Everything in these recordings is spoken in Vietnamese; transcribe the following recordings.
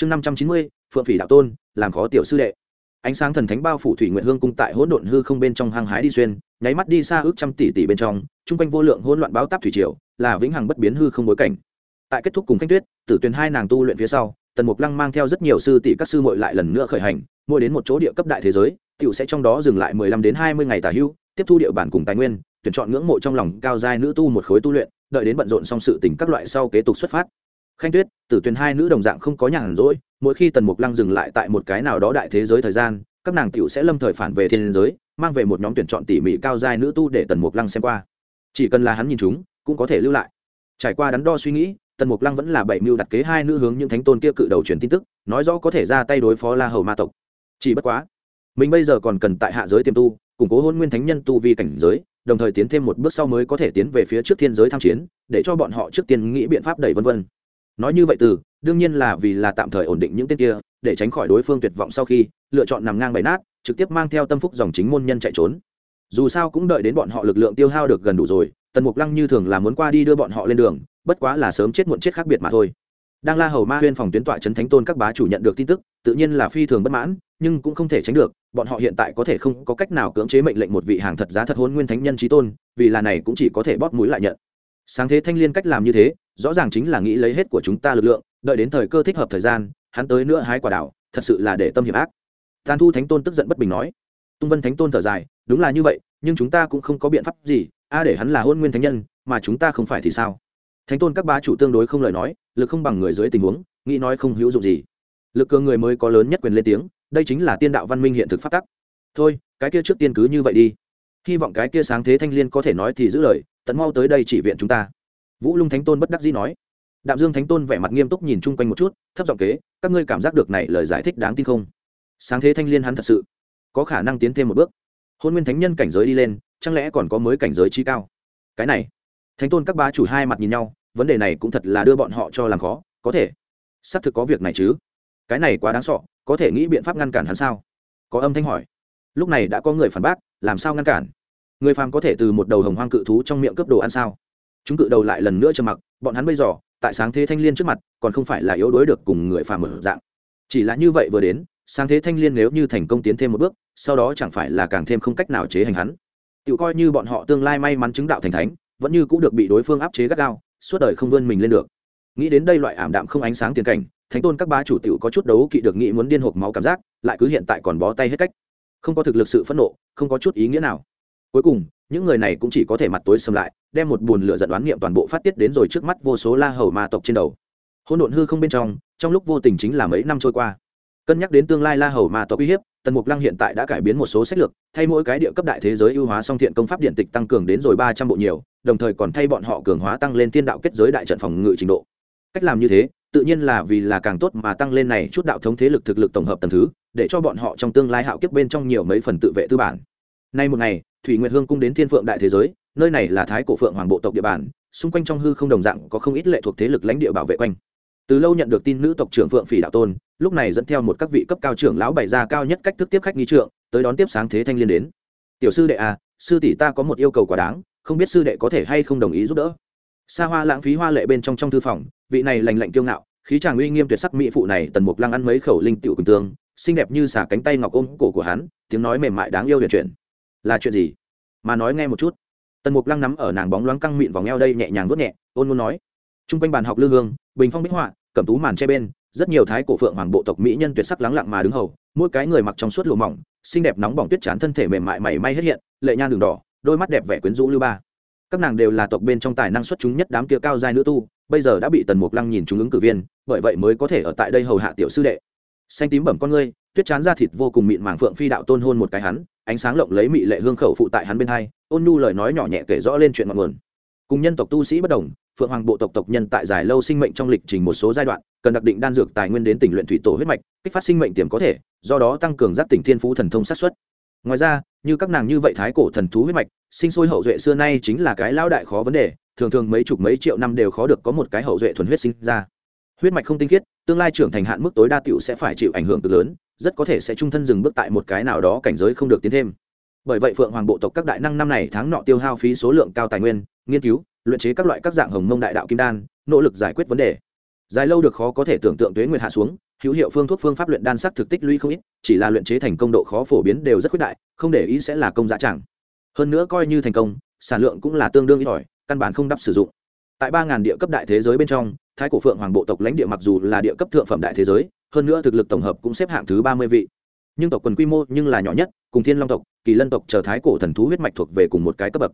chương năm trăm chín mươi, phượng phỉ đạo tôn, làm khó tiểu sư đệ. Ánh sáng thần thánh bao phủ thủy nguyện hương cung tại hỗn độn hư không bên trong hang hái đi xuyên, nháy mắt đi xa ước trăm tỷ tỷ bên trong, chung quanh vô lượng hỗn loạn báo táp thủy triều, là vĩnh hằng bất biến hư không bối cảnh. Tại kết thúc cùng khanh tuyết, tử tuyền hai nàng tu luyện phía sau, tần mục lăng mang theo rất nhiều sư tỷ các sư muội lại lần nữa khởi hành, mỗi đến một chỗ địa cấp đại thế giới, tiểu sẽ trong đó dừng lại mười lăm đến hai mươi ngày tả hưu, tiếp thu địa bản cùng tài nguyên, tuyển chọn ngưỡng mộ trong lòng cao giai nữ tu một khối tu luyện, đợi đến bận rộn xong sự tình các loại sau kế tục xuất phát khanh tuyết, tử tuyền hai nữ đồng dạng không có nhàn rỗi, mỗi khi tần mục lăng dừng lại tại một cái nào đó đại thế giới thời gian, các nàng tiểu sẽ lâm thời phản về thiên giới, mang về một nhóm tuyển chọn tỉ mỉ cao giai nữ tu để tần mục lăng xem qua. Chỉ cần là hắn nhìn chúng, cũng có thể lưu lại. Trải qua đắn đo suy nghĩ, tần mục lăng vẫn là bảy mưu đặt kế hai nữ hướng những thánh tôn kia cự đầu truyền tin tức, nói rõ có thể ra tay đối phó la hầu ma tộc. Chỉ bất quá, mình bây giờ còn cần tại hạ giới tiềm tu, củng cố hôn nguyên thánh nhân tu vi cảnh giới, đồng thời tiến thêm một bước sau mới có thể tiến về phía trước thiên giới tham chiến, để cho bọn họ trước tiên nghĩ biện pháp đẩy vân vân nói như vậy từ, đương nhiên là vì là tạm thời ổn định những tên kia, để tránh khỏi đối phương tuyệt vọng sau khi, lựa chọn nằm ngang bày nát, trực tiếp mang theo tâm phúc dòng chính môn nhân chạy trốn. Dù sao cũng đợi đến bọn họ lực lượng tiêu hao được gần đủ rồi, tần mục lăng như thường là muốn qua đi đưa bọn họ lên đường, bất quá là sớm chết muộn chết khác biệt mà thôi. Đang la hầu ma huyên phòng tuyến tọa trấn thánh tôn các bá chủ nhận được tin tức, tự nhiên là phi thường bất mãn, nhưng cũng không thể tránh được, bọn họ hiện tại có thể không có cách nào cưỡng chế mệnh lệnh một vị hàng thật giá thật hôn nguyên thánh nhân trí tôn, vì là này cũng chỉ có thể bóp mũi lại nhận. Sáng thế thanh liên cách làm như thế rõ ràng chính là nghĩ lấy hết của chúng ta lực lượng, đợi đến thời cơ thích hợp thời gian, hắn tới nữa hái quả đảo thật sự là để tâm hiểm ác. Tàn thu thánh tôn tức giận bất bình nói. Tung vân thánh tôn thở dài, đúng là như vậy, nhưng chúng ta cũng không có biện pháp gì, a để hắn là hôn nguyên thánh nhân, mà chúng ta không phải thì sao? Thánh tôn các bá chủ tương đối không lời nói, lực không bằng người dưới tình huống, nghĩ nói không hữu dụng gì. Lực cường người mới có lớn nhất quyền lên tiếng, đây chính là tiên đạo văn minh hiện thực phát tắc. Thôi, cái kia trước tiên cứ như vậy đi. Hy vọng cái kia sáng thế thanh liên có thể nói thì giữ lời, tận mau tới đây chỉ viện chúng ta vũ lung thánh tôn bất đắc dĩ nói. Đạm dương thánh tôn vẻ mặt nghiêm túc nhìn chung quanh một chút, thấp giọng kế, các ngươi cảm giác được này lời giải thích đáng tin không? Sáng thế thanh liên hắn thật sự có khả năng tiến thêm một bước. Hôn nguyên thánh nhân cảnh giới đi lên, chẳng lẽ còn có mới cảnh giới chi cao? Cái này, thánh tôn các bá chủ hai mặt nhìn nhau, vấn đề này cũng thật là đưa bọn họ cho làm khó, có thể. Xác thực có việc này chứ. Cái này quá đáng sọ có thể nghĩ biện pháp ngăn cản hắn sao? Có âm thanh hỏi. Lúc này đã có người phản bác, làm sao ngăn cản? Người phàm có thể từ một đầu hồng hoang cự thú trong miệng cướp đồ ăn sao? Chúng cự đầu lại lần nữa trầm mặc, bọn hắn bây giờ, tại sáng thế thanh liên trước mặt, còn không phải là yếu đuối được cùng người phàm mở dạng. Chỉ là như vậy vừa đến, sáng thế thanh liên nếu như thành công tiến thêm một bước, sau đó chẳng phải là càng thêm không cách nào chế hành hắn. Tự coi như bọn họ tương lai may mắn chứng đạo thành thánh, vẫn như cũng được bị đối phương áp chế gắt gao, suốt đời không vươn mình lên được. Nghĩ đến đây loại ảm đạm không ánh sáng tiền cảnh, thánh tôn các ba chủ tiểu có chút đấu kỵ được nghĩ muốn điên hộp máu cảm giác, lại cứ hiện tại còn bó tay hết cách. Không có thực lực sự phẫn nộ, không có chút ý nghĩa nào. Cuối cùng, những người này cũng chỉ có thể mặt tối xâm lại đem một buồn lửa giận đoán niệm toàn bộ phát tiết đến rồi trước mắt vô số la hầu ma tộc trên đầu. Hôn độn hư không bên trong trong lúc vô tình chính là mấy năm trôi qua. Cân nhắc đến tương lai la hầu ma tộc uy hiếp, tần mục lăng hiện tại đã cải biến một số sách lược, thay mỗi cái địa cấp đại thế giới ưu hóa song thiện công pháp điện tịch tăng cường đến rồi ba trăm bộ nhiều, đồng thời còn thay bọn họ cường hóa tăng lên thiên đạo kết giới đại trận phòng ngự trình độ. Cách làm như thế, tự nhiên là vì là càng tốt mà tăng lên này chút đạo thống thế lực thực lực tổng hợp tầm thứ, để cho bọn họ trong tương lai hạo kiếp bên trong nhiều mấy phần tự vệ tư bản. Nay một ngày, thủy nguyệt hương cung đến thiên phượng đại thế giới nơi này là thái cổ phượng hoàng bộ tộc địa bàn, xung quanh trong hư không đồng dạng có không ít lệ thuộc thế lực lãnh địa bảo vệ quanh. Từ lâu nhận được tin nữ tộc trưởng phượng phỉ đạo tôn, lúc này dẫn theo một các vị cấp cao trưởng lão bày ra cao nhất cách thức tiếp khách nghi trượng, tới đón tiếp sáng thế thanh liên đến. Tiểu sư đệ à sư tỷ ta có một yêu cầu quá đáng, không biết sư đệ có thể hay không đồng ý giúp đỡ? Xa hoa lãng phí hoa lệ bên trong trong thư phòng, vị này lành lạnh kiêu ngạo, khí chàng uy nghiêm tuyệt sắc mỹ phụ này tần mục lăng ăn mấy khẩu linh tiểu quỳnh tương, xinh đẹp như xả cánh tay ngọc ôm cổ của hắn, tiếng nói mềm mại đáng yêu huyền chuyển. Là chuyện gì? Mà nói nghe một chút tần mục lăng nắm ở nàng bóng loáng căng mịn vòng eo đây nhẹ nhàng vớt nhẹ, ôn ngôn nói. T r u n g quanh bàn học lư hương, bình phong bích họa, cẩm tú màn che bên, rất nhiều thái cổ phượng hoàng bộ tộc mỹ nhân tuyệt sắc lắng lặng mà đứng hầu, mỗi cái người mặc trong suốt lùa mỏng, xinh đẹp nóng bỏng tuyết chán thân thể mềm mại mảy may hết hiện, lệ nhan đường đỏ, đôi mắt đẹp vẻ quyến rũ lưu ba. Các nàng đều là tộc bên trong tài năng xuất chúng nhất đám kia cao giai nữ tu, bây giờ đã bị tần mục lăng nhìn chúng ứng cử viên, bởi vậy mới có thể ở tại đây hầu hạ tiểu sư đệ. Xanh tím bẩm con ngươi, tuyết chán da thịt vô cùng mịn màng phượng phi đạo tôn hôn một cái hắn, ánh sáng lộng lấy mị lệ hương khẩu phụ tại hắn bên hai ôn nhu lời nói nhỏ nhẹ kể rõ lên chuyện ngọn nguồn. Cùng nhân tộc tu sĩ bất đồng, phượng hoàng bộ tộc tộc nhân tại dài lâu sinh mệnh trong lịch trình một số giai đoạn, cần đặc định đan dược tài nguyên đến tỉnh luyện thủy tổ huyết mạch, kích phát sinh mệnh tiềm có thể, do đó tăng cường giác tỉnh thiên phú thần thông sát xuất ngoài ra, như các nàng như vậy thái cổ thần thú huyết mạch, sinh sôi hậu duệ xưa nay chính là cái lao đại khó vấn đề, thường thường mấy chục mấy triệu năm đều khó được có một cái hậu duệ thuần huyết sinh ra. Huyết mạch không tinh khiết, tương lai trưởng thành hạn mức tối đa tiểu sẽ phải chịu ảnh hưởng cực lớn, rất có thể sẽ trung thân dừng bước tại một cái nào đó cảnh giới không được tiến thêm bởi vậy phượng hoàng bộ tộc các đại năng năm này tháng nọ tiêu hao phí số lượng cao tài nguyên, nghiên cứu, luyện chế các loại các dạng hồng mông đại đạo kim đan, nỗ lực giải quyết vấn đề. Dài lâu được khó có thể tưởng tượng tuế nguyệt hạ xuống, hữu hiệu phương thuốc phương pháp luyện đan sắc thực tích lũy không ít, chỉ là luyện chế thành công độ khó phổ biến đều rất khuyết đại, không để ý sẽ là công giá chẳng. Hơn nữa coi như thành công, sản lượng cũng là tương đương ít ỏi, căn bản không đắp sử dụng. Tại ba ngàn địa cấp đại thế giới bên trong, thái cổ phượng hoàng bộ tộc lãnh địa mặc dù là địa cấp thượng phẩm đại thế giới, hơn nữa thực lực tổng hợp cũng xếp hạng thứ ba mươi vị nhưng tộc quần quy mô nhưng là nhỏ nhất, cùng thiên long tộc, kỳ lân tộc chờ thái cổ thần thú huyết mạch thuộc về cùng một cái cấp bậc.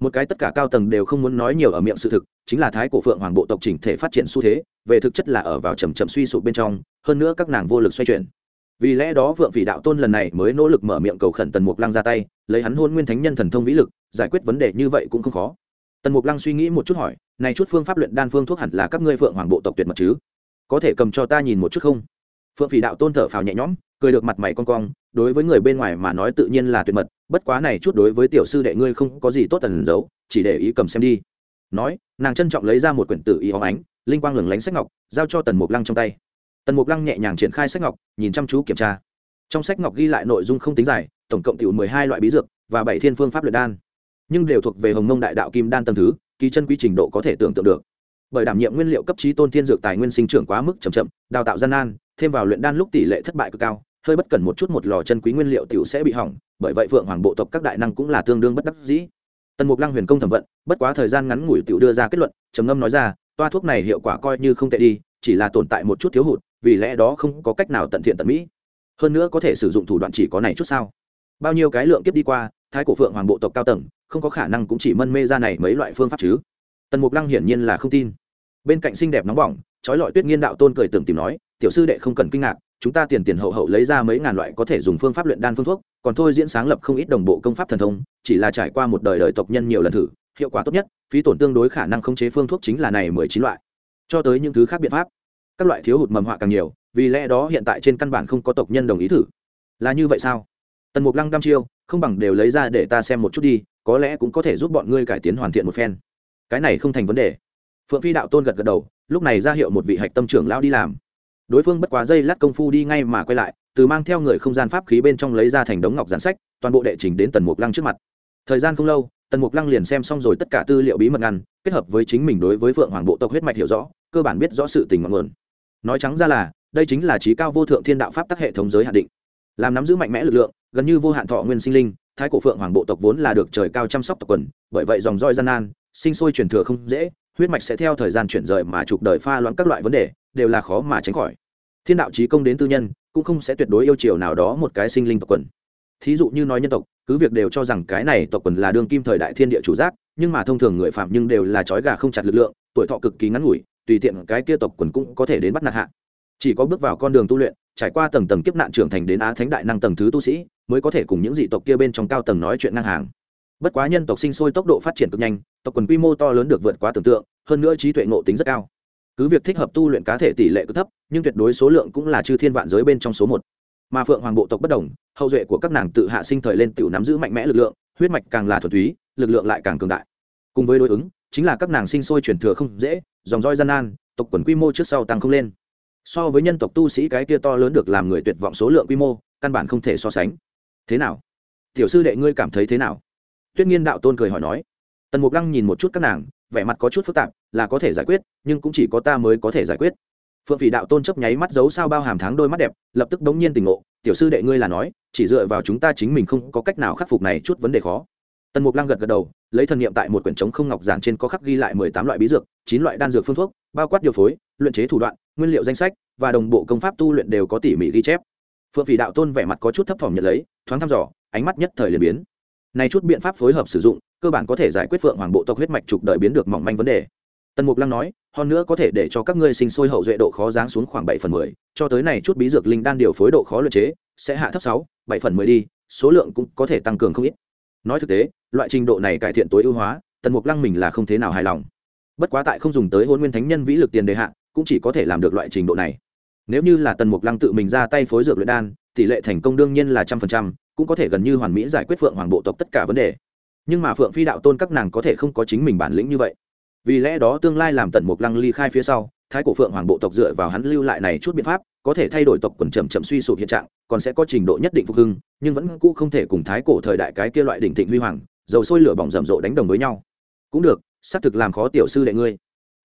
Một cái tất cả cao tầng đều không muốn nói nhiều ở miệng sự thực, chính là thái cổ phượng hoàng bộ tộc chỉnh thể phát triển xu thế, về thực chất là ở vào chầm chậm suy sụp bên trong, hơn nữa các nàng vô lực xoay chuyển. Vì lẽ đó vượng vị đạo tôn lần này mới nỗ lực mở miệng cầu khẩn tần mục lăng ra tay, lấy hắn hôn nguyên thánh nhân thần thông vĩ lực, giải quyết vấn đề như vậy cũng không khó. Tần mục lăng suy nghĩ một chút hỏi, này chút phương pháp luyện đan phương thuốc hẳn là các ngươi phượng hoàng bộ tộc tuyệt mật chứ? Có thể cầm cho ta nhìn một chút không? Phượng vị đạo tôn thở phào nhẹ nhõm cười được mặt mày con cong, đối với người bên ngoài mà nói tự nhiên là tuyệt mật, bất quá này chút đối với tiểu sư đệ ngươi không có gì tốt tần giấu, chỉ để ý cầm xem đi. Nói, nàng trân trọng lấy ra một quyển tử ý óng ánh, linh quang lửng lánh sách ngọc, giao cho tần mục lăng trong tay. Tần mục lăng nhẹ nhàng triển khai sách ngọc, nhìn chăm chú kiểm tra. Trong sách ngọc ghi lại nội dung không tính dài, tổng cộng tiểu mười hai loại bí dược và bảy thiên phương pháp luyện đan. Nhưng đều thuộc về hồng mông đại đạo kim đan tầm thứ, kỳ chân quy trình độ có thể tưởng tượng được. Bởi đảm nhiệm nguyên liệu cấp trí tôn thiên dược tài nguyên sinh trưởng quá mức chậm chậm, đào tạo gian nan, thêm vào luyện đan lúc tỷ lệ thất bại cực cao hơi bất cần một chút một lò chân quý nguyên liệu tiểu sẽ bị hỏng, bởi vậy phượng hoàng bộ tộc các đại năng cũng là tương đương bất đắc dĩ. Tần mục lăng huyền công thẩm vận, bất quá thời gian ngắn ngủi tiểu đưa ra kết luận, trầm ngâm nói ra, toa thuốc này hiệu quả coi như không tệ đi, chỉ là tồn tại một chút thiếu hụt, vì lẽ đó không có cách nào tận thiện tận mỹ. Hơn nữa có thể sử dụng thủ đoạn chỉ có này chút sao? Bao nhiêu cái lượng kiếp đi qua, thái cổ phượng hoàng bộ tộc cao tầng, không có khả năng cũng chỉ mân mê ra này mấy loại phương pháp chứ. Tần mục lăng hiển nhiên là không tin. Bên cạnh xinh đẹp nóng bỏng, trói lọi tuyết nghiên đạo tôn cười tưởng tìm nói, tiểu sư đệ không cần kinh ngạc chúng ta tiền tiền hậu hậu lấy ra mấy ngàn loại có thể dùng phương pháp luyện đan phương thuốc, còn thôi diễn sáng lập không ít đồng bộ công pháp thần thông, chỉ là trải qua một đời đời tộc nhân nhiều lần thử, hiệu quả tốt nhất, phí tổn tương đối khả năng khống chế phương thuốc chính là này mười chín loại. Cho tới những thứ khác biện pháp, các loại thiếu hụt mầm họa càng nhiều, vì lẽ đó hiện tại trên căn bản không có tộc nhân đồng ý thử. Là như vậy sao? Tần mục lăng đăm chiêu, không bằng đều lấy ra để ta xem một chút đi, có lẽ cũng có thể giúp bọn ngươi cải tiến hoàn thiện một phen. Cái này không thành vấn đề. Phượng phi đạo tôn gật gật đầu, lúc này ra hiệu một vị hạch tâm trưởng lao đi làm đối phương bất quá dây lát công phu đi ngay mà quay lại, từ mang theo người không gian pháp khí bên trong lấy ra thành đống ngọc giản sách, toàn bộ đệ trình đến tần mục lăng trước mặt. Thời gian không lâu, tần mục lăng liền xem xong rồi tất cả tư liệu bí mật ngăn, kết hợp với chính mình đối với phượng hoàng bộ tộc huyết mạch hiểu rõ, cơ bản biết rõ sự tình ngọn nguồn. Nói trắng ra là, đây chính là trí cao vô thượng thiên đạo pháp tắc hệ thống giới hạn định. Làm nắm giữ mạnh mẽ lực lượng, gần như vô hạn thọ nguyên sinh linh, thái cổ phượng hoàng bộ tộc vốn là được trời cao chăm sóc tộc quần, bởi vậy dòng roi gian nan, sinh sôi truyền thừa không dễ huyết mạch sẽ theo thời gian chuyển rời mà trục đời pha loãng các loại vấn đề, đều là khó mà tránh khỏi. Thiên đạo trí công đến tư nhân, cũng không sẽ tuyệt đối yêu chiều nào đó một cái sinh linh tộc quần. Thí dụ như nói nhân tộc, cứ việc đều cho rằng cái này tộc quần là đương kim thời đại thiên địa chủ giác, nhưng mà thông thường người phạm nhưng đều là trói gà không chặt lực lượng, tuổi thọ cực kỳ ngắn ngủi, tùy tiện cái kia tộc quần cũng có thể đến bắt nạt hạ. Chỉ có bước vào con đường tu luyện, trải qua tầng tầng kiếp nạn trưởng thành đến á thánh đại năng tầng thứ tu sĩ, mới có thể cùng những dị tộc kia bên trong cao tầng nói chuyện ngang hàng bất quá nhân tộc sinh sôi tốc độ phát triển cực nhanh, tộc quần quy mô to lớn được vượt quá tưởng tượng, hơn nữa trí tuệ ngộ tính rất cao. Cứ việc thích hợp tu luyện cá thể tỷ lệ cực thấp, nhưng tuyệt đối số lượng cũng là chư thiên vạn giới bên trong số một. Mà phượng hoàng bộ tộc bất đồng, hậu duệ của các nàng tự hạ sinh thời lên tự nắm giữ mạnh mẽ lực lượng, huyết mạch càng là thuần túy, lực lượng lại càng cường đại. Cùng với đối ứng, chính là các nàng sinh sôi truyền thừa không dễ, dòng roi gian nan, tộc quần quy mô trước sau tăng không lên. So với nhân tộc tu sĩ cái kia to lớn được làm người tuyệt vọng số lượng quy mô, căn bản không thể so sánh. Thế nào? Tiểu sư đệ ngươi cảm thấy thế nào? Tuyết nghiên đạo tôn cười hỏi nói, tần mục lăng nhìn một chút các nàng, vẻ mặt có chút phức tạp, là có thể giải quyết, nhưng cũng chỉ có ta mới có thể giải quyết. Phượng phỉ đạo tôn chấp nháy mắt giấu sao bao hàm tháng đôi mắt đẹp, lập tức đống nhiên tình ngộ, tiểu sư đệ ngươi là nói, chỉ dựa vào chúng ta chính mình không có cách nào khắc phục này chút vấn đề khó. Tần mục lăng gật gật đầu, lấy thần niệm tại một quyển trống không ngọc giản trên có khắc ghi lại mười tám loại bí dược, chín loại đan dược phương thuốc, bao quát điều phối, luyện chế thủ đoạn, nguyên liệu danh sách và đồng bộ công pháp tu luyện đều có tỉ mỉ ghi chép. Phượng phỉ đạo tôn vẻ mặt có chút thấp thỏm nhận lấy, thoáng thăm dò, ánh mắt nhất thời liền biến này chút biện pháp phối hợp sử dụng, cơ bản có thể giải quyết phượng hoàng bộ tộc huyết mạch trục đợi biến được mỏng manh vấn đề. Tần mục lăng nói, hơn nữa có thể để cho các ngươi sinh sôi hậu duệ độ khó giáng xuống khoảng bảy phần mười, cho tới này chút bí dược linh đan điều phối độ khó luyện chế, sẽ hạ thấp sáu, bảy phần mười đi, số lượng cũng có thể tăng cường không ít. Nói thực tế, loại trình độ này cải thiện tối ưu hóa, tần mục lăng mình là không thế nào hài lòng. Bất quá tại không dùng tới hôn nguyên thánh nhân vĩ lực tiền đề hạ, cũng chỉ có thể làm được loại trình độ này. Nếu như là tần mục lăng tự mình ra tay phối dược luyện đan, tỷ lệ thành công đương nhiên là trăm phần trăm cũng có thể gần như hoàn mỹ giải quyết phượng hoàng bộ tộc tất cả vấn đề. Nhưng mà phượng phi đạo tôn các nàng có thể không có chính mình bản lĩnh như vậy. Vì lẽ đó tương lai làm tần mục lăng ly khai phía sau, thái cổ phượng hoàng bộ tộc dựa vào hắn lưu lại này chút biện pháp, có thể thay đổi tộc quần chậm chậm suy sụp hiện trạng, còn sẽ có trình độ nhất định phục hưng, nhưng vẫn cũ không thể cùng thái cổ thời đại cái kia loại đỉnh thịnh huy hoàng, dầu sôi lửa bỏng rầm rộ đánh đồng với nhau. Cũng được, xác thực làm khó tiểu sư đệ ngươi.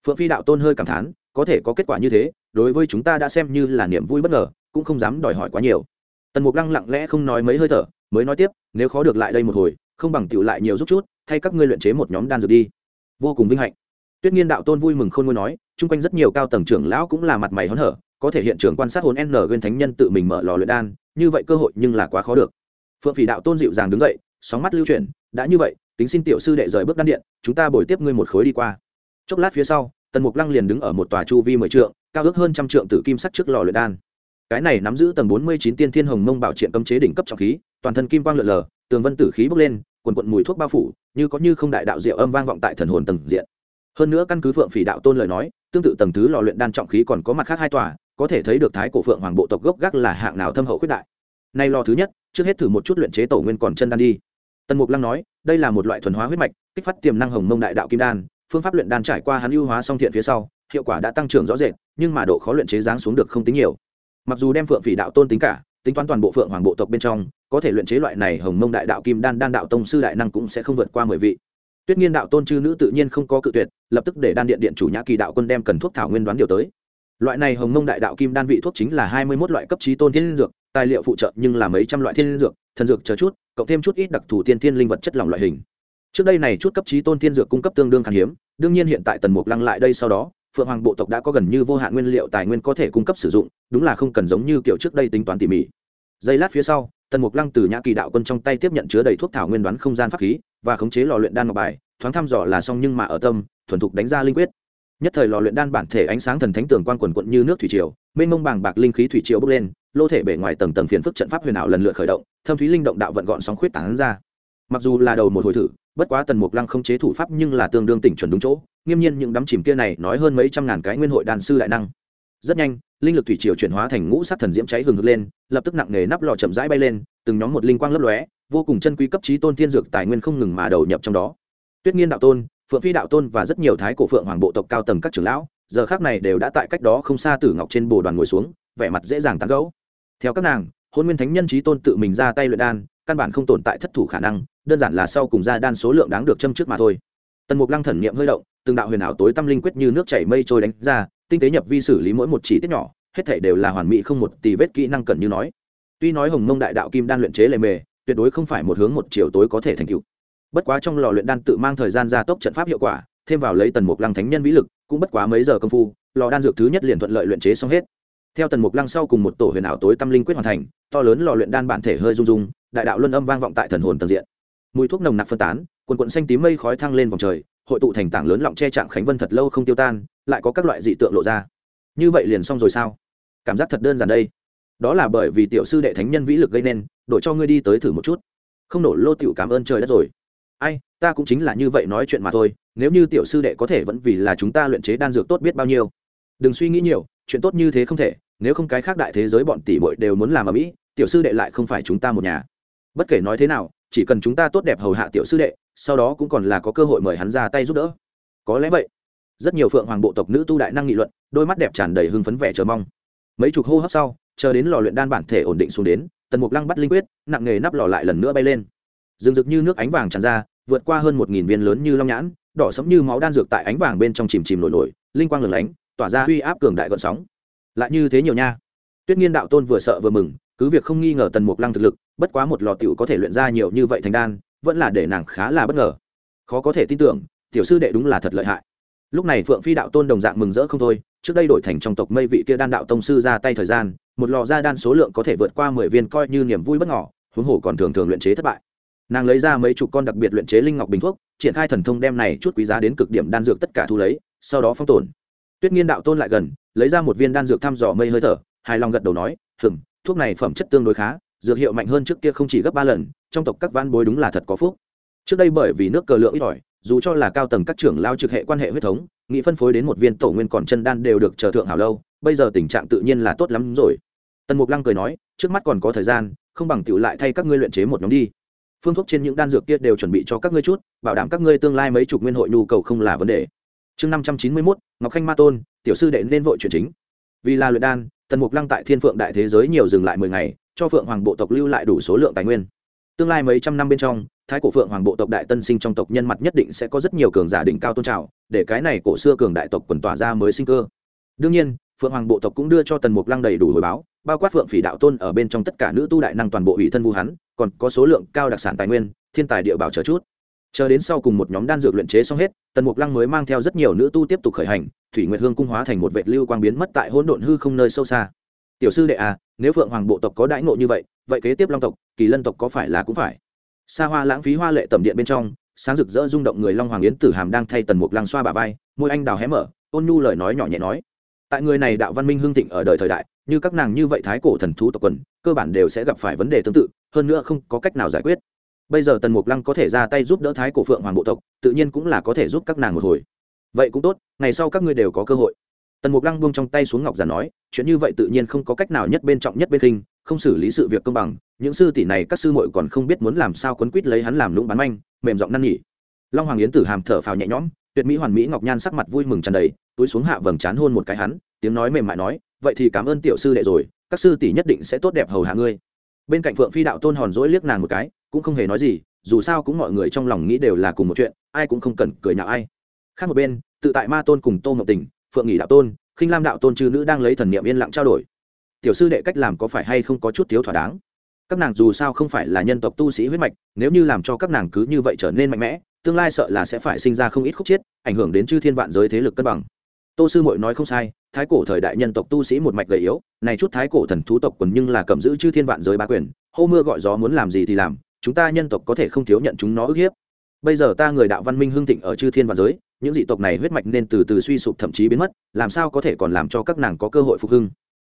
Phượng phi đạo tôn hơi cảm thán, có thể có kết quả như thế, đối với chúng ta đã xem như là niềm vui bất ngờ, cũng không dám đòi hỏi quá nhiều tần mục lăng lặng lẽ không nói mấy hơi thở, mới nói tiếp, nếu khó được lại đây một hồi, không bằng tựu lại nhiều giúp chút, thay các ngươi luyện chế một nhóm đan dược đi. Vô cùng vinh hạnh. Tuyết nghiên đạo tôn vui mừng khôn ngôi nói chung quanh rất nhiều cao tầng trưởng lão cũng là mặt mày hớn hở, có thể hiện trường quan sát hồn n nguyên thánh nhân tự mình mở lò luyện đan, như vậy cơ hội nhưng là quá khó được. Phượng phỉ đạo tôn dịu dàng đứng dậy, sóng mắt lưu chuyển, đã như vậy tính xin tiểu sư đệ rời bước đan điện, chúng ta bồi tiếp ngươi một khối đi qua. Chốc lát phía sau, tần mục lăng liền đứng ở một tòa chu vi mười trượng, cao ước hơn trăm trượng tử kim sắc trước lò luyện đan cái này nắm giữ tầng bốn mươi chín tiên thiên hồng mông bảo triện cấm chế đỉnh cấp trọng khí, toàn thân kim quang lượn lờ, tường vân tử khí bốc lên, quần quận mùi thuốc bao phủ, như có như không đại đạo diệu âm vang vọng tại thần hồn tầng diện. Hơn nữa căn cứ phượng phỉ đạo tôn lời nói, tương tự tầng thứ lò luyện đan trọng khí còn có mặt khác hai tòa, có thể thấy được thái cổ phượng hoàng bộ tộc gốc gác là hạng nào thâm hậu khuyết đại. Nay lò thứ nhất, trước hết thử một chút luyện chế tổ nguyên còn chân đan đi. Tần mục lăng nói, đây là một loại thuần hóa huyết mạch, kích phát tiềm năng hồng mông đại đạo kim đan, phương pháp luyện đan trải qua hắn ưu hóa song thiện phía sau, hiệu quả đã tăng trưởng rõ rệt, nhưng mà độ khó luyện chế giáng xuống được không tính nhiều mặc dù đem phượng phỉ đạo tôn tính cả, tính toán toàn bộ phượng hoàng bộ tộc bên trong, có thể luyện chế loại này hồng mông đại đạo kim đan đan đạo tông sư đại năng cũng sẽ không vượt qua mười vị. Tuyết nhiên đạo tôn chư nữ tự nhiên không có cự tuyệt, lập tức để đan điện điện chủ nhã kỳ đạo quân đem cần thuốc thảo nguyên đoán điều tới. Loại này hồng mông đại đạo kim đan vị thuốc chính là hai mươi một loại cấp trí tôn thiên dược, tài liệu phụ trợ nhưng là mấy trăm loại thiên dược, thần dược chờ chút, cộng thêm chút ít đặc thù tiên thiên linh vật chất lỏng loại hình. Trước đây này chút cấp trí tôn thiên dược cung cấp tương đương khan hiếm, đương nhiên hiện tại tần mục lăng lại đây sau đó phượng hoàng bộ tộc đã có gần như vô hạn nguyên liệu tài nguyên có thể cung cấp sử dụng, đúng là không cần giống như kiểu trước đây tính toán tỉ mỉ. Giây lát phía sau, tần mục lăng từ nhã kỳ đạo quân trong tay tiếp nhận chứa đầy thuốc thảo nguyên đoán không gian pháp khí, và khống chế lò luyện đan ngọc bài, thoáng thăm dò là xong nhưng mà ở tâm, thuần thục đánh ra linh quyết. Nhất thời lò luyện đan bản thể ánh sáng thần thánh tường quan quần quận như nước thủy triều, mênh mông bàng bạc linh khí thủy triều bốc lên, lô thể bể ngoài tầng tầng phiền phức trận pháp huyền ảo lần lượt khởi động, thâm thúy linh động đạo vận gọn sóng khuyết tán ra. Mặc dù là đầu một hồi thử bất quá tần mục lăng không chế thủ pháp nhưng là tương đương tỉnh chuẩn đúng chỗ, nghiêm nhiên những đám chìm kia này nói hơn mấy trăm ngàn cái nguyên hội đàn sư đại năng. Rất nhanh, linh lực thủy triều chuyển hóa thành ngũ sát thần diễm cháy hừng hực lên, lập tức nặng nề nắp lò chậm rãi bay lên, từng nhóm một linh quang lấp lóe, vô cùng chân quý cấp trí tôn thiên dược tài nguyên không ngừng mà đầu nhập trong đó. Tuyết nghiên đạo tôn, phượng phi đạo tôn và rất nhiều thái cổ phượng hoàng bộ tộc cao tầng các trưởng lão, giờ khác này đều đã tại cách đó không xa tử ngọc trên bồ đoàn ngồi xuống, vẻ mặt dễ dàng tán gẫu. Theo các nàng, hôn nguyên thánh nhân trí tôn tự mình ra tay luyện đan, căn bản không tồn tại thất thủ khả năng đơn giản là sau cùng ra đan số lượng đáng được châm trước mà thôi. Tần mục lăng thần niệm hơi động, từng đạo huyền ảo tối tâm linh quyết như nước chảy mây trôi đánh ra, tinh tế nhập vi xử lý mỗi một chỉ tiết nhỏ, hết thể đều là hoàn mỹ không một tì vết kỹ năng cần như nói. Tuy nói hồng mông đại đạo kim đan luyện chế lề mề, tuyệt đối không phải một hướng một chiều tối có thể thành tựu. Bất quá trong lò luyện đan tự mang thời gian gia tốc trận pháp hiệu quả, thêm vào lấy tần mục lăng thánh nhân vĩ lực, cũng bất quá mấy giờ công phu, lò đan dược thứ nhất liền thuận lợi luyện chế xong hết. Theo tần mục lăng sau cùng một tổ huyền ảo tối tâm linh quyết hoàn thành, to lớn lò luyện đan bản thể hơi rung rung, đại đạo luân âm vang vọng tại thần hồn tầng diện mùi thuốc nồng nặc phân tán, quần quận xanh tím mây khói thăng lên vòng trời, hội tụ thành tảng lớn lọng che trạng khánh vân thật lâu không tiêu tan, lại có các loại dị tượng lộ ra. Như vậy liền xong rồi sao? Cảm giác thật đơn giản đây. Đó là bởi vì tiểu sư đệ thánh nhân vĩ lực gây nên, đổi cho ngươi đi tới thử một chút. Không nổ lô tiểu cảm ơn trời đất rồi. Ai, ta cũng chính là như vậy nói chuyện mà thôi, nếu như tiểu sư đệ có thể vẫn vì là chúng ta luyện chế đan dược tốt biết bao nhiêu. Đừng suy nghĩ nhiều, chuyện tốt như thế không thể, nếu không cái khác đại thế giới bọn tỷ bội đều muốn làm ở mỹ, tiểu sư đệ lại không phải chúng ta một nhà. Bất kể nói thế nào chỉ cần chúng ta tốt đẹp hầu hạ tiểu sư đệ, sau đó cũng còn là có cơ hội mời hắn ra tay giúp đỡ. Có lẽ vậy. Rất nhiều phượng hoàng bộ tộc nữ tu đại năng nghị luận, đôi mắt đẹp tràn đầy hưng phấn vẻ chờ mong. Mấy chục hô hấp sau, chờ đến lò luyện đan bản thể ổn định xuống đến, tần mục lăng bắt linh quyết, nặng nghề nắp lò lại lần nữa bay lên. Rừng rực như nước ánh vàng tràn ra, vượt qua hơn một nghìn viên lớn như long nhãn, đỏ sẫm như máu đan dược tại ánh vàng bên trong chìm chìm nổi nổi, linh quang lửng lánh, tỏa ra uy áp cường đại gợn sóng. Lại như thế nhiều nha. Tuyết nghiên đạo tôn vừa sợ vừa mừng, cứ việc không nghi ngờ tần mục lăng thực lực bất quá một lò tiểu có thể luyện ra nhiều như vậy thành đan, vẫn là để nàng khá là bất ngờ. Khó có thể tin tưởng, tiểu sư đệ đúng là thật lợi hại. Lúc này phượng phi đạo tôn đồng dạng mừng rỡ không thôi, trước đây đổi thành trong tộc mây vị kia đan đạo tông sư ra tay thời gian, một lò ra đan số lượng có thể vượt qua mười viên coi như niềm vui bất ngỏ huống hồ còn thường thường luyện chế thất bại. Nàng lấy ra mấy chục con đặc biệt luyện chế linh ngọc bình thuốc, triển khai thần thông đem này chút quý giá đến cực điểm đan dược tất cả thu lấy, sau đó phong tồn. Tuyết nghiên đạo tôn lại gần, lấy ra một viên đan dược thăm dò mây hơi thở, hài lòng gật đầu nói, hừm, thuốc này phẩm chất tương đối khá dược hiệu mạnh hơn trước kia không chỉ gấp ba lần, trong tộc các văn bối đúng là thật có phúc. Trước đây bởi vì nước cờ lượng ít ỏi, dù cho là cao tầng các trưởng lao trực hệ quan hệ huyết thống nghĩ phân phối đến một viên tổ nguyên còn chân đan đều được chờ thượng hảo lâu, bây giờ tình trạng tự nhiên là tốt lắm rồi. Tần mục lăng cười nói, trước mắt còn có thời gian, không bằng tựu lại thay các ngươi luyện chế một nhóm đi. Phương thuốc trên những đan dược kia đều chuẩn bị cho các ngươi chút, bảo đảm các ngươi tương lai mấy chục nguyên hội nhu cầu không là vấn đề. Chương năm trăm chín mươi mốt, ngọc khanh ma tôn, tiểu sư đệ nên vội chuyển chính. Vì là luyện đan, tần mục lăng tại thiên phượng đại thế giới nhiều dừng lại mười ngày cho phượng hoàng bộ tộc lưu lại đủ số lượng tài nguyên. Tương lai mấy trăm năm bên trong, thái cổ phượng hoàng bộ tộc đại tân sinh trong tộc nhân mặt nhất định sẽ có rất nhiều cường giả đỉnh cao tôn trào, để cái này cổ xưa cường đại tộc quần tỏa ra mới sinh cơ. Đương nhiên, phượng hoàng bộ tộc cũng đưa cho tần mục lăng đầy đủ hồi báo, bao quát phượng phỉ đạo tôn ở bên trong tất cả nữ tu đại năng toàn bộ ủy thân vu hắn, còn có số lượng cao đặc sản tài nguyên, thiên tài địa bảo chờ chút. Chờ đến sau cùng một nhóm đan dược luyện chế xong hết, tần mục lăng mới mang theo rất nhiều nữ tu tiếp tục khởi hành, thủy nguyệt hương cung hóa thành một vệt lưu quang biến mất tại hỗn độn hư không nơi sâu xa tiểu sư đệ à nếu phượng hoàng bộ tộc có đãi ngộ như vậy vậy kế tiếp long tộc, kỳ lân tộc có phải là cũng phải. Xa hoa lãng phí hoa lệ tầm điện bên trong, sáng rực rỡ rung động người long hoàng yến tử hàm đang thay tần mục lăng xoa bà vai, môi anh đào hé mở, ôn nhu lời nói nhỏ nhẹ nói. Tại người này đạo văn minh hương thịnh ở đời thời đại, như các nàng như vậy thái cổ thần thú tộc quần, cơ bản đều sẽ gặp phải vấn đề tương tự, hơn nữa không có cách nào giải quyết. Bây giờ tần mục lăng có thể ra tay giúp đỡ thái cổ phượng hoàng bộ tộc, tự nhiên cũng là có thể giúp các nàng một hồi. Vậy cũng tốt, ngày sau các ngươi đều có cơ hội tần mục lăng buông trong tay xuống ngọc giản nói, chuyện như vậy tự nhiên không có cách nào nhất bên trọng nhất bên khinh, không xử lý sự việc công bằng, những sư tỷ này các sư muội còn không biết muốn làm sao quấn quýt lấy hắn làm lũng bán manh, mềm giọng năn nỉ. Long hoàng yến tử hàm thở phào nhẹ nhõm, tuyệt mỹ hoàn mỹ ngọc nhan sắc mặt vui mừng tràn đầy, túi xuống hạ vầng trán hôn một cái hắn, tiếng nói mềm mại nói, vậy thì cảm ơn tiểu sư đệ rồi, các sư tỷ nhất định sẽ tốt đẹp hầu hạ ngươi. Bên cạnh phượng phi đạo tôn hòn dỗi liếc nàng một cái, cũng không hề nói gì, dù sao cũng mọi người trong lòng nghĩ đều là cùng một chuyện, ai cũng không cần cười nhạo ai. Khác một bên, tự tại ma tôn cùng tô ngọc tình phượng nghỉ đạo tôn, khinh lam đạo tôn chư nữ đang lấy thần niệm yên lặng trao đổi. Tiểu sư đệ cách làm có phải hay không có chút thiếu thỏa đáng? Các nàng dù sao không phải là nhân tộc tu sĩ huyết mạch, nếu như làm cho các nàng cứ như vậy trở nên mạnh mẽ, tương lai sợ là sẽ phải sinh ra không ít khúc chiết ảnh hưởng đến chư thiên vạn giới thế lực cân bằng. Tô sư mội nói không sai, thái cổ thời đại nhân tộc tu sĩ một mạch gầy yếu, này chút thái cổ thần thú tộc quần nhưng là cầm giữ chư thiên vạn giới ba quyền, hô mưa gọi gió muốn làm gì thì làm, chúng ta nhân tộc có thể không thiếu nhận chúng nó ức hiếp. Bây giờ ta người đạo văn minh hưng thịnh ở chư thiên vạn giới những dị tộc này huyết mạch nên từ từ suy sụp thậm chí biến mất, làm sao có thể còn làm cho các nàng có cơ hội phục hưng?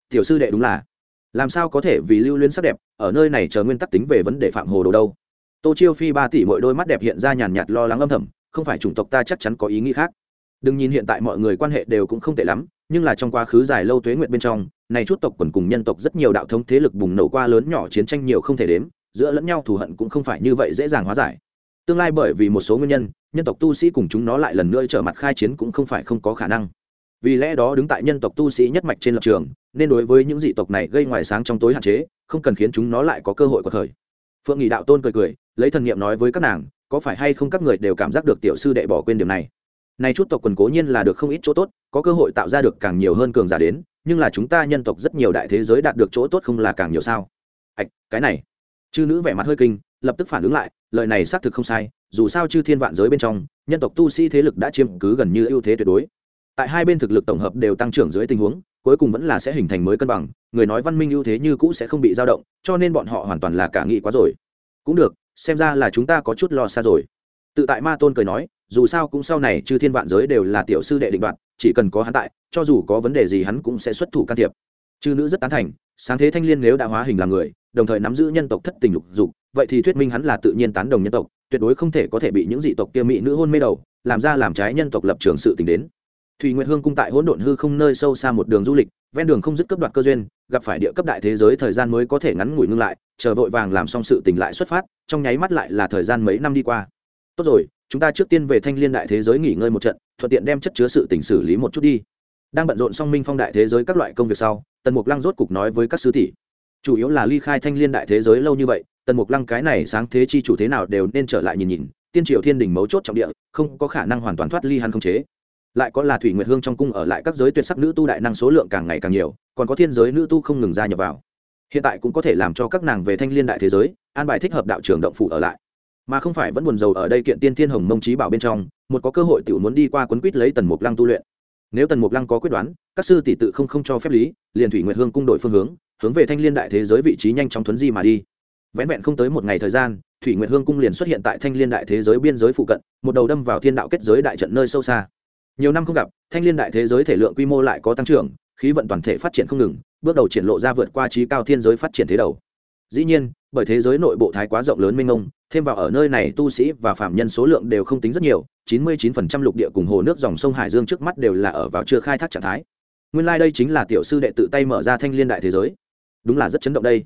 Tiểu sư đệ đúng là. Làm sao có thể vì lưu luyến sắc đẹp, ở nơi này chờ nguyên tắc tính về vấn đề phạm hồ đồ đâu? Tô chiêu phi ba tỷ mỗi đôi mắt đẹp hiện ra nhàn nhạt lo lắng âm thầm, không phải chủng tộc ta chắc chắn có ý nghĩ khác. Đừng nhìn hiện tại mọi người quan hệ đều cũng không tệ lắm, nhưng là trong quá khứ dài lâu tuế nguyện bên trong, này chút tộc quần cùng nhân tộc rất nhiều đạo thống thế lực bùng nổ qua lớn nhỏ chiến tranh nhiều không thể đếm, giữa lẫn nhau thù hận cũng không phải như vậy dễ dàng hóa giải tương lai bởi vì một số nguyên nhân nhân tộc tu sĩ cùng chúng nó lại lần nữa trở mặt khai chiến cũng không phải không có khả năng. Vì lẽ đó đứng tại nhân tộc tu sĩ nhất mạch trên lập trường, nên đối với những dị tộc này gây ngoài sáng trong tối hạn chế, không cần khiến chúng nó lại có cơ hội của thời phượng nghị đạo tôn cười cười, lấy thần nghiệm nói với các nàng, có phải hay không các người đều cảm giác được tiểu sư đệ bỏ quên điểm này? Nay chút tộc quần cố nhiên là được không ít chỗ tốt, có cơ hội tạo ra được càng nhiều hơn cường giả đến, nhưng là chúng ta nhân tộc rất nhiều đại thế giới đạt được chỗ tốt không là càng nhiều sao? Ạch, cái này. Chư nữ vẻ mặt hơi kinh, lập tức phản ứng lại lời này xác thực không sai, dù sao chư thiên vạn giới bên trong, nhân tộc tu sĩ thế lực đã chiếm cứ gần như ưu thế tuyệt đối. Tại hai bên thực lực tổng hợp đều tăng trưởng dưới tình huống, cuối cùng vẫn là sẽ hình thành mới cân bằng, người nói văn minh ưu thế như cũ sẽ không bị dao động, cho nên bọn họ hoàn toàn là cả nghị quá rồi. Cũng được, xem ra là chúng ta có chút lo xa rồi. Tự tại ma tôn cười nói, dù sao cũng sau này chư thiên vạn giới đều là tiểu sư đệ định đoạt, chỉ cần có hắn tại, cho dù có vấn đề gì hắn cũng sẽ xuất thủ can thiệp. Chư nữ rất tán thành, sáng thế thanh liên nếu đã hóa hình làm người, đồng thời nắm giữ nhân tộc thất tình lục dục vậy thì thuyết minh hắn là tự nhiên tán đồng nhân tộc, tuyệt đối không thể có thể bị những dị tộc kia mỹ nữ hôn mê đầu, làm ra làm trái nhân tộc lập trường sự tình đến. Thùy nguyệt hương cung tại hỗn độn hư không nơi sâu xa một đường du lịch, ven đường không dứt cấp đoạt cơ duyên, gặp phải địa cấp đại thế giới thời gian mới có thể ngắn ngủi ngưng lại, chờ vội vàng làm xong sự tình lại xuất phát, trong nháy mắt lại là thời gian mấy năm đi qua. Tốt rồi, chúng ta trước tiên về thanh liên đại thế giới nghỉ ngơi một trận, thuận tiện đem chất chứa sự tình xử lý một chút đi. Đang bận rộn xong minh phong đại thế giới các loại công việc sau, tần mục lăng rốt cục nói với các sứ tỷ. Chủ yếu là ly khai thanh liên đại thế giới lâu như vậy tần mục lăng cái này sáng thế chi chủ thế nào đều nên trở lại nhìn nhìn, tiên triệu thiên đình mấu chốt trọng địa, không có khả năng hoàn toàn thoát ly hắn không chế. Lại có là thủy nguyệt hương trong cung ở lại các giới tuyệt sắc nữ tu đại năng số lượng càng ngày càng nhiều, còn có thiên giới nữ tu không ngừng gia nhập vào. Hiện tại cũng có thể làm cho các nàng về thanh liên đại thế giới, an bài thích hợp đạo trưởng động phủ ở lại. Mà không phải vẫn buồn rầu ở đây kiện tiên thiên hồng mông trí bảo bên trong, một có cơ hội tiểu muốn đi qua quấn quýt lấy tần mục lăng tu luyện. Nếu tần mục lăng có quyết đoán, các sư tỷ tự không không cho phép lý, liền thủy nguyệt hương cung đội phương hướng hướng về thanh liên đại thế giới vị trí nhanh chóng thuấn di mà đi vén vẹn không tới một ngày thời gian, thủy nguyệt hương cung liền xuất hiện tại thanh liên đại thế giới biên giới phụ cận, một đầu đâm vào thiên đạo kết giới đại trận nơi sâu xa. Nhiều năm không gặp, thanh liên đại thế giới thể lượng quy mô lại có tăng trưởng, khí vận toàn thể phát triển không ngừng, bước đầu triển lộ ra vượt qua trí cao thiên giới phát triển thế đầu. Dĩ nhiên, bởi thế giới nội bộ thái quá rộng lớn mênh mông, thêm vào ở nơi này tu sĩ và phạm nhân số lượng đều không tính rất nhiều, chín mươi 99% lục địa cùng hồ nước dòng sông hải dương trước mắt đều là ở vào chưa khai thác trạng thái. Nguyên lai、like、đây chính là tiểu sư đệ tự tay mở ra thanh liên đại thế giới. Đúng là rất chấn động đây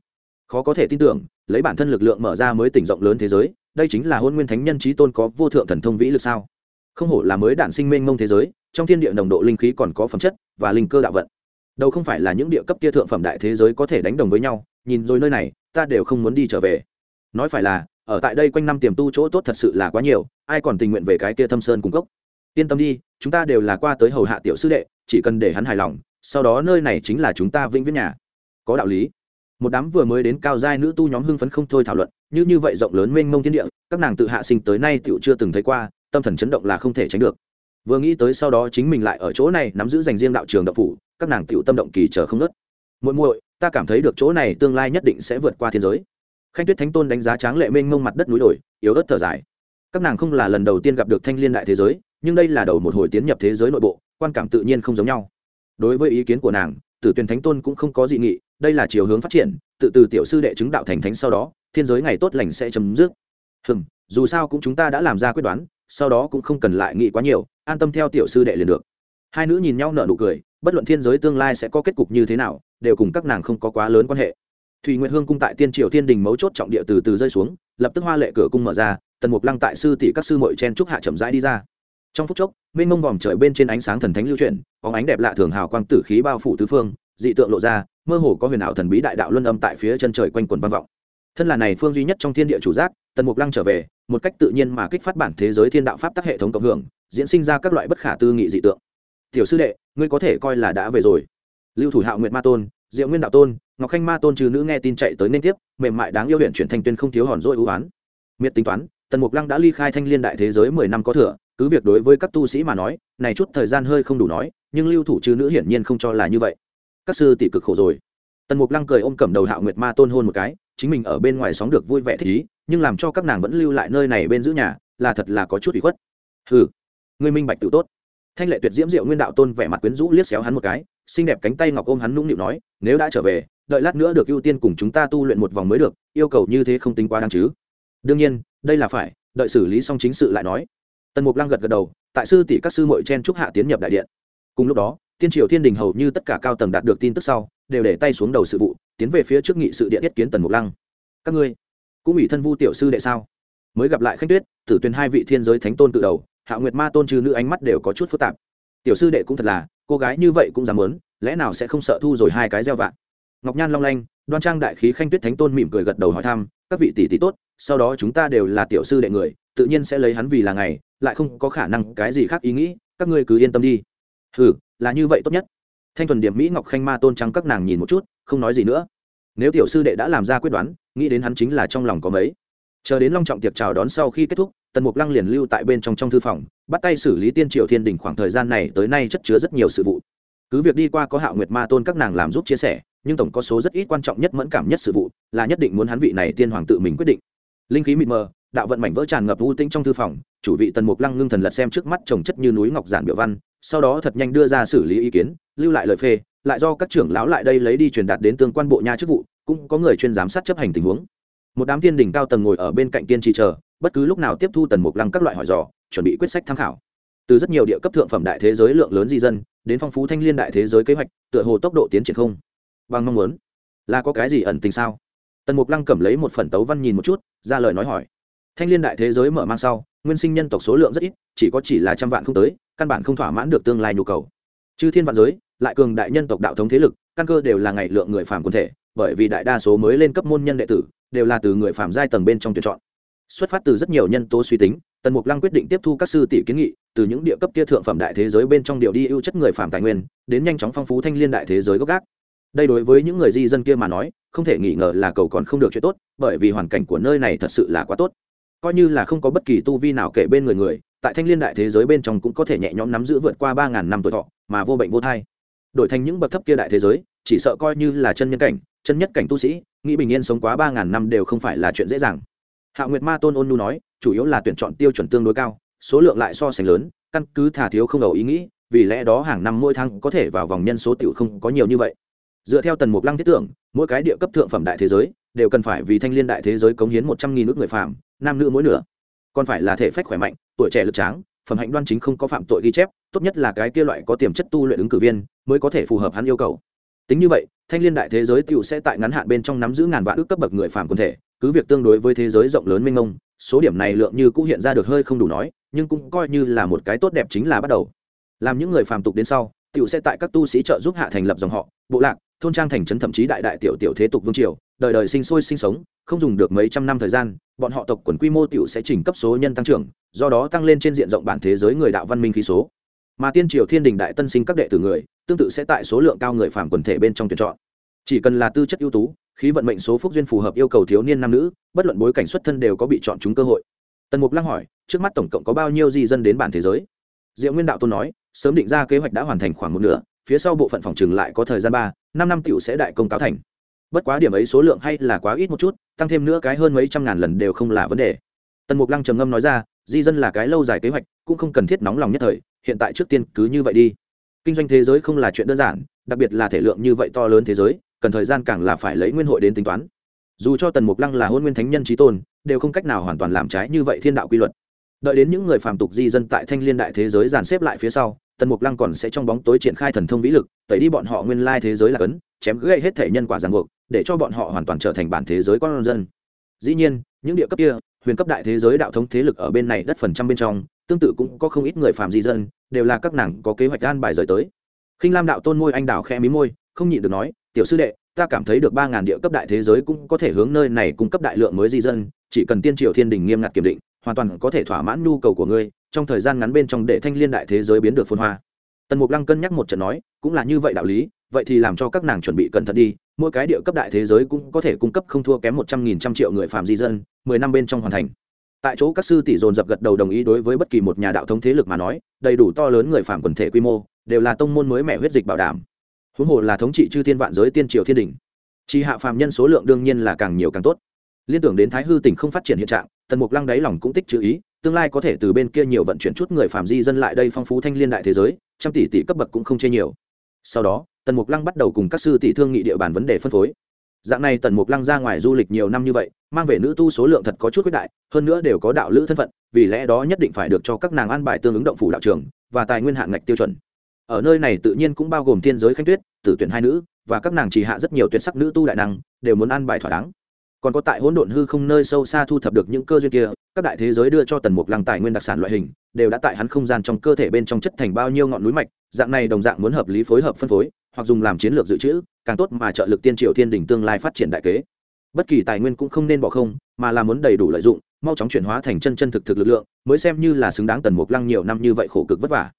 khó có thể tin tưởng, lấy bản thân lực lượng mở ra mới tỉnh rộng lớn thế giới, đây chính là hôn nguyên thánh nhân trí tôn có vô thượng thần thông vĩ lực sao? Không hổ là mới đản sinh mênh mông thế giới, trong thiên địa nồng độ linh khí còn có phẩm chất và linh cơ đạo vận. Đâu không phải là những địa cấp kia thượng phẩm đại thế giới có thể đánh đồng với nhau, nhìn rồi nơi này, ta đều không muốn đi trở về. Nói phải là, ở tại đây quanh năm tiềm tu chỗ tốt thật sự là quá nhiều, ai còn tình nguyện về cái kia thâm sơn cung cấp yên tâm đi, chúng ta đều là qua tới hầu hạ tiểu sư đệ, chỉ cần để hắn hài lòng, sau đó nơi này chính là chúng ta vĩnh viễn nhà. Có đạo lý một đám vừa mới đến cao giai nữ tu nhóm hưng phấn không thôi thảo luận, như như vậy rộng lớn mênh mông thiên địa, các nàng tự hạ sinh tới nay tựu chưa từng thấy qua, tâm thần chấn động là không thể tránh được. Vừa nghĩ tới sau đó chính mình lại ở chỗ này nắm giữ dành riêng đạo trường đạo phủ, các nàng tựu tâm động kỳ chờ không nớt muội muội, ta cảm thấy được chỗ này tương lai nhất định sẽ vượt qua thiên giới. Khanh tuyết thánh tôn đánh giá tráng lệ mênh mông mặt đất núi đồi, yếu ớt thở dài. Các nàng không là lần đầu tiên gặp được thanh liên đại thế giới, nhưng đây là đầu một hồi tiến nhập thế giới nội bộ, quan cảm tự nhiên không giống nhau. Đối với ý kiến của nàng tử tuyển thánh tôn cũng không có dị nghị, đây là chiều hướng phát triển, tự từ tiểu sư đệ chứng đạo thành thánh sau đó, thiên giới ngày tốt lành sẽ chấm dứt. Hừm, dù sao cũng chúng ta đã làm ra quyết đoán, sau đó cũng không cần lại nghĩ quá nhiều, an tâm theo tiểu sư đệ liền được. Hai nữ nhìn nhau nở nụ cười, bất luận thiên giới tương lai sẽ có kết cục như thế nào, đều cùng các nàng không có quá lớn quan hệ. Thùy nguyệt hương cung tại tiên triều thiên đình mấu chốt trọng địa từ từ rơi xuống, lập tức hoa lệ cửa cung mở ra, tần mục lăng tại sư tỷ các sư mội chen trúc hạ chậm rãi đi ra trong phút chốc, mênh mông vòm trời bên trên ánh sáng thần thánh lưu chuyển có ánh đẹp lạ thường hào quang tử khí bao phủ tứ phương, dị tượng lộ ra, mơ hồ có huyền ảo thần bí đại đạo luân âm tại phía chân trời quanh quần vang vọng. Thân là này phương duy nhất trong thiên địa chủ giác, tần mục lăng trở về, một cách tự nhiên mà kích phát bản thế giới thiên đạo pháp tắc hệ thống cộng hưởng, diễn sinh ra các loại bất khả tư nghị dị tượng. Tiểu sư đệ, ngươi có thể coi là đã về rồi. Lưu thủ hạo nguyệt ma tôn, diệu nguyên đạo tôn, ngọc khanh ma tôn trừ nữ nghe tin chạy tới nên tiếp, mềm mại đáng yêu huyện chuyển thành tuyên không thiếu hòn rỗi ưu oán. Miệt tính toán, tần mục lăng đã ly khai thanh liên đại thế giới mười năm có thừa cứ việc đối với các tu sĩ mà nói, này chút thời gian hơi không đủ nói, nhưng lưu thủ chư nữ hiển nhiên không cho là như vậy. Các sư tỷ cực khổ rồi. Tần mục lăng cười ôm cầm đầu hạo nguyệt ma tôn hôn một cái, chính mình ở bên ngoài sóng được vui vẻ thích ý, nhưng làm cho các nàng vẫn lưu lại nơi này bên giữ nhà, là thật là có chút ủy khuất. Hừ người minh bạch tự tốt. Thanh lệ tuyệt diễm diệu nguyên đạo tôn vẻ mặt quyến rũ liếc xéo hắn một cái, xinh đẹp cánh tay ngọc ôm hắn nũng nịu nói, nếu đã trở về, đợi lát nữa được ưu tiên cùng chúng ta tu luyện một vòng mới được, yêu cầu như thế không tính quá đáng chứ. Đương nhiên, đây là phải, đợi xử lý xong chính sự lại nói tần mục lăng gật gật đầu, tại sư tỷ các sư mội chen trúc hạ tiến nhập đại điện. Cùng lúc đó, tiên triều thiên đình hầu như tất cả cao tầng đạt được tin tức sau, đều để tay xuống đầu sự vụ, tiến về phía trước nghị sự điện yết kiến tần mục lăng. Các ngươi, cũng ủy thân vu tiểu sư đệ sao? Mới gặp lại khánh tuyết, tử tuyên hai vị thiên giới thánh tôn tự đầu, hạ nguyệt ma tôn trừ nữ ánh mắt đều có chút phức tạp. Tiểu sư đệ cũng thật là, cô gái như vậy cũng dám lớn lẽ nào sẽ không sợ thu rồi hai cái gieo vạn ngọc nhan long lanh, đoan trang đại khí khanh tuyết thánh tôn mỉm cười gật đầu hỏi thăm, các vị tỷ tỷ tốt, sau đó chúng ta đều là tiểu sư đệ người tự nhiên sẽ lấy hắn vì là ngày, lại không có khả năng cái gì khác ý nghĩ, các ngươi cứ yên tâm đi. Ừ là như vậy tốt nhất. Thanh thuần điểm mỹ ngọc khanh ma tôn trắng các nàng nhìn một chút, không nói gì nữa. Nếu tiểu sư đệ đã làm ra quyết đoán, nghĩ đến hắn chính là trong lòng có mấy. Chờ đến long trọng tiệc chào đón sau khi kết thúc, tần mục lăng liền lưu tại bên trong trong thư phòng, bắt tay xử lý tiên triều thiên đình khoảng thời gian này tới nay chất chứa rất nhiều sự vụ. Cứ việc đi qua có hạo nguyệt ma tôn các nàng làm giúp chia sẻ, nhưng tổng có số rất ít quan trọng nhất mẫn cảm nhất sự vụ, là nhất định muốn hắn vị này tiên hoàng tự mình quyết định. Linh khí mịt mờ đạo vận mảnh vỡ tràn ngập u tinh trong thư phòng, chủ vị tần mục lăng ngưng thần lật xem trước mắt trồng chất như núi ngọc giản biểu văn, sau đó thật nhanh đưa ra xử lý ý kiến, lưu lại lời phê, lại do các trưởng lão lại đây lấy đi truyền đạt đến tương quan bộ nha chức vụ, cũng có người chuyên giám sát chấp hành tình huống. Một đám thiên đình cao tầng ngồi ở bên cạnh tiên trì chờ, bất cứ lúc nào tiếp thu tần mục lăng các loại hỏi dò, chuẩn bị quyết sách tham khảo. Từ rất nhiều địa cấp thượng phẩm đại thế giới lượng lớn di dân, đến phong phú thanh liên đại thế giới kế hoạch, tựa hồ tốc độ tiến triển không. Bằng mong muốn. Là có cái gì ẩn tình sao? Tần mục lăng cầm lấy một phần tấu văn nhìn một chút, ra lời nói hỏi thanh liên đại thế giới mở mang sau, nguyên sinh nhân tộc số lượng rất ít, chỉ có chỉ là trăm vạn không tới, căn bản không thỏa mãn được tương lai nhu cầu. Chư thiên vạn giới, lại cường đại nhân tộc đạo thống thế lực, căn cơ đều là ngày lượng người phàm quần thể, bởi vì đại đa số mới lên cấp môn nhân đệ tử, đều là từ người phàm giai tầng bên trong tuyển chọn. Xuất phát từ rất nhiều nhân tố suy tính, tần mục lăng quyết định tiếp thu các sư tỷ kiến nghị, từ những địa cấp kia thượng phẩm đại thế giới bên trong điều đi ưu chất người phàm tài nguyên, đến nhanh chóng phong phú thanh liên đại thế giới gốc gác. Đây đối với những người di dân kia mà nói, không thể nghi ngờ là cầu còn không được chuyện tốt, bởi vì hoàn cảnh của nơi này thật sự là quá tốt coi như là không có bất kỳ tu vi nào kể bên người người, tại thanh liên đại thế giới bên trong cũng có thể nhẹ nhõm nắm giữ vượt qua ba ngàn năm tuổi thọ, mà vô bệnh vô thai. Đổi thành những bậc thấp kia đại thế giới, chỉ sợ coi như là chân nhân cảnh, chân nhất cảnh tu sĩ, nghĩ bình yên sống quá ba ngàn năm đều không phải là chuyện dễ dàng. Hạ nguyệt ma tôn ôn nu nói, chủ yếu là tuyển chọn tiêu chuẩn tương đối cao, số lượng lại so sánh lớn, căn cứ thả thiếu không đầu ý nghĩ, vì lẽ đó hàng năm mỗi tháng có thể vào vòng nhân số tiểu không có nhiều như vậy. Dựa theo tần mục lăng thiết tưởng, mỗi cái địa cấp thượng phẩm đại thế giới, đều cần phải vì thanh liên đại thế giới cống hiến một trăm nghìn nước người phạm nam nữ mỗi nửa. Còn phải là thể phách khỏe mạnh, tuổi trẻ lực tráng, phẩm hạnh đoan chính không có phạm tội ghi chép, tốt nhất là cái kia loại có tiềm chất tu luyện ứng cử viên mới có thể phù hợp hắn yêu cầu. Tính như vậy, thanh liên đại thế giới tựu sẽ tại ngắn hạn bên trong nắm giữ ngàn vạn ước cấp bậc người phạm quần thể, cứ việc tương đối với thế giới rộng lớn mênh mông, số điểm này lượng như cũng hiện ra được hơi không đủ nói, nhưng cũng coi như là một cái tốt đẹp chính là bắt đầu. Làm những người phàm tục đến sau tựu sẽ tại các tu sĩ trợ giúp hạ thành lập dòng họ, bộ lạc thôn trang thành trấn thậm chí đại đại tiểu tiểu thế tục vương triều, đời đời sinh sôi sinh sống, không dùng được mấy trăm năm thời gian, bọn họ tộc quần quy mô tiểu sẽ chỉnh cấp số nhân tăng trưởng, do đó tăng lên trên diện rộng bản thế giới người đạo văn minh khí số. Mà tiên triều thiên đình đại tân sinh các đệ tử người, tương tự sẽ tại số lượng cao người phàm quần thể bên trong tuyển chọn. Chỉ cần là tư chất ưu tú, khí vận mệnh số phúc duyên phù hợp yêu cầu thiếu niên nam nữ, bất luận bối cảnh xuất thân đều có bị chọn chúng cơ hội. Tần mục lăng hỏi, trước mắt tổng cộng có bao nhiêu di dân đến bản thế giới? Diệu nguyên đạo tôn nói, sớm định ra kế hoạch đã hoàn thành khoảng một nửa, phía sau bộ phận phòng trừng lại có thời gian ba năm năm tiểu sẽ đại công cáo thành. Bất quá điểm ấy số lượng hay là quá ít một chút, tăng thêm nữa cái hơn mấy trăm ngàn lần đều không là vấn đề. Tần mục lăng trầm ngâm nói ra, di dân là cái lâu dài kế hoạch, cũng không cần thiết nóng lòng nhất thời, hiện tại trước tiên cứ như vậy đi. Kinh doanh thế giới không là chuyện đơn giản, đặc biệt là thể lượng như vậy to lớn thế giới, cần thời gian càng là phải lấy nguyên hội đến tính toán. Dù cho tần mục lăng là hôn nguyên thánh nhân trí tôn, đều không cách nào hoàn toàn làm trái như vậy thiên đạo quy luật. Đợi đến những người phàm tục di dân tại thanh liên đại thế giới dàn xếp lại phía sau tần mục lăng còn sẽ trong bóng tối triển khai thần thông vĩ lực, tẩy đi bọn họ nguyên lai thế giới là cấn, chém gây hết thể nhân quả ràng buộc, để cho bọn họ hoàn toàn trở thành bản thế giới con dân. Dĩ nhiên, những địa cấp kia, huyền cấp đại thế giới đạo thống thế lực ở bên này đất phần trăm bên trong, tương tự cũng có không ít người phàm di dân, đều là các nàng có kế hoạch an bài rời tới. Khinh lam đạo tôn môi anh đào khe mí môi, không nhịn được nói, tiểu sư đệ, ta cảm thấy được ba ngàn địa cấp đại thế giới cũng có thể hướng nơi này cung cấp đại lượng mới di dân, chỉ cần tiên triều thiên đình nghiêm ngặt kiểm định, hoàn toàn có thể thỏa mãn nhu cầu của ngươi trong thời gian ngắn bên trong để thanh liên đại thế giới biến được phôn hoa. Tần mục lăng cân nhắc một trận nói, cũng là như vậy đạo lý, vậy thì làm cho các nàng chuẩn bị cẩn thận đi, mỗi cái địa cấp đại thế giới cũng có thể cung cấp không thua kém một trăm nghìn trăm triệu người phạm di dân, mười năm bên trong hoàn thành. Tại chỗ các sư tỷ dồn dập gật đầu đồng ý đối với bất kỳ một nhà đạo thống thế lực mà nói, đầy đủ to lớn người phạm quần thể quy mô, đều là tông môn mới mẻ huyết dịch bảo đảm. Huống hồ là thống trị chư thiên vạn giới tiên triều thiên đình chỉ hạ phạm nhân số lượng đương nhiên là càng nhiều càng tốt. Liên tưởng đến thái hư tỉnh không phát triển hiện trạng, tần mục lăng đáy lòng cũng tích chữ ý tương lai có thể từ bên kia nhiều vận chuyển chút người phàm di dân lại đây phong phú thanh liên đại thế giới, trăm tỷ tỷ cấp bậc cũng không chê nhiều. Sau đó, tần mục lăng bắt đầu cùng các sư tỷ thương nghị địa bàn vấn đề phân phối. Dạng này tần mục lăng ra ngoài du lịch nhiều năm như vậy, mang về nữ tu số lượng thật có chút quyết đại, hơn nữa đều có đạo lữ thân phận, vì lẽ đó nhất định phải được cho các nàng an bài tương ứng động phủ đạo trường và tài nguyên hạng ngạch tiêu chuẩn. Ở nơi này tự nhiên cũng bao gồm thiên giới khanh tuyết, tử tuyển hai nữ, và các nàng chỉ hạ rất nhiều tuyệt sắc nữ tu đại năng, đều muốn an bài thỏa đáng. Còn có tại hỗn độn hư không nơi sâu xa thu thập được những cơ duyên kia các đại thế giới đưa cho tần mục lăng tài nguyên đặc sản loại hình, đều đã tại hắn không gian trong cơ thể bên trong chất thành bao nhiêu ngọn núi mạch, dạng này đồng dạng muốn hợp lý phối hợp phân phối, hoặc dùng làm chiến lược dự trữ, càng tốt mà trợ lực tiên triệu thiên đình tương lai phát triển đại kế. Bất kỳ tài nguyên cũng không nên bỏ không, mà là muốn đầy đủ lợi dụng, mau chóng chuyển hóa thành chân chân thực thực lực lượng, mới xem như là xứng đáng tần mục lăng nhiều năm như vậy khổ cực vất vả.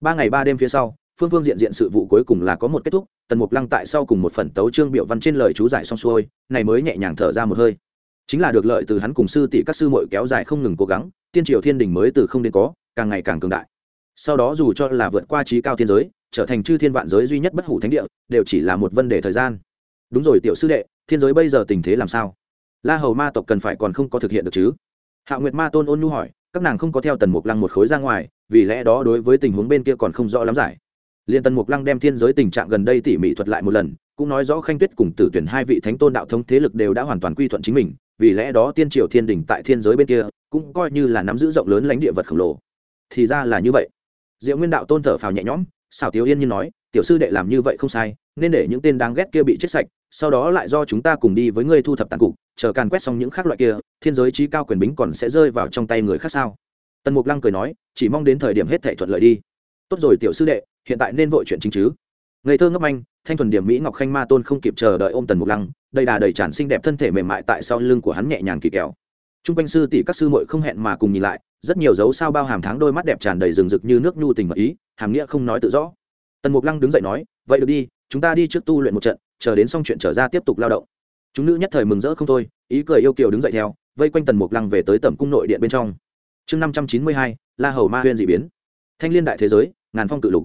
Ba ngày ba đêm phía sau, phương phương diện diện sự vụ cuối cùng là có một kết thúc, tần mục lăng tại sau cùng một phần tấu trương biểu văn trên lời chú giải xong xuôi, này mới nhẹ nhàng thở ra một hơi chính là được lợi từ hắn cùng sư tỷ các sư muội kéo dài không ngừng cố gắng, tiên triều thiên đình mới từ không đến có, càng ngày càng cường đại. Sau đó dù cho là vượt qua trí cao thiên giới, trở thành chư thiên vạn giới duy nhất bất hủ thánh địa, đều chỉ là một vấn đề thời gian. Đúng rồi tiểu sư đệ, thiên giới bây giờ tình thế làm sao? La hầu ma tộc cần phải còn không có thực hiện được chứ? Hạ nguyệt ma tôn ôn nhu hỏi, các nàng không có theo tần mục lăng một khối ra ngoài, vì lẽ đó đối với tình huống bên kia còn không rõ lắm giải. Liên tần mục lăng đem thiên giới tình trạng gần đây tỉ mỉ thuật lại một lần, cũng nói rõ khanh tuyết cùng tử tuyển hai vị thánh tôn đạo thống thế lực đều đã hoàn toàn quy thuận chính mình vì lẽ đó tiên triều thiên đình tại thiên giới bên kia cũng coi như là nắm giữ rộng lớn lãnh địa vật khổng lồ. Thì ra là như vậy. Diệu nguyên đạo tôn thở phào nhẹ nhõm, xảo tiểu yên như nói, tiểu sư đệ làm như vậy không sai, nên để những tên đáng ghét kia bị chết sạch, sau đó lại do chúng ta cùng đi với ngươi thu thập tàn cục, chờ càn quét xong những khác loại kia, thiên giới trí cao quyền bính còn sẽ rơi vào trong tay người khác sao? Tần mục lăng cười nói, chỉ mong đến thời điểm hết thể thuận lợi đi. Tốt rồi, tiểu sư đệ, hiện tại nên vội chuyện chính chứ. Ngây thơ ngốc anh thanh thuần điểm mỹ ngọc khanh ma tôn không kịp chờ đợi ôm tần mục lăng đầy đà đầy tràn xinh đẹp thân thể mềm mại tại sau lưng của hắn nhẹ nhàng kỳ kẹo. T r u n g quanh sư tỷ các sư mội không hẹn mà cùng nhìn lại, rất nhiều dấu sao bao hàm tháng đôi mắt đẹp tràn đầy rừng rực như nước nhu tình mật ý, hàm nghĩa không nói tự rõ. Tần mục lăng đứng dậy nói, vậy được đi, chúng ta đi trước tu luyện một trận, chờ đến xong chuyện trở ra tiếp tục lao động. Chúng nữ nhất thời mừng rỡ không thôi, ý cười yêu kiều đứng dậy theo, vây quanh tần mục lăng về tới tầm cung nội điện bên trong. Chương năm trăm chín mươi hai, la hầu ma huyên d ị biến. Thanh liên đại thế giới, ngàn phong cự lục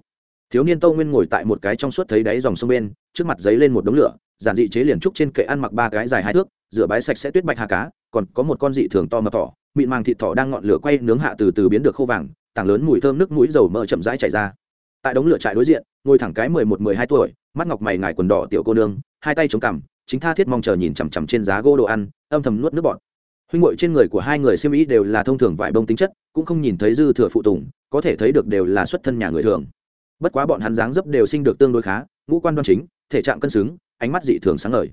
thiếu niên tâu nguyên ngồi tại một cái trong suốt thấy đáy dòng sông bên, trước mặt giấy lên một đống lửa, giản dị chế liền trúc trên kệ ăn mặc ba cái dài hai thước, rửa bái sạch sẽ tuyết bạch hà cá, còn có một con dị thường to mập thỏ, mịn màng thịt thỏ đang ngọn lửa quay nướng hạ từ từ biến được khô vàng, tảng lớn mùi thơm nước mũi dầu mỡ chậm rãi chảy ra. Tại đống lửa trại đối diện, ngồi thẳng cái mười một, mười hai tuổi, mắt ngọc mày ngải quần đỏ tiểu cô nương, hai tay chống cằm, chính tha thiết mong chờ nhìn chằm chằm trên giá gỗ đồ ăn, âm thầm nuốt nước bọt. Huynh ngội trên người của hai người siêu mỹ đều là thông thường vải bông tính chất, cũng không nhìn thấy dư thừa phụ tùng, có thể thấy được đều là xuất thân nhà người thường bất quá bọn hắn dáng dấp đều sinh được tương đối khá, ngũ quan đoan chính, thể trạng cân xứng, ánh mắt dị thường sáng ngời.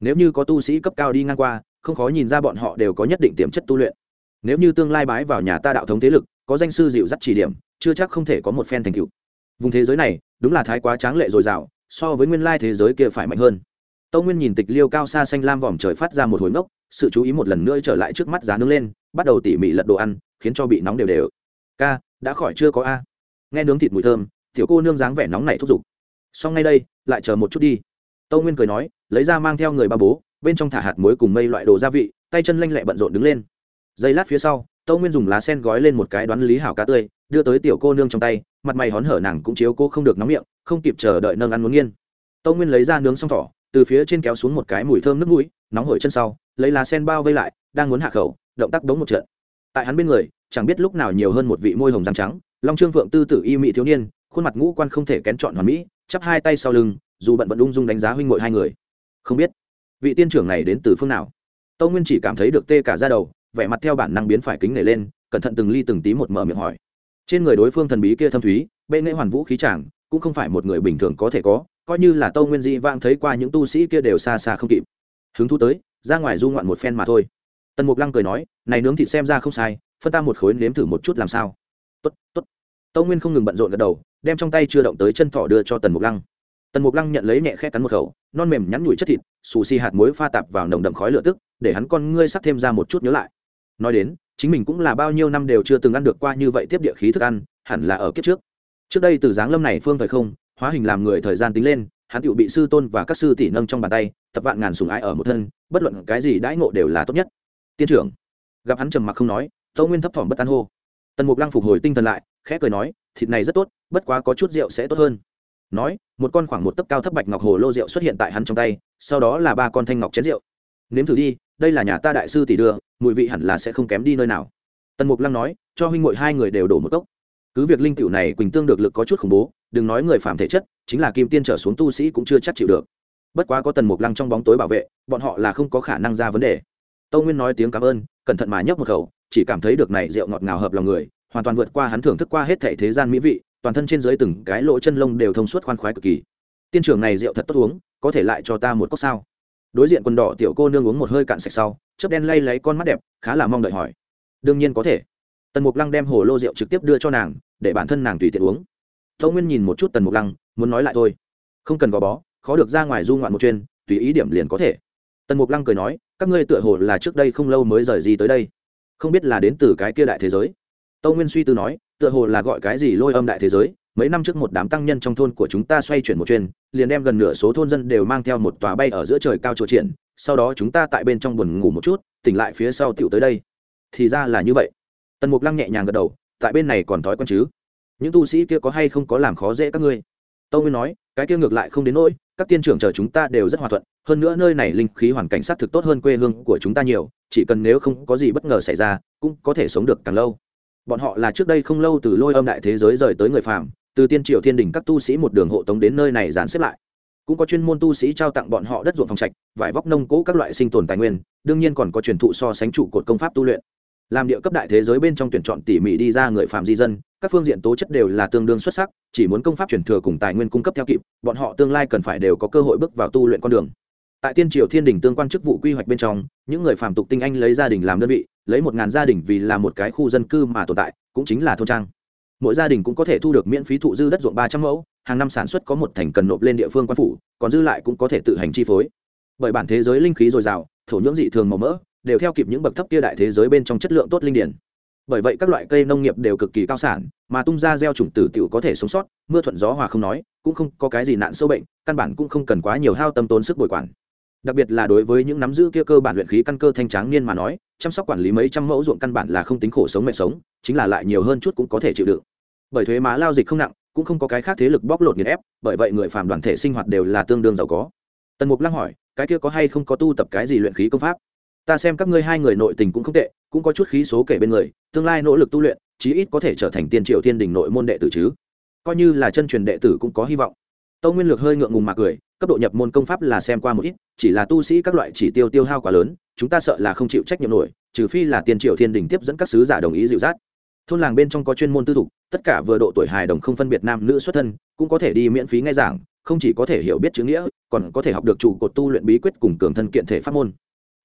Nếu như có tu sĩ cấp cao đi ngang qua, không khó nhìn ra bọn họ đều có nhất định tiềm chất tu luyện. Nếu như tương lai bái vào nhà ta đạo thống thế lực, có danh sư dịu dắt chỉ điểm, chưa chắc không thể có một phen thành tựu. Vùng thế giới này, đúng là thái quá tráng lệ dồi dào, so với nguyên lai thế giới kia phải mạnh hơn. Tâu nguyên nhìn tịch liêu cao xa xanh lam vòm trời phát ra một hồi ngốc, sự chú ý một lần nữa trở lại trước mắt giá nướng lên, bắt đầu tỉ mỉ lật đồ ăn, khiến cho bị nóng đều đều. Ca, đã khỏi chưa có a? Nghe nướng thịt mùi thơm tiểu cô nương dáng vẻ nóng này thúc giục. Xong ngay đây, lại chờ một chút đi. Tâu nguyên cười nói, lấy ra mang theo người ba bố, bên trong thả hạt muối cùng mây loại đồ gia vị, tay chân lanh lẹ bận rộn đứng lên. Giây lát phía sau, tâu nguyên dùng lá sen gói lên một cái đoán lý hảo cá tươi, đưa tới tiểu cô nương trong tay, mặt mày hón hở nàng cũng chiếu cô không được nóng miệng, không kịp chờ đợi nâng ăn muốn nghiên. Tâu nguyên lấy ra nướng xong thỏ, từ phía trên kéo xuống một cái mùi thơm nước mũi, nóng hổi chân sau, lấy lá sen bao vây lại, đang muốn hạ khẩu, động tác đống một trận. Tại hắn bên người, chẳng biết lúc nào nhiều hơn một vị môi hồng răng trắng, long trương phượng tư tử y mỹ thiếu niên khuôn mặt ngũ quan không thể kén chọn hoàn mỹ, chắp hai tay sau lưng, dù bận vận ung dung đánh giá huynh mội hai người. Không biết, vị tiên trưởng này đến từ phương nào? Tâu nguyên chỉ cảm thấy được tê cả ra đầu, vẻ mặt theo bản năng biến phải kính nể lên, cẩn thận từng ly từng tí một mở miệng hỏi. Trên người đối phương thần bí kia thâm thúy, bệ nghệ hoàn vũ khí chàng, cũng không phải một người bình thường có thể có, coi như là tâu nguyên dị vang thấy qua những tu sĩ kia đều xa xa không kịp. Hứng thú tới, ra ngoài du ngoạn một phen mà thôi. Tần mục lăng cười nói, này nướng thịt xem ra không sai, phân ta một khối nếm thử một chút làm sao. Tốt tốt. Tâu nguyên không ngừng bận rộn gật đầu đem trong tay chưa động tới chân thỏ đưa cho tần mục lăng. Tần mục lăng nhận lấy nhẹ khẽ cắn một khẩu, non mềm nhắn nhủi chất thịt, xù xì hạt muối pha tạp vào nồng đậm khói lửa tức, để hắn con ngươi sắc thêm ra một chút nhớ lại. Nói đến, chính mình cũng là bao nhiêu năm đều chưa từng ăn được qua như vậy tiếp địa khí thức ăn, hẳn là ở kiếp trước. Trước đây từ giáng lâm này phương thời không, hóa hình làm người thời gian tính lên, hắn tựu bị sư tôn và các sư tỷ nâng trong bàn tay, tập vạn ngàn sùng ái ở một thân, bất luận cái gì đãi ngộ đều là tốt nhất. Tiên trưởng, gặp hắn trầm mặc không nói tâu nguyên thấp thỏm bất an hô. Tần mục lăng phục hồi tinh thần lại, khẽ cười nói thịt này rất tốt, bất quá có chút rượu sẽ tốt hơn. Nói, một con khoảng một tấc cao thấp bạch ngọc hồ lô rượu xuất hiện tại hắn trong tay, sau đó là ba con thanh ngọc chén rượu. Nếm thử đi, đây là nhà ta đại sư tỷ đưa, mùi vị hẳn là sẽ không kém đi nơi nào. Tần mục lăng nói, cho huynh mội hai người đều đổ một cốc. Cứ việc linh tiểu này quỳnh tương được lực có chút khủng bố, đừng nói người phạm thể chất, chính là kim tiên trở xuống tu sĩ cũng chưa chắc chịu được. Bất quá có tần mục lăng trong bóng tối bảo vệ, bọn họ là không có khả năng ra vấn đề. Tâu nguyên nói tiếng cảm ơn, cẩn thận mà nhấp một khẩu, chỉ cảm thấy được này rượu ngọt ngào hợp lòng người hoàn toàn vượt qua hắn thưởng thức qua hết thảy thế gian mỹ vị toàn thân trên dưới từng cái lỗ chân lông đều thông suốt khoan khoái cực kỳ. Tiên trưởng này rượu thật tốt uống có thể lại cho ta một cốc sao? Đối diện quần đỏ tiểu cô nương uống một hơi cạn sạch sau chớp đen lay lấy con mắt đẹp khá là mong đợi hỏi. Đương nhiên có thể. Tần mục lăng đem hồ lô rượu trực tiếp đưa cho nàng để bản thân nàng tùy tiện uống. Tống nguyên nhìn một chút tần mục lăng muốn nói lại thôi. Không cần gò bó khó được ra ngoài du ngoạn một chuyến, tùy ý điểm liền có thể. Tần mục lăng cười nói các ngươi tựa hồ là trước đây không lâu mới rời gì tới đây. Không biết là đến từ cái kia đại thế giới tâu nguyên suy tư nói, tựa hồ là gọi cái gì lôi âm đại thế giới, mấy năm trước một đám tăng nhân trong thôn của chúng ta xoay chuyển một chuyên liền đem gần nửa số thôn dân đều mang theo một tòa bay ở giữa trời cao chỗ triển, sau đó chúng ta tại bên trong buồn ngủ một chút, tỉnh lại phía sau tựu tới đây. Thì ra là như vậy. Tần mục lăng nhẹ nhàng gật đầu, tại bên này còn thói quen chứ? Những tu sĩ kia có hay không có làm khó dễ các ngươi? Tâu nguyên nói, cái kia ngược lại không đến nỗi, các tiên trưởng chờ chúng ta đều rất hòa thuận, hơn nữa nơi này linh khí hoàn cảnh sát thực tốt hơn quê hương của chúng ta nhiều, chỉ cần nếu không có gì bất ngờ xảy ra, cũng có thể sống được càng lâu bọn họ là trước đây không lâu từ lôi âm đại thế giới rời tới người phàm, từ tiên triều thiên đình các tu sĩ một đường hộ tống đến nơi này dàn xếp lại. Cũng có chuyên môn tu sĩ trao tặng bọn họ đất ruộng phòng trạch, vải vóc nông cỗ các loại sinh tồn tài nguyên, đương nhiên còn có truyền thụ so sánh trụ cột công pháp tu luyện. Làm địa cấp đại thế giới bên trong tuyển chọn tỉ mỉ đi ra người phạm di dân, các phương diện tố chất đều là tương đương xuất sắc, chỉ muốn công pháp truyền thừa cùng tài nguyên cung cấp theo kịp, bọn họ tương lai cần phải đều có cơ hội bước vào tu luyện con đường tại tiên triều thiên đình tương quan chức vụ quy hoạch bên trong, những người phạm tục tinh anh lấy gia đình làm đơn vị, lấy một ngàn gia đình vì là một cái khu dân cư mà tồn tại, cũng chính là thôn trang. Mỗi gia đình cũng có thể thu được miễn phí thụ dư đất ruộng ba trăm mẫu, hàng năm sản xuất có một thành cần nộp lên địa phương quan phủ, còn dư lại cũng có thể tự hành chi phối. Bởi bản thế giới linh khí dồi dào, thổ nhưỡng dị thường màu mỡ, đều theo kịp những bậc thấp kia đại thế giới bên trong chất lượng tốt linh điển. Bởi vậy các loại cây nông nghiệp đều cực kỳ cao sản, mà tung ra gieo trùng tử tiểu có thể sống sót, mưa thuận gió hòa không nói, cũng không có cái gì nạn sâu bệnh, căn bản cũng không cần quá nhiều hao tâm tốn sức bồi quản đặc biệt là đối với những nắm giữ kia cơ bản luyện khí căn cơ thanh tráng niên mà nói, chăm sóc quản lý mấy trăm mẫu ruộng căn bản là không tính khổ sống mệt sống, chính là lại nhiều hơn chút cũng có thể chịu đựng. Bởi thuế má lao dịch không nặng, cũng không có cái khác thế lực bóc lột nghiền ép, bởi vậy người phàm đoàn thể sinh hoạt đều là tương đương giàu có. Tần mục lăng hỏi, cái kia có hay không có tu tập cái gì luyện khí công pháp? Ta xem các ngươi hai người nội tình cũng không tệ, cũng có chút khí số kể bên người, tương lai nỗ lực tu luyện, chí ít có thể trở thành tiên triệu thiên đình nội môn đệ tử chứ. Coi như là chân truyền đệ tử cũng có hy vọng tâu nguyên lược hơi ngượng ngùng mà cười, cấp độ nhập môn công pháp là xem qua một ít, chỉ là tu sĩ các loại chỉ tiêu tiêu hao quá lớn, chúng ta sợ là không chịu trách nhiệm nổi, trừ phi là tiên triệu thiên đình tiếp dẫn các sứ giả đồng ý dịu dắt. Thôn làng bên trong có chuyên môn tư thục, tất cả vừa độ tuổi hài đồng không phân biệt nam nữ xuất thân, cũng có thể đi miễn phí nghe giảng, không chỉ có thể hiểu biết chữ nghĩa, còn có thể học được chủ cột tu luyện bí quyết cùng cường thân kiện thể pháp môn.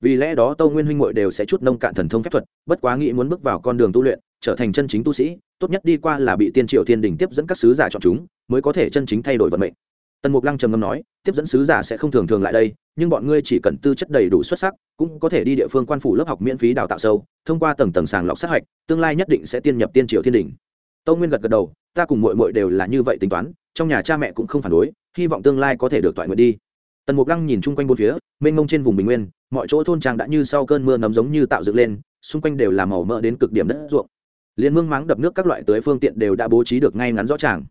Vì lẽ đó tâu nguyên huynh muội đều sẽ chút nông cạn thần thông phép thuật, bất quá nghĩ muốn bước vào con đường tu luyện, trở thành chân chính tu sĩ, tốt nhất đi qua là bị tiên triệu thiên đình tiếp dẫn các sứ giả chọn chúng, mới có thể chân chính thay đổi vận mệnh tần mục lăng trầm ngâm nói, tiếp dẫn sứ giả sẽ không thường thường lại đây, nhưng bọn ngươi chỉ cần tư chất đầy đủ xuất sắc, cũng có thể đi địa phương quan phủ lớp học miễn phí đào tạo sâu, thông qua tầng tầng sàng lọc sát hạch, tương lai nhất định sẽ tiên nhập tiên triều thiên đình. Tâu nguyên gật gật đầu, ta cùng mội mội đều là như vậy tính toán, trong nhà cha mẹ cũng không phản đối, hy vọng tương lai có thể được toại nguyện đi. Tần mục lăng nhìn chung quanh bốn phía, mênh mông trên vùng bình nguyên, mọi chỗ thôn trang đã như sau cơn mưa nấm giống như tạo dựng lên, xung quanh đều là màu mỡ đến cực điểm đất ruộng. Liên mương máng đập nước các loại tưới phương tiện đều đã bố trí được ngay ngắn rõ ràng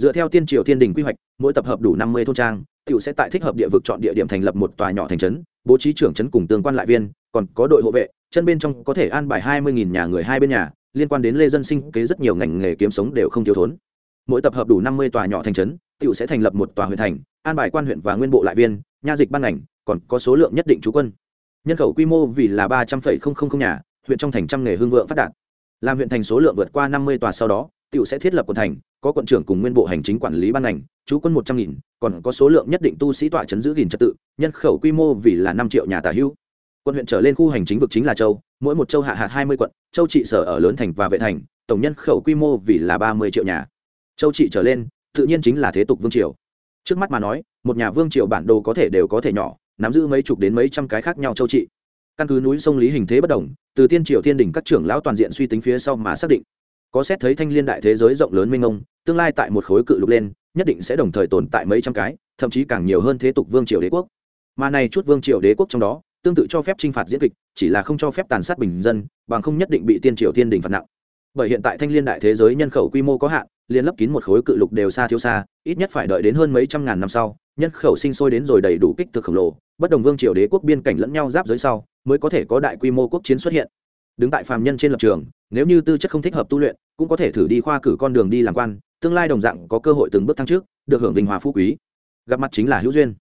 dựa theo tiên triều thiên đình quy hoạch, mỗi tập hợp đủ năm mươi thôn trang, tiểu sẽ tại thích hợp địa vực chọn địa điểm thành lập một tòa nhỏ thành trấn, bố trí trưởng trấn cùng tương quan lại viên, còn có đội hộ vệ, chân bên trong có thể an bài hai mươi nhà người hai bên nhà, liên quan đến lê dân sinh kế rất nhiều ngành nghề kiếm sống đều không thiếu thốn. Mỗi tập hợp đủ năm mươi tòa nhỏ thành trấn, tiểu sẽ thành lập một tòa huyện thành, an bài quan huyện và nguyên bộ lại viên, nha dịch ban ngành, còn có số lượng nhất định trú quân. Nhân khẩu quy mô vì là ba trăm linh nhà, huyện trong thành trăm nghề hương vượng phát đạt. Làm huyện thành số lượng vượt qua năm mươi tòa sau đó, tiểu sẽ thiết lập quận thành có quận trưởng cùng nguyên bộ hành chính quản lý ban ngành, chú quân một trăm nghìn, còn có số lượng nhất định tu sĩ tọa chấn giữ gìn trật tự, nhân khẩu quy mô vì là năm triệu nhà tả hữu. Quận huyện trở lên khu hành chính vực chính là châu, mỗi một châu hạ hạt hai mươi quận, châu trị sở ở lớn thành và vệ thành, tổng nhân khẩu quy mô vì là ba mươi triệu nhà. Châu trị trở lên, tự nhiên chính là thế tục vương triều. Trước mắt mà nói, một nhà vương triều bản đồ có thể đều có thể nhỏ, nắm giữ mấy chục đến mấy trăm cái khác nhau châu trị. Căn cứ núi sông lý hình thế bất đồng, từ tiên triều thiên đỉnh các trưởng lão toàn diện suy tính phía sau mà xác định có xét thấy thanh liên đại thế giới rộng lớn mênh mông, tương lai tại một khối cự lục lên, nhất định sẽ đồng thời tồn tại mấy trăm cái, thậm chí càng nhiều hơn thế tục vương triều đế quốc. Mà này chút vương triều đế quốc trong đó, tương tự cho phép t r i n h phạt diễn kịch, chỉ là không cho phép tàn sát bình dân, bằng không nhất định bị tiên triều thiên đình phạt nặng. Bởi hiện tại thanh liên đại thế giới nhân khẩu quy mô có hạn, liên lấp kín một khối cự lục đều xa thiếu xa, ít nhất phải đợi đến hơn mấy trăm ngàn năm sau, nhân khẩu sinh sôi đến rồi đầy đủ kích thực khổng lồ, bất đồng vương triều đế quốc biên cảnh lẫn nhau giáp giới sau, mới có thể có đại quy mô quốc chiến xuất hiện. Đứng tại phàm nhân trên lập trường nếu như tư chất không thích hợp tu luyện, cũng có thể thử đi khoa cử con đường đi làm quan, tương lai đồng dạng có cơ hội từng bước thăng trước, được hưởng vinh hòa phú quý. Gặp mặt chính là hữu duyên.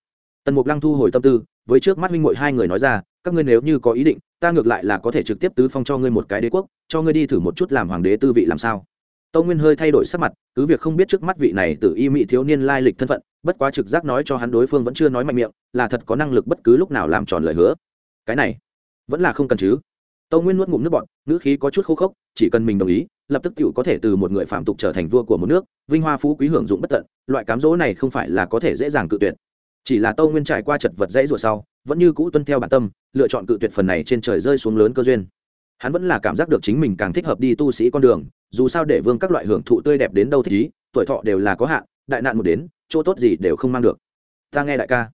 Tần mục lăng thu hồi tâm tư, với trước mắt minh mội hai người nói ra, các ngươi nếu như có ý định, ta ngược lại là có thể trực tiếp tứ phong cho ngươi một cái đế quốc, cho ngươi đi thử một chút làm hoàng đế tư vị làm sao. Tâu nguyên hơi thay đổi sắc mặt, cứ việc không biết trước mắt vị này từ y mị thiếu niên lai lịch thân phận, bất quá trực giác nói cho hắn đối phương vẫn chưa nói mạnh miệng, là thật có năng lực bất cứ lúc nào làm tròn lời hứa. Cái này, vẫn là không cần chứ tâu nguyên nuốt ngụm nước bọn ngữ khí có chút khô khốc, chỉ cần mình đồng ý, lập tức Tiểu có thể từ một người phạm tục trở thành vua của một nước, vinh hoa phú quý hưởng dụng bất tận, loại cám dỗ này không phải là có thể dễ dàng cự tuyệt. Chỉ là tâu nguyên trải qua chật vật dãy rủa sau, vẫn như cũ tuân theo bản tâm, lựa chọn cự tuyệt phần này trên trời rơi xuống lớn cơ duyên. Hắn vẫn là cảm giác được chính mình càng thích hợp đi tu sĩ con đường, dù sao để vương các loại hưởng thụ tươi đẹp đến đâu thì ý, tuổi thọ đều là có hạn, đại nạn một đến, chỗ tốt gì đều không mang được. Ta nghe đại ca.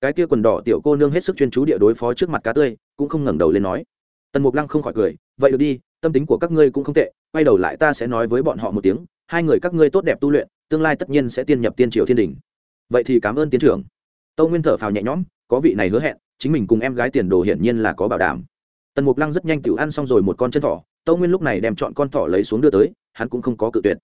Cái kia quần đỏ tiểu cô nương hết sức chuyên chú địa đối phó trước mặt cá tươi, cũng không ngẩng đầu lên nói tần mục lăng không khỏi cười, vậy được đi, tâm tính của các ngươi cũng không tệ, quay đầu lại ta sẽ nói với bọn họ một tiếng, hai người các ngươi tốt đẹp tu luyện, tương lai tất nhiên sẽ tiên nhập tiên triều thiên đình. Vậy thì cảm ơn tiến trưởng. Tâu nguyên thở phào nhẹ nhõm, có vị này hứa hẹn, chính mình cùng em gái tiền đồ hiển nhiên là có bảo đảm. Tần mục lăng rất nhanh tự ăn xong rồi một con chân thỏ, tâu nguyên lúc này đem chọn con thỏ lấy xuống đưa tới, hắn cũng không có cự tuyệt.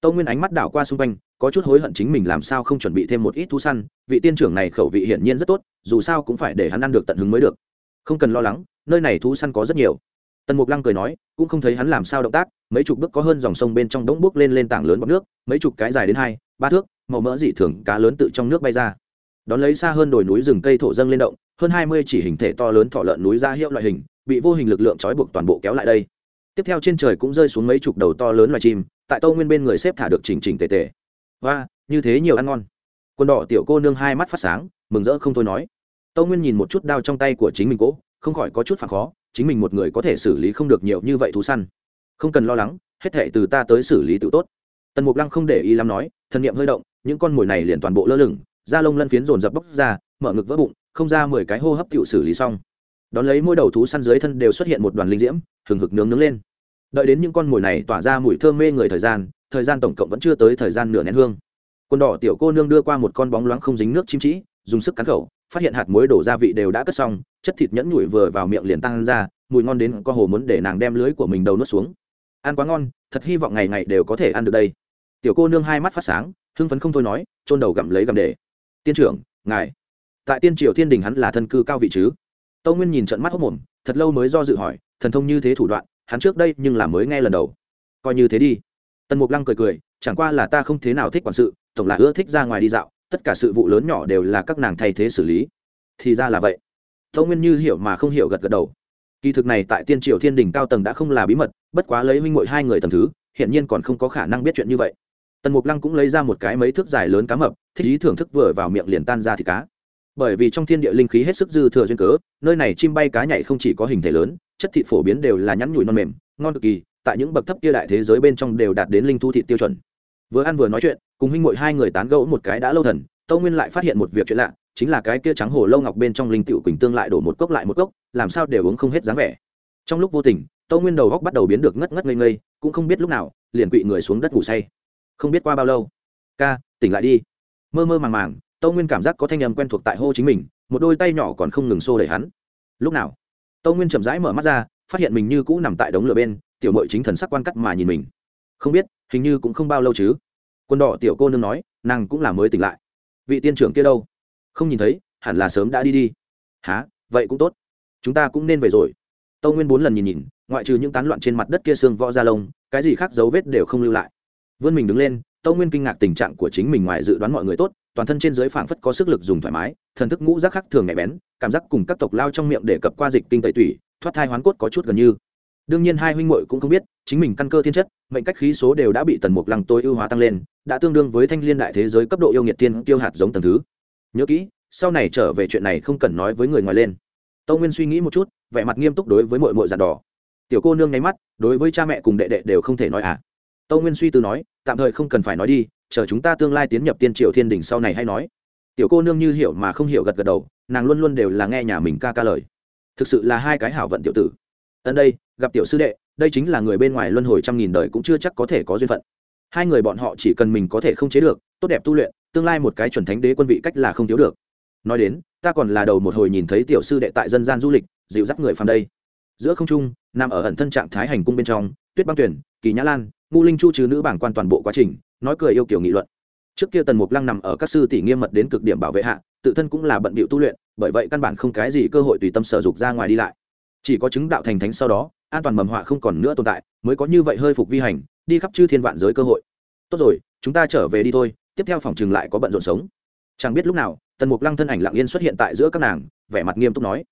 Tâu nguyên ánh mắt đảo qua xung quanh, có chút hối hận chính mình làm sao không chuẩn bị thêm một ít thu săn, vị tiên trưởng này khẩu vị hiển nhiên rất tốt, dù sao cũng phải để hắn ăn được tận hứng mới được không cần lo lắng, nơi này thú săn có rất nhiều. Tần mục lăng cười nói, cũng không thấy hắn làm sao động tác, mấy chục bước có hơn dòng sông bên trong đống bước lên lên tảng lớn bọc nước, mấy chục cái dài đến hai, ba thước, màu mỡ dị thường, cá lớn tự trong nước bay ra. Đón lấy xa hơn đồi núi rừng cây thổ dâng lên động, hơn hai mươi chỉ hình thể to lớn thọ lợn núi ra hiệu loại hình, bị vô hình lực lượng trói buộc toàn bộ kéo lại đây. Tiếp theo trên trời cũng rơi xuống mấy chục đầu to lớn loài chim, tại tâu nguyên bên người xếp thả được chỉnh chỉnh tề tề. Và như thế nhiều ăn ngon. Quân đỏ tiểu cô nương hai mắt phát sáng, mừng rỡ không thôi nói tâu nguyên nhìn một chút đao trong tay của chính mình cỗ không khỏi có chút phản khó, chính mình một người có thể xử lý không được nhiều như vậy thú săn. Không cần lo lắng, hết thệ từ ta tới xử lý tự tốt. Tần mục lăng không để ý lắm nói, thần niệm hơi động, những con mồi này liền toàn bộ lơ lửng, da lông lân phiến dồn dập bốc ra, mở ngực vỡ bụng, không ra mười cái hô hấp tựu xử lý xong. Đón lấy mỗi đầu thú săn dưới thân đều xuất hiện một đoàn linh diễm, hừng hực nướng nướng lên. Đợi đến những con mồi này tỏa ra mùi thơm mê người thời gian thời gian tổng cộng vẫn chưa tới thời gian nửa nén hương. Quần đỏ tiểu cô nương đưa qua một con bóng loáng không dính nước chim trĩ dùng sức cắn khẩu phát hiện hạt muối đổ gia vị đều đã cất xong, chất thịt nhẫn nhủi vừa vào miệng liền tăng ra, mùi ngon đến có hồ muốn để nàng đem lưới của mình đầu nuốt xuống. Ăn quá ngon, thật hy vọng ngày ngày đều có thể ăn được đây. Tiểu cô nương hai mắt phát sáng, hưng phấn không thôi nói trôn đầu gặm lấy gặm để. Tiên trưởng, ngài. Tại tiên triều thiên đình hắn là thân cư cao vị chứ? Tâu nguyên nhìn trận mắt hốc mồm, thật lâu mới do dự hỏi, thần thông như thế thủ đoạn, hắn trước đây nhưng là mới nghe lần đầu. Coi như thế đi. Tần mục lăng cười cười, chẳng qua là ta không thế nào thích quản sự, tổng là ưa thích ra ngoài đi dạo tất cả sự vụ lớn nhỏ đều là các nàng thay thế xử lý. Thì ra là vậy. Tâu nguyên như hiểu mà không hiểu gật gật đầu. Kỳ thực này tại tiên triều thiên đình cao tầng đã không là bí mật, bất quá lấy minh mội hai người tầm thứ hiện nhiên còn không có khả năng biết chuyện như vậy. Tần mục lăng cũng lấy ra một cái mấy thước dài lớn cá mập, thích ý thưởng thức vừa vào miệng liền tan ra thịt cá. Bởi vì trong thiên địa linh khí hết sức dư thừa duyên cớ, nơi này chim bay cá nhảy không chỉ có hình thể lớn, chất thịt phổ biến đều là nhắn nhủi non mềm, ngon cực kỳ, tại những bậc thấp kia đại thế giới bên trong đều đạt đến linh thu thịt tiêu chuẩn vừa ăn vừa nói chuyện, cùng huynh mội hai người tán gẫu một cái đã lâu thần tâu nguyên lại phát hiện một việc chuyện lạ, chính là cái kia trắng hồ lâu ngọc bên trong linh tiểu quỳnh tương lại đổ một cốc lại một cốc, làm sao đều uống không hết dáng vẻ. Trong lúc vô tình tâu nguyên đầu góc bắt đầu biến được ngất ngất ngây ngây, cũng không biết lúc nào, liền quỵ người xuống đất ngủ say. Không biết qua bao lâu. Ca, tỉnh lại đi. Mơ mơ màng màng tâu nguyên cảm giác có thanh âm quen thuộc tại hô chính mình, một đôi tay nhỏ còn không ngừng xô đẩy hắn. Lúc nào? Tâu nguyên chậm rãi mở mắt ra, phát hiện mình như cũ nằm tại đống lửa bên, tiểu mội chính thần sắc quan cắt mà nhìn mình. Không biết hình như cũng không bao lâu chứ. Quân đỏ tiểu cô nương nói, nàng cũng là mới tỉnh lại. Vị tiên trưởng kia đâu? Không nhìn thấy, hẳn là sớm đã đi đi. Há vậy cũng tốt. Chúng ta cũng nên về rồi. Tâu nguyên bốn lần nhìn nhìn, ngoại trừ những tán loạn trên mặt đất kia xương võ da lông, cái gì khác dấu vết đều không lưu lại. Vươn mình đứng lên, tâu nguyên kinh ngạc tình trạng của chính mình ngoài dự đoán mọi người tốt, toàn thân trên dưới phảng phất có sức lực dùng thoải mái, thần thức ngũ giác khác thường nhạy bén, cảm giác cùng các tộc lao trong miệng để cập qua dịch kinh tẩy tủy, thoát thai hoán cốt có chút gần như đương nhiên hai huynh muội cũng không biết, chính mình căn cơ thiên chất, mệnh cách khí số đều đã bị tần mục lăng tối ưu hóa tăng lên, đã tương đương với thanh liên đại thế giới cấp độ yêu nghiệt tiên tiêu hạt giống tầng thứ. Nhớ kỹ, sau này trở về chuyện này không cần nói với người ngoài lên. Tâu nguyên suy nghĩ một chút, vẻ mặt nghiêm túc đối với mội mội giàn đỏ. Tiểu cô nương nháy mắt, đối với cha mẹ cùng đệ đệ đều không thể nói à. Tâu nguyên suy tư nói, tạm thời không cần phải nói đi, chờ chúng ta tương lai tiến nhập tiên triều thiên đình sau này hay nói. Tiểu cô nương như hiểu mà không hiểu gật gật đầu, nàng luôn luôn đều là nghe nhà mình ca ca lời. Thực sự là hai cái hảo vận tiểu tử. Ân đây gặp tiểu sư đệ, đây chính là người bên ngoài luân hồi trăm nghìn đời cũng chưa chắc có thể có duyên phận. Hai người bọn họ chỉ cần mình có thể không chế được, tốt đẹp tu luyện, tương lai một cái chuẩn thánh đế quân vị cách là không thiếu được. Nói đến, ta còn là đầu một hồi nhìn thấy tiểu sư đệ tại dân gian du lịch, dịu dắt người phàm đây. Giữa không trung, nằm ở ẩn thân trạng thái hành cung bên trong, tuyết băng tuyển, kỳ nhã lan ngu linh chu trừ nữ bảng quan toàn bộ quá trình, nói cười yêu kiểu nghị luận. Trước kia tần mục lăng nằm ở các sư tỷ nghiêm mật đến cực điểm bảo vệ hạ, tự thân cũng là bận bịu tu luyện, bởi vậy căn bản không cái gì cơ hội tùy tâm sở dục ra ngoài đi lại. Chỉ có chứng đạo thành thánh sau đó an toàn mầm họa không còn nữa tồn tại, mới có như vậy hơi phục vi hành, đi khắp chư thiên vạn giới cơ hội. Tốt rồi, chúng ta trở về đi thôi, tiếp theo phòng trường lại có bận rộn sống. Chẳng biết lúc nào, tần mục lăng thân ảnh lặng yên xuất hiện tại giữa các nàng, vẻ mặt nghiêm túc nói.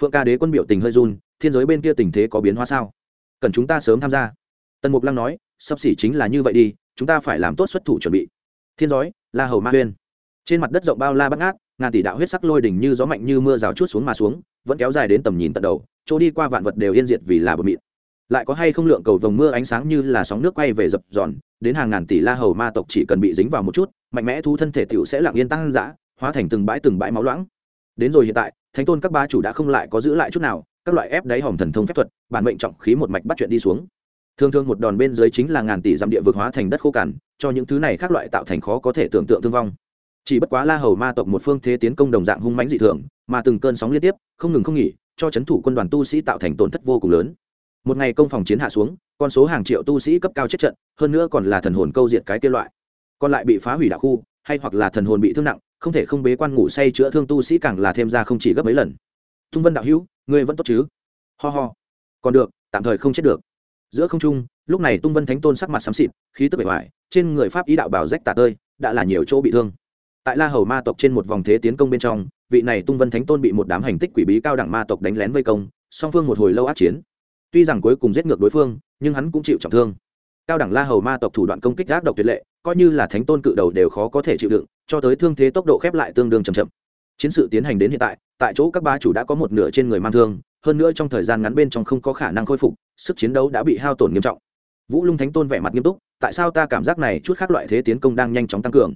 Phượng ca đế quân biểu tình hơi run, thiên giới bên kia tình thế có biến hóa sao? Cần chúng ta sớm tham gia. Tần mục lăng nói, sắp xỉ chính là như vậy đi, chúng ta phải làm tốt xuất thủ chuẩn bị. Thiên Giới la hầu ma huyên. Trên mặt đất rộng bao la bắt ngát, ngàn tỷ đạo huyết sắc lôi đỉnh như gió mạnh như mưa rào chút xuống mà xuống, vẫn kéo dài đến tầm nhìn tận đầu chỗ đi qua vạn vật đều yên diệt vì là bờ mịn lại có hay không lượng cầu vồng mưa ánh sáng như là sóng nước quay về dập dòn đến hàng ngàn tỷ la hầu ma tộc chỉ cần bị dính vào một chút, mạnh mẽ thu thân thể tiểu sẽ lặng yên tăng dã, hóa thành từng bãi từng bãi máu loãng. Đến rồi hiện tại, thánh tôn các ba chủ đã không lại có giữ lại chút nào, các loại ép đáy hòm thần thông phép thuật, bản mệnh trọng khí một mạch bắt chuyện đi xuống. Thường thường một đòn bên dưới chính là ngàn tỷ dặm địa vực hóa thành đất khô cằn, cho những thứ này các loại tạo thành khó có thể tưởng tượng thương vong. Chỉ bất quá la hầu ma tộc một phương thế tiến công đồng dạng hung mãnh dị thường, mà từng cơn sóng liên tiếp, không ngừng không nghỉ cho c h ấ n thủ quân đoàn tu sĩ tạo thành tổn thất vô cùng lớn. Một ngày công phòng chiến hạ xuống, con số hàng triệu tu sĩ cấp cao chết trận, hơn nữa còn là thần hồn câu diệt cái kia loại. Còn lại bị phá hủy đạo khu, hay hoặc là thần hồn bị thương nặng, không thể không bế quan ngủ say chữa thương tu sĩ càng là thêm ra không chỉ gấp mấy lần. Tung vân đạo hữu, ngươi vẫn tốt chứ? Ho ho. Còn được, tạm thời không chết được. Giữa không trung, lúc này tung vân thánh tôn sắc mặt xám xịt, khí tức bể hoài trên người pháp ý đạo bảo rách tả tơi, đã là nhiều chỗ bị thương tại la hầu ma tộc trên một vòng thế tiến công bên trong, vị này tung vân thánh tôn bị một đám hành tích quỷ bí cao đẳng ma tộc đánh lén vây công, song phương một hồi lâu át chiến. Tuy rằng cuối cùng giết ngược đối phương, nhưng hắn cũng chịu trọng thương. Cao đẳng la hầu ma tộc thủ đoạn công kích gác độc tuyệt lệ, coi như là thánh tôn cự đầu đều khó có thể chịu đựng, cho tới thương thế tốc độ khép lại tương đương chậm chậm. Chiến sự tiến hành đến hiện tại tại chỗ các ba chủ đã có một nửa trên người mang thương, hơn nữa trong thời gian ngắn bên trong không có khả năng khôi phục, sức chiến đấu đã bị hao tổn nghiêm trọng. Vũ lung thánh tôn vẻ mặt nghiêm túc, tại sao ta cảm giác này chút khác loại thế tiến công đang nhanh chóng tăng cường?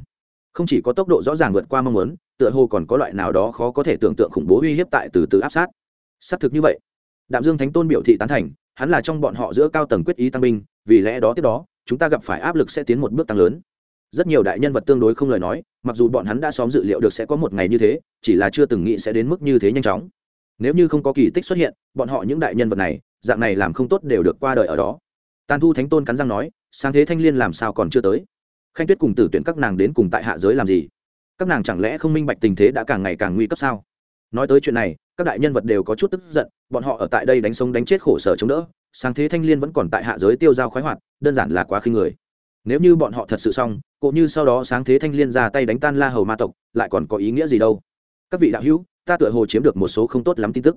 Không chỉ có tốc độ rõ ràng vượt qua mong muốn, tựa hồ còn có loại nào đó khó có thể tưởng tượng khủng bố uy hiếp tại từ từ áp sát. Xác thực như vậy. Đạm dương thánh tôn biểu thị tán thành, hắn là trong bọn họ giữa cao tầng quyết ý tăng binh, vì lẽ đó tiếp đó, chúng ta gặp phải áp lực sẽ tiến một bước tăng lớn. Rất nhiều đại nhân vật tương đối không lời nói, mặc dù bọn hắn đã xóm dự liệu được sẽ có một ngày như thế, chỉ là chưa từng nghĩ sẽ đến mức như thế nhanh chóng. Nếu như không có kỳ tích xuất hiện, bọn họ những đại nhân vật này, dạng này làm không tốt đều được qua đời ở đó. Tàn thu thánh tôn cắn răng nói, sáng thế thanh liên làm sao còn chưa tới? Khanh tuyết cùng tử tuyển các nàng đến cùng tại hạ giới làm gì? Các nàng chẳng lẽ không minh bạch tình thế đã càng ngày càng nguy cấp sao? Nói tới chuyện này, các đại nhân vật đều có chút tức giận, bọn họ ở tại đây đánh sống đánh chết khổ sở chống đỡ, sáng thế thanh liên vẫn còn tại hạ giới tiêu dao khoái hoạt, đơn giản là quá khinh người. Nếu như bọn họ thật sự xong cũng như sau đó sáng thế thanh liên ra tay đánh tan la hầu ma tộc, lại còn có ý nghĩa gì đâu? Các vị đạo hữu, ta tựa hồ chiếm được một số không tốt lắm tin tức.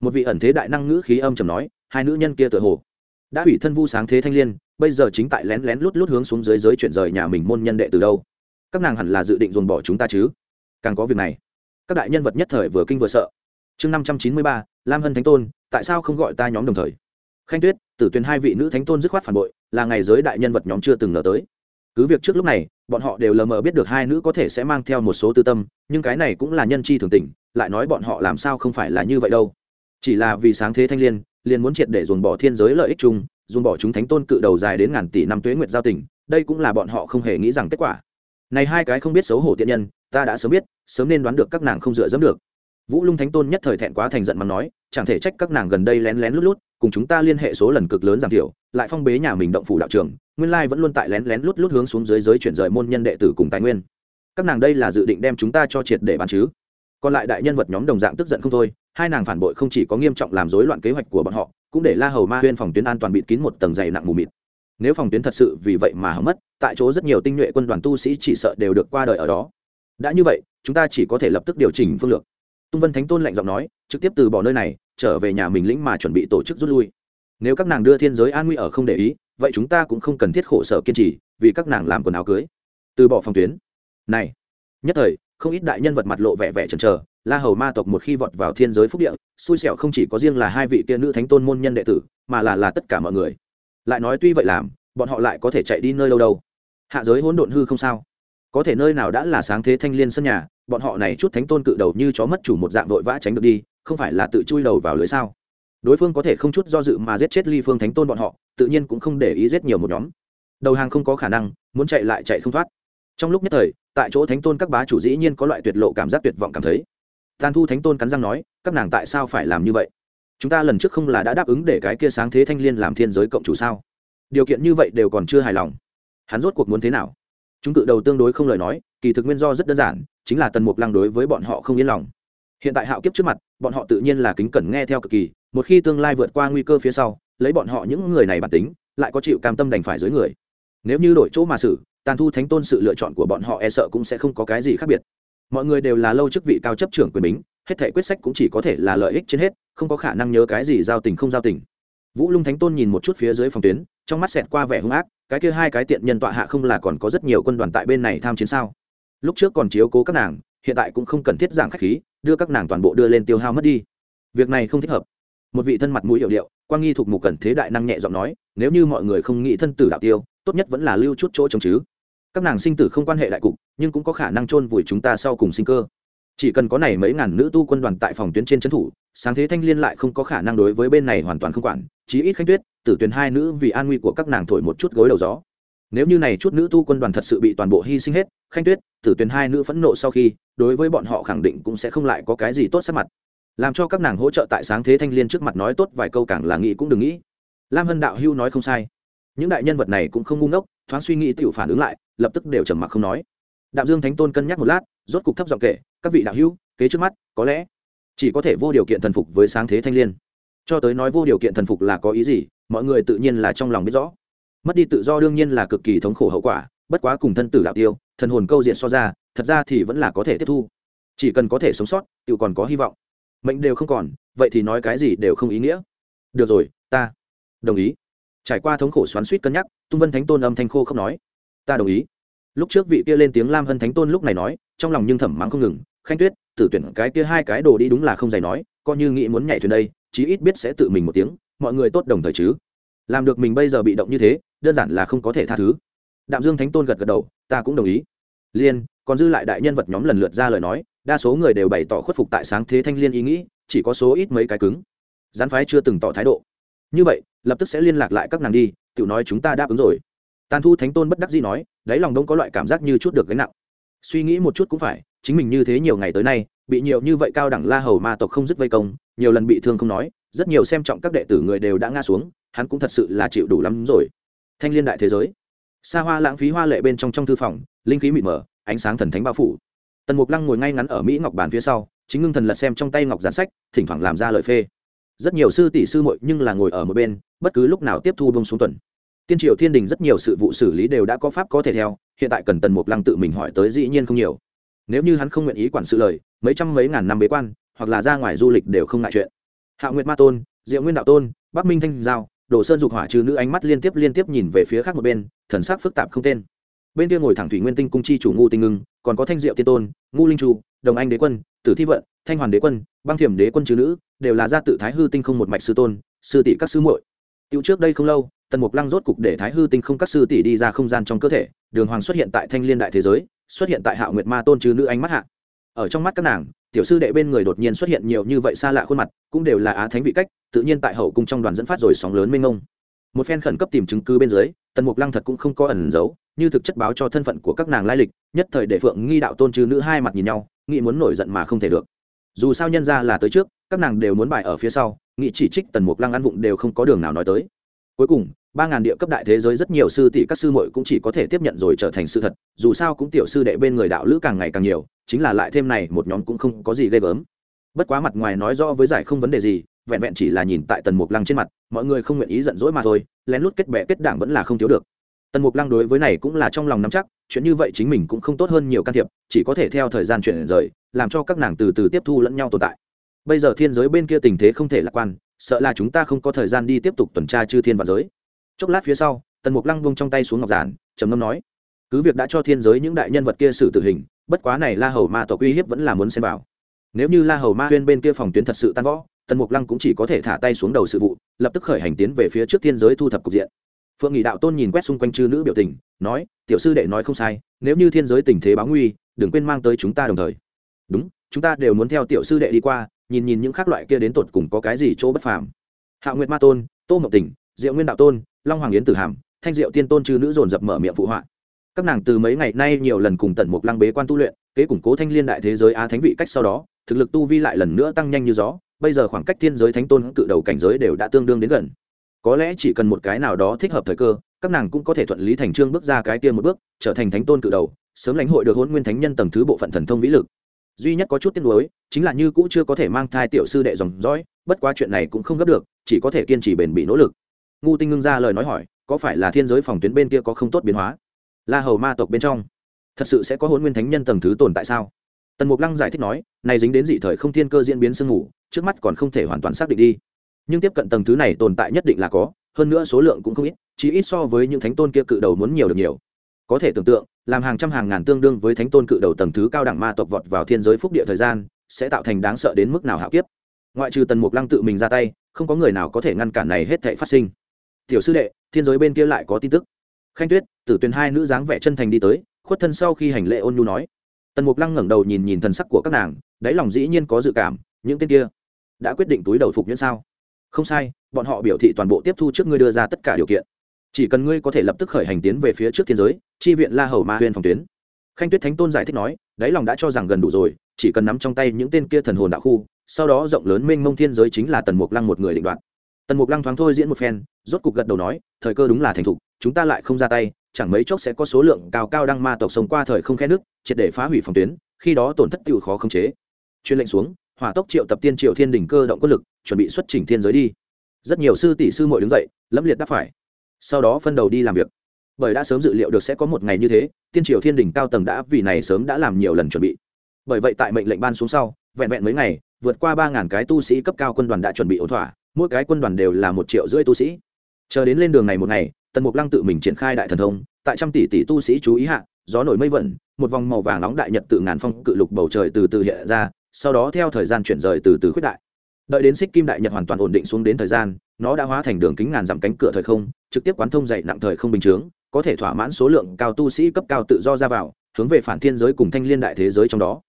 Một vị ẩn thế đại năng ngữ khí âm trầm nói, hai nữ nhân kia tựa hồ đã ủy thân vu sáng thế thanh liên bây giờ chính tại lén lén lút lút hướng xuống dưới giới chuyển rời nhà mình môn nhân đệ từ đâu. Các nàng hẳn là dự định dồn bỏ chúng ta chứ? Càng có việc này, các đại nhân vật nhất thời vừa kinh vừa sợ. Chương năm trăm chín mươi ba, lam hân thánh tôn, tại sao không gọi ta nhóm đồng thời? Khanh tuyết, tử tuyền hai vị nữ thánh tôn dứt khoát phản bội, là ngày giới đại nhân vật nhóm chưa từng ngờ tới. Cứ việc trước lúc này, bọn họ đều lờ mờ biết được hai nữ có thể sẽ mang theo một số tư tâm, nhưng cái này cũng là nhân chi thường tình, lại nói bọn họ làm sao không phải là như vậy đâu. Chỉ là vì sáng thế thanh liên, liền muốn triệt để dồn bỏ thiên giới lợi ích chung dùng bỏ chúng thánh tôn cự đầu dài đến ngàn tỷ năm tuế nguyệt giao tình, đây cũng là bọn họ không hề nghĩ rằng kết quả. Này hai cái không biết xấu hổ tiện nhân, ta đã sớm biết, sớm nên đoán được các nàng không dựa dẫm được. Vũ lung thánh tôn nhất thời thẹn quá thành giận mà nói, chẳng thể trách các nàng gần đây lén lén lút lút, cùng chúng ta liên hệ số lần cực lớn giảm thiểu, lại phong bế nhà mình động phủ đạo trường, nguyên lai vẫn luôn tại lén lén lút lút hướng xuống dưới giới chuyển rời môn nhân đệ tử cùng tài nguyên. Các nàng đây là dự định đem chúng ta cho triệt để bán chứ? Còn lại đại nhân vật nhóm đồng dạng tức giận không thôi, hai nàng phản bội không chỉ có nghiêm trọng làm rối loạn kế hoạch của bọn họ cũng để la hầu ma huyên phòng tuyến an toàn bịt kín một tầng dày nặng mù mịt. Nếu phòng tuyến thật sự vì vậy mà hỏng mất, tại chỗ rất nhiều tinh nhuệ quân đoàn tu sĩ chỉ sợ đều được qua đời ở đó. Đã như vậy, chúng ta chỉ có thể lập tức điều chỉnh phương lược. Tung vân thánh tôn lạnh giọng nói, trực tiếp từ bỏ nơi này, trở về nhà mình lĩnh mà chuẩn bị tổ chức rút lui. Nếu các nàng đưa thiên giới an nguy ở không để ý, vậy chúng ta cũng không cần thiết khổ sở kiên trì, vì các nàng làm quần áo cưới. Từ bỏ phòng tuyến. Này, nhất thời, không ít đại nhân vật mặt lộ vẻ vẻ chần chờ la hầu ma tộc một khi vọt vào thiên giới phúc địa, xui xẻo không chỉ có riêng là hai vị kia nữ thánh tôn môn nhân đệ tử, mà là là tất cả mọi người. Lại nói tuy vậy làm, bọn họ lại có thể chạy đi nơi đâu đâu. Hạ giới hỗn độn hư không sao? Có thể nơi nào đã là sáng thế thanh liên sân nhà, bọn họ này chút thánh tôn cự đầu như chó mất chủ một dạng vội vã tránh được đi, không phải là tự chui đầu vào lưới sao? Đối phương có thể không chút do dự mà giết chết ly phương thánh tôn bọn họ, tự nhiên cũng không để ý giết nhiều một nhóm. Đầu hàng không có khả năng, muốn chạy lại chạy không thoát. Trong lúc nhất thời, tại chỗ thánh tôn các bá chủ dĩ nhiên có loại tuyệt lộ cảm giác tuyệt vọng cảm thấy tàn thu thánh tôn cắn răng nói, các nàng tại sao phải làm như vậy? Chúng ta lần trước không là đã đáp ứng để cái kia sáng thế thanh liên làm thiên giới cộng chủ sao? Điều kiện như vậy đều còn chưa hài lòng. Hắn rốt cuộc muốn thế nào? Chúng tự đầu tương đối không lời nói, kỳ thực nguyên do rất đơn giản, chính là tần mục lăng đối với bọn họ không yên lòng. Hiện tại hạo kiếp trước mặt, bọn họ tự nhiên là kính cẩn nghe theo cực kỳ, một khi tương lai vượt qua nguy cơ phía sau, lấy bọn họ những người này bản tính, lại có chịu cam tâm đành phải dưới người. Nếu như đổi chỗ mà xử, tàn thu thánh tôn sự lựa chọn của bọn họ e sợ cũng sẽ không có cái gì khác biệt mọi người đều là lâu chức vị cao chấp trưởng quyền bính, hết thể quyết sách cũng chỉ có thể là lợi ích trên hết, không có khả năng nhớ cái gì giao tình không giao tình. Vũ lung thánh tôn nhìn một chút phía dưới phòng tuyến, trong mắt xẹt qua vẻ hung ác, cái kia hai cái tiện nhân tọa hạ không là còn có rất nhiều quân đoàn tại bên này tham chiến sao? Lúc trước còn chiếu cố các nàng, hiện tại cũng không cần thiết giảng khách khí, đưa các nàng toàn bộ đưa lên tiêu hao mất đi. Việc này không thích hợp. Một vị thân mặt mũi hiệu điệu, quang nghi thuộc mục cần thế đại năng nhẹ giọng nói, nếu như mọi người không nghĩ thân tử đạo tiêu, tốt nhất vẫn là lưu chút chỗ trông chứ các nàng sinh tử không quan hệ đại cục, nhưng cũng có khả năng chôn vùi chúng ta sau cùng sinh cơ. Chỉ cần có này mấy ngàn nữ tu quân đoàn tại phòng tuyến trên trấn thủ, sáng thế thanh liên lại không có khả năng đối với bên này hoàn toàn không quản, chí ít khanh tuyết, tử tuyển hai nữ vì an nguy của các nàng thổi một chút gối đầu gió. Nếu như này chút nữ tu quân đoàn thật sự bị toàn bộ hy sinh hết khanh tuyết, tử tuyển hai nữ phẫn nộ sau khi, đối với bọn họ khẳng định cũng sẽ không lại có cái gì tốt sắc mặt. Làm cho các nàng hỗ trợ tại sáng thế thanh liên trước mặt nói tốt vài câu càng là nghĩ cũng đừng nghĩ. Lam hân đạo hưu nói không sai. Những đại nhân vật này cũng không ngu ngốc thoáng suy nghĩ tiểu phản ứng lại, lập tức đều trầm mặc không nói. Đạm dương thánh tôn cân nhắc một lát, rốt cục thấp giọng kể, các vị đạo hữu, kế trước mắt, có lẽ chỉ có thể vô điều kiện thần phục với sáng thế thanh liên. Cho tới nói vô điều kiện thần phục là có ý gì, mọi người tự nhiên là trong lòng biết rõ. Mất đi tự do đương nhiên là cực kỳ thống khổ hậu quả, bất quá cùng thân tử đạo tiêu, thần hồn câu diện so ra, thật ra thì vẫn là có thể tiếp thu. Chỉ cần có thể sống sót tự còn có hy vọng. Mệnh đều không còn, vậy thì nói cái gì đều không ý nghĩa. Được rồi, ta đồng ý trải qua thống khổ xoắn suýt cân nhắc, tung vân thánh tôn âm thanh khô không nói, ta đồng ý. Lúc trước vị kia lên tiếng lam hân thánh tôn lúc này nói, trong lòng nhưng thẩm mắng không ngừng, khanh tuyết, tử tuyển cái kia hai cái đồ đi đúng là không dày nói, coi như nghĩ muốn nhảy thuyền đây, chí ít biết sẽ tự mình một tiếng, mọi người tốt đồng thời chứ. Làm được mình bây giờ bị động như thế, đơn giản là không có thể tha thứ. Đạm dương thánh tôn gật gật đầu, ta cũng đồng ý. Liên, còn dư lại đại nhân vật nhóm lần lượt ra lời nói, đa số người đều bày tỏ khuất phục tại sáng thế thanh liên ý nghĩ, chỉ có số ít mấy cái cứng. Gián phái chưa từng tỏ thái độ như vậy, lập tức sẽ liên lạc lại các nàng đi tự nói chúng ta đáp ứng rồi. Tàn thu thánh tôn bất đắc dĩ nói, đáy lòng đông có loại cảm giác như chút được gánh nặng. Suy nghĩ một chút cũng phải, chính mình như thế nhiều ngày tới nay, bị nhiều như vậy cao đẳng la hầu ma tộc không dứt vây công, nhiều lần bị thương không nói, rất nhiều xem trọng các đệ tử người đều đã ngã xuống, hắn cũng thật sự là chịu đủ lắm rồi. Thanh liên đại thế giới. Xa hoa lãng phí hoa lệ bên trong trong thư phòng, linh khí mịt mờ, ánh sáng thần thánh bao phủ. Tần mục lăng ngồi ngay ngắn ở mỹ ngọc bàn phía sau, chính ngưng thần lật xem trong tay ngọc giản sách, thỉnh thoảng làm ra lời phê rất nhiều sư tỷ sư muội nhưng là ngồi ở một bên, bất cứ lúc nào tiếp thu bông xuống tuần. Tiên triều thiên đình rất nhiều sự vụ xử lý đều đã có pháp có thể theo, hiện tại cần tần mục lăng tự mình hỏi tới dĩ nhiên không nhiều. Nếu như hắn không nguyện ý quản sự lời, mấy trăm mấy ngàn năm bế quan, hoặc là ra ngoài du lịch đều không ngại chuyện. Hạ nguyệt ma tôn, diệu nguyên đạo tôn, bắc minh thanh giao, đồ sơn dục hỏa trừ nữ ánh mắt liên tiếp liên tiếp nhìn về phía khác một bên, thần sắc phức tạp không tên. Bên kia ngồi thẳng thủy nguyên tinh cung chi chủ ngu tinh ngưng, còn có thanh diệu tiên tôn, ngu linh trụ đồng anh đế quân, tử thi vận thanh hoàn đế quân băng thiểm đế quân chứ nữ đều là gia tự thái hư tinh không một mạch sư tôn sư tỷ các sư muội. Tiêu trước đây không lâu, tần mục lăng rốt cục để thái hư tinh không các sư tỷ đi ra không gian trong cơ thể đường hoàng xuất hiện tại thanh liên đại thế giới xuất hiện tại hạ nguyệt ma tôn chứ nữ ánh mắt hạ. Ở trong mắt các nàng tiểu sư đệ bên người đột nhiên xuất hiện nhiều như vậy xa lạ khuôn mặt cũng đều là á thánh vị cách tự nhiên tại hậu cung trong đoàn dẫn phát rồi sóng lớn mênh mông. Một phen khẩn cấp tìm chứng cứ bên dưới tần mục lăng thật cũng không có ẩn giấu như thực chất báo cho thân phận của các nàng lai lịch nhất thời để phượng nghi đạo tôn chứ nữ hai mặt nhìn nhau nghĩ muốn nổi giận mà không thể được dù sao nhân ra là tới trước, các nàng đều muốn bài ở phía sau nghị chỉ trích tần mục lăng ăn vụng đều không có đường nào nói tới. Cuối cùng, ba ngàn địa cấp đại thế giới rất nhiều sư tỷ các sư muội cũng chỉ có thể tiếp nhận rồi trở thành sự thật, dù sao cũng tiểu sư đệ bên người đạo lữ càng ngày càng nhiều, chính là lại thêm này một nhóm cũng không có gì ghê gớm. Bất quá mặt ngoài nói rõ với giải không vấn đề gì, vẹn vẹn chỉ là nhìn tại tần mục lăng trên mặt, mọi người không nguyện ý giận dỗi mà thôi, lén lút kết bệ kết đảng vẫn là không thiếu được. Tần mục lăng đối với này cũng là trong lòng nắm chắc chuyện như vậy chính mình cũng không tốt hơn nhiều can thiệp, chỉ có thể theo thời gian chuyển rời, làm cho các nàng từ từ tiếp thu lẫn nhau tồn tại. Bây giờ thiên giới bên kia tình thế không thể lạc quan, sợ là chúng ta không có thời gian đi tiếp tục tuần tra chư thiên và giới. Chốc lát phía sau, tần mục lăng vung trong tay xuống ngọc giản, trầm ngâm nói, cứ việc đã cho thiên giới những đại nhân vật kia xử tử hình, bất quá này la hầu ma tộc uy hiếp vẫn là muốn xem vào. Nếu như la hầu ma huyên bên kia phòng tuyến thật sự tan võ tần mục lăng cũng chỉ có thể thả tay xuống đầu sự vụ, lập tức khởi hành tiến về phía trước thiên giới thu thập cục diện. Phượng nghị đạo tôn nhìn quét xung quanh chư nữ biểu tình nói tiểu sư đệ nói không sai nếu như thiên giới tình thế báo nguy đừng quên mang tới chúng ta đồng thời. Đúng chúng ta đều muốn theo tiểu sư đệ đi qua nhìn nhìn những khác loại kia đến tột cùng có cái gì chỗ bất phàm. Hạ nguyệt ma tôn tô mộc tỉnh, diệu nguyên đạo tôn long hoàng yến tử hàm thanh diệu tiên tôn chư nữ dồn dập mở miệng phụ họa. Các nàng từ mấy ngày nay nhiều lần cùng tần mục lăng bế quan tu luyện kế củng cố thanh liên đại thế giới á thánh vị cách sau đó thực lực tu vi lại lần nữa tăng nhanh như gió bây giờ khoảng cách thiên giới thánh tôn cự đầu cảnh giới đều đã tương đương đến gần. Có lẽ chỉ cần một cái nào đó thích hợp thời cơ các nàng cũng có thể thuận lý thành trương bước ra cái kia một bước, trở thành thánh tôn cự đầu, sớm lãnh hội được hôn nguyên thánh nhân tầng thứ bộ phận thần thông vĩ lực. Duy nhất có chút tiếc nuối, chính là như cũ chưa có thể mang thai tiểu sư đệ dòng dõi, bất quá chuyện này cũng không gấp được, chỉ có thể kiên trì bền bỉ nỗ lực. Ngu tinh ngưng ra lời nói hỏi, có phải là thiên giới phòng tuyến bên kia có không tốt biến hóa? La hầu ma tộc bên trong, thật sự sẽ có hôn nguyên thánh nhân tầng thứ tồn tại sao? Tần mục lăng giải thích nói, này dính đến dị thời không thiên cơ diễn biến sương mù, trước mắt còn không thể hoàn toàn xác định đi. Nhưng tiếp cận tầng thứ này tồn tại nhất định là có hơn nữa số lượng cũng không ít chỉ ít so với những thánh tôn kia cự đầu muốn nhiều được nhiều. Có thể tưởng tượng, làm hàng trăm hàng ngàn tương đương với thánh tôn cự đầu tầng thứ cao đẳng ma tộc vọt vào thiên giới phúc địa thời gian, sẽ tạo thành đáng sợ đến mức nào hạo kiếp. Ngoại trừ tần mục lăng tự mình ra tay, không có người nào có thể ngăn cản này hết thể phát sinh. Tiểu sư đệ, thiên giới bên kia lại có tin tức. Khanh tuyết, tử tuyền hai nữ dáng vẻ chân thành đi tới, khuất thân sau khi hành lễ ôn nhu nói. Tần mục lăng ngẩng đầu nhìn nhìn thần sắc của các nàng, đáy lòng dĩ nhiên có dự cảm, những tên kia đã quyết định túi đầu phục nhuyễn sao? Không sai, bọn họ biểu thị toàn bộ tiếp thu trước ngươi đưa ra tất cả điều kiện. Chỉ cần ngươi có thể lập tức khởi hành tiến về phía trước thiên giới, chi viện la hầu ma huyên phòng tuyến. Khanh tuyết thánh tôn giải thích nói, đáy lòng đã cho rằng gần đủ rồi, chỉ cần nắm trong tay những tên kia thần hồn đạo khu, sau đó rộng lớn mênh mông thiên giới chính là tần mục lăng một người định đoạt. Tần mục lăng thoáng thôi diễn một phen, rốt cục gật đầu nói, thời cơ đúng là thành thục, chúng ta lại không ra tay, chẳng mấy chốc sẽ có số lượng cao cao đăng ma tộc sống qua thời không khe nước, triệt để phá hủy phòng tuyến, khi đó tổn thất tiêu khó khống chế. Chuyên lệnh xuống hỏa tốc triệu tập tiên triệu thiên đỉnh cơ động quân lực, chuẩn bị xuất trình thiên giới đi. Rất nhiều sư tỷ sư muội đứng dậy lâm liệt đáp phải. Sau đó phân đầu đi làm việc. Bởi đã sớm dự liệu được sẽ có một ngày như thế, tiên triều thiên đỉnh cao tầng đã vì này sớm đã làm nhiều lần chuẩn bị. Bởi vậy tại mệnh lệnh ban xuống sau, vẹn vẹn mấy ngày, vượt qua ba ngàn cái tu sĩ cấp cao quân đoàn đã chuẩn bị ổn thỏa, mỗi cái quân đoàn đều là một triệu rưỡi tu sĩ. Chờ đến lên đường này một ngày, tần mục lăng tự mình triển khai đại thần thông, tại trăm tỷ tỷ tu sĩ chú ý hạ, gió nổi mây vẩn một vòng màu vàng nóng đại nhật tự ngàn phong cự lục bầu trời từ từ hiện ra sau đó theo thời gian chuyển rời từ từ khuyết đại. Đợi đến xích kim đại nhật hoàn toàn ổn định xuống đến thời gian, nó đã hóa thành đường kính ngàn dặm cánh cửa thời không, trực tiếp quán thông dậy nặng thời không bình chướng, có thể thỏa mãn số lượng cao tu sĩ cấp cao tự do ra vào, hướng về phản thiên giới cùng thanh liên đại thế giới trong đó.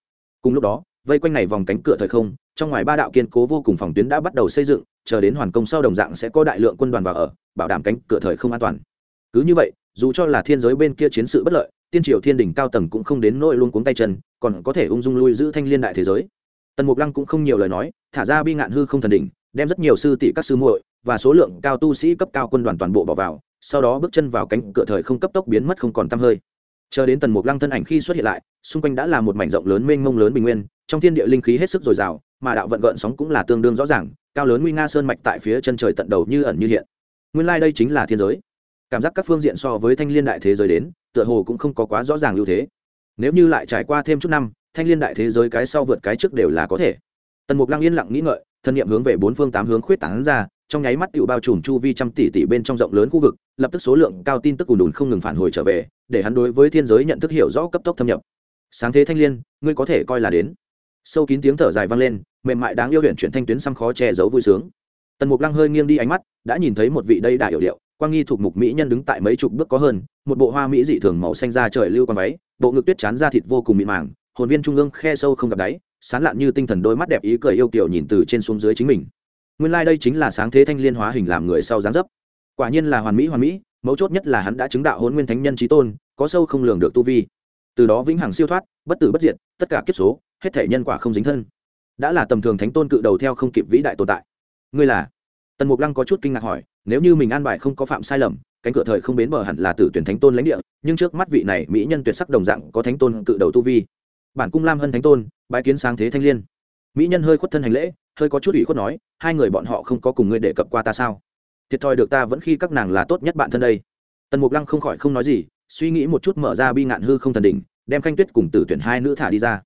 Cùng lúc đó, vây quanh này vòng cánh cửa thời không, trong ngoài ba đạo kiên cố vô cùng phòng tuyến đã bắt đầu xây dựng, chờ đến hoàn công sau đồng dạng sẽ có đại lượng quân đoàn vào ở, bảo đảm cánh cửa thời không an toàn. Cứ như vậy, dù cho là thiên giới bên kia chiến sự bất lợi, tiên triều thiên đỉnh cao tầng cũng không đến nỗi luôn cuống tay chân, còn có thể ung dung lui giữ thanh liên đại thế giới tần mục lăng cũng không nhiều lời nói, thả ra bi ngạn hư không thần đỉnh, đem rất nhiều sư tỷ các sư muội và số lượng cao tu sĩ cấp cao quân đoàn toàn bộ bỏ vào, sau đó bước chân vào cánh cửa thời không cấp tốc biến mất không còn tăm hơi. Chờ đến tần mục lăng thân ảnh khi xuất hiện lại, xung quanh đã là một mảnh rộng lớn mênh mông lớn bình nguyên, trong thiên địa linh khí hết sức dồi dào, mà đạo vận gợn sóng cũng là tương đương rõ ràng, cao lớn nguy nga sơn mạch tại phía chân trời tận đầu như ẩn như hiện. Nguyên lai、like、đây chính là thiên giới. Cảm giác các phương diện so với thanh liên đại thế giới đến, tựa hồ cũng không có quá rõ ràng ưu thế. Nếu như lại trải qua thêm chút năm thanh liên đại thế giới cái sau vượt cái trước đều là có thể. Tần mục lăng yên lặng nghĩ ngợi thân nhiệm hướng về bốn phương tám hướng khuyết tán ra trong nháy mắt tự bao trùm chu vi trăm tỷ tỷ bên trong rộng lớn khu vực lập tức số lượng cao tin tức ùn ùn không ngừng phản hồi trở về để hắn đối với thiên giới nhận thức hiểu rõ cấp tốc thâm nhập. Sáng thế thanh liên, ngươi có thể coi là đến. Sâu kín tiếng thở dài vang lên mềm mại đáng yêu huyện chuyển thanh tuyến xăm khó che giấu vui sướng. Tần mục lăng hơi nghiêng đi ánh mắt đã nhìn thấy một vị đây đại hiệu điệu quang nghi thuộc mục mỹ nhân đứng tại mấy chục bước có hơn một bộ hoa mỹ dị thường màu xanh da trời lưu con váy bộ ngực tuyết chán da thịt vô cùng mịn màng hồn viên trung ương khe sâu không gặp đáy, sán lạn như tinh thần đôi mắt đẹp ý cười yêu kiểu nhìn từ trên xuống dưới chính mình. Nguyên lai、like、đây chính là sáng thế thanh liên hóa hình làm người sau dáng dấp. Quả nhiên là hoàn mỹ hoàn mỹ, mấu chốt nhất là hắn đã chứng đạo hôn nguyên thánh nhân trí tôn, có sâu không lường được tu vi. Từ đó vĩnh hằng siêu thoát, bất tử bất diệt, tất cả kiếp số, hết thể nhân quả không dính thân. Đã là tầm thường thánh tôn cự đầu theo không kịp vĩ đại tồn tại. Ngươi là? Tần mục lăng có chút kinh ngạc hỏi, nếu như mình an bài không có phạm sai lầm, cánh cửa thời không bến bờ hẳn là tử tuyển thánh tôn lãnh địa, nhưng trước mắt vị này mỹ nhân tuyệt sắc đồng dạng có thánh tôn cự đầu tu vi bản cung lam hân thánh tôn, bái kiến sáng thế thanh liên. Mỹ nhân hơi khuất thân hành lễ, hơi có chút ủy khuất nói, hai người bọn họ không có cùng ngươi đề cập qua ta sao? Thiệt thòi được ta vẫn khi các nàng là tốt nhất bạn thân đây. Tần mục lăng không khỏi không nói gì, suy nghĩ một chút mở ra bi ngạn hư không thần đỉnh, đem khanh tuyết cùng tử tuyển hai nữ thả đi ra.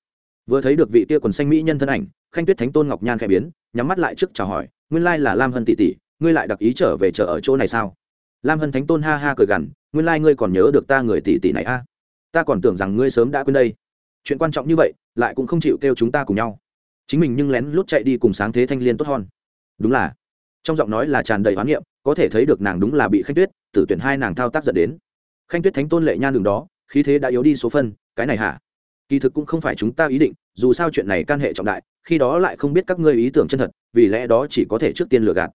Vừa thấy được vị tia quần xanh mỹ nhân thân ảnh, khanh tuyết thánh tôn ngọc nhan khẽ biến, nhắm mắt lại trước chào hỏi, nguyên lai là lam hân tỷ tỷ, ngươi lại đặc ý trở về chợ ở chỗ này sao? Lam hân thánh tôn ha ha cười gằn, nguyên lai ngươi còn nhớ được ta người tỷ tỷ này a? Ta còn tưởng rằng ngươi sớm đã quên đây chuyện quan trọng như vậy, lại cũng không chịu kêu chúng ta cùng nhau. Chính mình nhưng lén lút chạy đi cùng sáng thế thanh liên tốt hon đúng là. Trong giọng nói là tràn đầy hoán niệm, có thể thấy được nàng đúng là bị khanh tuyết, tử tuyển hai nàng thao tác dẫn đến. Khanh tuyết thánh tôn lệ nhan đường đó, khí thế đã yếu đi số phân, cái này hả? Kỳ thực cũng không phải chúng ta ý định, dù sao chuyện này can hệ trọng đại, khi đó lại không biết các ngươi ý tưởng chân thật, vì lẽ đó chỉ có thể trước tiên lừa gạt.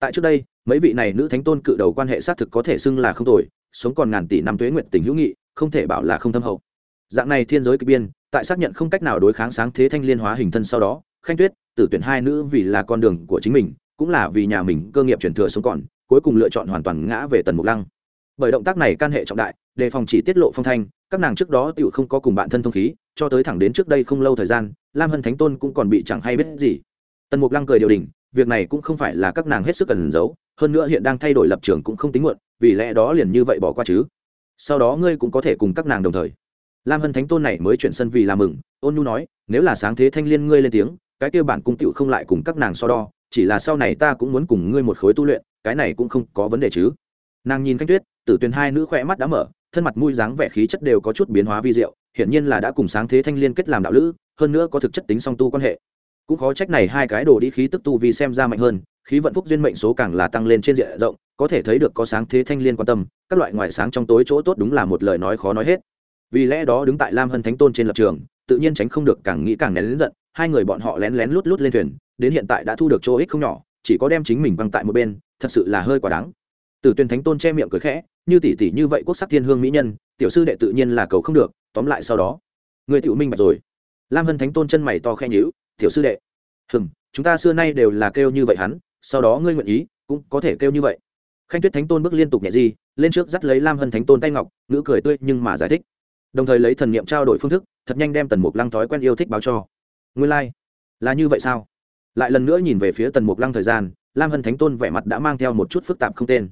Tại trước đây, mấy vị này nữ thánh tôn cự đầu quan hệ xác thực có thể xưng là không tồi, sống còn ngàn tỷ năm tuế nguyện tình hữu nghị, không thể bảo là không thâm hậu dạng này thiên giới kịch biên, tại xác nhận không cách nào đối kháng sáng thế thanh liên hóa hình thân sau đó, khanh tuyết, tử tuyển hai nữ vì là con đường của chính mình, cũng là vì nhà mình cơ nghiệp truyền thừa sống còn, cuối cùng lựa chọn hoàn toàn ngã về tần mục lăng. Bởi động tác này can hệ trọng đại, đề phòng chỉ tiết lộ phong thanh, các nàng trước đó tựu không có cùng bạn thân thông khí, cho tới thẳng đến trước đây không lâu thời gian, lam hân thánh tôn cũng còn bị chẳng hay biết gì. Tần mục lăng cười điều đình, việc này cũng không phải là các nàng hết sức cần giấu, hơn nữa hiện đang thay đổi lập trường cũng không tính muộn, vì lẽ đó liền như vậy bỏ qua chứ. Sau đó ngươi cũng có thể cùng các nàng đồng thời lam hân thánh tôn này mới chuyển sân vì làm mừng, ôn nhu nói, nếu là sáng thế thanh liên ngươi lên tiếng, cái kia bản cung tựu không lại cùng các nàng so đo, chỉ là sau này ta cũng muốn cùng ngươi một khối tu luyện, cái này cũng không có vấn đề chứ. Nàng nhìn khanh tuyết, tử tuyền hai nữ khỏe mắt đã mở, thân mặt mũi dáng vẻ khí chất đều có chút biến hóa vi diệu, hiển nhiên là đã cùng sáng thế thanh liên kết làm đạo lữ, hơn nữa có thực chất tính song tu quan hệ. Cũng khó trách này hai cái đồ đi khí tức tu vì xem ra mạnh hơn, khí vận phúc duyên mệnh số càng là tăng lên trên diện rộng, có thể thấy được có sáng thế thanh liên quan tâm, các loại ngoại sáng trong tối chỗ tốt đúng là một lời nói khó nói hết vì lẽ đó đứng tại lam hân thánh tôn trên lập trường, tự nhiên tránh không được càng nghĩ càng nén lớn giận, hai người bọn họ lén lén lút lút lên thuyền, đến hiện tại đã thu được chỗ ích không nhỏ, chỉ có đem chính mình băng tại một bên, thật sự là hơi quá đáng. Từ tuyên thánh tôn che miệng cười khẽ, như tỷ tỷ như vậy quốc sắc thiên hương mỹ nhân, tiểu sư đệ tự nhiên là cầu không được, tóm lại sau đó, người tiểu minh bạch rồi. Lam hân thánh tôn chân mày to khe nhữ tiểu sư đệ, hừm, chúng ta xưa nay đều là kêu như vậy hắn, sau đó ngươi nguyện ý, cũng có thể kêu như vậy. Khanh tuyết thánh tôn bước liên tục nhẹ di lên trước dắt lấy lam hân thánh tôn tay ngọc, ngữ cười tươi nhưng mà giải thích đồng thời lấy thần niệm trao đổi phương thức, thật nhanh đem tần mục lăng thói quen yêu thích báo cho. Ngươi lai、like. là như vậy sao? Lại lần nữa nhìn về phía tần mục lăng thời gian, lam hân thánh tôn vẻ mặt đã mang theo một chút phức tạp không tên.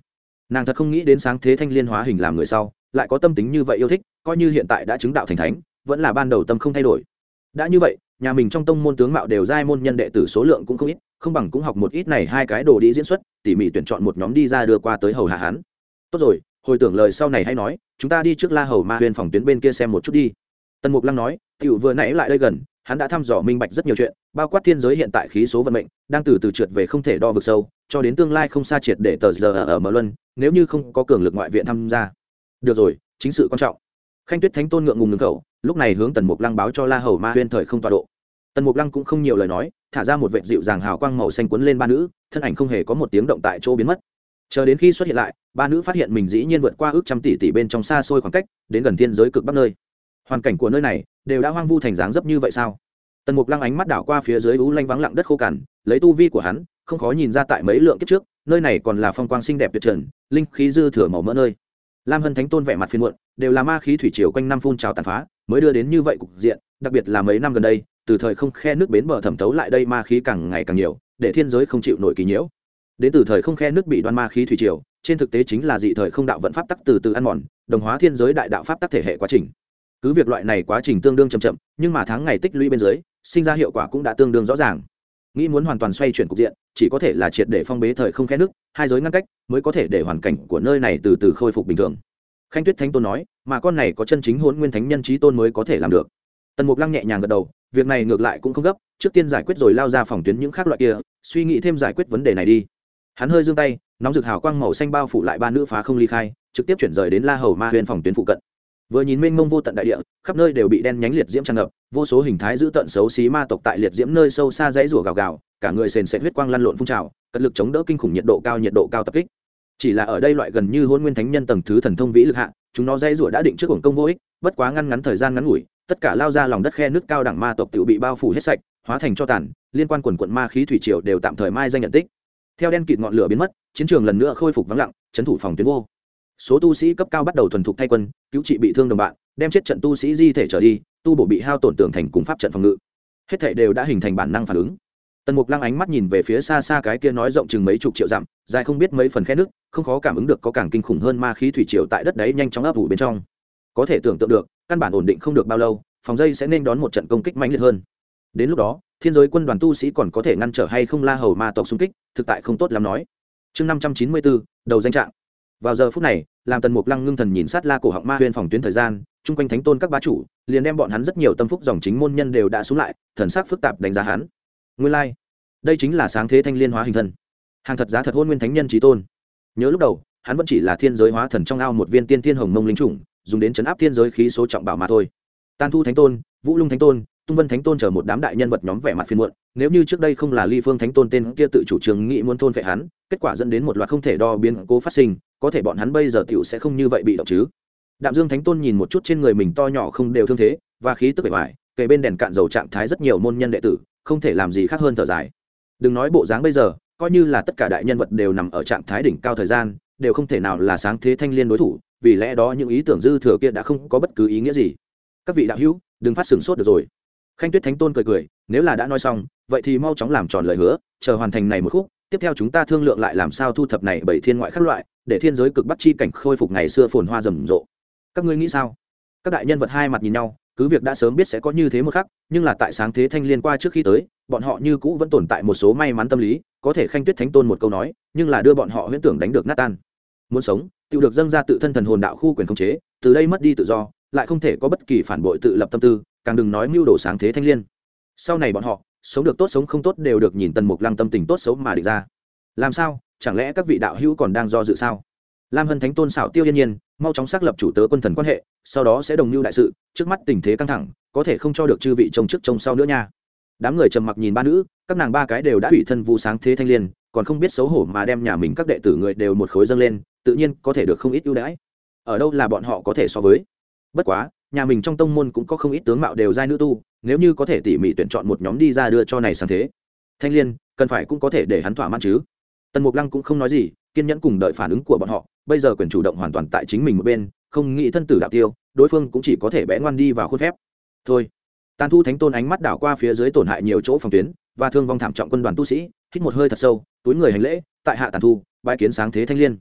Nàng thật không nghĩ đến sáng thế thanh liên hóa hình làm người sau, lại có tâm tính như vậy yêu thích, coi như hiện tại đã chứng đạo thành thánh, vẫn là ban đầu tâm không thay đổi. Đã như vậy, nhà mình trong tông môn tướng mạo đều giai môn nhân đệ tử số lượng cũng không ít, không bằng cũng học một ít này hai cái đồ đi diễn xuất, tỉ mỉ tuyển chọn một nhóm đi ra đưa qua tới hầu hạ hắn. Tốt rồi hồi tưởng lời sau này hay nói, chúng ta đi trước la hầu ma huyền phòng tuyến bên kia xem một chút đi. Tần mục lăng nói cựu vừa nãy lại đây gần, hắn đã thăm dò minh bạch rất nhiều chuyện, bao quát thiên giới hiện tại khí số vận mệnh, đang từ từ trượt về không thể đo vực sâu, cho đến tương lai không xa triệt để tờ giờ ở mở luân, nếu như không có cường lực ngoại viện tham gia. Được rồi, chính sự quan trọng. Khanh tuyết thánh tôn ngượng ngùng ngừng khẩu, lúc này hướng tần mục lăng báo cho la hầu ma huyên thời không tọa độ. Tần mục lăng cũng không nhiều lời nói, thả ra một vệ dịu dàng hào quang màu xanh quấn lên ba nữ, thân ảnh không hề có một tiếng động tại chỗ biến mất chờ đến khi xuất hiện lại, ba nữ phát hiện mình dĩ nhiên vượt qua ước trăm tỷ tỷ bên trong xa xôi khoảng cách, đến gần thiên giới cực bắc nơi. Hoàn cảnh của nơi này, đều đã hoang vu thành dáng dấp như vậy sao? Tần mục lăng ánh mắt đảo qua phía dưới ú lanh vắng lặng đất khô cằn, lấy tu vi của hắn, không khó nhìn ra tại mấy lượng kiếp trước, nơi này còn là phong quang xinh đẹp tuyệt trần, linh khí dư thừa màu mỡ nơi. Lam hân thánh tôn vẻ mặt phiên muộn, đều là ma khí thủy chiều quanh năm phun trào tàn phá, mới đưa đến như vậy cục diện, đặc biệt là mấy năm gần đây, từ thời không khe nước bến bờ thẩm thấu lại đây ma khí càng ngày càng nhiều, để thiên giới không chịu nổi kỳ nhiễu đến từ thời không khe nước bị đoan ma khí thủy triều, trên thực tế chính là dị thời không đạo vận pháp tắc từ từ ăn mòn, đồng hóa thiên giới đại đạo pháp tắc thể hệ quá trình. Cứ việc loại này quá trình tương đương chậm chậm, nhưng mà tháng ngày tích lũy bên dưới, sinh ra hiệu quả cũng đã tương đương rõ ràng. Nghĩ muốn hoàn toàn xoay chuyển cục diện, chỉ có thể là triệt để phong bế thời không khe nước, hai giới ngăn cách mới có thể để hoàn cảnh của nơi này từ từ khôi phục bình thường. Khanh tuyết thánh tôn nói, mà con này có chân chính hôn nguyên thánh nhân trí tôn mới có thể làm được. Tần mục lăng nhẹ nhàng gật đầu, việc này ngược lại cũng không gấp, trước tiên giải quyết rồi lao ra phòng tuyến những khác loại kia, suy nghĩ thêm giải quyết vấn đề này đi hắn hơi giương tay, nóng rực hào quang màu xanh bao phủ lại ba nữ phá không ly khai, trực tiếp chuyển rời đến la hầu ma huyền phòng tuyến phụ cận. Vừa nhìn mênh mông vô tận đại địa, khắp nơi đều bị đen nhánh liệt diễm tràn ngập, vô số hình thái dữ tận xấu xí ma tộc tại liệt diễm nơi sâu xa dãy rủa gào gào, cả người sền sệt huyết quang lăn lộn phun trào, cật lực chống đỡ kinh khủng nhiệt độ cao nhiệt độ cao tập kích. Chỉ là ở đây loại gần như hôn nguyên thánh nhân tầng thứ thần thông vĩ lực hạ, chúng nó dãy rủa đã định trước hưởng công vô ích, bất quá ngăn ngắn thời gian ngắn ngủi, tất cả lao ra lòng đất khe nước cao đẳng ma tộc tự bị bao phủ hết sạch, hóa thành cho tàn, liên quan quần quận ma khí thủy triều đều tạm thời mai danh nhận tích theo đen kịt ngọn lửa biến mất, chiến trường lần nữa khôi phục vắng lặng trấn thủ phòng tuyến vô. Số tu sĩ cấp cao bắt đầu thuần thục thay quân, cứu trị bị thương đồng bạn, đem chết trận tu sĩ di thể trở đi, tu bổ bị hao tổn tưởng thành cùng pháp trận phòng ngự. Hết thể đều đã hình thành bản năng phản ứng. Tần mục lăng ánh mắt nhìn về phía xa xa cái kia nói rộng chừng mấy chục triệu dặm, dài không biết mấy phần khe nước, không khó cảm ứng được có càng kinh khủng hơn ma khí thủy triều tại đất đấy nhanh chóng ấp ủ bên trong. Có thể tưởng tượng được, căn bản ổn định không được bao lâu, phòng dây sẽ nên đón một trận công kích mạnh liệt hơn. Đến lúc đó thiên giới quân đoàn tu sĩ còn có thể ngăn trở hay không la hầu ma tộc xung kích, thực tại không tốt lắm nói. Chương năm trăm chín mươi bốn đầu danh trạng. Vào giờ phút này, làm tần mục lăng ngưng thần nhìn sát la cổ họng ma huyên phòng tuyến thời gian, chung quanh thánh tôn các bá chủ, liền đem bọn hắn rất nhiều tâm phúc dòng chính môn nhân đều đã xuống lại, thần sắc phức tạp đánh giá hắn. Nguyên lai、like. đây chính là sáng thế thanh liên hóa hình thân hàng thật giá thật hôn nguyên thánh nhân trí tôn. Nhớ lúc đầu, hắn vẫn chỉ là thiên giới hóa thần trong ao một viên tiên thiên hồng mông linh chủng, dùng đến chấn áp thiên giới khí số trọng bảo mà thôi. Tan thu thánh tôn, vũ lung thánh tôn tung vân thánh tôn chờ một đám đại nhân vật nhóm vẻ mặt phiền muộn, nếu như trước đây không là ly phương thánh tôn tên kia tự chủ trương nghị muốn thôn phệ hắn, kết quả dẫn đến một loạt không thể đo biến cố phát sinh, có thể bọn hắn bây giờ tiểu sẽ không như vậy bị động chứ. Đạm dương thánh tôn nhìn một chút trên người mình to nhỏ không đều thương thế, và khí tức bề ngoài, kề bên đèn cạn dầu trạng thái rất nhiều môn nhân đệ tử, không thể làm gì khác hơn thở dài. Đừng nói bộ dáng bây giờ, coi như là tất cả đại nhân vật đều nằm ở trạng thái đỉnh cao thời gian, đều không thể nào là sáng thế thanh liên đối thủ, vì lẽ đó những ý tưởng dư thừa kia đã không có bất cứ ý nghĩa gì. Các vị đạo hữu, đừng phát sửng sốt được rồi khanh tuyết thánh tôn cười cười, nếu là đã nói xong, vậy thì mau chóng làm tròn lời hứa, chờ hoàn thành này một khúc, tiếp theo chúng ta thương lượng lại làm sao thu thập này bảy thiên ngoại các loại, để thiên giới cực bắt chi cảnh khôi phục ngày xưa phồn hoa rầm rộ. Các ngươi nghĩ sao? Các đại nhân vật hai mặt nhìn nhau, cứ việc đã sớm biết sẽ có như thế một khắc, nhưng là tại sáng thế thanh liên qua trước khi tới, bọn họ như cũ vẫn tồn tại một số may mắn tâm lý, có thể khanh tuyết thánh tôn một câu nói, nhưng là đưa bọn họ huyễn tưởng đánh được nát tan. Muốn sống, tự được dâng ra tự thân thần hồn đạo khu quyền khống chế, từ đây mất đi tự do, lại không thể có bất kỳ phản bội tự lập tâm tư càng đừng nói mưu đồ sáng thế thanh liên. Sau này bọn họ, sống được tốt sống không tốt đều được nhìn tần mục lăng tâm tình tốt xấu mà định ra. Làm sao? Chẳng lẽ các vị đạo hữu còn đang do dự sao? Lam hân thánh tôn xảo tiêu yên nhiên, mau chóng xác lập chủ tớ quân thần quan hệ, sau đó sẽ đồng mưu đại sự, trước mắt tình thế căng thẳng, có thể không cho được chư vị trông trước trông sau nữa nha. Đám người trầm mặc nhìn ba nữ, các nàng ba cái đều đã ủy thân vu sáng thế thanh liên, còn không biết xấu hổ mà đem nhà mình các đệ tử người đều một khối dâng lên, tự nhiên có thể được không ít ưu đãi. Ở đâu là bọn họ có thể so với? Bất quá nhà mình trong tông môn cũng có không ít tướng mạo đều giai nữ tu, nếu như có thể tỉ mỉ tuyển chọn một nhóm đi ra đưa cho này sang thế. Thanh liên, cần phải cũng có thể để hắn thỏa mãn chứ. Tần mục lăng cũng không nói gì, kiên nhẫn cùng đợi phản ứng của bọn họ, bây giờ quyền chủ động hoàn toàn tại chính mình một bên, không nghĩ thân tử đạo tiêu, đối phương cũng chỉ có thể bẽ ngoan đi vào khuôn phép. Thôi. Tàn thu thánh tôn ánh mắt đảo qua phía dưới tổn hại nhiều chỗ phòng tuyến, và thương vong thảm trọng quân đoàn tu sĩ, hít một hơi thật sâu, túi người hành lễ, tại hạ tàn thu bãi kiến sáng thế thanh liên.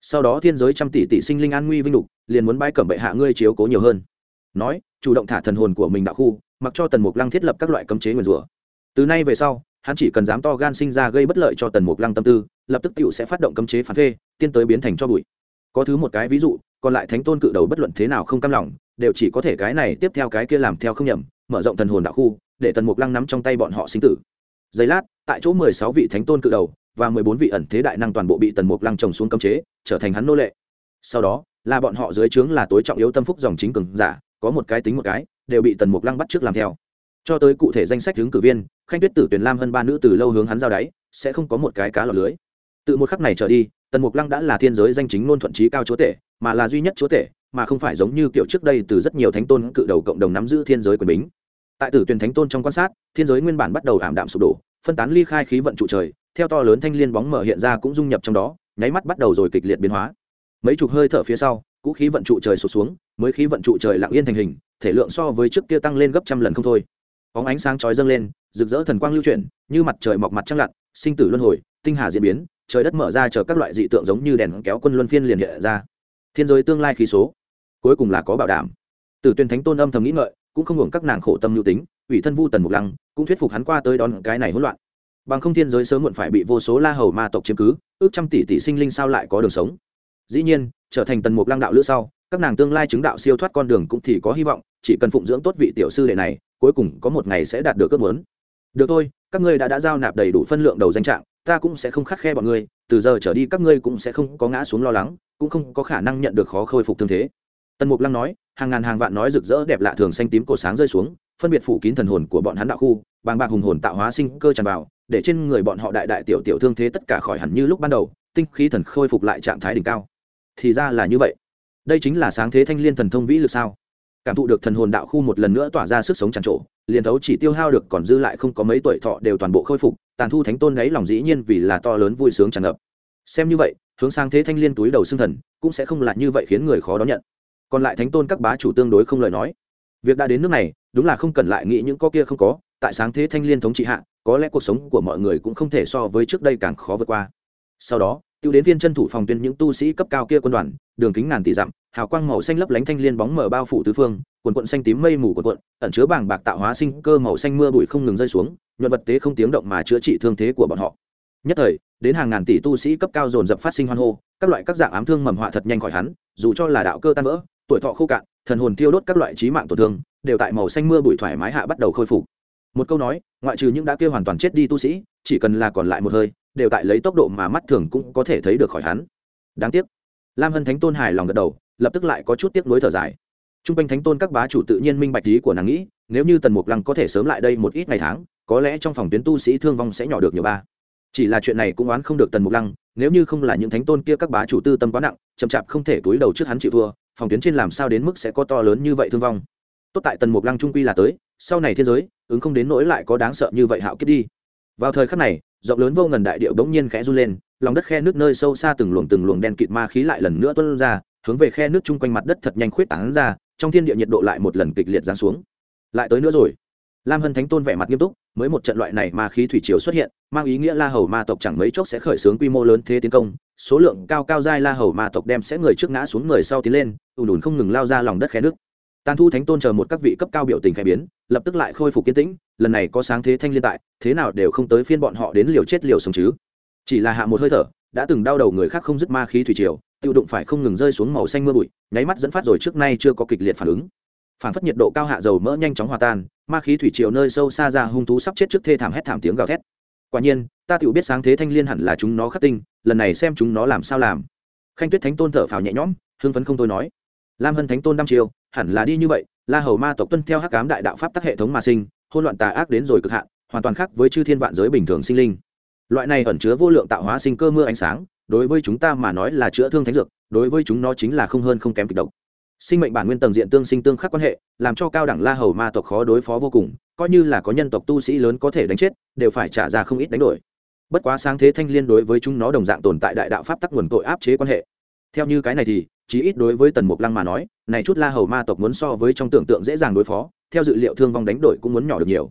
Sau đó thiên giới trăm tỷ tỷ sinh linh an nguy vinh lục, liền muốn bãi cẩm bệ hạ ngươi chiếu cố nhiều hơn nói, chủ động thả thần hồn của mình đạo khu, mặc cho tần mục lăng thiết lập các loại cấm chế nguyền rủa. Từ nay về sau, hắn chỉ cần dám to gan sinh ra gây bất lợi cho tần mục lăng tâm tư, lập tức tựu sẽ phát động cấm chế phản phê tiên tới biến thành cho bụi. Có thứ một cái ví dụ, còn lại thánh tôn cự đầu bất luận thế nào không cam lòng, đều chỉ có thể cái này tiếp theo cái kia làm theo không nhầm, mở rộng thần hồn đạo khu, để tần mục lăng nắm trong tay bọn họ sinh tử. Giây lát, tại chỗ mười sáu vị thánh tôn cự đầu và mười bốn vị ẩn thế đại năng toàn bộ bị tần mục lăng trồng xuống cấm chế, trở thành hắn nô lệ. Sau đó, là bọn họ dưới trướng là tối trọng yếu tâm phúc dòng chính cường giả có một cái tính một cái, đều bị tần mục lăng bắt trước làm theo. Cho tới cụ thể danh sách ứng cử viên, khanh tuyết tử tuyển lam hơn ba nữ từ lâu hướng hắn giao đáy, sẽ không có một cái cá lọt lưới. Từ một khắc này trở đi, tần mục lăng đã là thiên giới danh chính ngôn thuận trí cao chúa tể, mà là duy nhất chúa tể, mà không phải giống như kiểu trước đây từ rất nhiều thánh tôn cự đầu cộng đồng nắm giữ thiên giới quyền bính. Tại tử tuyển thánh tôn trong quan sát, thiên giới nguyên bản bắt đầu ảm đạm sụp đổ, phân tán ly khai khí vận trụ trời, theo to lớn thanh liên bóng mở hiện ra cũng dung nhập trong đó, nháy mắt bắt đầu rồi kịch liệt biến hóa. Mấy chục hơi thở phía sau cũ khí vận trụ trời sụt xuống mới khí vận trụ trời lặng yên thành hình, thể lượng so với trước kia tăng lên gấp trăm lần không thôi. Bóng ánh sáng chói dâng lên, rực rỡ thần quang lưu chuyển, như mặt trời mọc mặt trăng lặn, sinh tử luân hồi, tinh hà diễn biến, trời đất mở ra chờ các loại dị tượng giống như đèn kéo quân luân phiên liền hiện ra. Thiên giới tương lai khí số, cuối cùng là có bảo đảm. Từ tuyên thánh tôn âm thầm nghĩ ngợi, cũng không hưởng các nàng khổ tâm lưu tính, ủy thân vu tần mục lăng, cũng thuyết phục hắn qua tới đón cái này hỗn loạn. Bằng không thiên giới sớm muộn phải bị vô số la hầu ma tộc chiếm cứ, ước trăm tỷ tỷ sinh linh sao lại có đường sống? Dĩ nhiên, trở thành tần mục lăng đạo lữ sau các nàng tương lai chứng đạo siêu thoát con đường cũng thì có hy vọng, chỉ cần phụng dưỡng tốt vị tiểu sư đệ này, cuối cùng có một ngày sẽ đạt được ước muốn. Được thôi, các ngươi đã đã giao nạp đầy đủ phân lượng đầu danh trạng, ta cũng sẽ không khắt khe bọn ngươi, từ giờ trở đi các ngươi cũng sẽ không có ngã xuống lo lắng, cũng không có khả năng nhận được khó khôi phục thương thế. Tần mục lăng nói, hàng ngàn hàng vạn nói rực rỡ đẹp lạ thường xanh tím cổ sáng rơi xuống, phân biệt phủ kín thần hồn của bọn hắn đạo khu, bàng bạc hùng hồn tạo hóa sinh cơ tràn vào, để trên người bọn họ đại đại tiểu tiểu thương thế tất cả khỏi hẳn như lúc ban đầu, tinh khí thần khôi phục lại trạng thái đỉnh cao. Thì ra là như vậy đây chính là sáng thế thanh liên thần thông vĩ lực sao? Cảm thụ được thần hồn đạo khu một lần nữa tỏa ra sức sống tràn trộ liền thấu chỉ tiêu hao được còn dư lại không có mấy tuổi thọ đều toàn bộ khôi phục, tàn thu thánh tôn đấy lòng dĩ nhiên vì là to lớn vui sướng tràn ngập. Xem như vậy, hướng sang thế thanh liên túi đầu xương thần, cũng sẽ không là như vậy khiến người khó đón nhận. Còn lại thánh tôn các bá chủ tương đối không lời nói. Việc đã đến nước này, đúng là không cần lại nghĩ những có kia không có, tại sáng thế thanh liên thống trị hạ, có lẽ cuộc sống của mọi người cũng không thể so với trước đây càng khó vượt qua. Sau đó tiêu đến viên chân thủ phòng tuyên những tu sĩ cấp cao kia quân đoàn, đường kính ngàn tỷ dặm, hào quang màu xanh lấp lánh thanh liên bóng mở bao phủ tứ phương, quần quận xanh tím mây mù quần quận ẩn chứa bảng bạc tạo hóa sinh cơ màu xanh mưa bụi không ngừng rơi xuống, nhuận vật tế không tiếng động mà chữa trị thương thế của bọn họ. Nhất thời, đến hàng ngàn tỷ tu sĩ cấp cao dồn dập phát sinh hoan hô, các loại các dạng ám thương mầm họa thật nhanh khỏi hắn, dù cho là đạo cơ tan vỡ, tuổi thọ khô cạn, thần hồn tiêu đốt các loại trí mạng tổn thương, đều tại màu xanh mưa bụi thoải mái hạ bắt đầu khôi phục. Một câu nói, ngoại trừ những đã kia hoàn toàn chết đi tu sĩ chỉ cần là còn lại một hơi, đều tại lấy tốc độ mà mắt thường cũng có thể thấy được khỏi hắn. Đáng tiếc, lam hân thánh tôn hài lòng gật đầu, lập tức lại có chút tiếc nuối thở dài. T r u n g quanh thánh tôn các bá chủ tự nhiên minh bạch lý của nàng nghĩ, nếu như tần mục lăng có thể sớm lại đây một ít ngày tháng, có lẽ trong phòng tuyến tu sĩ thương vong sẽ nhỏ được nhiều ba. Chỉ là chuyện này cũng oán không được tần mục lăng, nếu như không là những thánh tôn kia các bá chủ tư tâm quá nặng, chậm chạp không thể túi đầu trước hắn chịu thua, phòng tuyến trên làm sao đến mức sẽ có to lớn như vậy thương vong. Tốt tại tần mục lăng trung quy là tới, sau này thế giới, ứng không đến nỗi lại có đáng sợ như vậy hạo kết đi vào thời khắc này, rộng lớn vô ngần đại điệu bỗng nhiên khẽ run lên, lòng đất khe nước nơi sâu xa từng luồng từng luồng đen kịt ma khí lại lần nữa tuôn ra, hướng về khe nước chung quanh mặt đất thật nhanh khuyết tán ra, trong thiên địa nhiệt độ lại một lần kịch liệt giáng xuống. Lại tới nữa rồi. Lam hân thánh tôn vẻ mặt nghiêm túc, mới một trận loại này ma khí thủy chiều xuất hiện, mang ý nghĩa la hầu ma tộc chẳng mấy chốc sẽ khởi xướng quy mô lớn thế tiến công, số lượng cao cao dai la hầu ma tộc đem sẽ người trước ngã xuống người sau tiến lên, ùn ùn không ngừng lao ra lòng đất khe nước. Tàn thu thánh tôn chờ một các vị cấp cao biểu tình khẽ biến, lập tức lại khôi phục kiên tĩnh lần này có sáng thế thanh liên tại, thế nào đều không tới phiên bọn họ đến liều chết liều sống chứ. Chỉ là hạ một hơi thở, đã từng đau đầu người khác không dứt ma khí thủy triều tự đụng phải không ngừng rơi xuống màu xanh mưa bụi, nháy mắt dẫn phát rồi trước nay chưa có kịch liệt phản ứng. Phản phất nhiệt độ cao hạ dầu mỡ nhanh chóng hòa tan, ma khí thủy triều nơi sâu xa ra hung thú sắp chết trước thê thảm hét thảm tiếng gào thét. Quả nhiên, ta tự biết sáng thế thanh liên hẳn là chúng nó khắc tinh, lần này xem chúng nó làm sao làm. Khanh tuyết thánh tôn thở phào nhẹ nhõm, hưng phấn không thôi nói. Lam hân thánh tôn đăm chiều hẳn là đi như vậy, la hầu ma tộc tuân theo hắc cám đại đạo pháp tắc hệ thống mà sinh hôn loạn tà ác đến rồi cực hạn, hoàn toàn khác với chư thiên vạn giới bình thường sinh linh. Loại này ẩn chứa vô lượng tạo hóa sinh cơ mưa ánh sáng, đối với chúng ta mà nói là chữa thương thánh dược, đối với chúng nó chính là không hơn không kém kịch độc. Sinh mệnh bản nguyên tầng diện tương sinh tương khắc quan hệ, làm cho cao đẳng la hầu ma tộc khó đối phó vô cùng, coi như là có nhân tộc tu sĩ lớn có thể đánh chết, đều phải trả ra không ít đánh đổi. Bất quá sáng thế thanh liên đối với chúng nó đồng dạng tồn tại đại đạo pháp tắc nguồn tội áp chế quan hệ. Theo như cái này thì, chí ít đối với tần mục lăng mà nói, này chút la hầu ma tộc muốn so với trong tưởng tượng dễ dàng đối phó theo dự liệu thương vong đánh đổi cũng muốn nhỏ được nhiều.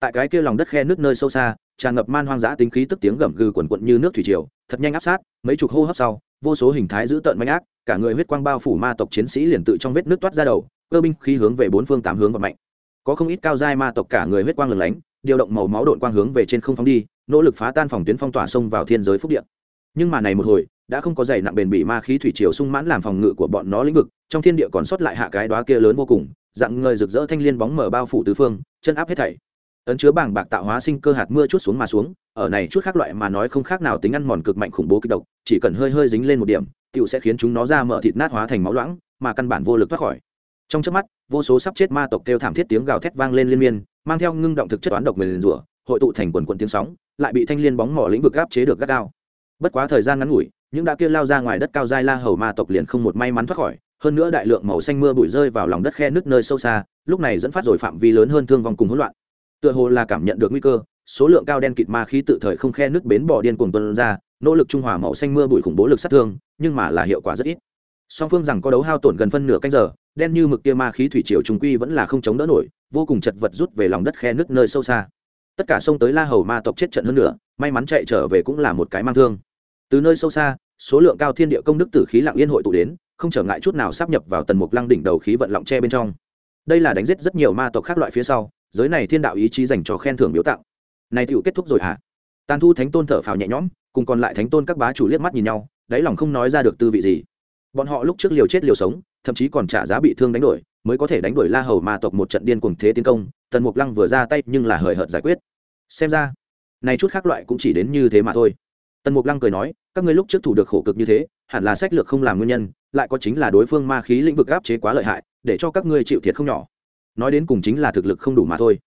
Tại cái kia lòng đất khe nước nơi sâu xa, tràn ngập man hoang dã tính khí tức tiếng gầm gừ quần quận như nước thủy triều, thật nhanh áp sát, mấy chục hô hấp sau, vô số hình thái dữ tợn manh ác, cả người huyết quang bao phủ ma tộc chiến sĩ liền tự trong vết nước toát ra đầu, cơ binh khí hướng về bốn phương tám hướng và mạnh. Có không ít cao giai ma tộc cả người huyết quang lửng lánh, điều động màu máu độn quang hướng về trên không phóng đi, nỗ lực phá tan phòng tuyến phong tỏa sông vào thiên giới phúc điện nhưng mà này một hồi, đã không có dày nặng bền bị ma khí thủy triều sung mãn làm phòng ngự của bọn nó lĩnh vực, trong thiên địa còn sót lại hạ cái đóa kia lớn vô cùng, dạng người rực rỡ thanh liên bóng mở bao phủ tứ phương, chân áp hết thảy ấn chứa bảng bạc tạo hóa sinh cơ hạt mưa chút xuống mà xuống, ở này chút khác loại mà nói không khác nào tính ăn mòn cực mạnh khủng bố kịch độc, chỉ cần hơi hơi dính lên một điểm tựu sẽ khiến chúng nó ra mở thịt nát hóa thành máu loãng, mà căn bản vô lực thoát khỏi trong chớp mắt, vô số sắp chết ma tộc kêu thảm thiết tiếng gào thét vang lên liên miên, mang theo ngưng động thực chất toán độc mềm rủa, hội tụ thành quần quần tiếng sóng, lại bị thanh liên bóng mỏ lĩnh vực áp chế được gắt đao bất quá thời gian ngắn ngủi, những đã kia lao ra ngoài đất cao dai la hầu ma tộc liền không một may mắn thoát khỏi, hơn nữa đại lượng màu xanh mưa bụi rơi vào lòng đất khe nước nơi sâu xa, lúc này dẫn phát rồi phạm vi lớn hơn thương vong cùng hỗn loạn. Tựa hồ là cảm nhận được nguy cơ, số lượng cao đen kịt ma khí tự thời không khe nước bến bỏ điên cuồng tuân ra, nỗ lực trung hòa màu xanh mưa bụi khủng bố lực sát thương, nhưng mà là hiệu quả rất ít. Song phương rằng có đấu hao tổn gần phân nửa canh giờ, đen như mực kia ma khí thủy triều trung quy vẫn là không chống đỡ nổi, vô cùng chật vật rút về lòng đất khe nước nơi sâu xa. Tất cả sông tới la hầu ma tộc chết trận hơn nữa may mắn chạy trở về cũng là một cái mang thương từ nơi sâu xa, số lượng cao thiên địa công đức tử khí lặng yên hội tụ đến, không trở ngại chút nào sắp nhập vào tần mục lăng đỉnh đầu khí vận lọng tre bên trong. Đây là đánh giết rất nhiều ma tộc khác loại phía sau, giới này thiên đạo ý chí dành cho khen thưởng biếu tặng. Này tựu kết thúc rồi hả? À? tàn thu thánh tôn thở phào nhẹ nhõm, cùng còn lại thánh tôn các bá chủ liếc mắt nhìn nhau, đáy lòng không nói ra được tư vị gì. Bọn họ lúc trước liều chết liều sống, thậm chí còn trả giá bị thương đánh đổi, mới có thể đánh đuổi la hầu ma tộc một trận điên cuồng thế tiến công, tần mục lăng vừa ra tay nhưng là hời hợt giải quyết. Xem ra, này chút khác loại cũng chỉ đến như thế mà thôi. Tần mục lăng cười nói các ngươi lúc trước thủ được khổ cực như thế, hẳn là sách lược không làm nguyên nhân, lại có chính là đối phương ma khí lĩnh vực áp chế quá lợi hại, để cho các ngươi chịu thiệt không nhỏ. Nói đến cùng chính là thực lực không đủ mà thôi.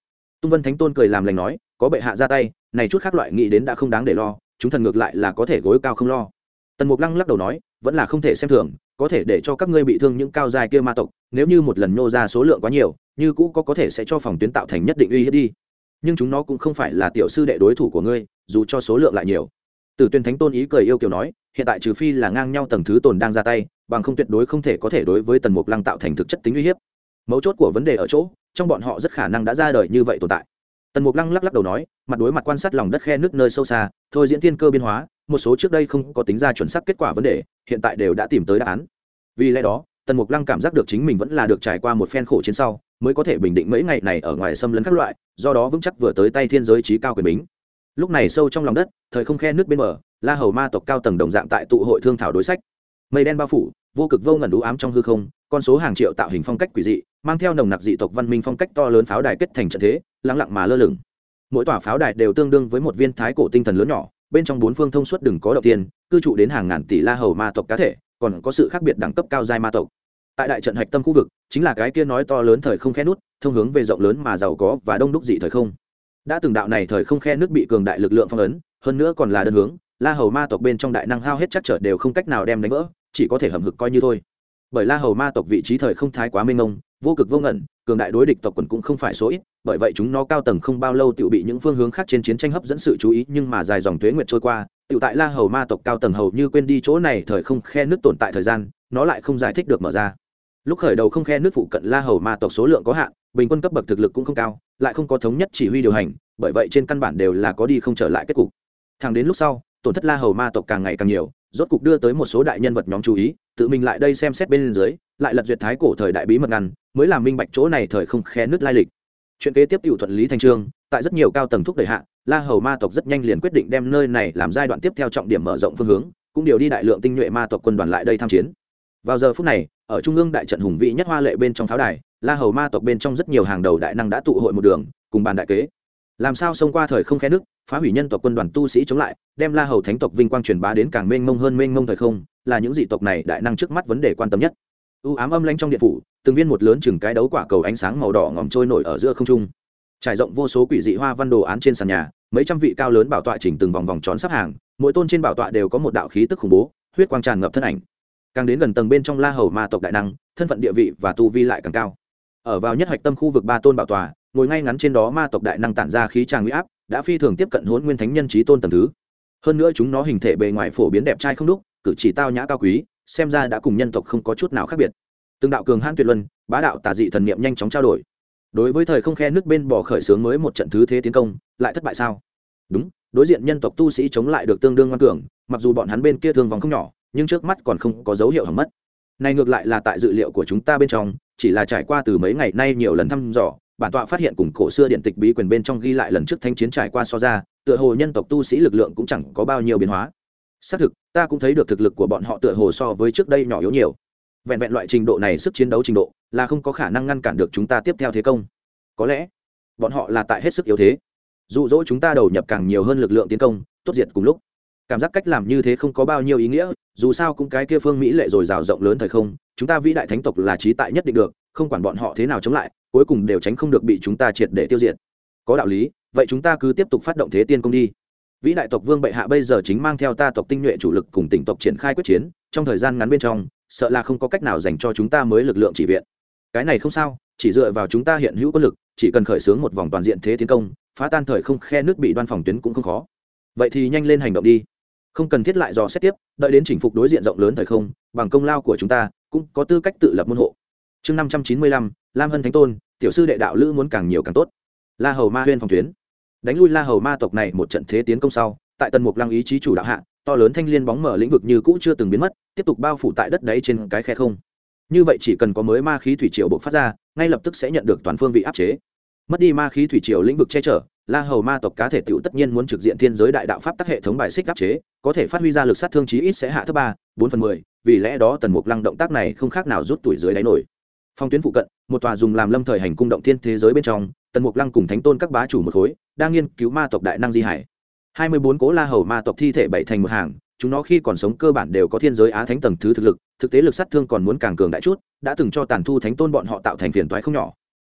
Tung vân thánh tôn cười làm lành nói, có bệ hạ ra tay, này chút khác loại nghĩ đến đã không đáng để lo, chúng thần ngược lại là có thể gối cao không lo. Tần mục lăng lắc đầu nói, vẫn là không thể xem thường, có thể để cho các ngươi bị thương những cao dài kia ma tộc, nếu như một lần nhô ra số lượng quá nhiều, như cũ có có thể sẽ cho phòng tuyến tạo thành nhất định uy hiếp đi. Nhưng chúng nó cũng không phải là tiểu sư đệ đối thủ của ngươi, dù cho số lượng lại nhiều. Tử tuyên thánh tôn ý cười yêu kiều nói, hiện tại trừ phi là ngang nhau tầng thứ tồn đang ra tay, bằng không tuyệt đối không thể có thể đối với tần mục lăng tạo thành thực chất tính uy hiếp. Mấu chốt của vấn đề ở chỗ, trong bọn họ rất khả năng đã ra đời như vậy tồn tại. Tần mục lăng lắc lắc đầu nói, mặt đối mặt quan sát lòng đất khe nước nơi sâu xa, thôi diễn thiên cơ biến hóa, một số trước đây không có tính ra chuẩn xác kết quả vấn đề, hiện tại đều đã tìm tới đáp án. Vì lẽ đó, tần mục lăng cảm giác được chính mình vẫn là được trải qua một phen khổ chiến sau, mới có thể bình định mấy ngày này ở ngoài xâm lấn các loại, do đó vững chắc vừa tới tay thiên giới trí cao quyền bính lúc này sâu trong lòng đất, thời không khe nước bên bờ, la hầu ma tộc cao tầng đồng dạng tại tụ hội thương thảo đối sách. Mây đen bao phủ, vô cực vô ngẩn đũ ám trong hư không, con số hàng triệu tạo hình phong cách quỷ dị, mang theo nồng nặc dị tộc văn minh phong cách to lớn pháo đài kết thành trận thế lắng lặng mà lơ lửng. Mỗi tòa pháo đài đều tương đương với một viên thái cổ tinh thần lớn nhỏ, bên trong bốn phương thông suốt đừng có đầu tiên, cư trụ đến hàng ngàn tỷ la hầu ma tộc cá thể, còn có sự khác biệt đẳng cấp cao giai ma tộc. Tại đại trận hạch tâm khu vực, chính là cái kia nói to lớn thời không khe nút, thông hướng về rộng lớn mà giàu có và đông đúc dị thời không đã từng đạo này thời không khe nước bị cường đại lực lượng phong ấn, hơn nữa còn là đơn hướng, la hầu ma tộc bên trong đại năng hao hết chắc trở đều không cách nào đem đánh vỡ, chỉ có thể hầm hực coi như thôi. Bởi la hầu ma tộc vị trí thời không thái quá mênh mông, vô cực vô ngẩn, cường đại đối địch tộc quần cũng không phải số ít, bởi vậy chúng nó cao tầng không bao lâu tự bị những phương hướng khác trên chiến tranh hấp dẫn sự chú ý, nhưng mà dài dòng tuế nguyệt trôi qua tự tại la hầu ma tộc cao tầng hầu như quên đi chỗ này thời không khe nước tồn tại thời gian, nó lại không giải thích được mở ra lúc khởi đầu không khe nước phụ cận la hầu ma tộc số lượng có hạn, bình quân cấp bậc thực lực cũng không cao, lại không có thống nhất chỉ huy điều hành, bởi vậy trên căn bản đều là có đi không trở lại kết cục. Thẳng đến lúc sau, tổn thất la hầu ma tộc càng ngày càng nhiều, rốt cục đưa tới một số đại nhân vật nhóm chú ý, tự mình lại đây xem xét bên dưới, lại lật duyệt thái cổ thời đại bí mật ngăn, mới làm minh bạch chỗ này thời không khe nước lai lịch. Chuyện kế tiếp tự thuận lý thành trương, tại rất nhiều cao tầng thúc đẩy hạ, la hầu ma tộc rất nhanh liền quyết định đem nơi này làm giai đoạn tiếp theo trọng điểm mở rộng phương hướng, cũng điều đi đại lượng tinh nhuệ ma tộc quân đoàn lại đây tham chiến vào giờ phút này, ở trung ương đại trận hùng vĩ nhất hoa lệ bên trong pháo đài, la hầu ma tộc bên trong rất nhiều hàng đầu đại năng đã tụ hội một đường, cùng bàn đại kế. Làm sao xông qua thời không khe nước phá hủy nhân tộc quân đoàn tu sĩ chống lại, đem la hầu thánh tộc vinh quang truyền bá đến càng mênh mông hơn mênh mông thời không, là những dị tộc này đại năng trước mắt vấn đề quan tâm nhất. U ám âm lanh trong điện phủ, từng viên một lớn chừng cái đấu quả cầu ánh sáng màu đỏ ngòm trôi nổi ở giữa không trung. Trải rộng vô số quỷ dị hoa văn đồ án trên sàn nhà, mấy trăm vị cao lớn bảo tọa chỉnh từng vòng vòng tròn sắp hàng, mỗi tôn trên bảo tọa đều có một đạo khí tức khủng bố, huyết quang tràn ngập thân ảnh càng đến gần tầng bên trong la hầu ma tộc đại năng, thân phận địa vị và tu vi lại càng cao. Ở vào nhất hạch tâm khu vực ba tôn bảo tòa, ngồi ngay ngắn trên đó ma tộc đại năng tản ra khí tràng huy áp, đã phi thường tiếp cận hôn nguyên thánh nhân trí tôn tầng thứ. Hơn nữa chúng nó hình thể bề ngoài phổ biến đẹp trai không đúc, cử chỉ tao nhã cao quý, xem ra đã cùng nhân tộc không có chút nào khác biệt. Từng đạo cường hãn tuyệt luân, bá đạo tà dị thần niệm nhanh chóng trao đổi. Đối với thời không khe nước bên bỏ khởi xướng mới một trận thứ thế tiến công, lại thất bại sao? Đúng, đối diện nhân tộc tu sĩ chống lại được tương đương ngoan cường, mặc dù bọn hắn bên kia thương vòng không nhỏ nhưng trước mắt còn không có dấu hiệu hỏng mất. Này ngược lại là tại dự liệu của chúng ta bên trong, chỉ là trải qua từ mấy ngày nay nhiều lần thăm dò, bản tọa phát hiện cùng cổ xưa điện tịch bí quyền bên trong ghi lại lần trước thanh chiến trải qua so ra, tựa hồ nhân tộc tu sĩ lực lượng cũng chẳng có bao nhiêu biến hóa. Xác thực, ta cũng thấy được thực lực của bọn họ tựa hồ so với trước đây nhỏ yếu nhiều. Vẹn vẹn loại trình độ này sức chiến đấu trình độ, là không có khả năng ngăn cản được chúng ta tiếp theo thế công. Có lẽ, bọn họ là tại hết sức yếu thế. Dụ dỗ chúng ta đầu nhập càng nhiều hơn lực lượng tiến công, tốt diệt cùng lúc cảm giác cách làm như thế không có bao nhiêu ý nghĩa, dù sao cũng cái kia phương mỹ lệ rồi rào rộng lớn thời không, chúng ta vĩ đại thánh tộc là trí tại nhất định được, không quản bọn họ thế nào chống lại, cuối cùng đều tránh không được bị chúng ta triệt để tiêu diệt. Có đạo lý, vậy chúng ta cứ tiếp tục phát động thế tiên công đi. Vĩ đại tộc vương bệ hạ bây giờ chính mang theo ta tộc tinh nhuệ chủ lực cùng tỉnh tộc triển khai quyết chiến, trong thời gian ngắn bên trong, sợ là không có cách nào dành cho chúng ta mới lực lượng chỉ viện. Cái này không sao, chỉ dựa vào chúng ta hiện hữu quân lực, chỉ cần khởi xướng một vòng toàn diện thế tiến công, phá tan thời không khe nước bị đoan phòng tuyến cũng không khó. Vậy thì nhanh lên hành động đi không cần thiết lại dò xét tiếp, đợi đến chỉnh phục đối diện rộng lớn thời không, bằng công lao của chúng ta, cũng có tư cách tự lập môn hộ. Chương năm trăm chín mươi lăm, lam hân thánh tôn, tiểu sư đệ đạo lữ muốn càng nhiều càng tốt. La hầu ma huyên phòng tuyến. Đánh lui la hầu ma tộc này một trận thế tiến công sau, tại tần mục lăng ý chí chủ đạo hạ, to lớn thanh liên bóng mở lĩnh vực như cũ chưa từng biến mất, tiếp tục bao phủ tại đất đáy trên cái khe không. Như vậy chỉ cần có mới ma khí thủy triều bộc phát ra, ngay lập tức sẽ nhận được toàn phương vị áp chế mất đi ma khí thủy triều lĩnh vực che chở, la hầu ma tộc cá thể t tất nhiên muốn trực diện thiên giới đại đạo pháp tắc hệ thống bài xích áp chế, có thể phát huy ra lực sát thương chí ít sẽ hạ thứ ba, bốn phần mười, vì lẽ đó tần mục lăng động tác này không khác nào rút tuổi dưới đáy nổi. Phong tuyến phụ cận, một tòa dùng làm lâm thời hành cung động thiên thế giới bên trong, tần mục lăng cùng thánh tôn các bá chủ một khối, đang nghiên cứu ma tộc đại năng di hải. Hai mươi bốn cố la hầu ma tộc thi thể bảy thành một hàng, chúng nó khi còn sống cơ bản đều có thiên giới á thánh tầng thứ thực lực, thực tế lực sát thương còn muốn càng cường đại chút, đã từng cho tàn thu thánh tôn bọn họ tạo thành phiền toái không nhỏ.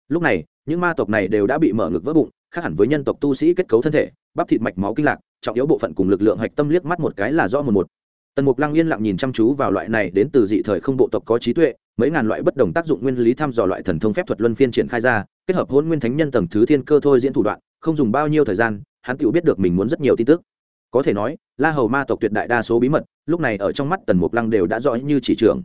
Lúc này những ma tộc này đều đã bị mở ngực vỡ bụng, khác hẳn với nhân tộc tu sĩ kết cấu thân thể, bắp thịt mạch máu kinh lạc, trọng yếu bộ phận cùng lực lượng hạch tâm liếc mắt một cái là rõ một một. Tần mục lăng yên lặng nhìn chăm chú vào loại này đến từ dị thời không bộ tộc có trí tuệ, mấy ngàn loại bất đồng tác dụng nguyên lý thăm dò loại thần thông phép thuật luân phiên triển khai ra, kết hợp hôn nguyên thánh nhân tầng thứ thiên cơ thôi diễn thủ đoạn, không dùng bao nhiêu thời gian, hắn tự biết được mình muốn rất nhiều tin tức. Có thể nói, la hầu ma tộc tuyệt đại đa số bí mật, lúc này ở trong mắt tần mục lăng đều đã rõ như chỉ trường.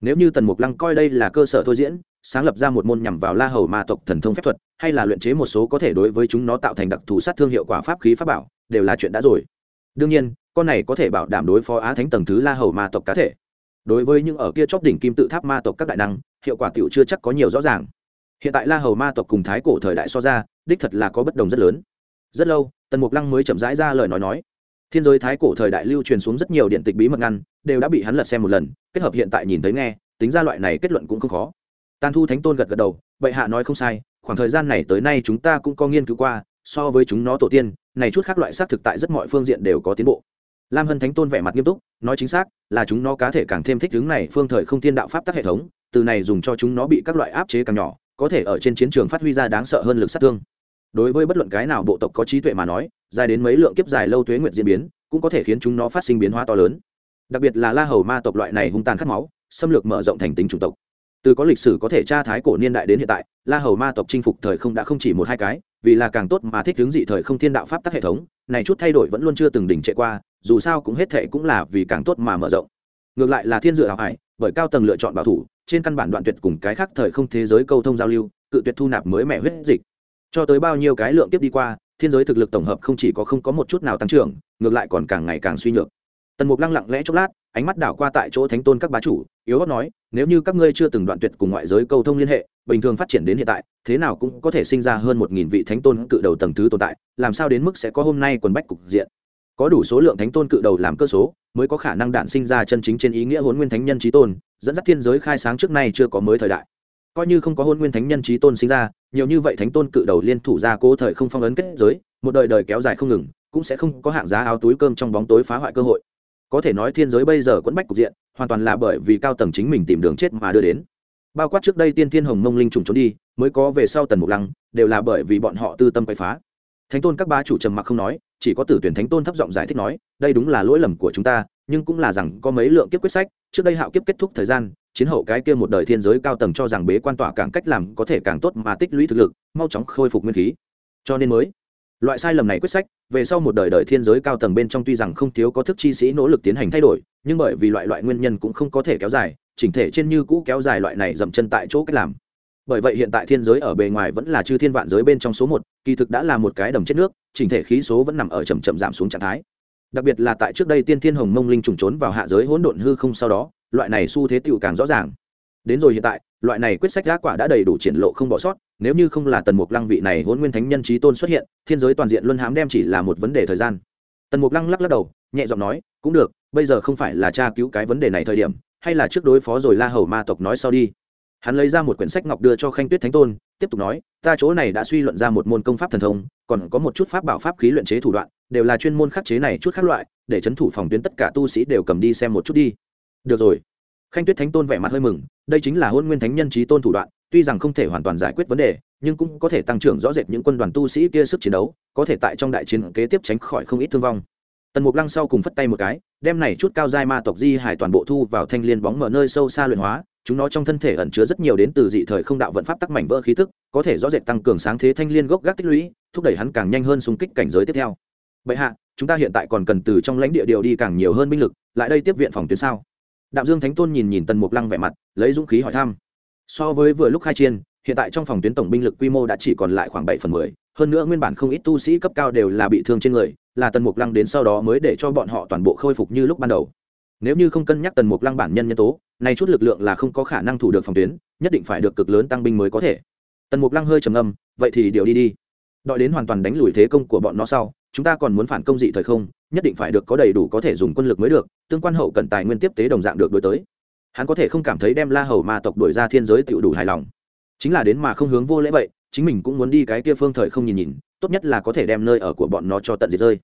Nếu như tần mục lăng coi đây là cơ sở thôi diễn sáng lập ra một môn nhằm vào la hầu ma tộc thần thông phép thuật, hay là luyện chế một số có thể đối với chúng nó tạo thành đặc thù sát thương hiệu quả pháp khí pháp bảo, đều là chuyện đã rồi. Đương nhiên, con này có thể bảo đảm đối phó á thánh tầng thứ la hầu ma tộc cá thể. Đối với những ở kia chóp đỉnh kim tự tháp ma tộc các đại năng, hiệu quả tiểu chưa chắc có nhiều rõ ràng. Hiện tại la hầu ma tộc cùng thái cổ thời đại so ra, đích thật là có bất đồng rất lớn. Rất lâu, tần mục lăng mới chậm rãi ra lời nói nói. Thiên giới thái cổ thời đại lưu truyền xuống rất nhiều điện tịch bí mật ngăn, đều đã bị hắn lật xem một lần, kết hợp hiện tại nhìn thấy nghe, tính ra loại này kết luận cũng không khó tàn thu thánh tôn gật gật đầu, bệ hạ nói không sai, khoảng thời gian này tới nay chúng ta cũng có nghiên cứu qua, so với chúng nó tổ tiên, này chút khác loại xác thực tại rất mọi phương diện đều có tiến bộ. Lam hân thánh tôn vẻ mặt nghiêm túc, nói chính xác, là chúng nó cá thể càng thêm thích ứng này phương thời không thiên đạo pháp tắc hệ thống, từ này dùng cho chúng nó bị các loại áp chế càng nhỏ, có thể ở trên chiến trường phát huy ra đáng sợ hơn lực sát thương. Đối với bất luận cái nào bộ tộc có trí tuệ mà nói, dài đến mấy lượng kiếp dài lâu tuế nguyện diễn biến, cũng có thể khiến chúng nó phát sinh biến hóa to lớn. Đặc biệt là la hầu ma tộc loại này hung tàn khát máu, xâm lược mở rộng thành tính chủng tộc từ có lịch sử có thể tra thái cổ niên đại đến hiện tại, la hầu ma tộc chinh phục thời không đã không chỉ một hai cái, vì là càng tốt mà thích hướng dị thời không thiên đạo pháp tắc hệ thống, này chút thay đổi vẫn luôn chưa từng đỉnh trệ qua, dù sao cũng hết thệ cũng là vì càng tốt mà mở rộng. Ngược lại là thiên dựa hảo hải, bởi cao tầng lựa chọn bảo thủ, trên căn bản đoạn tuyệt cùng cái khác thời không thế giới câu thông giao lưu, cự tuyệt thu nạp mới mẻ huyết dịch. Cho tới bao nhiêu cái lượng tiếp đi qua, thiên giới thực lực tổng hợp không chỉ có không có một chút nào tăng trưởng, ngược lại còn càng ngày càng suy nhược tần mục lăng lặng lẽ chốc lát, ánh mắt đảo qua tại chỗ thánh tôn các bá chủ, yếu gót nói, nếu như các ngươi chưa từng đoạn tuyệt cùng ngoại giới câu thông liên hệ, bình thường phát triển đến hiện tại, thế nào cũng có thể sinh ra hơn một nghìn vị thánh tôn cự đầu tầng thứ tồn tại, làm sao đến mức sẽ có hôm nay quần bách cục diện? Có đủ số lượng thánh tôn cự đầu làm cơ số, mới có khả năng đạn sinh ra chân chính trên ý nghĩa hôn nguyên thánh nhân trí tôn, dẫn dắt thiên giới khai sáng trước nay chưa có mới thời đại. Coi như không có hôn nguyên thánh nhân trí tôn sinh ra, nhiều như vậy thánh tôn cự đầu liên thủ ra cố thời không phong ấn kết giới, một đời đời kéo dài không ngừng, cũng sẽ không có hạng giá áo túi cơm trong bóng tối phá hoại cơ hội có thể nói thiên giới bây giờ quẫn bách cục diện, hoàn toàn là bởi vì cao tầng chính mình tìm đường chết mà đưa đến. Bao quát trước đây tiên thiên hồng mông linh trùng trốn đi, mới có về sau tần mục lăng, đều là bởi vì bọn họ tư tâm quậy phá. Thánh tôn các ba chủ trầm mặc không nói, chỉ có tử tuyển thánh tôn thấp giọng giải thích nói, đây đúng là lỗi lầm của chúng ta, nhưng cũng là rằng có mấy lượng kiếp quyết sách, trước đây hạo kiếp kết thúc thời gian, chiến hậu cái kia một đời thiên giới cao tầng cho rằng bế quan tỏa càng cách làm có thể càng tốt mà tích lũy thực lực, mau chóng khôi phục nguyên khí. Cho nên mới loại sai lầm này quyết sách, về sau một đời đời thiên giới cao tầng bên trong tuy rằng không thiếu có thức chi sĩ nỗ lực tiến hành thay đổi, nhưng bởi vì loại loại nguyên nhân cũng không có thể kéo dài, chỉnh thể trên như cũ kéo dài loại này dậm chân tại chỗ cách làm. Bởi vậy hiện tại thiên giới ở bề ngoài vẫn là chư thiên vạn giới bên trong số một, kỳ thực đã là một cái đầm chết nước, chỉnh thể khí số vẫn nằm ở chậm chậm giảm xuống trạng thái. Đặc biệt là tại trước đây tiên thiên hồng mông linh trùng trốn vào hạ giới hỗn độn hư không sau đó, loại này xu thế tựu càng rõ ràng. Đến rồi hiện tại, loại này quyết sách giá quả đã đầy đủ triển lộ không bỏ sót nếu như không là tần mục lăng vị này hôn nguyên thánh nhân trí tôn xuất hiện, thiên giới toàn diện luân hãm đem chỉ là một vấn đề thời gian. Tần mục lăng lắc lắc đầu, nhẹ giọng nói, cũng được, bây giờ không phải là tra cứu cái vấn đề này thời điểm, hay là trước đối phó rồi la hầu ma tộc nói sau đi. Hắn lấy ra một quyển sách ngọc đưa cho khanh tuyết thánh tôn, tiếp tục nói, ta chỗ này đã suy luận ra một môn công pháp thần thông, còn có một chút pháp bảo pháp khí luyện chế thủ đoạn, đều là chuyên môn khắc chế này chút khác loại, để c h ấ n thủ phòng tuyến tất cả tu sĩ đều cầm đi xem một chút đi. Được rồi. Khanh tuyết thánh tôn vẻ mặt hơi mừng, đây chính là hôn nguyên thánh nhân trí tôn thủ đoạn tuy rằng không thể hoàn toàn giải quyết vấn đề, nhưng cũng có thể tăng trưởng rõ rệt những quân đoàn tu sĩ kia sức chiến đấu, có thể tại trong đại chiến kế tiếp tránh khỏi không ít thương vong. Tần mục lăng sau cùng phất tay một cái, đem này chút cao giai ma tộc di hải toàn bộ thu vào thanh liên bóng mở nơi sâu xa luyện hóa, chúng nó trong thân thể ẩn chứa rất nhiều đến từ dị thời không đạo vận pháp tắc mảnh vỡ khí tức có thể rõ rệt tăng cường sáng thế thanh liên gốc gác tích lũy, thúc đẩy hắn càng nhanh hơn xung kích cảnh giới tiếp theo. Bệ hạ, chúng ta hiện tại còn cần từ trong lãnh địa điều đi càng nhiều hơn binh lực, lại đây tiếp viện phòng tuyến sao? Đạm dương thánh tôn nhìn nhìn tần mục lăng vẻ mặt, lấy dũng khí hỏi thăm so với vừa lúc khai chiên hiện tại trong phòng tuyến tổng binh lực quy mô đã chỉ còn lại khoảng bảy phần mười. Hơn nữa nguyên bản không ít tu sĩ cấp cao đều là bị thương trên người, là tần mục lăng đến sau đó mới để cho bọn họ toàn bộ khôi phục như lúc ban đầu. Nếu như không cân nhắc tần mục lăng bản nhân nhân tố này chút lực lượng là không có khả năng thủ được phòng tuyến, nhất định phải được cực lớn tăng binh mới có thể. Tần mục lăng hơi trầm âm vậy thì điều đi đi. Đợi đến hoàn toàn đánh lùi thế công của bọn nó sau, chúng ta còn muốn phản công dị thời không, nhất định phải được có đầy đủ có thể dùng quân lực mới được, tương quan hậu cần tài nguyên tiếp tế đồng dạng được đổi tới hắn có thể không cảm thấy đem la hầu ma tộc đổi ra thiên giới tựu đủ hài lòng. Chính là đến mà không hướng vô lễ vậy chính mình cũng muốn đi cái kia phương thời không nhìn nhìn tốt nhất là có thể đem nơi ở của bọn nó cho tận diệt rơi.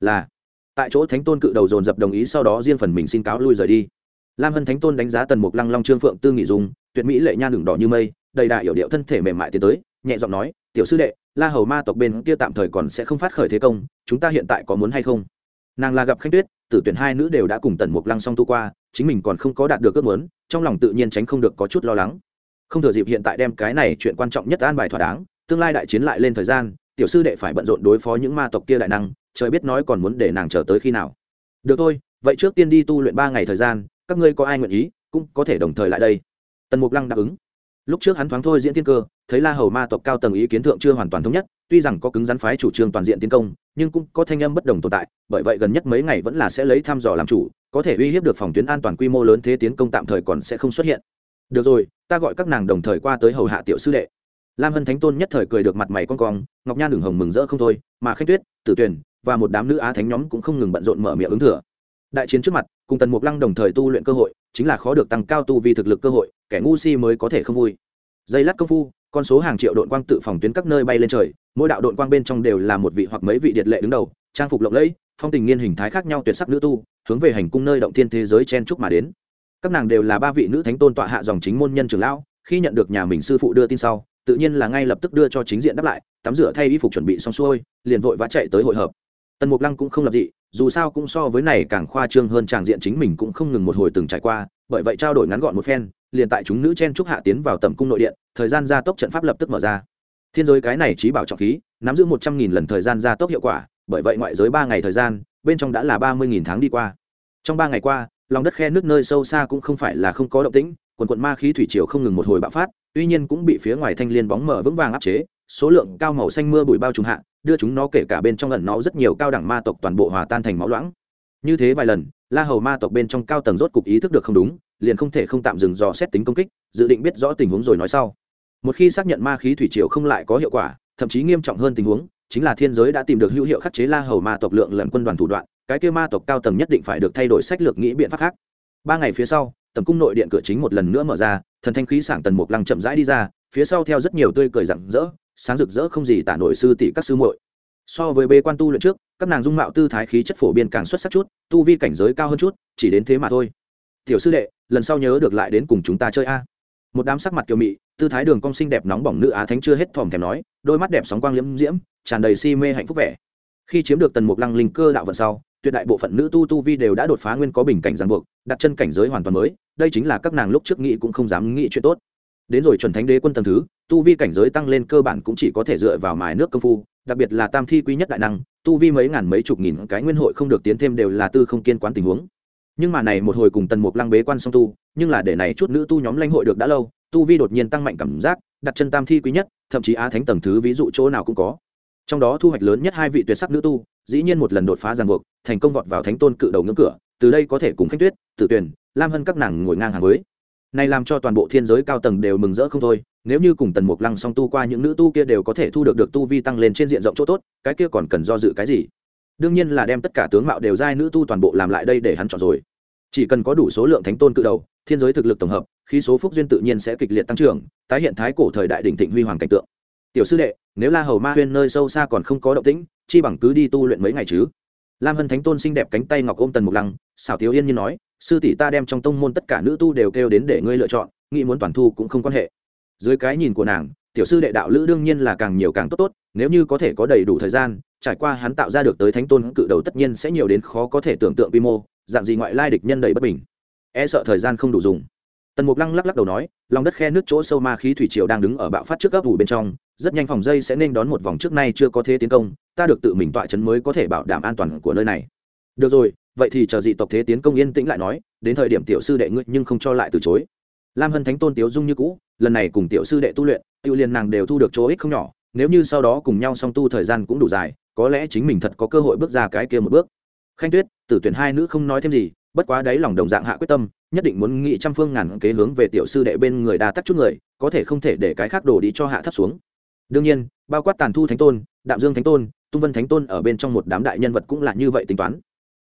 Là tại chỗ thánh tôn cự đầu dồn dập đồng ý sau đó riêng phần mình xin cáo lui rời đi. Lam hân thánh tôn đánh giá tần mục lăng long trương phượng tư nghị dung, tuyệt mỹ lệ nhan đường đỏ như mây đầy đại hiểu điệu thân thể mềm mại tiến tới nhẹ giọng nói tiểu sư đệ la hầu ma tộc bên kia tạm thời còn sẽ không phát khởi thế công chúng ta hiện tại có muốn hay không? Nàng là gặp khanh tuyết tử tuyển hai nữ đều đã cùng tần mục lăng song tu qua, chính mình còn không có đạt được ước muốn, trong lòng tự nhiên tránh không được có chút lo lắng. Không thừa dịp hiện tại đem cái này chuyện quan trọng nhất an bài thỏa đáng, tương lai đại chiến lại lên thời gian, tiểu sư đệ phải bận rộn đối phó những ma tộc kia đại năng, trời biết nói còn muốn để nàng chờ tới khi nào. Được thôi, vậy trước tiên đi tu luyện ba ngày thời gian, các ngươi có ai nguyện ý, cũng có thể đồng thời lại đây. Tần mục lăng đáp ứng. Lúc trước hắn thoáng thôi diễn thiên cơ, thấy la hầu ma tộc cao tầng ý kiến thượng chưa hoàn toàn thống nhất tuy rằng có cứng rắn phái chủ trương toàn diện tiến công, nhưng cũng có thanh âm bất đồng tồn tại, bởi vậy gần nhất mấy ngày vẫn là sẽ lấy thăm dò làm chủ, có thể uy hiếp được phòng tuyến an toàn quy mô lớn thế tiến công tạm thời còn sẽ không xuất hiện. Được rồi, ta gọi các nàng đồng thời qua tới hầu hạ tiểu sư đệ. Lam hân thánh tôn nhất thời cười được mặt mày con cong, ngọc nhan đường hồng mừng rỡ không thôi, mà khanh tuyết, tử tuyển và một đám nữ á thánh nhóm cũng không ngừng bận rộn mở miệng ứng thừa. Đại chiến trước mặt, cùng tần mục lăng đồng thời tu luyện cơ hội, chính là khó được tăng cao tu vi thực lực cơ hội, kẻ ngu si mới có thể không vui. Dây lát công phu, con số hàng triệu đội quang tự phòng tuyến các nơi bay lên trời mỗi đạo đội quang bên trong đều là một vị hoặc mấy vị điện lệ đứng đầu, trang phục lộng lẫy, phong tình nghiên hình thái khác nhau tuyệt sắc nữ tu, hướng về hành cung nơi động thiên thế giới chen trúc mà đến. Các nàng đều là ba vị nữ thánh tôn tọa hạ dòng chính môn nhân trường lão, khi nhận được nhà mình sư phụ đưa tin sau, tự nhiên là ngay lập tức đưa cho chính diện đáp lại, tắm rửa thay y phục chuẩn bị xong xuôi, liền vội vã chạy tới hội hợp. Tần mục lăng cũng không lập dị, dù sao cũng so với này càng khoa trương hơn tràng diện chính mình cũng không ngừng một hồi từng trải qua, bởi vậy trao đổi ngắn gọn một phen, liền tại chúng nữ chen trúc hạ tiến vào tầm cung nội điện, thời gian gia tốc trận pháp lập tức mở ra thiên giới cái này trí bảo trọng khí, nắm giữ một trăm nghìn lần thời gian gia tốc hiệu quả, bởi vậy ngoại giới ba ngày thời gian, bên trong đã là ba mươi nghìn tháng đi qua. Trong ba ngày qua, lòng đất khe nước nơi sâu xa cũng không phải là không có động tĩnh, quần quận ma khí thủy triều không ngừng một hồi bạo phát, tuy nhiên cũng bị phía ngoài thanh liên bóng mở vững vàng áp chế, số lượng cao màu xanh mưa bụi bao trùng hạ, đưa chúng nó kể cả bên trong lần nó rất nhiều cao đẳng ma tộc toàn bộ hòa tan thành máu loãng. Như thế vài lần, la hầu ma tộc bên trong cao tầng rốt cục ý thức được không đúng, liền không thể không tạm dừng dò xét tính công kích, dự định biết rõ tình huống rồi nói sau một khi xác nhận ma khí thủy triều không lại có hiệu quả, thậm chí nghiêm trọng hơn tình huống, chính là thiên giới đã tìm được hữu hiệu khắc chế la hầu ma tộc lượng lần quân đoàn thủ đoạn, cái kia ma tộc cao tầng nhất định phải được thay đổi sách lược nghĩ biện pháp khác. Ba ngày phía sau, tầm cung nội điện cửa chính một lần nữa mở ra, thần thanh khí sảng tần mục lăng chậm rãi đi ra, phía sau theo rất nhiều tươi cười rặng rỡ, sáng rực rỡ không gì tả nổi sư tỷ các sư muội. So với bê quan tu luyện trước, các nàng dung mạo tư thái khí chất phổ biến càng xuất sắc chút, tu vi cảnh giới cao hơn chút, chỉ đến thế mà thôi. Tiểu sư đệ, lần sau nhớ được lại đến cùng chúng ta chơi a. Một đám sắc mặt kiều mị tư thái đường cong xinh đẹp nóng bỏng nữ á thánh chưa hết thòm thèm nói, đôi mắt đẹp sóng quang liễm diễm, tràn đầy si mê hạnh phúc vẻ. Khi chiếm được tần mục lăng linh cơ đạo vận sau, tuyệt đại bộ phận nữ tu tu vi đều đã đột phá nguyên có bình cảnh giang buộc, đặt chân cảnh giới hoàn toàn mới, đây chính là các nàng lúc trước nghĩ cũng không dám nghĩ chuyện tốt. Đến rồi chuẩn thánh đế quân tầng thứ, tu vi cảnh giới tăng lên cơ bản cũng chỉ có thể dựa vào mài nước công phu, đặc biệt là tam thi quý nhất đại năng, tu vi mấy ngàn mấy chục nghìn cái nguyên hội không được tiến thêm đều là tư không kiên quán tình huống. Nhưng mà này một hồi cùng tần mục lăng bế quan song tu, nhưng là để này chút nữ tu nhóm lãnh hội được đã lâu tu vi đột nhiên tăng mạnh cảm giác, đặt chân tam thi quý nhất, thậm chí á thánh tầng thứ ví dụ chỗ nào cũng có. Trong đó thu hoạch lớn nhất hai vị tuyệt sắc nữ tu, dĩ nhiên một lần đột phá ràng buộc, thành công vọt vào thánh tôn cự đầu ngưỡng cửa, từ đây có thể cùng khánh tuyết, tử tuyển lam hân các nàng ngồi ngang hàng với. Này làm cho toàn bộ thiên giới cao tầng đều mừng rỡ không thôi, nếu như cùng tần mục lăng song tu qua những nữ tu kia đều có thể thu được được tu vi tăng lên trên diện rộng chỗ tốt, cái kia còn cần do dự cái gì? Đương nhiên là đem tất cả tướng mạo đều giai nữ tu toàn bộ làm lại đây để hắn chọn rồi. Chỉ cần có đủ số lượng thánh tôn cự đầu, thiên giới thực lực tổng hợp khi số phúc duyên tự nhiên sẽ kịch liệt tăng trưởng, tái hiện thái cổ thời đại đỉnh thịnh huy hoàng cảnh tượng. Tiểu sư đệ, nếu la hầu ma huyên nơi sâu xa còn không có động tĩnh, chi bằng cứ đi tu luyện mấy ngày chứ. Lam hân thánh tôn xinh đẹp cánh tay ngọc ôm tần mục lăng, xảo thiếu yên như nói, sư tỷ ta đem trong tông môn tất cả nữ tu đều kêu đến để ngươi lựa chọn, nghĩ muốn toàn thu cũng không quan hệ. Dưới cái nhìn của nàng, tiểu sư đệ đạo lữ đương nhiên là càng nhiều càng tốt tốt, nếu như có thể có đầy đủ thời gian, trải qua hắn tạo ra được tới thánh tôn cự đầu tất nhiên sẽ nhiều đến khó có thể tưởng tượng quy mô, dạng gì ngoại lai địch nhân đầy bất bình. E sợ thời gian không đủ dùng tần mục lăng lắc lắc đầu nói, lòng đất khe nước chỗ sâu ma khí thủy triều đang đứng ở bạo phát trước gấp ủ bên trong, rất nhanh phòng dây sẽ nên đón một vòng trước nay chưa có thế tiến công, ta được tự mình tọa chấn mới có thể bảo đảm an toàn của nơi này. Được rồi, vậy thì chờ dị tộc thế tiến công yên tĩnh lại nói, đến thời điểm tiểu sư đệ ngươi nhưng không cho lại từ chối. Lam hân thánh tôn tiếu dung như cũ, lần này cùng tiểu sư đệ tu luyện, tiêu liên nàng đều thu được chỗ ích không nhỏ, nếu như sau đó cùng nhau song tu thời gian cũng đủ dài, có lẽ chính mình thật có cơ hội bước ra cái kia một bước. Khanh tuyết, tử tuyển hai nữ không nói thêm gì, bất quá đấy lòng đồng dạng hạ quyết tâm nhất định muốn nghị trăm phương ngàn kế hướng về tiểu sư đệ bên người đa tắc chút người, có thể không thể để cái khác đổ đi cho hạ thấp xuống. Đương nhiên, bao quát tàn thu thánh tôn, đạm dương thánh tôn, tung vân thánh tôn ở bên trong một đám đại nhân vật cũng là như vậy tính toán.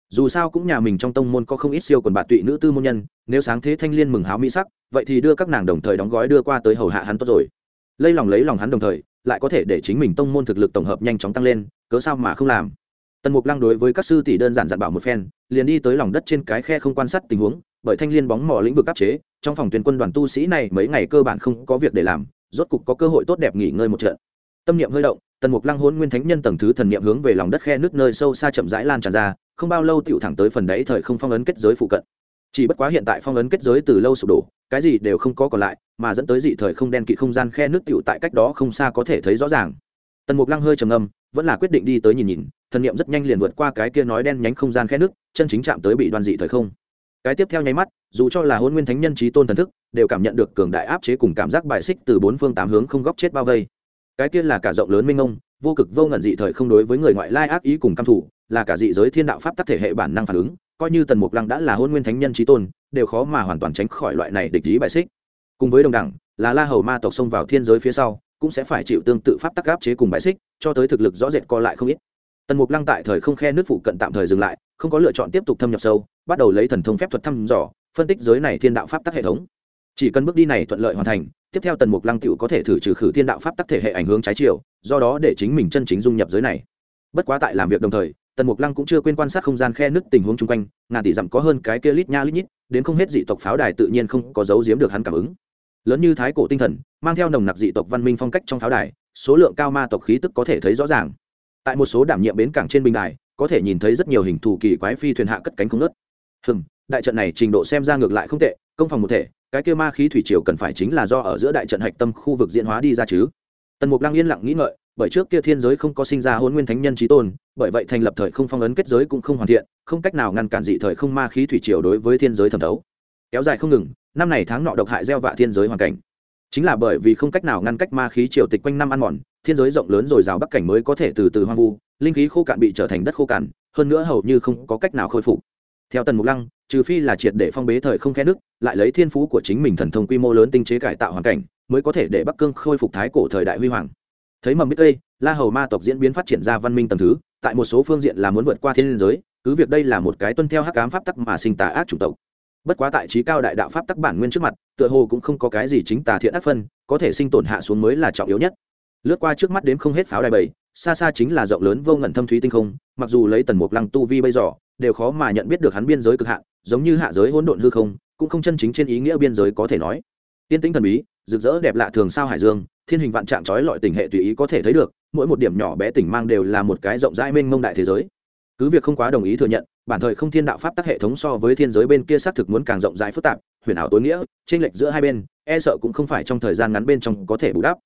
Dù sao cũng nhà mình trong tông môn có không ít siêu quần bạt tụy nữ tư môn nhân, nếu sáng thế thanh liên mừng háo mỹ sắc, vậy thì đưa các nàng đồng thời đóng gói đưa qua tới hầu hạ hắn tốt rồi. Lấy lòng lấy lòng hắn đồng thời, lại có thể để chính mình tông môn thực lực tổng hợp nhanh chóng tăng lên, cớ sao mà không làm? Tần mục lăng đối với các sư tỷ đơn giản dặn bảo một phen, liền đi tới lòng đất trên cái khe không quan sát tình huống bởi thanh liên bóng mỏ lĩnh vực áp chế, trong phòng tuyển quân đoàn tu sĩ này mấy ngày cơ bản không có việc để làm, rốt cục có cơ hội tốt đẹp nghỉ ngơi một trận. Tâm niệm hơi động, tần mục lăng hôn nguyên thánh nhân tầng thứ thần niệm hướng về lòng đất khe nước nơi sâu xa chậm rãi lan tràn ra, không bao lâu tiểu thẳng tới phần đấy thời không phong ấn kết giới phụ cận. Chỉ bất quá hiện tại phong ấn kết giới từ lâu sụp đổ, cái gì đều không có còn lại, mà dẫn tới dị thời không đen kỵ không gian khe nước tiểu tại cách đó không xa có thể thấy rõ ràng. Tần mục lăng hơi trầm ngâm, vẫn là quyết định đi tới nhìn nhìn, thần niệm rất nhanh liền vượt qua cái kia nói đen nhánh không gian khe nước chân chính chạm tới bị đoan dị thời không cái tiếp theo nháy mắt, dù cho là hôn nguyên thánh nhân trí tôn thần thức, đều cảm nhận được cường đại áp chế cùng cảm giác bại xích từ bốn phương tám hướng không góc chết bao vây. Cái kia là cả rộng lớn minh ông, vô cực vô ngẩn dị thời không đối với người ngoại lai ác ý cùng căm thủ là cả dị giới thiên đạo pháp tắc thể hệ bản năng phản ứng, coi như tần mục lăng đã là hôn nguyên thánh nhân trí tôn, đều khó mà hoàn toàn tránh khỏi loại này địch ý bại xích. Cùng với đồng đẳng, là la hầu ma tộc xông vào thiên giới phía sau, cũng sẽ phải chịu tương tự pháp tắc áp chế cùng bại xích, cho tới thực lực rõ rệt co lại không ít. Tần mục lăng tại thời không khe nước phụ cận tạm thời dừng lại, không có lựa chọn tiếp tục thâm nhập sâu bắt đầu lấy thần thông phép thuật thăm dò, phân tích giới này thiên đạo pháp tắc hệ thống. Chỉ cần bước đi này thuận lợi hoàn thành, tiếp theo tần mục lăng tựu có thể thử trừ khử thiên đạo pháp tắc thể hệ ảnh hướng trái chiều, do đó để chính mình chân chính dung nhập giới này. Bất quá tại làm việc đồng thời, tần mục lăng cũng chưa quên quan sát không gian khe nứt tình huống chung quanh, ngàn tỷ dặm có hơn cái kia lít nha lít nhít, đến không hết dị tộc pháo đài tự nhiên không có dấu giếm được hắn cảm ứng. Lớn như thái cổ tinh thần, mang theo nồng nặc dị tộc văn minh phong cách trong pháo đài, số lượng cao ma tộc khí tức có thể thấy rõ ràng. Tại một số đảm nhiệm bến cảng trên bình đài, có thể nhìn thấy rất nhiều hình thù kỳ quái phi thuyền hạ cất cánh không nớt hừm, đại trận này trình độ xem ra ngược lại không tệ, công phòng một thể, cái kia ma khí thủy triều cần phải chính là do ở giữa đại trận hạch tâm khu vực diễn hóa đi ra chứ. Tần mục lăng yên lặng nghĩ ngợi, bởi trước kia thiên giới không có sinh ra hôn nguyên thánh nhân trí tôn, bởi vậy thành lập thời không phong ấn kết giới cũng không hoàn thiện, không cách nào ngăn cản dị thời không ma khí thủy triều đối với thiên giới thẩm thấu. Kéo dài không ngừng, năm này tháng nọ độc hại gieo vạ thiên giới hoàn cảnh. Chính là bởi vì không cách nào ngăn cách ma khí triều tịch quanh năm ăn mòn, thiên giới rộng lớn rồi rào bắc cảnh mới có thể từ từ hoang vu, linh khí khô cạn bị trở thành đất khô cạn, hơn nữa hầu như không có cách nào khôi phục theo tần mục lăng, trừ phi là triệt để phong bế thời không khe nước, lại lấy thiên phú của chính mình thần thông quy mô lớn tinh chế cải tạo hoàn cảnh, mới có thể để bắc cương khôi phục thái cổ thời đại huy hoàng. Thấy mầm biết đây la hầu ma tộc diễn biến phát triển ra văn minh tầm thứ, tại một số phương diện là muốn vượt qua thiên giới, cứ việc đây là một cái tuân theo hắc ám pháp tắc mà sinh tà ác chủng tộc. Bất quá tại trí cao đại đạo pháp tắc bản nguyên trước mặt, tựa hồ cũng không có cái gì chính tà thiện ác phân, có thể sinh tổn hạ xuống mới là trọng yếu nhất. Lướt qua trước mắt đếm không hết pháo đài bảy, xa xa chính là rộng lớn vô ngẩn thâm thúy tinh không, mặc dù lấy tần mục lăng tu vi bây giờ đều khó mà nhận biết được hắn biên giới cực hạn, giống như hạ giới hỗn độn hư không, cũng không chân chính trên ý nghĩa biên giới có thể nói. Tiên tĩnh thần bí, rực rỡ đẹp lạ thường sao hải dương, thiên hình vạn trạng trói lọi tình hệ tùy ý có thể thấy được, mỗi một điểm nhỏ bé tỉnh mang đều là một cái rộng rãi mênh mông đại thế giới. Cứ việc không quá đồng ý thừa nhận, bản thời không thiên đạo pháp tắc hệ thống so với thiên giới bên kia xác thực muốn càng rộng rãi phức tạp, huyền ảo tối nghĩa trên lệch giữa hai bên e sợ cũng không phải trong thời gian ngắn bên trong có thể bù đắp.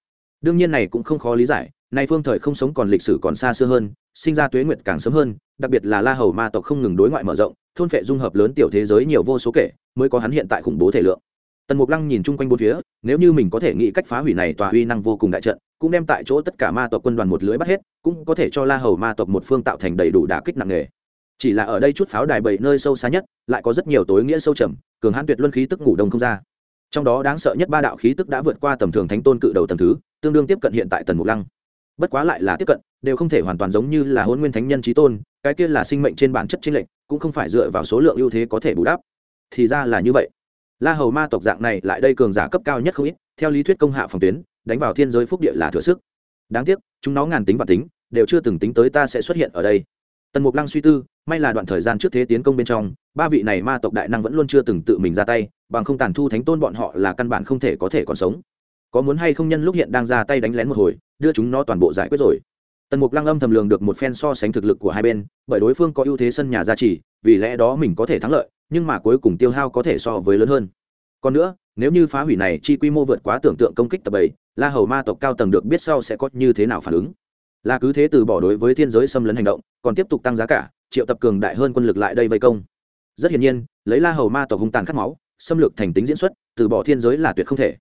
Đương nhiên này cũng không khó lý giải, nay phương thời không sống còn lịch sử còn xa xưa hơn sinh ra tuế nguyệt càng sớm hơn, đặc biệt là la hầu ma tộc không ngừng đối ngoại mở rộng, thôn phệ dung hợp lớn tiểu thế giới nhiều vô số kể, mới có hắn hiện tại khủng bố thể lượng. Tần mục lăng nhìn chung quanh bốn phía, nếu như mình có thể nghĩ cách phá hủy này tòa uy năng vô cùng đại trận, cũng đem tại chỗ tất cả ma tộc quân đoàn một lưới bắt hết, cũng có thể cho la hầu ma tộc một phương tạo thành đầy đủ đả kích nặng nề. Chỉ là ở đây chút pháo đài bảy nơi sâu xa nhất, lại có rất nhiều tối nghĩa sâu trầm, cường hãn tuyệt luân khí tức ngủ đông không ra. Trong đó đáng sợ nhất ba đạo khí tức đã vượt qua tầm thường thánh tôn cự đầu tầm thứ, tương đương tiếp cận hiện tại tần mục lăng. Bất quá lại là tiếp cận đều không thể hoàn toàn giống như là hôn nguyên thánh nhân trí tôn, cái kia là sinh mệnh trên bản chất chính lệnh cũng không phải dựa vào số lượng ưu thế có thể bù đắp. Thì ra là như vậy. La hầu ma tộc dạng này lại đây cường giả cấp cao nhất không ít, theo lý thuyết công hạ phòng tuyến, đánh vào thiên giới phúc địa là thừa sức. Đáng tiếc, chúng nó ngàn tính và tính, đều chưa từng tính tới ta sẽ xuất hiện ở đây. Tần mục lăng suy tư, may là đoạn thời gian trước thế tiến công bên trong, ba vị này ma tộc đại năng vẫn luôn chưa từng tự mình ra tay, bằng không tàn thu thánh tôn bọn họ là căn bản không thể có thể còn sống. Có muốn hay không nhân lúc hiện đang ra tay đánh lén một hồi, đưa chúng nó toàn bộ giải quyết rồi tần mục lăng âm thầm lường được một phen so sánh thực lực của hai bên, bởi đối phương có ưu thế sân nhà gia trì, vì lẽ đó mình có thể thắng lợi, nhưng mà cuối cùng tiêu hao có thể so với lớn hơn. Còn nữa, nếu như phá hủy này chi quy mô vượt quá tưởng tượng công kích tập bảy, la hầu ma tộc cao tầng được biết sau sẽ có như thế nào phản ứng? Là cứ thế từ bỏ đối với thiên giới xâm lấn hành động, còn tiếp tục tăng giá cả, triệu tập cường đại hơn quân lực lại đây vây công. Rất hiển nhiên, lấy la hầu ma tộc hung tàn khát máu, xâm lược thành tính diễn xuất, từ bỏ thiên giới là tuyệt không thể.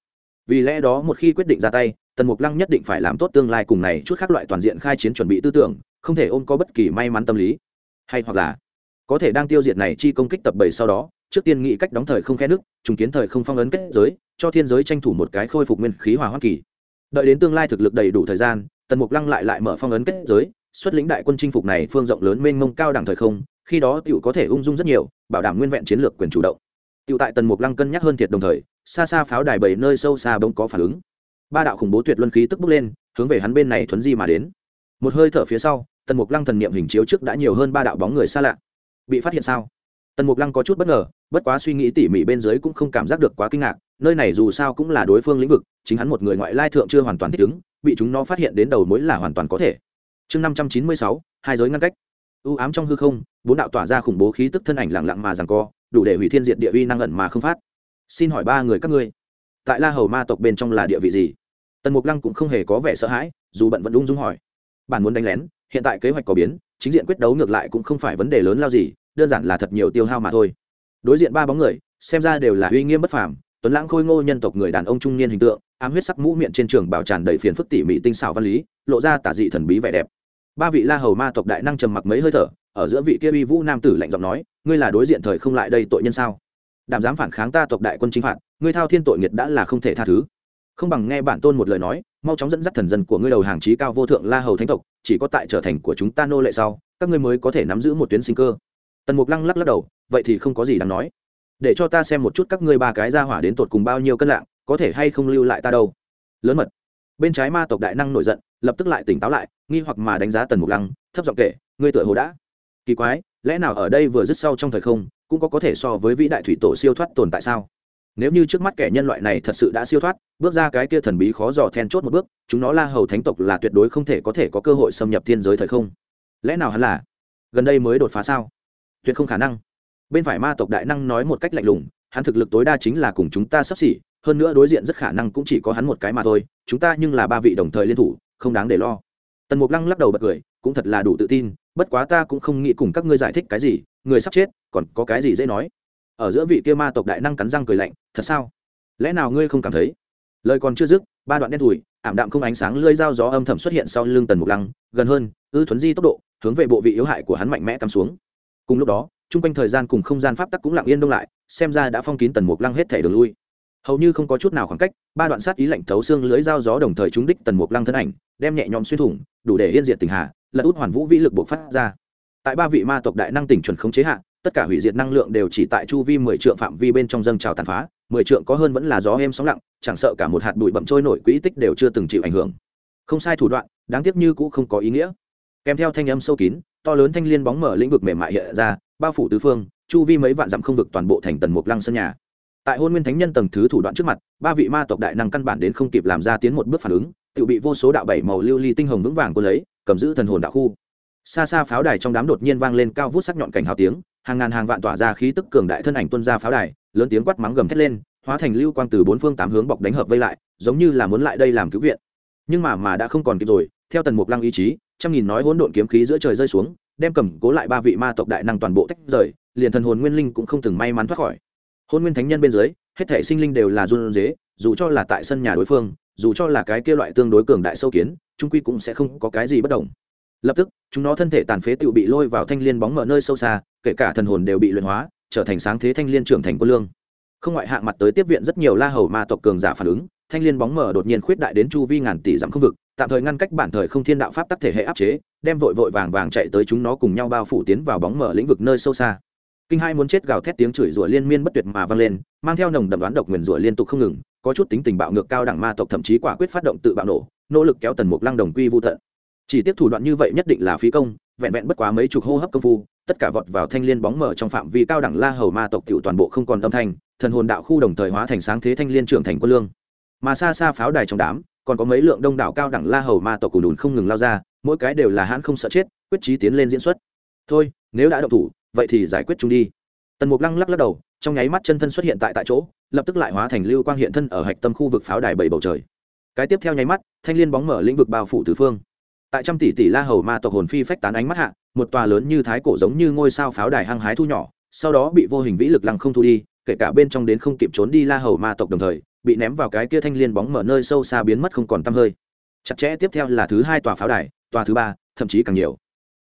Vì lẽ đó một khi quyết định ra tay tần mục lăng nhất định phải làm tốt tương lai cùng này chút khác loại toàn diện khai chiến chuẩn bị tư tưởng, không thể ôm có bất kỳ may mắn tâm lý. Hay hoặc là, có thể đang tiêu diệt này chi công kích tập bảy sau đó, trước tiên nghĩ cách đóng thời không khe nước, trùng kiến thời không phong ấn kết giới, cho thiên giới tranh thủ một cái khôi phục nguyên khí hòa hoa kỳ. Đợi đến tương lai thực lực đầy đủ thời gian, tần mục lăng lại lại mở phong ấn kết giới, xuất lĩnh đại quân chinh phục này phương rộng lớn mênh mông cao đẳng thời không, khi đó Tựu có thể ung dung rất nhiều, bảo đảm nguyên vẹn chiến lược quyền chủ động. Tựu tại tần mục lăng cân nhắc hơn thiệt đồng thời, xa xa pháo đài bảy nơi sâu xa bỗng có phản ứng ba đạo khủng bố tuyệt luân khí tức bốc lên, hướng về hắn bên này thuấn di mà đến. Một hơi thở phía sau, tần mục lăng thần niệm hình chiếu trước đã nhiều hơn ba đạo bóng người xa lạ. Bị phát hiện sao? Tần mục lăng có chút bất ngờ, bất quá suy nghĩ tỉ mỉ bên dưới cũng không cảm giác được quá kinh ngạc, nơi này dù sao cũng là đối phương lĩnh vực, chính hắn một người ngoại lai thượng chưa hoàn toàn thích ứng, bị chúng nó phát hiện đến đầu mối là hoàn toàn có thể. Chương năm trăm chín mươi sáu, hai giới ngăn cách. U ám trong hư không, bốn đạo tỏa ra khủng bố khí tức thân ảnh lặng lặng mà rằng co, đủ để hủy thiên diệt địa uy năng ẩn mà không phát. Xin hỏi ba người các ngươi tại la hầu ma tộc bên trong là địa vị gì? Tần mục lăng cũng không hề có vẻ sợ hãi, dù bận vẫn ung dung hỏi. Bản muốn đánh lén, hiện tại kế hoạch có biến, chính diện quyết đấu ngược lại cũng không phải vấn đề lớn lao gì, đơn giản là thật nhiều tiêu hao mà thôi. Đối diện ba bóng người, xem ra đều là uy nghiêm bất phàm, tuấn lãng khôi ngô nhân tộc người đàn ông trung niên hình tượng, ám huyết sắc mũ miệng trên trường bảo tràn đầy phiền phức tỉ mỉ tinh xảo văn lý, lộ ra tả dị thần bí vẻ đẹp. Ba vị la hầu ma tộc đại năng trầm mặc mấy hơi thở, ở giữa vị kia uy vũ nam tử lạnh giọng nói, ngươi là đối diện thời không lại đây tội nhân sao? Đảm dám phản kháng ta tộc đại quân chính phạt ngươi thao thiên tội nghiệt đã là không thể tha thứ. Không bằng nghe bản tôn một lời nói, mau chóng dẫn dắt thần dân của ngươi đầu hàng trí cao vô thượng la hầu thánh tộc, chỉ có tại trở thành của chúng ta nô lệ sau, các ngươi mới có thể nắm giữ một tuyến sinh cơ. Tần mục lăng lắc lắc đầu, vậy thì không có gì đáng nói. Để cho ta xem một chút các ngươi ba cái ra hỏa đến tột cùng bao nhiêu cân lạng, có thể hay không lưu lại ta đâu. Lớn mật. Bên trái ma tộc đại năng nổi giận, lập tức lại tỉnh táo lại, nghi hoặc mà đánh giá tần mục lăng, thấp giọng kể, ngươi tựa hồ đã. Kỳ quái, lẽ nào ở đây vừa dứt sau trong thời không, cũng có có thể so với vĩ đại thủy tổ siêu thoát tồn tại sao? Nếu như trước mắt kẻ nhân loại này thật sự đã siêu thoát, bước ra cái kia thần bí khó dò then chốt một bước, chúng nó la hầu thánh tộc là tuyệt đối không thể có thể có cơ hội xâm nhập thiên giới thời không. Lẽ nào hắn là? Gần đây mới đột phá sao? Tuyệt không khả năng. Bên phải ma tộc đại năng nói một cách lạnh lùng, hắn thực lực tối đa chính là cùng chúng ta sắp xỉ, hơn nữa đối diện rất khả năng cũng chỉ có hắn một cái mà thôi, chúng ta nhưng là ba vị đồng thời liên thủ, không đáng để lo. Tần mục lăng lắc đầu bật cười, cũng thật là đủ tự tin, bất quá ta cũng không nghĩ cùng các ngươi giải thích cái gì, người sắp chết, còn có cái gì dễ nói ở giữa vị kia ma tộc đại năng cắn răng cười lạnh, thật sao? Lẽ nào ngươi không cảm thấy? Lời còn chưa dứt, ba đoạn đen thùi ảm đạm không ánh sáng lưỡi dao gió âm thầm xuất hiện sau lưng tần mục lăng, gần hơn, ư thuấn di tốc độ, hướng về bộ vị yếu hại của hắn mạnh mẽ cắm xuống. Cùng lúc đó, chung quanh thời gian cùng không gian pháp tắc cũng lặng yên đông lại, xem ra đã phong kín tần mục lăng hết thể đường lui. Hầu như không có chút nào khoảng cách, ba đoạn sát ý lạnh thấu xương lưới dao gió đồng thời trúng đích tần mục lăng thân ảnh, đem nhẹ nhõm xuyên thủng, đủ để yên diệt tình hà, lật út hoàn vũ vĩ lực buộc phát ra. Tại ba vị ma tộc đại năng tỉnh chuẩn khống chế hạ tất cả hủy diệt năng lượng đều chỉ tại chu vi mười trượng phạm vi bên trong dâng trào tàn phá, mười trượng có hơn vẫn là gió êm sóng lặng, chẳng sợ cả một hạt bụi bậm trôi nổi quỹ tích đều chưa từng chịu ảnh hưởng. Không sai thủ đoạn, đáng tiếc như cũng không có ý nghĩa. Kèm theo thanh âm sâu kín, to lớn thanh liên bóng mở lĩnh vực mềm mại hiện ra, bao phủ tứ phương, chu vi mấy vạn dặm không vực toàn bộ thành tần mục lăng sân nhà. Tại hôn nguyên thánh nhân tầng thứ thủ đoạn trước mặt, ba vị ma tộc đại năng căn bản đến không kịp làm ra tiến một bước phản ứng, tự bị vô số đạo bảy màu lưu ly tinh hồng vững vàng quân lấy, cầm giữ thần hồn đạo khu. Xa xa pháo đài trong đám đột nhiên vang lên cao vút sắc nhọn cảnh hào tiếng hàng ngàn hàng vạn tỏa ra khí tức cường đại thân ảnh tuân ra pháo đài, lớn tiếng quát mắng gầm thét lên, hóa thành lưu quang từ bốn phương tám hướng bọc đánh hợp vây lại, giống như là muốn lại đây làm cứu viện. Nhưng mà mà đã không còn kịp rồi, theo tần mục lăng ý chí, trăm nghìn nói hỗn độn kiếm khí giữa trời rơi xuống, đem cầm cố lại ba vị ma tộc đại năng toàn bộ tách rời, liền thần hồn nguyên linh cũng không từng may mắn thoát khỏi. Hôn nguyên thánh nhân bên dưới, hết thể sinh linh đều là run dế dù cho là tại sân nhà đối phương, dù cho là cái kia loại tương đối cường đại sâu kiến trung quy cũng sẽ không có cái gì bất đồng lập tức, chúng nó thân thể tàn phế tự bị lôi vào thanh liên bóng mở nơi sâu xa, kể cả thần hồn đều bị luyện hóa, trở thành sáng thế thanh liên trưởng thành quân lương không ngoại hạng mặt tới tiếp viện rất nhiều la hầu ma tộc cường giả phản ứng, thanh liên bóng mở đột nhiên khuyết đại đến chu vi ngàn tỷ dặm không vực, tạm thời ngăn cách bản thời không thiên đạo pháp tắc thể hệ áp chế, đem vội vội vàng vàng chạy tới chúng nó cùng nhau bao phủ tiến vào bóng mở lĩnh vực nơi sâu xa kinh hai muốn chết gào thét tiếng chửi rủa liên miên bất tuyệt mà vang lên, mang theo nồng đậm đoán độc nguyền rủa liên tục không ngừng, có chút tính tình bạo ngược cao đẳng ma tộc thậm chí quả quyết phát động tự bạo nổ, nỗ lực kéo tần mục lăng đồng quy vô thận chỉ tiếp thủ đoạn như vậy nhất định là phí công, vẹn vẹn bất quá mấy chục hô hấp công phu, tất cả vọt vào thanh liên bóng mở trong phạm vi cao đẳng la hầu ma tộc tiểu toàn bộ không còn âm thanh, thần hồn đạo khu đồng thời hóa thành sáng thế thanh liên trưởng thành quân lương. Mà xa xa pháo đài trong đám, còn có mấy lượng đông đảo cao đẳng la hầu ma tộc cù đùn không ngừng lao ra, mỗi cái đều là hãn không sợ chết, quyết trí tiến lên diễn xuất. Thôi, nếu đã động thủ, vậy thì giải quyết chúng đi. Tần mục lăng lắc lắc đầu, trong nháy mắt chân thân xuất hiện tại tại chỗ, lập tức lại hóa thành lưu quang hiện thân ở hạch tâm khu vực pháo đài bảy bầu trời. Cái tiếp theo nháy mắt, thanh liên bóng mở lĩnh vực bao phủ tứ phương tại trăm tỷ tỷ la hầu ma tộc hồn phi phách tán ánh mắt hạ, một tòa lớn như thái cổ giống như ngôi sao pháo đài hăng hái thu nhỏ, sau đó bị vô hình vĩ lực lăng không thu đi, kể cả bên trong đến không kịp trốn đi la hầu ma tộc đồng thời, bị ném vào cái kia thanh liên bóng mở nơi sâu xa biến mất không còn tăm hơi. Chặt chẽ tiếp theo là thứ hai tòa pháo đài, tòa thứ ba, thậm chí càng nhiều.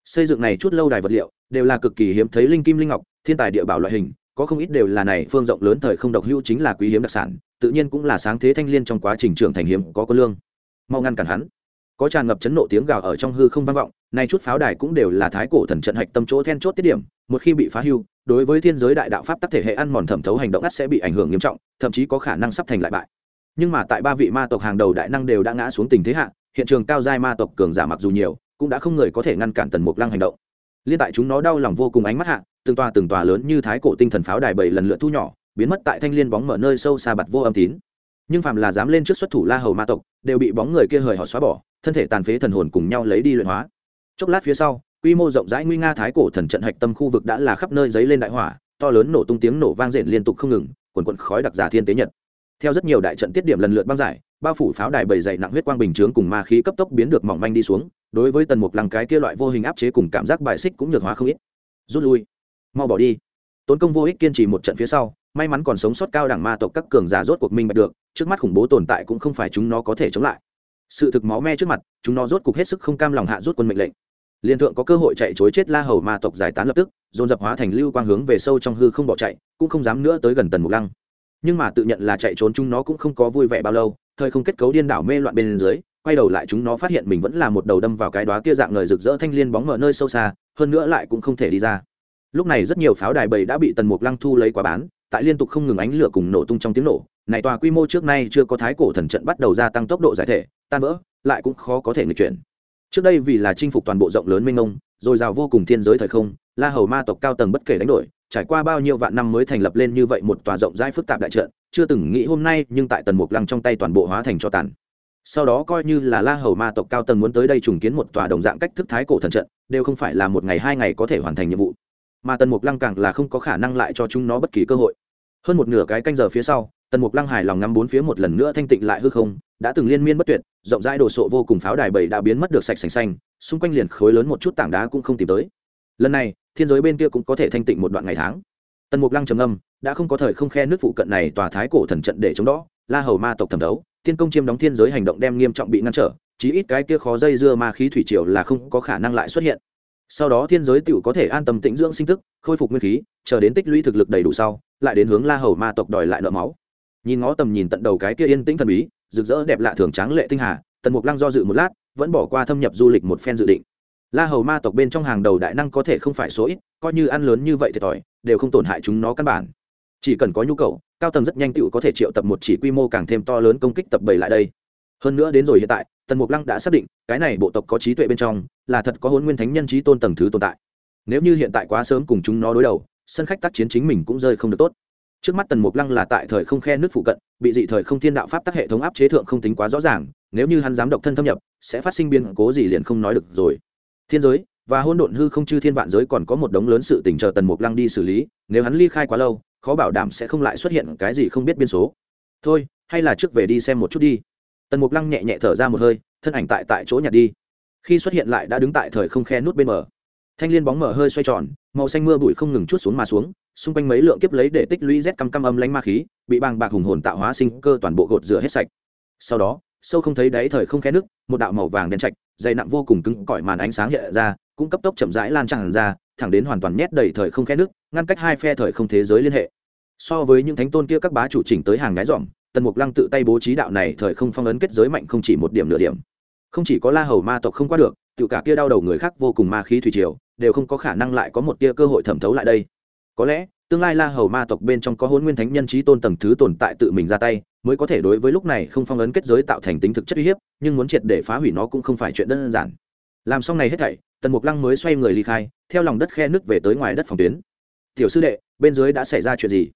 Xây dựng này chút lâu đài vật liệu, đều là cực kỳ hiếm thấy linh kim linh ngọc, thiên tài địa bảo loại hình, có không ít đều là này phương rộng lớn thời không độc hữu chính là quý hiếm đặc sản, tự nhiên cũng là sáng thế thanh liên trong quá trình trưởng thành hiếm có có lương. Mau ngăn cản hắn có tràn ngập chấn nộ tiếng gào ở trong hư không vang vọng, nay chút pháo đài cũng đều là thái cổ thần trận hạch tâm chỗ then chốt tiết điểm, một khi bị phá hưu, đối với thiên giới đại đạo pháp tắc thể hệ ăn mòn thẩm thấu hành động ắt sẽ bị ảnh hưởng nghiêm trọng, thậm chí có khả năng sắp thành lại bại. Nhưng mà tại ba vị ma tộc hàng đầu đại năng đều đã ngã xuống tình thế hạ, hiện trường cao giai ma tộc cường giả mặc dù nhiều, cũng đã không người có thể ngăn cản tần mục lăng hành động. Liên tại chúng nó đau lòng vô cùng ánh mắt hạ, từng tòa từng tòa lớn như thái cổ tinh thần pháo đài bảy lần lượt thu nhỏ, biến mất tại thanh liên bóng mở nơi sâu xa bặt vô âm tín nhưng phàm là dám lên trước xuất thủ la hầu ma tộc, đều bị bóng người kia hời họ xóa bỏ, thân thể tàn phế thần hồn cùng nhau lấy đi luyện hóa. Chốc lát phía sau, quy mô rộng rãi nguy nga thái cổ thần trận hạch tâm khu vực đã là khắp nơi giấy lên đại hỏa, to lớn nổ tung tiếng nổ vang rền liên tục không ngừng, quần quận khói đặc giả thiên tế nhật. Theo rất nhiều đại trận tiết điểm lần lượt băng giải, bao phủ pháo đài bầy dày nặng huyết quang bình chướng cùng ma khí cấp tốc biến được mỏng manh đi xuống, đối với tần mục lăng cái kia loại vô hình áp chế cùng cảm giác bài xích cũng nhược hóa không ít. Rút lui. Mau bỏ đi tốn công vô ích kiên trì một trận phía sau, may mắn còn sống sót cao đẳng ma tộc các cường giả rốt cuộc minh bạch được, trước mắt khủng bố tồn tại cũng không phải chúng nó có thể chống lại. Sự thực máu me trước mặt, chúng nó rốt cuộc hết sức không cam lòng hạ rút quân mệnh lệnh. Liên thượng có cơ hội chạy chối chết la hầu ma tộc giải tán lập tức, dồn dập hóa thành lưu quang hướng về sâu trong hư không bỏ chạy, cũng không dám nữa tới gần tần mục lăng. Nhưng mà tự nhận là chạy trốn chúng nó cũng không có vui vẻ bao lâu, thời không kết cấu điên đảo mê loạn bên dưới, quay đầu lại chúng nó phát hiện mình vẫn là một đầu đâm vào cái đó kia dạng người rực rỡ thanh liên bóng mở nơi sâu xa, hơn nữa lại cũng không thể đi ra lúc này rất nhiều pháo đài bầy đã bị tần mục lăng thu lấy quá bán, tại liên tục không ngừng ánh lửa cùng nổ tung trong tiếng nổ. Này tòa quy mô trước nay chưa có thái cổ thần trận bắt đầu gia tăng tốc độ giải thể, tan vỡ, lại cũng khó có thể người chuyển. Trước đây vì là chinh phục toàn bộ rộng lớn minh ông rồi rào vô cùng thiên giới thời không, la hầu ma tộc cao tầng bất kể đánh đổi, trải qua bao nhiêu vạn năm mới thành lập lên như vậy một tòa rộng rãi phức tạp đại trận, chưa từng nghĩ hôm nay, nhưng tại tần mục lăng trong tay toàn bộ hóa thành cho tàn. Sau đó coi như là la hầu ma tộc cao tầng muốn tới đây trùng kiến một tòa đồng dạng cách thức thái cổ thần trận, đều không phải là một ngày hai ngày có thể hoàn thành nhiệm vụ mà tần mục lăng càng là không có khả năng lại cho chúng nó bất kỳ cơ hội. Hơn một nửa cái canh giờ phía sau, tần mục lăng hài lòng ngắm bốn phía một lần nữa thanh tịnh lại hư không, đã từng liên miên bất tuyệt, rộng rãi đồ sộ vô cùng pháo đài bảy đã biến mất được sạch sành xanh, xung quanh liền khối lớn một chút tảng đá cũng không tìm tới. Lần này, thiên giới bên kia cũng có thể thanh tịnh một đoạn ngày tháng. Tần mục lăng trầm âm đã không có thời không khe nước phụ cận này tòa thái cổ thần trận để chống đó, la hầu ma tộc thẩm thấu tiên công chiêm đóng thiên giới hành động đem nghiêm trọng bị ngăn trở, chí ít cái kia khó dây dưa ma khí thủy triều là không có khả năng lại xuất hiện sau đó thiên giới tựu có thể an tâm tĩnh dưỡng sinh tức khôi phục nguyên khí, chờ đến tích lũy thực lực đầy đủ sau, lại đến hướng la hầu ma tộc đòi lại nợ máu. Nhìn ngó tầm nhìn tận đầu cái kia yên tĩnh thần bí, rực rỡ đẹp lạ thường tráng lệ tinh hà, tần mục lăng do dự một lát, vẫn bỏ qua thâm nhập du lịch một phen dự định. La hầu ma tộc bên trong hàng đầu đại năng có thể không phải số ít, coi như ăn lớn như vậy thiệt thòi đều không tổn hại chúng nó căn bản. Chỉ cần có nhu cầu, cao tầng rất nhanh tựu có thể triệu tập một chỉ quy mô càng thêm to lớn công kích tập bảy lại đây. Hơn nữa đến rồi hiện tại, tần mục lăng đã xác định, cái này bộ tộc có trí tuệ bên trong là thật có hôn nguyên thánh nhân trí tôn tầng thứ tồn tại. Nếu như hiện tại quá sớm cùng chúng nó đối đầu, sân khách tác chiến chính mình cũng rơi không được tốt. Trước mắt tần mục lăng là tại thời không khe nước phụ cận, bị dị thời không thiên đạo pháp tắc hệ thống áp chế thượng không tính quá rõ ràng, nếu như hắn dám độc thân thâm nhập, sẽ phát sinh biến cố gì liền không nói được rồi. Thiên giới và hôn độn hư không chư thiên vạn giới còn có một đống lớn sự tình chờ tần mục lăng đi xử lý, nếu hắn ly khai quá lâu, khó bảo đảm sẽ không lại xuất hiện cái gì không biết biên số. Thôi, hay là trước về đi xem một chút đi. Tần mục lăng nhẹ nhẹ thở ra một hơi, thân ảnh tại tại chỗ nhặt đi khi xuất hiện lại đã đứng tại thời không khe nút bên mở thanh liên bóng mở hơi xoay tròn, màu xanh mưa bụi không ngừng chút xuống mà xuống, xung quanh mấy lượng kiếp lấy để tích lũy rét căm căm âm lánh ma khí, bị bàng bạc hùng hồn tạo hóa sinh cơ toàn bộ gột rửa hết sạch. Sau đó, sâu không thấy đáy thời không khe nước, một đạo màu vàng đen chạch dày nặng vô cùng cứng cỏi màn ánh sáng hiện ra, cũng cấp tốc chậm rãi lan tràn ra, thẳng đến hoàn toàn nhét đầy thời không khe nước, ngăn cách hai phe thời không thế giới liên hệ. So với những thánh tôn kia các bá chủ chỉnh tới hàng ngái dỏm tần mục lăng tự tay bố trí đạo này thời không phong ấn kết giới mạnh không chỉ một điểm nửa điểm không chỉ có la hầu ma tộc không qua được tự cả kia đau đầu người khác vô cùng ma khí thủy triều, đều không có khả năng lại có một tia cơ hội thẩm thấu lại đây. Có lẽ, tương lai la hầu ma tộc bên trong có hôn nguyên thánh nhân trí tôn tầng thứ tồn tại tự mình ra tay, mới có thể đối với lúc này không phong ấn kết giới tạo thành tính thực chất uy hiếp, nhưng muốn triệt để phá hủy nó cũng không phải chuyện đơn giản. Làm xong này hết thảy, tần mục lăng mới xoay người ly khai, theo lòng đất khe nước về tới ngoài đất phòng tuyến. Tiểu sư đệ, bên dưới đã xảy ra chuyện gì?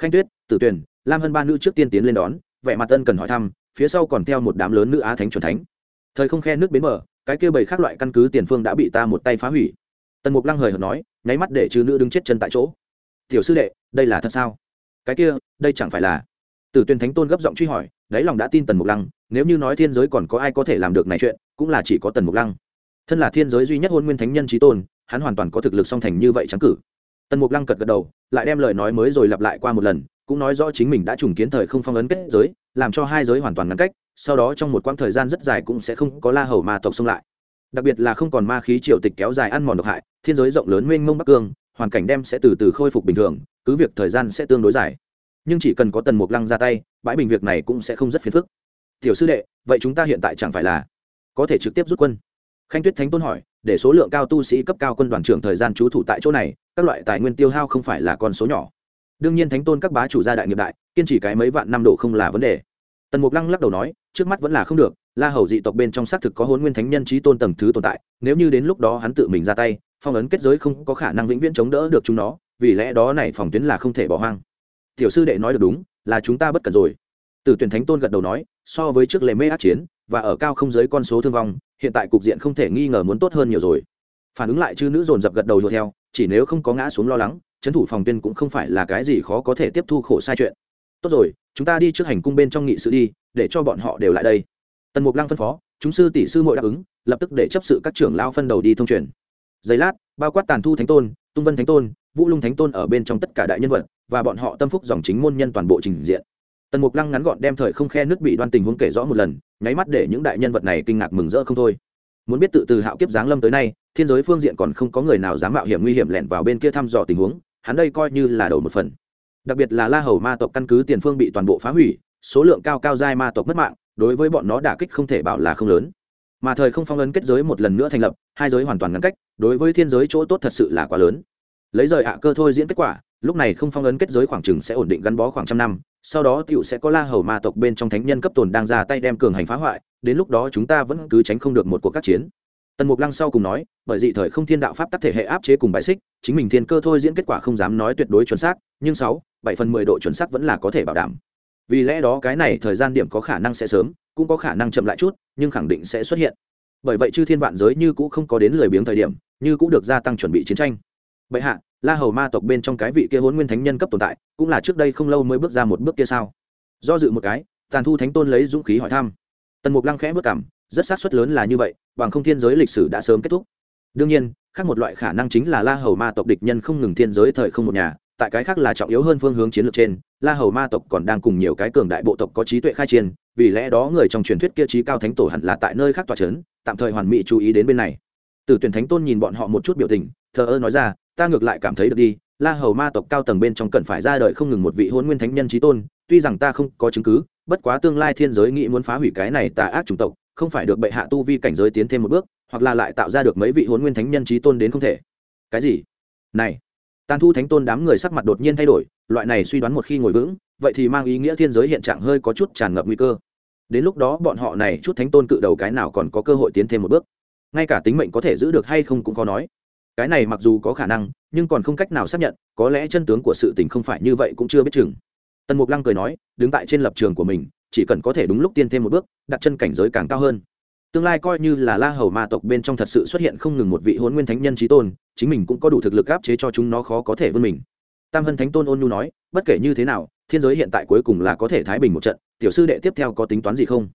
Khanh tuyết, tử tuyền, lam hân ba nữ trước tiên tiến lên đón, vẻ mặt tân cần hỏi thăm, phía sau còn theo một đám lớn nữ á thánh c thánh thời không khe nước bến mở cái kia bảy khác loại căn cứ tiền phương đã bị ta một tay phá hủy. Tần mục lăng hời hợt nói, nháy mắt để trừ nữ đứng chết chân tại chỗ. Tiểu sư đệ, đây là thật sao? Cái kia, đây chẳng phải là tử tuyên thánh tôn gấp giọng truy hỏi, đáy lòng đã tin tần mục lăng, nếu như nói thiên giới còn có ai có thể làm được này chuyện, cũng là chỉ có tần mục lăng. Thân là thiên giới duy nhất hôn nguyên thánh nhân trí tôn, hắn hoàn toàn có thực lực song thành như vậy trắng cử. Tần mục lăng cật gật đầu, lại đem lời nói mới rồi lặp lại qua một lần, cũng nói rõ chính mình đã trùng kiến thời không phong ấn kết giới, làm cho hai giới hoàn toàn ngắn cách sau đó trong một quãng thời gian rất dài cũng sẽ không có la hầu ma tộc xông lại. Đặc biệt là không còn ma khí triều tịch kéo dài ăn mòn độc hại, thiên giới rộng lớn mênh mông bắc cương, hoàn cảnh đem sẽ từ từ khôi phục bình thường, cứ việc thời gian sẽ tương đối dài. Nhưng chỉ cần có tần mục lăng ra tay, bãi bình việc này cũng sẽ không rất phiền phức. Tiểu sư đệ, vậy chúng ta hiện tại chẳng phải là có thể trực tiếp rút quân? Khanh tuyết thánh tôn hỏi, để số lượng cao tu sĩ cấp cao quân đoàn trưởng thời gian trú thủ tại chỗ này, các loại tài nguyên tiêu hao không phải là con số nhỏ. Đương nhiên thánh tôn các bá chủ gia đại nghiệp đại, kiên trì cái mấy vạn năm độ không là vấn đề tần mục lăng lắc đầu nói, trước mắt vẫn là không được, la hầu dị tộc bên trong xác thực có hôn nguyên thánh nhân trí tôn tầng thứ tồn tại, nếu như đến lúc đó hắn tự mình ra tay, phong ấn kết giới không có khả năng vĩnh viễn chống đỡ được chúng nó, vì lẽ đó này phòng tuyến là không thể bỏ hoang. Tiểu sư đệ nói được đúng, là chúng ta bất cần rồi. Từ tuyển thánh tôn gật đầu nói, so với trước lệ mê át chiến, và ở cao không giới con số thương vong, hiện tại cục diện không thể nghi ngờ muốn tốt hơn nhiều rồi. Phản ứng lại chư nữ dồn dập gật đầu đuổi theo, chỉ nếu không có ngã xuống lo lắng trấn thủ phòng tuyên cũng không phải là cái gì khó có thể tiếp thu khổ sai chuyện. Tốt rồi chúng ta đi trước hành cung bên trong nghị sự đi, để cho bọn họ đều lại đây. Tần mục lăng phân phó, chúng sư tỷ sư mội đáp ứng, lập tức để chấp sự các trưởng lao phân đầu đi thông truyền. Giấy lát, bao quát tàn thu thánh tôn, tung vân thánh tôn, vũ lung thánh tôn ở bên trong tất cả đại nhân vật và bọn họ tâm phúc dòng chính môn nhân toàn bộ trình diện. Tần mục lăng ngắn gọn đem thời không khe nước bị đoan tình huống kể rõ một lần, nháy mắt để những đại nhân vật này kinh ngạc mừng rỡ không thôi. Muốn biết tự từ hạo kiếp giáng lâm tới nay, thiên giới phương diện còn không có người nào dám mạo hiểm nguy hiểm lẻn vào bên kia thăm dò tình huống, hắn đây coi như là đầu một phần đặc biệt là la hầu ma tộc căn cứ tiền phương bị toàn bộ phá hủy, số lượng cao cao giai ma tộc mất mạng, đối với bọn nó đả kích không thể bảo là không lớn. Mà thời không phong ấn kết giới một lần nữa thành lập, hai giới hoàn toàn ngăn cách, đối với thiên giới chỗ tốt thật sự là quá lớn. Lấy rời ạ cơ thôi diễn kết quả, lúc này không phong ấn kết giới khoảng chừng sẽ ổn định gắn bó khoảng trăm năm, sau đó tựu sẽ có la hầu ma tộc bên trong thánh nhân cấp tồn đang ra tay đem cường hành phá hoại, đến lúc đó chúng ta vẫn cứ tránh không được một cuộc các chiến tần mục lăng sau cùng nói, bởi dị thời không thiên đạo pháp tắc thể hệ áp chế cùng bài xích, chính mình thiên cơ thôi diễn kết quả không dám nói tuyệt đối chuẩn xác, nhưng sáu, bảy phần mười độ chuẩn xác vẫn là có thể bảo đảm. Vì lẽ đó cái này thời gian điểm có khả năng sẽ sớm, cũng có khả năng chậm lại chút, nhưng khẳng định sẽ xuất hiện. Bởi vậy chư thiên vạn giới như cũ không có đến lười biếng thời điểm, như cũ được gia tăng chuẩn bị chiến tranh. Bệ hạ, la hầu ma tộc bên trong cái vị kia hôn nguyên thánh nhân cấp tồn tại, cũng là trước đây không lâu mới bước ra một bước kia sao? Do dự một cái, tàn thu thánh tôn lấy dũng khí hỏi thăm. Tần mục lăng khẽ vất cảm, rất sát suất lớn là như vậy bằng không thiên giới lịch sử đã sớm kết thúc. Đương nhiên, khác một loại khả năng chính là la hầu ma tộc địch nhân không ngừng thiên giới thời không một nhà, tại cái khác là trọng yếu hơn phương hướng chiến lược trên, la hầu ma tộc còn đang cùng nhiều cái cường đại bộ tộc có trí tuệ khai chiến, vì lẽ đó người trong truyền thuyết kia trí cao thánh tổ hẳn là tại nơi khác tòa c h ấ n tạm thời hoàn mỹ chú ý đến bên này. Từ tuyển thánh tôn nhìn bọn họ một chút biểu tình, thờ ơ nói ra, ta ngược lại cảm thấy được đi, la hầu ma tộc cao tầng bên trong cần phải ra đời không ngừng một vị hôn nguyên thánh nhân trí tôn, tuy rằng ta không có chứng cứ, bất quá tương lai thiên giới nghĩ muốn phá hủy cái này tà ác chủng tộc không phải được bệ hạ tu vi cảnh giới tiến thêm một bước, hoặc là lại tạo ra được mấy vị huấn nguyên thánh nhân trí tôn đến không thể. Cái gì? Này, tàn thu thánh tôn đám người sắc mặt đột nhiên thay đổi, loại này suy đoán một khi ngồi vững, vậy thì mang ý nghĩa thiên giới hiện trạng hơi có chút tràn ngập nguy cơ. Đến lúc đó bọn họ này chút thánh tôn cự đầu cái nào còn có cơ hội tiến thêm một bước. Ngay cả tính mệnh có thể giữ được hay không cũng khó nói. Cái này mặc dù có khả năng, nhưng còn không cách nào xác nhận, có lẽ chân tướng của sự tình không phải như vậy cũng chưa biết chừng. Tần mục lăng cười nói, đứng tại trên lập trường của mình chỉ cần có thể đúng lúc tiên thêm một bước, đặt chân cảnh giới càng cao hơn. Tương lai coi như là la hầu ma tộc bên trong thật sự xuất hiện không ngừng một vị hôn nguyên thánh nhân trí tôn, chính mình cũng có đủ thực lực áp chế cho chúng nó khó có thể vươn mình. Tam hân thánh tôn ôn nhu nói, bất kể như thế nào, thiên giới hiện tại cuối cùng là có thể thái bình một trận, tiểu sư đệ tiếp theo có tính toán gì không?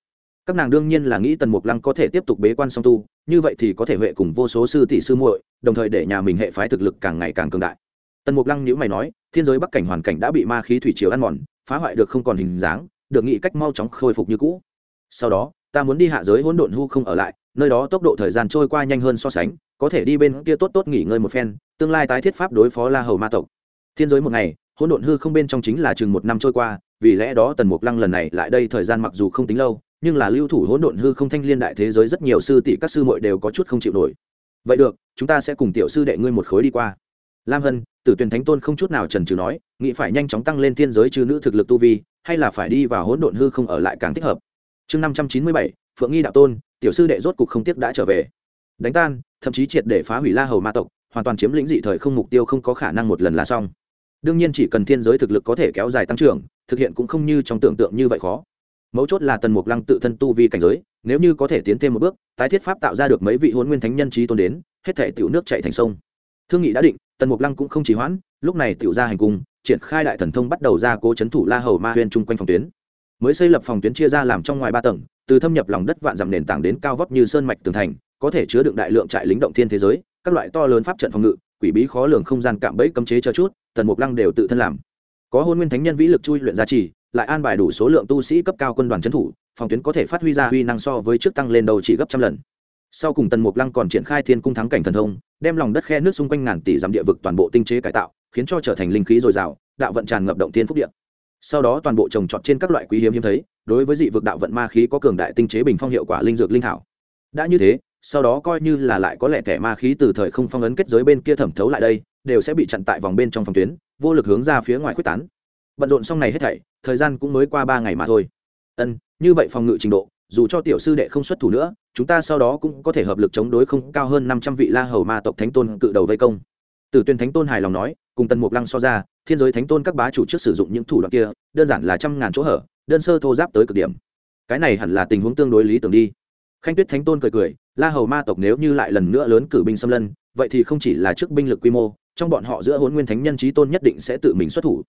Các nàng đương nhiên là nghĩ tần mục lăng có thể tiếp tục bế quan song tu, như vậy thì có thể huệ cùng vô số sư tỷ sư muội, đồng thời để nhà mình hệ phái thực lực càng ngày càng cường đại. Tần mục lăng nhữ mày nói, thiên giới bắc cảnh hoàn cảnh đã bị ma khí thủy chiều ăn mòn, phá hoại được không còn hình dáng được nghĩ cách mau chóng khôi phục như cũ. Sau đó, ta muốn đi hạ giới hỗn độn hư không ở lại, nơi đó tốc độ thời gian trôi qua nhanh hơn so sánh, có thể đi bên kia tốt tốt nghỉ ngơi một phen, tương lai tái thiết pháp đối phó la hầu ma tộc. Thiên giới một ngày, hỗn độn hư không bên trong chính là chừng một năm trôi qua, vì lẽ đó tần mục lăng lần này lại đây thời gian mặc dù không tính lâu, nhưng là lưu thủ hỗn độn hư không thanh liên đại thế giới rất nhiều sư tỷ các sư muội đều có chút không chịu nổi. Vậy được, chúng ta sẽ cùng tiểu sư đệ ngươi một khối đi qua lam hân, tử tuyển thánh tôn không chút nào trần trừ nói, nghĩ phải nhanh chóng tăng lên thiên giới chư nữ thực lực tu vi, hay là phải đi vào hỗn độn hư không ở lại càng thích hợp. Chương năm trăm chín mươi bảy, phượng nghi đạo tôn, tiểu sư đệ rốt cục không tiếc đã trở về. Đánh tan, thậm chí triệt để phá hủy la hầu ma tộc, hoàn toàn chiếm lĩnh dị thời không mục tiêu không có khả năng một lần là xong. Đương nhiên chỉ cần thiên giới thực lực có thể kéo dài tăng trưởng, thực hiện cũng không như trong tưởng tượng như vậy khó. Mấu chốt là tần mục lăng tự thân tu vi cảnh giới, nếu như có thể tiến thêm một bước, tái thiết pháp tạo ra được mấy vị huấn nguyên thánh nhân trí tôn đến, hết thể tiểu nước chạy thành sông. Thương nghị đã định tần mục lăng cũng không chỉ hoãn, lúc này tiểu ra hành cung triển khai đại thần thông bắt đầu ra cố chấn thủ la hầu ma huyên chung quanh phòng tuyến. Mới xây lập phòng tuyến chia ra làm trong ngoài ba tầng, từ thâm nhập lòng đất vạn dặm nền tảng đến cao vóc như sơn mạch tường thành, có thể chứa đựng đại lượng trại lính động thiên thế giới, các loại to lớn pháp trận phòng ngự, quỷ bí khó lường không gian cạm bẫy cấm chế cho chút, tần mục lăng đều tự thân làm. Có hôn nguyên thánh nhân vĩ lực chui luyện gia trì lại an bài đủ số lượng tu sĩ cấp cao quân đoàn trấn thủ, phòng tuyến có thể phát huy ra huy năng so với trước tăng lên đầu chỉ gấp trăm lần sau cùng tần mục lăng còn triển khai thiên cung thắng cảnh thần thông, đem lòng đất khe nước xung quanh ngàn tỷ dặm địa vực toàn bộ tinh chế cải tạo, khiến cho trở thành linh khí dồi dào, đạo vận tràn ngập động thiên phúc địa. Sau đó toàn bộ trồng trọt trên các loại quý hiếm hiếm thấy, đối với dị vực đạo vận ma khí có cường đại tinh chế bình phong hiệu quả linh dược linh thảo. Đã như thế, sau đó coi như là lại có lẽ kẻ ma khí từ thời không phong ấn kết giới bên kia thẩm thấu lại đây, đều sẽ bị chặn tại vòng bên trong phòng tuyến, vô lực hướng ra phía ngoài quyết tán. Bận rộn xong này hết thảy, thời gian cũng mới qua ba ngày mà thôi. Ân, như vậy phòng ngự trình độ dù cho tiểu sư đệ không xuất thủ nữa, chúng ta sau đó cũng có thể hợp lực chống đối không cao hơn năm trăm vị la hầu ma tộc thánh tôn cự đầu vây công. Tử tuyên thánh tôn hài lòng nói, cùng tần mục lăng so ra, thiên giới thánh tôn các bá chủ trước sử dụng những thủ đoạn kia, đơn giản là trăm ngàn chỗ hở, đơn sơ thô giáp tới cực điểm. Cái này hẳn là tình huống tương đối lý tưởng đi. Khanh tuyết thánh tôn cười cười, la hầu ma tộc nếu như lại lần nữa lớn cử binh xâm lân vậy thì không chỉ là trước binh lực quy mô, trong bọn họ giữa hôn nguyên thánh nhân trí tôn nhất định sẽ tự mình xuất thủ.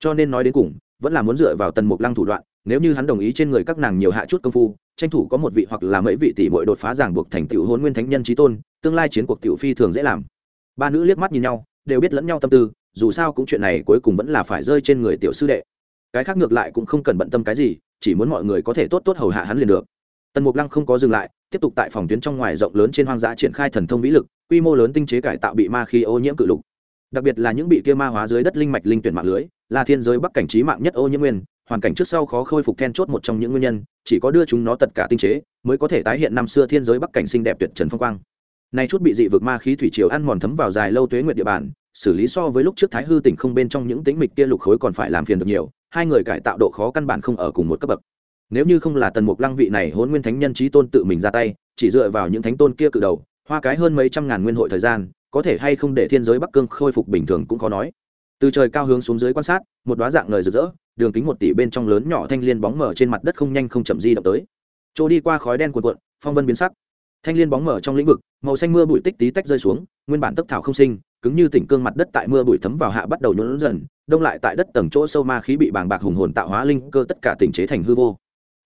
Cho nên nói đến cùng, vẫn là muốn dựa vào tần mục lăng thủ đoạn nếu như hắn đồng ý trên người các nàng nhiều hạ chút công phu, tranh thủ có một vị hoặc là mấy vị tỷ bội đột phá giảng buộc thành tựu hôn nguyên thánh nhân trí tôn, tương lai chiến cuộc tiểu phi thường dễ làm. Ba nữ liếc mắt nhìn nhau, đều biết lẫn nhau tâm tư, dù sao cũng chuyện này cuối cùng vẫn là phải rơi trên người tiểu sư đệ. Cái khác ngược lại cũng không cần bận tâm cái gì, chỉ muốn mọi người có thể tốt tốt hầu hạ hắn liền được. Tần mục lăng không có dừng lại, tiếp tục tại phòng tuyến trong ngoài rộng lớn trên hoang dã triển khai thần thông vĩ lực, quy mô lớn tinh chế cải tạo bị ma khí ô nhiễm cự lục. Đặc biệt là những bị kia ma hóa dưới đất linh mạch linh tuyển mạng lưới, là thiên giới bắc cảnh trí mạng nhất ô nhiễm nguyên hoàn cảnh trước sau khó khôi phục then chốt một trong những nguyên nhân, chỉ có đưa chúng nó tất cả tinh chế, mới có thể tái hiện năm xưa thiên giới bắc cảnh xinh đẹp tuyệt trần phong quang. Nay chút bị dị vực ma khí thủy triều ăn mòn thấm vào dài lâu tuế nguyện địa bàn, xử lý so với lúc trước thái hư tỉnh không bên trong những tính mịch kia lục khối còn phải làm phiền được nhiều, hai người cải tạo độ khó căn bản không ở cùng một cấp bậc. Nếu như không là tần mục lăng vị này hôn nguyên thánh nhân trí tôn tự mình ra tay, chỉ dựa vào những thánh tôn kia cự đầu, hoa cái hơn mấy trăm ngàn nguyên hội thời gian, có thể hay không để thiên giới bắc cương khôi phục bình thường cũng khó nói từ trời cao hướng xuống dưới quan sát, một đoá dạng lời rực rỡ, đường kính một tỷ bên trong lớn nhỏ thanh liên bóng mở trên mặt đất không nhanh không chậm di động tới. Chỗ đi qua khói đen cuộn cuộn, phong vân biến sắc. Thanh liên bóng mở trong lĩnh vực, màu xanh mưa bụi tích tí tách rơi xuống, nguyên bản tấp thảo không sinh, cứng như tỉnh cương mặt đất tại mưa bụi thấm vào hạ bắt đầu nhuẩn dần, đông lại tại đất tầng chỗ sâu ma khí bị bàng bạc hùng hồn tạo hóa linh cơ tất cả tỉnh chế thành hư vô.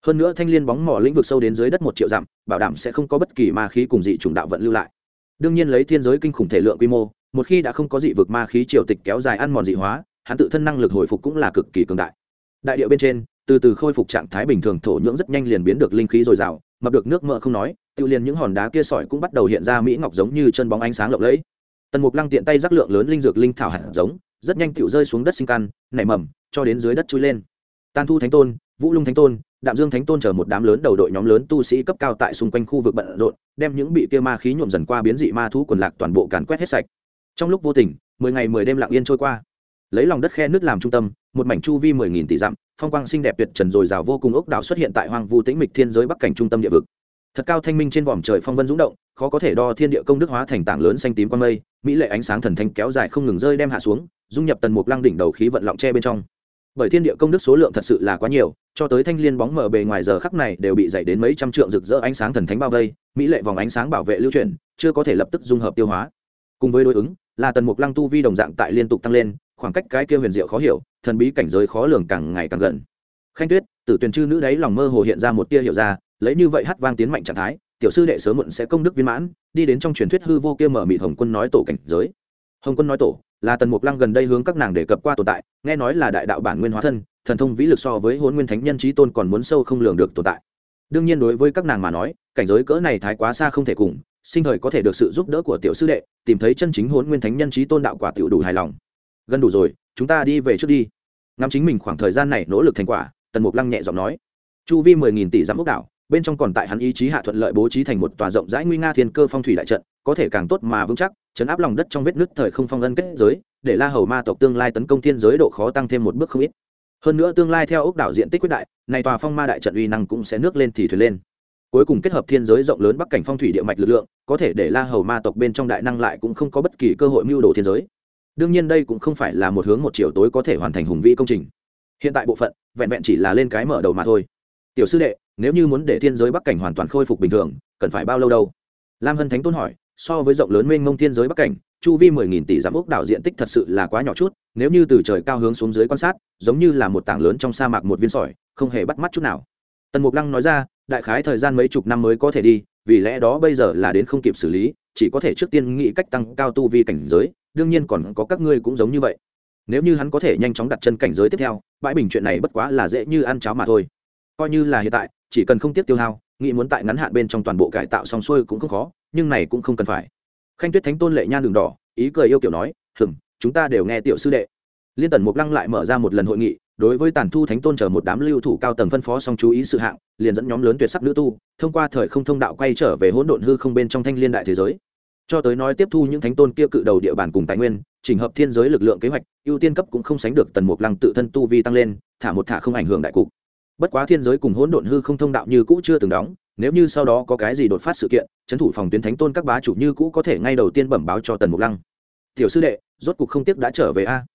Hơn nữa thanh liên bóng mỏ lĩnh vực sâu đến dưới đất một triệu dặm, bảo đảm sẽ không có bất kỳ ma khí cùng dị chủng đạo vận lưu lại. Đương nhiên lấy thiên giới kinh khủng thể lượng quy mô một khi đã không có dị vực ma khí triều tịch kéo dài ăn mòn dị hóa, hắn tự thân năng lực hồi phục cũng là cực kỳ cường đại. Đại điệu bên trên, từ từ khôi phục trạng thái bình thường thổ nhưỡng rất nhanh liền biến được linh khí dồi dào, mập được nước mỡ không nói, tự liền những hòn đá kia sỏi cũng bắt đầu hiện ra mỹ ngọc giống như chân bóng ánh sáng lộng lẫy. Tần mục lăng tiện tay rắc lượng lớn linh dược linh thảo hạt giống, rất nhanh tự rơi xuống đất sinh căn, nảy mầm, cho đến dưới đất chui lên. Tan thu thánh tôn, vũ lung thánh tôn, đạm dương thánh tôn chờ một đám lớn đầu đội nhóm lớn tu sĩ cấp cao tại xung quanh khu vực bận rộn, đem những bị kia ma khí nhuộm dần qua biến dị ma thú quần lạc toàn bộ càn quét hết sạch trong lúc vô tình, mười ngày mười đêm lặng yên trôi qua. Lấy lòng đất khe nước làm trung tâm, một mảnh chu vi mười nghìn tỷ dặm, phong quang xinh đẹp tuyệt trần dồi dào vô cùng ốc đảo xuất hiện tại hoang vu tĩnh mịch thiên giới bắc cảnh trung tâm địa vực. Thật cao thanh minh trên vòm trời phong vân dũng động, khó có thể đo thiên địa công đức hóa thành tảng lớn xanh tím quang mây, mỹ lệ ánh sáng thần thanh kéo dài không ngừng rơi đem hạ xuống, dung nhập tần mục lăng đỉnh đầu khí vận lọng tre bên trong. Bởi thiên địa công đức số lượng thật sự là quá nhiều, cho tới thanh liên bóng mở bề ngoài giờ khắc này đều bị dày đến mấy trăm trượng rực rỡ ánh sáng thần thánh bao vây, mỹ lệ vòng ánh sáng bảo vệ lưu chuyển, chưa có thể lập tức dung hợp tiêu hóa. Cùng với đối ứng là tần mục lăng tu vi đồng dạng tại liên tục tăng lên, khoảng cách cái kia huyền diệu khó hiểu, thần bí cảnh giới khó lường càng ngày càng gần. Khanh tuyết, tử tuyển chư nữ đấy lòng mơ hồ hiện ra một tia hiểu ra, lấy như vậy hát vang tiến mạnh trạng thái, tiểu sư đệ sớm muộn sẽ công đức viên mãn, đi đến trong truyền thuyết hư vô kia mở mịt hồng quân nói tổ cảnh giới. Hồng quân nói tổ, là tần mục lăng gần đây hướng các nàng đề cập qua tồn tại, nghe nói là đại đạo bản nguyên hóa thân, thần thông vĩ lực so với hôn nguyên thánh nhân trí tôn còn muốn sâu không lường được tồn tại. Đương nhiên đối với các nàng mà nói, cảnh giới cỡ này thái quá xa không thể cùng sinh thời có thể được sự giúp đỡ của tiểu sư đệ, tìm thấy chân chính hôn nguyên thánh nhân trí tôn đạo quả tiểu đủ hài lòng. Gần đủ rồi, chúng ta đi về trước đi. Ngắm chính mình khoảng thời gian này nỗ lực thành quả, tần mục lăng nhẹ giọng nói. Chu vi mười nghìn tỷ giám ốc đảo, bên trong còn tại hắn ý chí hạ thuận lợi bố trí thành một tòa rộng rãi nguy nga thiên cơ phong thủy đại trận, có thể càng tốt mà vững chắc, chấn áp lòng đất trong vết nứt thời không phong ân kết giới, để la hầu ma tộc tương lai tấn công thiên giới độ khó tăng thêm một bước không ít. Hơn nữa tương lai theo ốc đảo diện tích quyết đại, này tòa phong ma đại trận uy năng cũng sẽ nước lên thì thuyền lên cuối cùng kết hợp thiên giới rộng lớn bắc cảnh phong thủy địa mạch lực lượng, có thể để la hầu ma tộc bên trong đại năng lại cũng không có bất kỳ cơ hội mưu đồ thiên giới. Đương nhiên đây cũng không phải là một hướng một chiều tối có thể hoàn thành hùng vĩ công trình. Hiện tại bộ phận, vẹn vẹn chỉ là lên cái mở đầu mà thôi. Tiểu sư đệ, nếu như muốn để thiên giới bắc cảnh hoàn toàn khôi phục bình thường, cần phải bao lâu đâu? Lam hân thánh tôn hỏi, so với rộng lớn mênh mông thiên giới bắc cảnh, chu vi mười nghìn tỷ giám ốc đảo diện tích thật sự là quá nhỏ chút, nếu như từ trời cao hướng xuống dưới quan sát, giống như là một tảng lớn trong sa mạc một viên sỏi, không hề bắt mắt chút nào. Tần mục lăng nói ra đại khái thời gian mấy chục năm mới có thể đi, vì lẽ đó bây giờ là đến không kịp xử lý, chỉ có thể trước tiên nghĩ cách tăng cao tu vi cảnh giới, đương nhiên còn có các ngươi cũng giống như vậy. Nếu như hắn có thể nhanh chóng đặt chân cảnh giới tiếp theo, bãi bình chuyện này bất quá là dễ như ăn cháo mà thôi. Coi như là hiện tại, chỉ cần không tiếp tiêu hao, nghĩ muốn tại ngắn hạn bên trong toàn bộ cải tạo xong xuôi cũng không khó, nhưng này cũng không cần phải. Khanh tuyết thánh tôn lệ nhan đường đỏ, ý cười yêu kiểu nói hừng chúng ta đều nghe tiểu sư đệ. Liên tần mục lăng lại mở ra một lần hội nghị đối với tàn thu thánh tôn chờ một đám lưu thủ cao tầng phân phó song chú ý sự hạng, liền dẫn nhóm lớn tuyệt sắc nữ tu, thông qua thời không thông đạo quay trở về hỗn độn hư không bên trong thanh liên đại thế giới. Cho tới nói tiếp thu những thánh tôn kia cự đầu địa bàn cùng tài nguyên, chỉnh hợp thiên giới lực lượng kế hoạch, ưu tiên cấp cũng không sánh được tần mục lăng tự thân tu vi tăng lên, thả một thả không ảnh hưởng đại cục. Bất quá thiên giới cùng hỗn độn hư không thông đạo như cũ chưa từng đóng, nếu như sau đó có cái gì đột phát sự kiện trấn thủ phòng tuyến thánh tôn các bá chủ như cũ có thể ngay đầu tiên bẩm báo cho tần mục lăng. Tiểu sư đệ, rốt cục không tiếc đã trở về a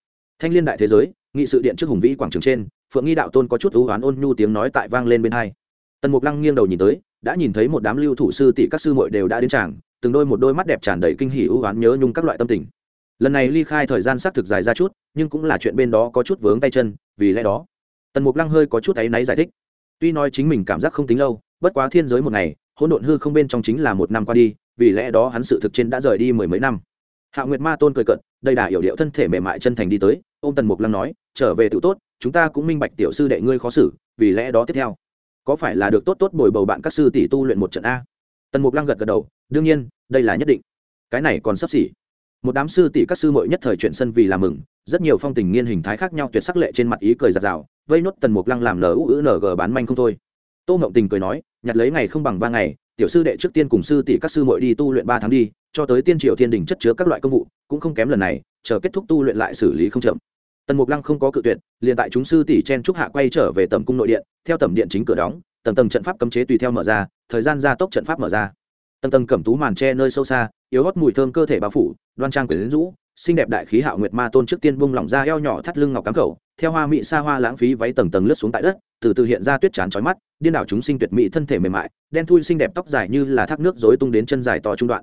thanh liên đại thế giới, nghị sự điện trước hùng vĩ quảng trường trên, phượng nghi đạo tôn có chút ưu oán ôn nhu tiếng nói tại vang lên bên hai. Tần mục lăng nghiêng đầu nhìn tới, đã nhìn thấy một đám lưu thủ sư tỷ các sư muội đều đã đến tràng, từng đôi một đôi mắt đẹp tràn đầy kinh hỉ ưu oán nhớ nhung các loại tâm tình. Lần này ly khai thời gian xác thực dài ra chút, nhưng cũng là chuyện bên đó có chút vướng tay chân, vì lẽ đó, tần mục lăng hơi có chút áy náy giải thích. Tuy nói chính mình cảm giác không tính lâu, bất quá thiên giới một ngày, hỗn độn hư không bên trong chính là một năm qua đi, vì lẽ đó hắn sự thực trên đã rời đi mười mấy năm. Hạ nguyệt ma tôn cười cận đây đà hiểu điệu thân thể mềm mại chân thành đi tới ô m tần mục lăng nói, trở về tự tốt, chúng ta cũng minh bạch tiểu sư đệ ngươi khó xử, vì lẽ đó tiếp theo, có phải là được tốt tốt bồi bầu bạn các sư tỷ tu luyện một trận a? Tần mục lăng gật gật đầu, đương nhiên, đây là nhất định. Cái này còn sắp xỉ. Một đám sư tỷ các sư mội nhất thời chuyển sân vì làm mừng, rất nhiều phong tình nghiên hình thái khác nhau tuyệt sắc lệ trên mặt ý cười giạt rào, vây nốt tần mục lăng làm nở ú ữ g bán manh không thôi. Tô ngộng tình cười nói, nhặt lấy ngày không bằng ba ngày tiểu sư đệ trước tiên cùng sư tỷ các sư muội đi tu luyện ba tháng đi, cho tới tiên triều thiên đình chất chứa các loại công vụ, cũng không kém lần này, chờ kết thúc tu luyện lại xử lý không chậm. Tần mục lăng không có cự tuyệt, liền tại chúng sư tỷ chen trúc hạ quay trở về tầm cung nội điện, theo tầm điện chính cửa đóng, tầng tầng trận pháp cấm chế tùy theo mở ra, thời gian gia tốc trận pháp mở ra. Tầng tầng cẩm tú màn che nơi sâu xa, yếu hót mùi thơm cơ thể bao phủ, đoan trang quyến rũ, xinh đẹp đại khí hạo nguyệt ma tôn trước tiên bung lỏng ra eo nhỏ thắt lưng ngọc cám khẩu, theo hoa mỹ xa hoa lãng phí váy tầng tầng lướt xuống tại đất từ từ hiện ra tuyết chán chói mắt, điên đảo chúng sinh tuyệt mỹ thân thể mềm mại, đen thui xinh đẹp tóc dài như là thác nước rối tung đến chân dài to trung đoạn.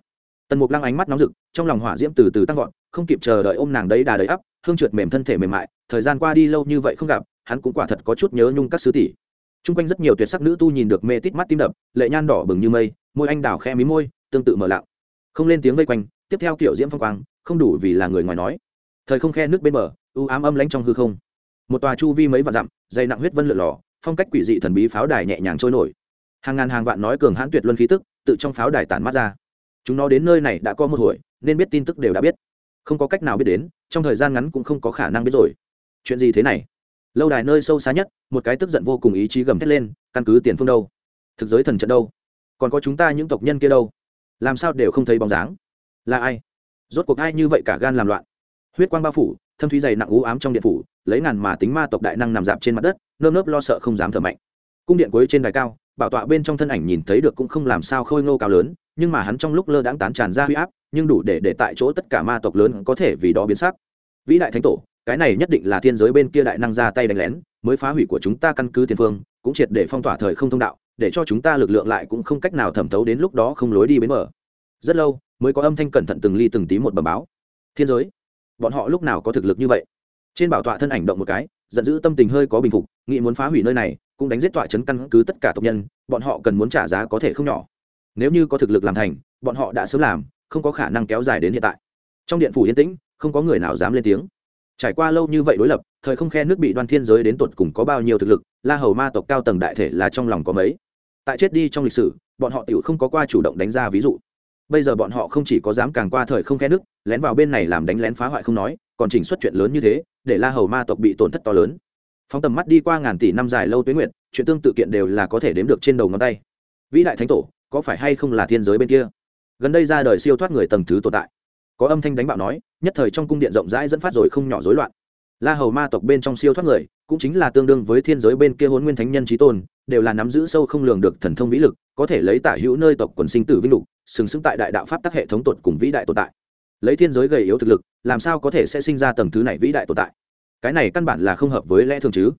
Tần mục lăng ánh mắt nóng rực, trong lòng hỏa diễm từ từ tăng vọt, không kịp chờ đợi ôm nàng đấy đà đầy ắp, hương trượt mềm thân thể mềm mại, thời gian qua đi lâu như vậy không gặp, hắn cũng quả thật có chút nhớ nhung các sứ tỷ. Trung quanh rất nhiều tuyệt sắc nữ tu nhìn được mê tít mắt tim đập, lệ nhan đỏ bừng như mây, môi anh đào khe mí môi, tương tự mở lặng. Không lên tiếng vây quanh, tiếp theo kiểu diễm phong quang, không đủ vì là người ngoài nói. Thời không khe nước bên bờ, u ám âm lãnh trong hư không. Một tòa chu vi mấy vạn dặm, dày nặng huyết vân lượn lò phong cách quỷ dị thần bí pháo đài nhẹ nhàng trôi nổi. Hàng ngàn hàng vạn nói cường hãn tuyệt luân khí tức tự trong pháo đài tản mắt ra. Chúng nó đến nơi này đã có một hồi, nên biết tin tức đều đã biết. Không có cách nào biết đến, trong thời gian ngắn cũng không có khả năng biết rồi. Chuyện gì thế này? Lâu đài nơi sâu xa nhất, một cái tức giận vô cùng ý chí gầm thét lên, căn cứ tiền phương đâu? Thực giới thần trận đâu? Còn có chúng ta những tộc nhân kia đâu? Làm sao đều không thấy bóng dáng? Là ai? Rốt cuộc ai như vậy cả gan làm loạn? Huyết quang bao phủ, thâm thúy dày nặng ú ám trong điện phủ, lấy ngàn mà tính ma tộc đại năng nằm dạp trên mặt đất nơm nớp lo sợ không dám thở mạnh. Cung điện cuối trên đài cao, bảo tọa bên trong thân ảnh nhìn thấy được cũng không làm sao khôi ngô cao lớn, nhưng mà hắn trong lúc lơ đãng tán tràn ra huy áp, nhưng đủ để để tại chỗ tất cả ma tộc lớn có thể vì đó biến sắc. Vĩ đại thánh tổ, cái này nhất định là thiên giới bên kia đại năng ra tay đánh lén, mới phá hủy của chúng ta căn cứ tiền phương, cũng triệt để phong tỏa thời không thông đạo, để cho chúng ta lực lượng lại cũng không cách nào thẩm thấu đến lúc đó không lối đi bến mở rất lâu, mới có âm thanh cẩn thận từng ly từng tí một bờ báo. Thiên giới, bọn họ lúc nào có thực lực như vậy? Trên bảo tọa thân ảnh động một cái giận dữ tâm tình hơi có bình phục, nghĩ muốn phá hủy nơi này, cũng đánh giết tọa chấn căn cứ tất cả tộc nhân, bọn họ cần muốn trả giá có thể không nhỏ. Nếu như có thực lực làm thành, bọn họ đã sớm làm, không có khả năng kéo dài đến hiện tại. Trong điện phủ yên tĩnh, không có người nào dám lên tiếng. Trải qua lâu như vậy đối lập, thời không khe nước bị đoan thiên giới đến tột cùng có bao nhiêu thực lực, la hầu ma tộc cao tầng đại thể là trong lòng có mấy. Tại chết đi trong lịch sử, bọn họ tự không có qua chủ động đánh ra ví dụ. Bây giờ bọn họ không chỉ có dám càng qua thời không khe nước, lén vào bên này làm đánh lén phá hoại không nói còn chỉnh xuất chuyện lớn như thế, để la hầu ma tộc bị tổn thất to lớn. Phóng tầm mắt đi qua ngàn tỷ năm dài lâu tuyến nguyện chuyện tương tự kiện đều là có thể đếm được trên đầu ngón tay. Vĩ đại thánh tổ, có phải hay không là thiên giới bên kia? Gần đây ra đời siêu thoát người tầng thứ tồn tại. Có âm thanh đánh bạo nói, nhất thời trong cung điện rộng rãi dẫn phát rồi không nhỏ rối loạn. La hầu ma tộc bên trong siêu thoát người, cũng chính là tương đương với thiên giới bên kia hôn nguyên thánh nhân trí tôn, đều là nắm giữ sâu không lường được thần thông vĩ lực, có thể lấy tả hữu nơi tộc quần sinh tử vinh lục, sừng sững tại đại đạo pháp tắc hệ thống tột cùng vĩ đại tồn tại lấy thiên giới gầy yếu thực lực, làm sao có thể sẽ sinh ra tầng thứ này vĩ đại tồn tại? Cái này căn bản là không hợp với lẽ thường chứ.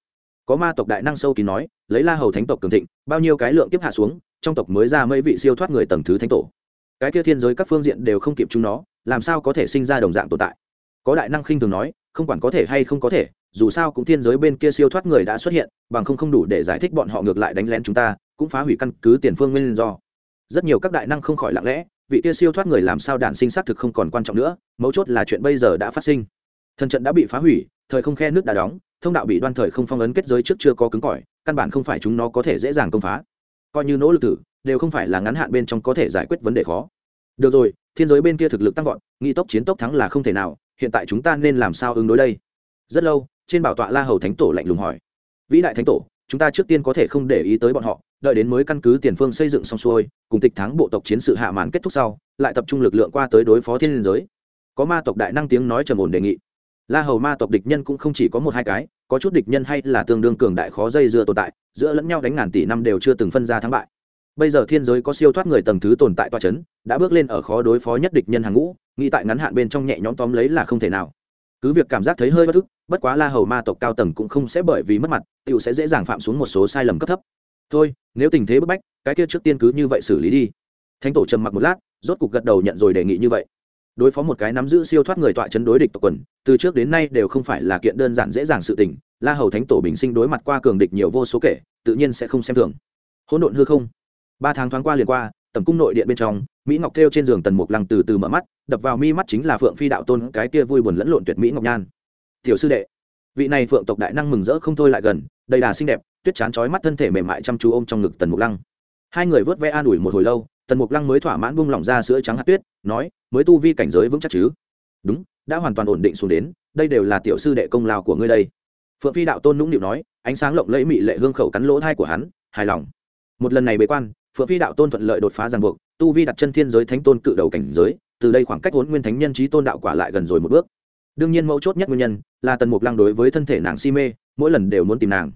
Có ma tộc đại năng sâu kín nói, lấy la hầu thánh tộc cường thịnh, bao nhiêu cái lượng tiếp hạ xuống, trong tộc mới ra mấy vị siêu thoát người tầng thứ thánh tổ. Cái kia thiên giới các phương diện đều không kịp chúng nó, làm sao có thể sinh ra đồng dạng tồn tại? Có đại năng khinh thường nói, không quản có thể hay không có thể, dù sao cũng thiên giới bên kia siêu thoát người đã xuất hiện, bằng không không đủ để giải thích bọn họ ngược lại đánh lén chúng ta, cũng phá hủy căn cứ tiền phương nguyên do. Rất nhiều các đại năng không khỏi lặng lẽ vị kia siêu thoát người làm sao đản sinh xác thực không còn quan trọng nữa, mấu chốt là chuyện bây giờ đã phát sinh. Thần trận đã bị phá hủy, thời không khe nước đã đóng, thông đạo bị đoan thời không phong ấn kết giới trước chưa có cứng cỏi, căn bản không phải chúng nó có thể dễ dàng công phá. Coi như nỗ lực tử đều không phải là ngắn hạn bên trong có thể giải quyết vấn đề khó. Được rồi, thiên giới bên kia thực lực tăng vọt, nghi tốc chiến tốc thắng là không thể nào, hiện tại chúng ta nên làm sao ứng đối đây? Rất lâu, trên bảo tọa la hầu thánh tổ lạnh lùng hỏi. Vĩ đại thánh tổ, chúng ta trước tiên có thể không để ý tới bọn họ đợi đến mới căn cứ tiền phương xây dựng xong xuôi, cùng tịch thắng bộ tộc chiến sự hạ màn kết thúc sau, lại tập trung lực lượng qua tới đối phó thiên liên giới. Có ma tộc đại năng tiếng nói trầm ổn đề nghị. La hầu ma tộc địch nhân cũng không chỉ có một hai cái, có chút địch nhân hay là tương đương cường đại khó dây dưa tồn tại, giữa lẫn nhau đánh ngàn tỷ năm đều chưa từng phân ra thắng bại. Bây giờ thiên giới có siêu thoát người tầng thứ tồn tại toa c h ấ n đã bước lên ở khó đối phó nhất địch nhân hàng ngũ, nghĩ tại ngắn hạn bên trong nhẹ nhõm tóm lấy là không thể nào. Cứ việc cảm giác thấy hơi bất thức bất quá la hầu ma tộc cao tầng cũng không sẽ bởi vì mất mặt t i ể u sẽ dễ dàng phạm xuống một số sai lầm cấp thấp thôi, nếu tình thế bức bách, cái kia trước tiên cứ như vậy xử lý đi. Thánh tổ trầm mặc một lát, rốt cục gật đầu nhận rồi đề nghị như vậy. Đối phó một cái nắm giữ siêu thoát người tọa chấn đối địch tộc quần, từ trước đến nay đều không phải là kiện đơn giản dễ dàng sự tình, la hầu thánh tổ bình sinh đối mặt qua cường địch nhiều vô số kể, tự nhiên sẽ không xem thường. Hỗn độn hư không. Ba tháng thoáng qua liền qua, tầm cung nội điện bên trong, mỹ ngọc theo trên giường tần mục lăng từ từ mở mắt, đập vào mi mắt chính là phượng phi đạo tôn, cái kia vui buồn lẫn lộn tuyệt mỹ ngọc nhan. Tiểu sư đệ, vị này phượng tộc đại năng mừng rỡ không thôi lại gần đầy đà xinh đẹp, tuyết chán trói mắt thân thể mềm mại chăm chú ôm trong ngực tần mục lăng. Hai người vớt vẽ an ủi một hồi lâu, tần mục lăng mới thỏa mãn bung lỏng ra sữa trắng hạt tuyết, nói, mới tu vi cảnh giới vững chắc chứ? Đúng, đã hoàn toàn ổn định xuống đến, đây đều là tiểu sư đệ công lao của ngươi đây. Phượng phi đạo tôn nũng nịu nói, ánh sáng lộng lẫy mị lệ hương khẩu cắn lỗ thai của hắn, hài lòng. Một lần này bế quan, phượng phi đạo tôn thuận lợi đột phá ràng buộc, tu vi đặt chân thiên giới thánh tôn cự đầu cảnh giới, từ đây khoảng cách huấn nguyên thánh nhân trí tôn đạo quả lại gần rồi một bước. Đương nhiên mấu chốt nhất nguyên nhân là tần mục lăng đối với thân thể nàng si mê, mỗi lần đều muốn tìm nàng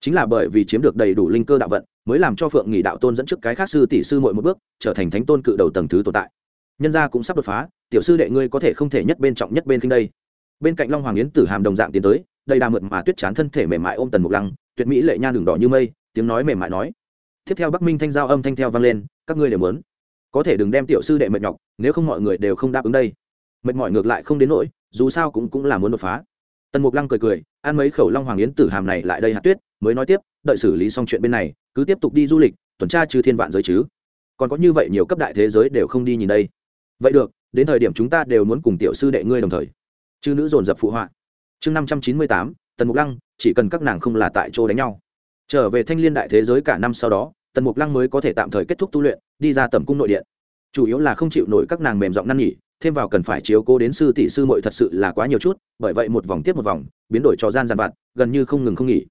chính là bởi vì chiếm được đầy đủ linh cơ đạo vận, mới làm cho phượng nghỉ đạo tôn dẫn trước cái khác sư tỷ sư mỗi một bước, trở thành thánh tôn cự đầu tầng thứ tồn tại. Nhân gia cũng sắp đột phá, tiểu sư đệ ngươi có thể không thể nhất bên trọng nhất bên kinh đây. Bên cạnh long hoàng yến tử hàm đồng dạng tiến tới đây đà mượt mà tuyết chán thân thể mềm mại ôm tần mục lăng, tuyệt mỹ lệ nha đường đỏ như mây, tiếng nói mềm mại nói. Tiếp theo bắc minh thanh giao âm thanh theo vang lên, các ngươi đều muốn. Có thể đừng đem tiểu sư đệ mệt nhọc, nếu không mọi người đều không đáp ứng đây. Mệt mỏi ngược lại không đến nỗi, dù sao cũng cũng là muốn đột phá. Tần mục lăng cười cười, ăn mấy khẩu long hoàng yến tử hàm này lại đây hạt tuyết mới nói tiếp, đợi xử lý xong chuyện bên này, cứ tiếp tục đi du lịch, tuần tra trừ thiên vạn giới chứ. Còn có như vậy nhiều cấp đại thế giới đều không đi nhìn đây. Vậy được, đến thời điểm chúng ta đều muốn cùng tiểu sư đệ ngươi đồng thời. Chư nữ dồn dập phụ họa. Chương năm trăm chín mươi tám, tần mục lăng, chỉ cần các nàng không là tại chỗ đánh nhau. Trở về thanh liên đại thế giới cả năm sau đó, tần mục lăng mới có thể tạm thời kết thúc tu luyện, đi ra tầm cung nội điện. Chủ yếu là không chịu nổi các nàng mềm giọng năn nhỉ thêm vào cần phải chiếu cố đến sư tỷ sư muội thật sự là quá nhiều chút, bởi vậy một vòng tiếp một vòng, biến đổi trò gian dàn vặt, gần như không ngừng không nghỉ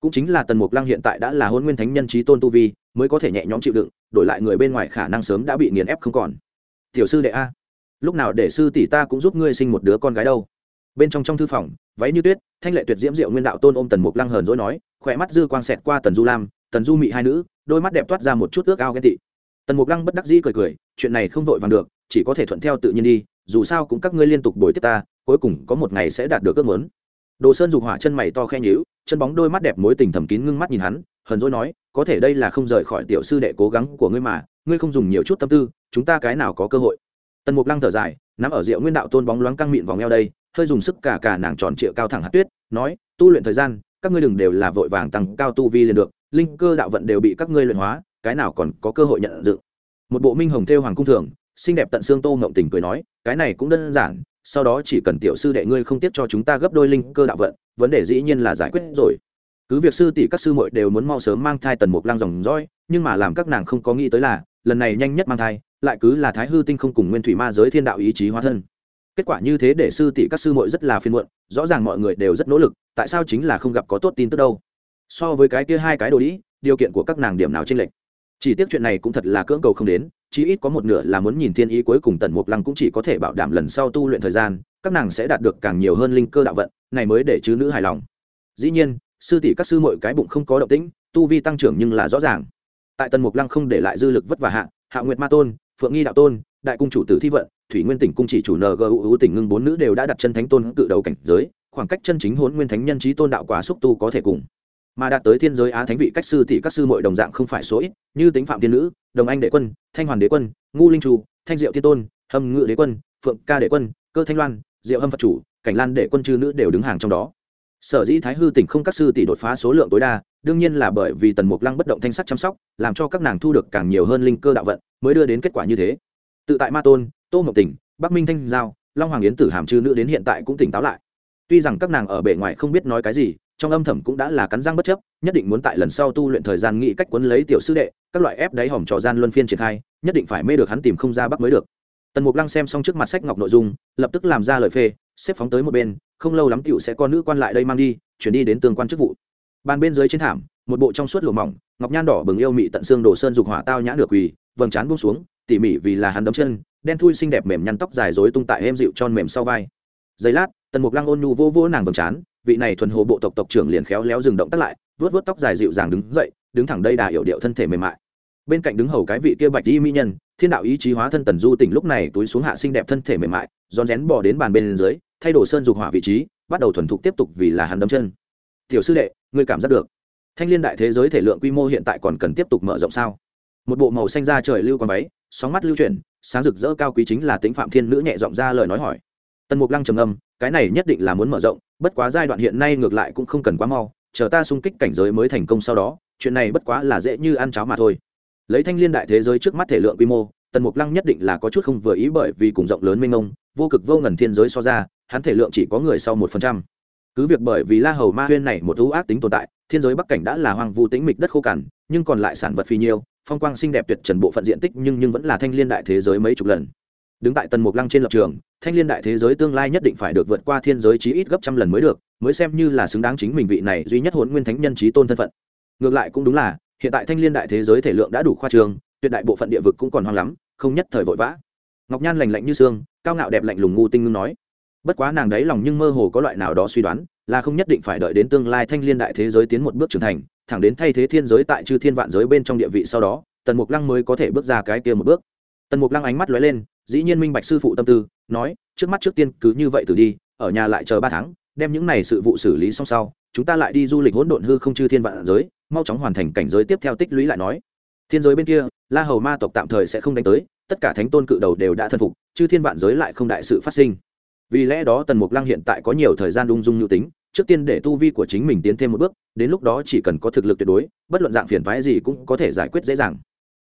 cũng chính là tần mục lăng hiện tại đã là hôn nguyên thánh nhân trí tôn tu vi, mới có thể nhẹ nhõm chịu đựng, đổi lại người bên ngoài khả năng sớm đã bị nghiền ép không còn. Tiểu sư đệ a, lúc nào để sư tỷ ta cũng giúp ngươi sinh một đứa con gái đâu. Bên trong trong thư phòng, váy như tuyết, thanh lệ tuyệt diễm diệu nguyên đạo tôn ôm tần mục lăng hờn dỗi nói, khỏe mắt dư quang xẹt qua tần du lam, tần du mị hai nữ, đôi mắt đẹp toát ra một chút ước ao ghen tị. Tần mục lăng bất đắc dĩ cười cười, chuyện này không vội vàng được, chỉ có thể thuận theo tự nhiên đi, dù sao cũng các ngươi liên tục bồi tiếp ta, cuối cùng có một ngày sẽ đạt được ước muốn đồ sơn dục hỏa chân mày to khe nhíu, chân bóng đôi mắt đẹp mối tình thầm kín ngưng mắt nhìn hắn, hờn dỗi nói, có thể đây là không rời khỏi tiểu sư đệ cố gắng của ngươi mà, ngươi không dùng nhiều chút tâm tư, chúng ta cái nào có cơ hội? Tần mục lăng thở dài, nắm ở rượu nguyên đạo tôn bóng loáng căng mịn vòng eo đây, hơi dùng sức cả cả nàng tròn trịa cao thẳng hạt tuyết, nói, tu luyện thời gian, các ngươi đừng đều là vội vàng tăng cao tu vi lên được, linh cơ đạo vận đều bị các ngươi luyện hóa, cái nào còn có cơ hội nhận dự một bộ minh hồng thêu hoàng cung thường, xinh đẹp tận xương tô ngộng tình cười nói, cái này cũng đơn giản sau đó chỉ cần tiểu sư đệ ngươi không tiếp cho chúng ta gấp đôi linh cơ đạo vận, vấn đề dĩ nhiên là giải quyết rồi. Cứ việc sư tỷ các sư muội đều muốn mau sớm mang thai tần mục lăng dòng dõi, nhưng mà làm các nàng không có nghĩ tới là, lần này nhanh nhất mang thai, lại cứ là thái hư tinh không cùng nguyên thủy ma giới thiên đạo ý chí hóa thân. Kết quả như thế để sư tỷ các sư muội rất là phiền muộn, rõ ràng mọi người đều rất nỗ lực, tại sao chính là không gặp có tốt tin tức đâu? So với cái kia hai cái đồ đĩ, điều kiện của các nàng điểm nào trên lệch? Chỉ tiếc chuyện này cũng thật là cưỡng cầu không đến, chí ít có một nửa là muốn nhìn thiên ý cuối cùng tần mục lăng cũng chỉ có thể bảo đảm lần sau tu luyện thời gian, các nàng sẽ đạt được càng nhiều hơn linh cơ đạo vận, này mới để chứ nữ hài lòng. Dĩ nhiên, sư tỷ các sư mọi cái bụng không có động tĩnh, tu vi tăng trưởng nhưng là rõ ràng. Tại tần mục lăng không để lại dư lực vất vả hạ hạ nguyệt ma tôn, phượng nghi đạo tôn, đại cung chủ tử thi vận, thủy nguyên tỉnh cung chỉ chủ ngu tỉnh ngưng bốn nữ đều đã đặt chân thánh tôn cự đầu cảnh giới, khoảng cách chân chính hốn nguyên thánh nhân trí tôn đạo quả xúc tu có thể cùng mà đạt tới thiên giới á thánh vị cách sư tỷ các sư mọi đồng dạng không phải số ít, như tính phạm thiên nữ, đồng anh đế quân, thanh hoàn đế quân, ngu linh trù thanh diệu thiên tôn, hâm ngự đế quân, phượng ca đế quân, cơ thanh loan, diệu hâm phật chủ, cảnh lan đệ quân chư nữ đều đứng hàng trong đó. Sở dĩ thái hư tỉnh không các sư tỷ đột phá số lượng tối đa, đương nhiên là bởi vì tần mục lăng bất động thanh sắc chăm sóc, làm cho các nàng thu được càng nhiều hơn linh cơ đạo vận, mới đưa đến kết quả như thế. Tự tại ma tôn, tô mộc tỉnh, bắc minh thanh giao, long hoàng yến tử hàm chư nữ đến hiện tại cũng tỉnh táo lại. Tuy rằng các nàng ở bề ngoài không biết nói cái gì trong âm thầm cũng đã là cắn răng bất chấp, nhất định muốn tại lần sau tu luyện thời gian nghĩ cách quấn lấy tiểu sư đệ, các loại ép đáy hòm trò gian luân phiên triển khai, nhất định phải mê được hắn tìm không ra bắc mới được. Tần mục lăng xem xong trước mặt sách ngọc nội dung, lập tức làm ra lời phê, xếp phóng tới một bên, không lâu lắm tiểu sẽ có nữ quan lại đây mang đi, chuyển đi đến tương quan chức vụ. Bàn bên dưới trên thảm, một bộ trong suốt lụa mỏng, ngọc nhan đỏ bừng yêu mị tận xương đổ sơn dục hỏa tao nhã nửa quỳ, vầng trán buông xuống, tỉ mỉ vì là hắn đấm chân, đen thui xinh đẹp mềm nhăn tóc dài rối tung tại êm dịu tròn mềm sau vai. Giây lát, tần mục lăng ôn nhu vô vô nàng vầng trán vị này thuần hồ bộ tộc tộc trưởng liền khéo léo dừng động tác lại vớt vớt tóc dài dịu dàng đứng dậy, đứng thẳng đây đà hiệu điệu thân thể mềm mại. Bên cạnh đứng hầu cái vị kia bạch y mỹ nhân, thiên đạo ý chí hóa thân tần du tỉnh lúc này túi xuống hạ xinh đẹp thân thể mềm mại, rón rén bỏ đến bàn bên dưới, thay đổi sơn dục hỏa vị trí, bắt đầu thuần thục tiếp tục vì là hắn đấm chân. Tiểu sư đệ, ngươi cảm giác được. Thanh liên đại thế giới thể lượng quy mô hiện tại còn cần tiếp tục mở rộng sao? Một bộ màu xanh da trời lưu con váy, sóng mắt lưu chuyển, sáng rực rỡ cao quý chính là tính phạm thiên nữ nhẹ giọng ra lời nói hỏi. Tần mục lăng trầm âm cái này nhất định là muốn mở rộng, bất quá giai đoạn hiện nay ngược lại cũng không cần quá mau, chờ ta xung kích cảnh giới mới thành công sau đó, chuyện này bất quá là dễ như ăn cháo mà thôi. Lấy thanh liên đại thế giới trước mắt thể lượng quy mô, tần mục lăng nhất định là có chút không vừa ý bởi vì cùng rộng lớn mênh mông, vô cực vô ngần thiên giới so ra, hắn thể lượng chỉ có người sau một phần trăm. Cứ việc bởi vì la hầu ma huyên này một thú ác tính tồn tại, thiên giới bắc cảnh đã là hoang vu tĩnh mịch đất khô cằn, nhưng còn lại sản vật phi nhiêu, phong quang xinh đẹp tuyệt trần bộ phận diện tích nhưng nhưng vẫn là thanh liên đại thế giới mấy chục lần đứng tại tần mục lăng trên lập trường, thanh liên đại thế giới tương lai nhất định phải được vượt qua thiên giới chí ít gấp trăm lần mới được, mới xem như là xứng đáng chính mình vị này duy nhất hồn nguyên thánh nhân trí tôn thân phận. Ngược lại cũng đúng là, hiện tại thanh liên đại thế giới thể lượng đã đủ khoa trường, tuyệt đại bộ phận địa vực cũng còn hoang lắm, không nhất thời vội vã. Ngọc nhan lành lạnh như xương, cao ngạo đẹp lạnh lùng ngu tinh ngưng nói. Bất quá nàng đấy lòng nhưng mơ hồ có loại nào đó suy đoán, là không nhất định phải đợi đến tương lai thanh liên đại thế giới tiến một bước trưởng thành, thẳng đến thay thế thiên giới tại chư thiên vạn giới bên trong địa vị sau đó, tần mục lăng mới có thể bước ra cái kia một bước. Tần mục lăng ánh mắt lóe lên dĩ nhiên minh bạch sư phụ tâm tư, nói, trước mắt trước tiên cứ như vậy từ đi, ở nhà lại chờ ba tháng, đem những này sự vụ xử lý xong sau, chúng ta lại đi du lịch hỗn độn hư không chư thiên vạn giới, mau chóng hoàn thành cảnh giới tiếp theo tích lũy lại nói. Thiên giới bên kia, la hầu ma tộc tạm thời sẽ không đánh tới, tất cả thánh tôn cự đầu đều đã thân phục, chư thiên vạn giới lại không đại sự phát sinh. Vì lẽ đó tần mục lăng hiện tại có nhiều thời gian ung dung nhu tính, trước tiên để tu vi của chính mình tiến thêm một bước, đến lúc đó chỉ cần có thực lực tuyệt đối, bất luận dạng phiền phái gì cũng có thể giải quyết dễ dàng.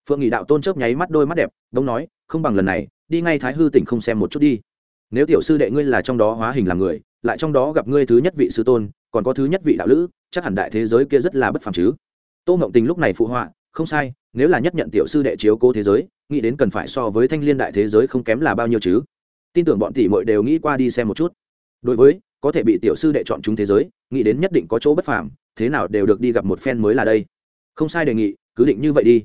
Phượng nghị đạo tôn chớp nháy mắt đôi mắt đẹp đông nói, không bằng lần này đi ngay thái hư tỉnh không xem một chút đi. Nếu tiểu sư đệ ngươi là trong đó hóa hình làm người, lại trong đó gặp ngươi thứ nhất vị sư tôn, còn có thứ nhất vị đạo lữ, chắc hẳn đại thế giới kia rất là bất phàm chứ. Tô ngộng tình lúc này phụ họa, không sai, nếu là nhất nhận tiểu sư đệ chiếu cố thế giới, nghĩ đến cần phải so với thanh liên đại thế giới không kém là bao nhiêu chứ? Tin tưởng bọn tỷ mội đều nghĩ qua đi xem một chút. Đối với, có thể bị tiểu sư đệ chọn chúng thế giới, nghĩ đến nhất định có chỗ bất phàm, thế nào đều được đi gặp một phen mới là đây. Không sai đề nghị, cứ định như vậy đi.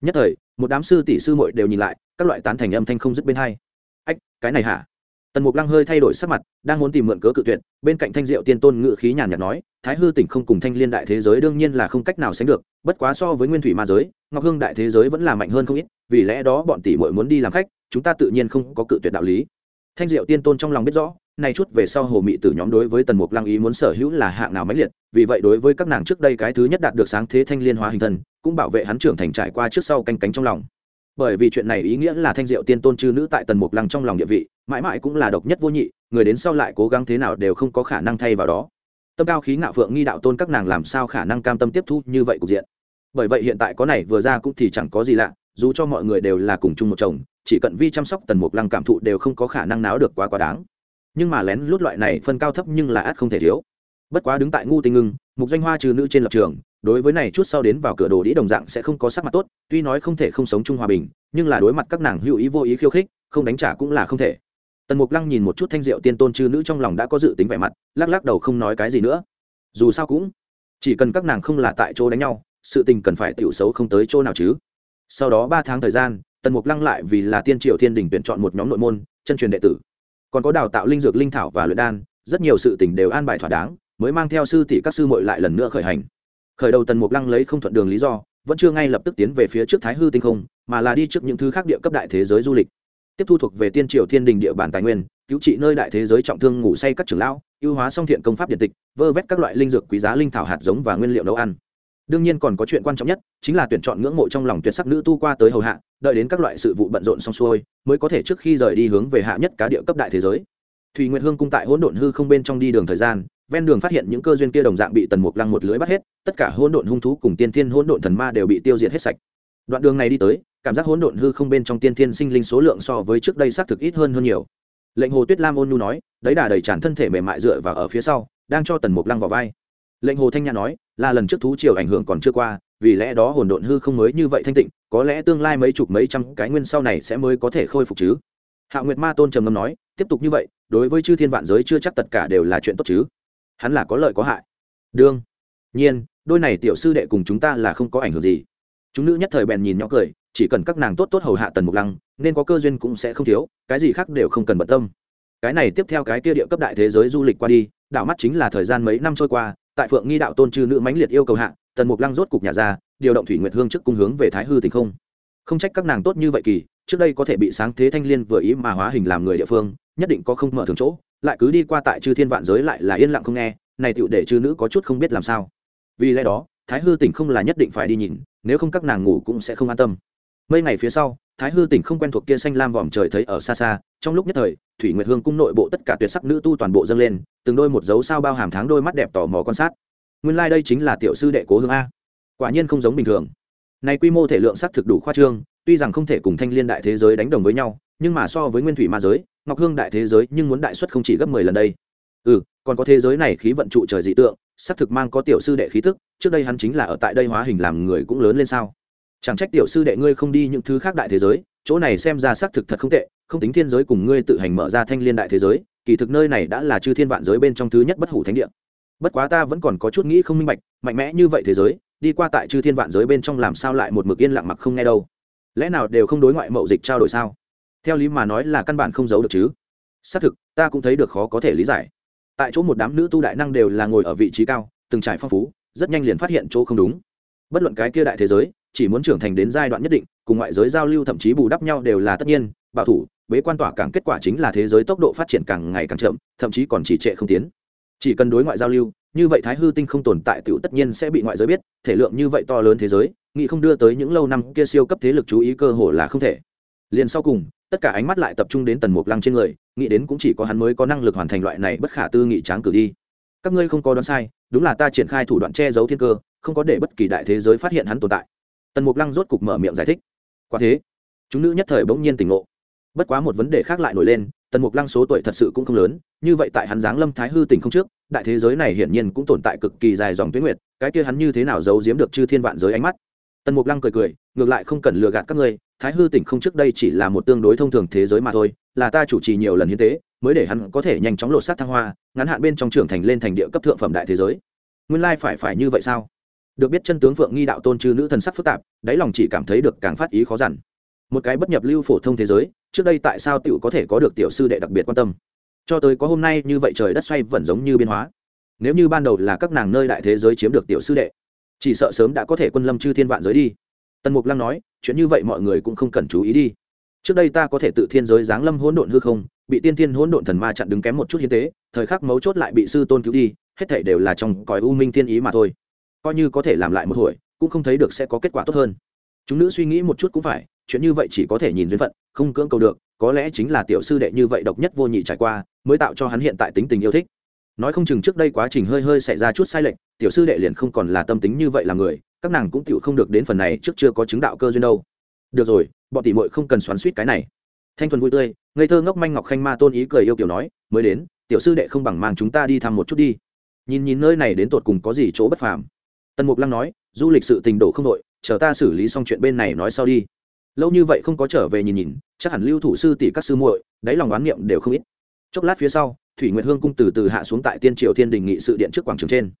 Nhất thời một đám sư tỷ sư muội đều nhìn lại, các loại tán thành âm thanh không dứt bên hai ách, cái này hả tần mục lăng hơi thay đổi sắc mặt, đang muốn tìm mượn cớ cự tuyệt, bên cạnh thanh diệu tiên tôn ngự khí nhàn nhạt nói, thái hư tỉnh không cùng thanh liên đại thế giới đương nhiên là không cách nào sánh được, bất quá so với nguyên thủy ma giới, ngọc hương đại thế giới vẫn là mạnh hơn không ít, vì lẽ đó bọn tỷ muội muốn đi làm khách, chúng ta tự nhiên không có cự tuyệt đạo lý thanh diệu tiên tôn trong lòng biết rõ, nay chút về sau hồ mị tử nhóm đối với tần mục lăng ý muốn sở hữu là hạng nào mãnh liệt, vì vậy đối với các nàng trước đây cái thứ nhất đạt được sáng thế thanh liên hóa hình Thần cũng bảo vệ hắn trưởng thành trải qua trước sau canh cánh trong lòng. Bởi vì chuyện này ý nghĩa là thanh diệu tiên tôn chư nữ tại tần mục lăng trong lòng địa vị, mãi mãi cũng là độc nhất vô nhị, người đến sau lại cố gắng thế nào đều không có khả năng thay vào đó. Tâm cao khí ngạo phượng nghi đạo tôn các nàng làm sao khả năng cam tâm tiếp thu như vậy cục diện? Bởi vậy hiện tại có này vừa ra cũng thì chẳng có gì lạ, dù cho mọi người đều là cùng chung một chồng, chỉ cần vi chăm sóc tần mục lăng cảm thụ đều không có khả năng náo được quá quá đáng. Nhưng mà lén lút loại này phân cao thấp nhưng là ắt không thể thiếu. Bất quá đứng tại ngu tinh ngưng, mục danh hoa trừ nữ trên lập trường đối với này chút sau đến vào cửa đồ đĩ đồng dạng sẽ không có sắc mặt tốt, tuy nói không thể không sống chung hòa bình, nhưng là đối mặt các nàng hữu ý vô ý khiêu khích, không đánh trả cũng là không thể. Tần mục lăng nhìn một chút thanh diệu tiên tôn chư nữ trong lòng đã có dự tính vẻ mặt, lắc lắc đầu không nói cái gì nữa. Dù sao cũng chỉ cần các nàng không là tại chỗ đánh nhau, sự tình cần phải tiểu xấu không tới chỗ nào chứ. Sau đó ba tháng thời gian, tần mục lăng lại vì là tiên triều thiên đình tuyển chọn một nhóm nội môn, chân truyền đệ tử. Còn có đào tạo linh dược linh thảo và luyện đan, rất nhiều sự tình đều an bài thỏa đáng, mới mang theo sư tỷ các sư muội lại lần nữa khởi hành khởi đầu tần mục lăng lấy không thuận đường lý do, vẫn chưa ngay lập tức tiến về phía trước thái hư tinh không, mà là đi trước những thứ khác địa cấp đại thế giới du lịch. Tiếp thu thuộc về tiên triều thiên đình địa bản tài nguyên, cứu trị nơi đại thế giới trọng thương ngủ say các trưởng lão, ưu hóa song thiện công pháp điện tịch, vơ vét các loại linh dược quý giá linh thảo hạt giống và nguyên liệu nấu ăn. Đương nhiên còn có chuyện quan trọng nhất, chính là tuyển chọn ngưỡng mộ trong lòng tuyệt sắc nữ tu qua tới hầu hạ, đợi đến các loại sự vụ bận rộn xong xuôi, mới có thể trước khi rời đi hướng về hạ nhất cá địa cấp đại thế giới. Thùy nguyệt hương cung tại hỗn độn hư không bên trong đi đường thời gian ven đường phát hiện những cơ duyên kia đồng dạng bị tần mục lăng một lưới bắt hết, tất cả hỗn độn hung thú cùng tiên thiên hỗn độn thần ma đều bị tiêu diệt hết sạch. Đoạn đường này đi tới, cảm giác hỗn độn hư không bên trong tiên thiên sinh linh số lượng so với trước đây xác thực ít hơn hơn nhiều. Lệnh hồ tuyết lam ôn nu nói, đấy đà đầy tràn thân thể mềm mại dựa và ở phía sau, đang cho tần mục lăng vào vai. Lệnh hồ thanh nhã nói, là lần trước thú triều ảnh hưởng còn chưa qua, vì lẽ đó hồn độn hư không mới như vậy thanh tịnh, có lẽ tương lai mấy chục mấy trăm cái nguyên sau này sẽ mới có thể khôi phục chứ. Hạ nguyệt ma tôn trầm ngâm nói, tiếp tục như vậy, đối với chư thiên vạn giới chưa chắc tất cả đều là chuyện tốt chứ hắn là có lợi có hại. Đương nhiên, đôi này tiểu sư đệ cùng chúng ta là không có ảnh hưởng gì. Chúng nữ nhất thời bèn nhìn nhỏ cười, chỉ cần các nàng tốt tốt hầu hạ tần mục lăng, nên có cơ duyên cũng sẽ không thiếu, cái gì khác đều không cần bận tâm. Cái này tiếp theo cái kia địa cấp đại thế giới du lịch qua đi đạo mắt chính là thời gian mấy năm trôi qua, tại phượng nghi đạo tôn trừ nữ mãnh liệt yêu cầu hạ, tần mục lăng rốt cục nhà ra, điều động thủy nguyệt hương trước cung hướng về thái hư tình không. Không trách các nàng tốt như vậy kỳ, trước đây có thể bị sáng thế thanh liên vừa ý mà hóa hình làm người địa phương nhất định có không mở thường chỗ, lại cứ đi qua tại chư thiên vạn giới lại là yên lặng không nghe, này tựu để chư nữ có chút không biết làm sao. Vì lẽ đó, thái hư tỉnh không là nhất định phải đi nhìn, nếu không các nàng ngủ cũng sẽ không an tâm. Mấy ngày phía sau, thái hư tỉnh không quen thuộc kia xanh lam vòm trời thấy ở xa xa, trong lúc nhất thời, thủy nguyệt hương cung nội bộ tất cả tuyệt sắc nữ tu toàn bộ dâng lên, từng đôi một dấu sao bao hàm tháng đôi mắt đẹp tò mò quan sát. Nguyên lai、like、đây chính là tiểu sư đệ cố hương a. Quả nhiên không giống bình thường. Này quy mô thể lượng s thực đủ khoa trương, tuy rằng không thể cùng thanh liên đại thế giới đánh đồng với nhau, nhưng mà so với nguyên thủy ma giới ngọc hương đại thế giới nhưng muốn đại xuất không chỉ gấp mười lần đây. Ừ còn có thế giới này khí vận trụ trời dị tượng, xác thực mang có tiểu sư đệ khí tức, trước đây hắn chính là ở tại đây hóa hình làm người cũng lớn lên sao? Chẳng trách tiểu sư đệ ngươi không đi những thứ khác đại thế giới, chỗ này xem ra xác thực thật không tệ, không tính thiên giới cùng ngươi tự hành mở ra thanh liên đại thế giới, kỳ thực nơi này đã là chư thiên vạn giới bên trong thứ nhất bất hủ thánh địa. Bất quá ta vẫn còn có chút nghĩ không minh bạch, mạnh mẽ như vậy thế giới, đi qua tại chư thiên vạn giới bên trong làm sao lại một mực yên lặng mặc không nghe đâu? Lẽ nào đều không đối ngoại mậu dịch trao đổi sao? Theo lý mà nói là căn bản không giấu được chứ. Xác thực, ta cũng thấy được khó có thể lý giải. Tại chỗ một đám nữ tu đại năng đều là ngồi ở vị trí cao, từng trải phong phú, rất nhanh liền phát hiện chỗ không đúng. Bất luận cái kia đại thế giới, chỉ muốn trưởng thành đến giai đoạn nhất định, cùng ngoại giới giao lưu thậm chí bù đắp nhau đều là tất nhiên, bảo thủ, bế quan tỏa càng kết quả chính là thế giới tốc độ phát triển càng ngày càng chậm, thậm chí còn chỉ trệ không tiến. Chỉ cần đối ngoại giao lưu, như vậy thái hư tinh không tồn tại tựu tất nhiên sẽ bị ngoại giới biết, thể lượng như vậy to lớn thế giới, nghĩ không đưa tới những lâu năm kia siêu cấp thế lực chú ý cơ hồ là không thể liền sau cùng, tất cả ánh mắt lại tập trung đến tần mục lăng trên người, nghĩ đến cũng chỉ có hắn mới có năng lực hoàn thành loại này bất khả tư nghị tráng cử đi. Các ngươi không có đoán sai, đúng là ta triển khai thủ đoạn che giấu thiên cơ, không có để bất kỳ đại thế giới phát hiện hắn tồn tại. Tần mục lăng rốt cục mở miệng giải thích. Quả thế, chúng nữ nhất thời bỗng nhiên tỉnh ngộ. Bất quá một vấn đề khác lại nổi lên, tần mục lăng số tuổi thật sự cũng không lớn, như vậy tại hắn giáng lâm thái hư tỉnh không trước, đại thế giới này hiển nhiên cũng tồn tại cực kỳ dài dòng tuyến nguyệt, cái kia hắn như thế nào giấu giếm được chư thiên vạn giới ánh mắt? Tần mục lăng cười cười, ngược lại không cần lừa gạt các ngươi thái hư tỉnh không trước đây chỉ là một tương đối thông thường thế giới mà thôi, là ta chủ trì nhiều lần hiến tế, mới để hắn có thể nhanh chóng lột xác thăng hoa, ngắn hạn bên trong trưởng thành lên thành địa cấp thượng phẩm đại thế giới. Nguyên lai phải phải như vậy sao? Được biết chân tướng phượng nghi đạo tôn chư nữ thần sắc phức tạp, đáy lòng chỉ cảm thấy được càng phát ý khó dằn. Một cái bất nhập lưu phổ thông thế giới, trước đây tại sao tiểu có thể có được tiểu sư đệ đặc biệt quan tâm? Cho tới có hôm nay như vậy trời đất xoay vẫn giống như biên hóa. Nếu như ban đầu là các nàng nơi đại thế giới chiếm được tiểu sư đệ, chỉ sợ sớm đã có thể quân lâm chư thiên vạn giới đi tần mục lăng nói, chuyện như vậy mọi người cũng không cần chú ý đi. Trước đây ta có thể tự thiên giới giáng lâm hỗn độn hư không, bị tiên thiên hỗn độn thần ma chặn đứng kém một chút hiến tế, thời khắc mấu chốt lại bị sư tôn cứu đi, hết thể đều là trong còi u minh tiên ý mà thôi. Coi như có thể làm lại một hồi, cũng không thấy được sẽ có kết quả tốt hơn. Chúng nữ suy nghĩ một chút cũng phải, chuyện như vậy chỉ có thể nhìn duyên phận, không cưỡng cầu được, có lẽ chính là tiểu sư đệ như vậy độc nhất vô nhị trải qua, mới tạo cho hắn hiện tại tính tình yêu thích nói không chừng trước đây quá trình hơi hơi xảy ra chút sai lệch, tiểu sư đệ liền không còn là tâm tính như vậy là người, các nàng cũng tựu không được đến phần này trước chưa có chứng đạo cơ duyên đâu. Được rồi, bọn tỷ muội không cần xoắn suýt cái này. Thanh thuần vui tươi, ngây thơ ngốc manh ngọc khanh ma tôn ý cười yêu kiểu nói, mới đến, tiểu sư đệ không bằng mang chúng ta đi thăm một chút đi. Nhìn nhìn nơi này đến tột cùng có gì chỗ bất phàm. Tần mục lăng nói, du lịch sự tình đổ không đội chờ ta xử lý xong chuyện bên này nói sau đi. Lâu như vậy không có trở về nhìn nhìn, chắc hẳn lưu thủ sư tỷ các sư muội, đáy lòng oán niệm đều không ít. Chốc lát phía sau thủy nguyệt hương cung từ từ hạ xuống tại tiên triều thiên đình nghị sự điện trước quảng trường trên.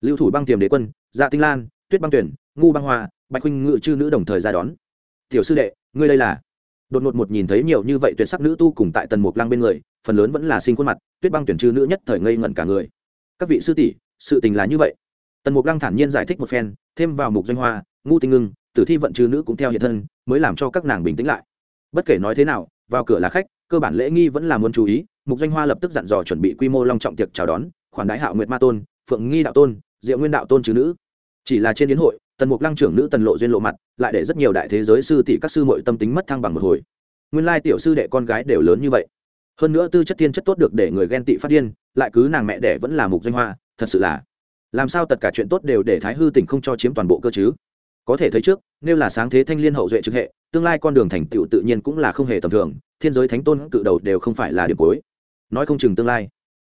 Lưu thủ băng tiềm đế quân dạ tinh lan, tuyết băng tuyển, ngu băng hoa, bạch huynh ngự chư nữ đồng thời ra đón. Tiểu sư đệ, ngươi đây là? Đột ngột một nhìn thấy nhiều như vậy tuyệt sắc nữ tu cùng tại tần mục lăng bên người, phần lớn vẫn là sinh khuôn mặt, tuyết băng tuyển chư nữ nhất thời ngây ngẩn cả người. Các vị sư tỷ, sự tình là như vậy. Tần mục lăng thản nhiên giải thích một phen, thêm vào mục doanh hoa, ngu tinh ngưng, tử thi vận chư nữ cũng theo hiện thân, mới làm cho các nàng bình tĩnh lại. Bất kể nói thế nào vào cửa là khách, cơ bản lễ nghi vẫn là muốn chú ý, mục danh hoa lập tức dặn dò chuẩn bị quy mô long trọng tiệc chào đón, khoản đái hạo nguyệt ma tôn, phượng nghi đạo tôn, diệu nguyên đạo tôn chư nữ. Chỉ là trên yến hội, tần mục lăng trưởng nữ tần lộ duyên lộ mặt, lại để rất nhiều đại thế giới sư tỷ các sư mội tâm tính mất thăng bằng một hồi. Nguyên lai tiểu sư đệ con gái đều lớn như vậy. Hơn nữa tư chất thiên chất tốt được để người ghen tị phát điên, lại cứ nàng mẹ đẻ vẫn là mục danh hoa, thật sự là. Làm sao tất cả chuyện tốt đều để thái hư tỉnh không cho chiếm toàn bộ cơ chứ? Có thể thấy trước nếu là sáng thế thanh liên hậu duệ trực hệ tương lai con đường thành tựu tự nhiên cũng là không hề tầm thường, thiên giới thánh tôn cự đầu đều không phải là điểm cuối. Nói không chừng tương lai,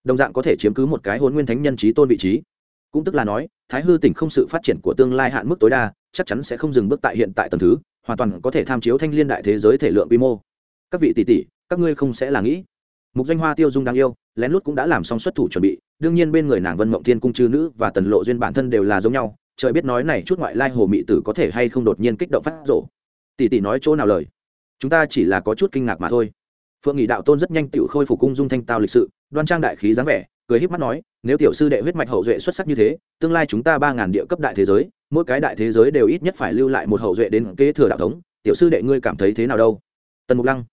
đồng dạng có thể chiếm cứ một cái hôn nguyên thánh nhân trí tôn vị trí. Cũng tức là nói, thái hư tỉnh không sự phát triển của tương lai hạn mức tối đa, chắc chắn sẽ không dừng bước tại hiện tại tầng thứ, hoàn toàn có thể tham chiếu thanh liên đại thế giới thể lượng quy mô. Các vị tỷ tỷ, các ngươi không sẽ là nghĩ. Mục danh hoa tiêu dung đáng yêu, lén lút cũng đã làm xong xuất thủ chuẩn bị, đương nhiên bên người nàng vân mộng thiên cung chư nữ và tần lộ duyên bản thân đều là giống nhau, trời biết nói này chút ngoại lai hồ mị tử có thể hay không đột nhiên kích động phát rộ tỷ tỷ nói chỗ nào lời? Chúng ta chỉ là có chút kinh ngạc mà thôi. Phượng nghị đạo tôn rất nhanh tự khôi phục cung dung thanh tao lịch sự, đoan trang đại khí dáng vẻ, cười híp mắt nói, nếu tiểu sư đệ huyết mạch hậu duệ xuất sắc như thế, tương lai chúng ta ba ngàn địa cấp đại thế giới, mỗi cái đại thế giới đều ít nhất phải lưu lại một hậu duệ đến kế thừa đạo thống. Tiểu sư đệ ngươi cảm thấy thế nào đâu? Tần mục lăng,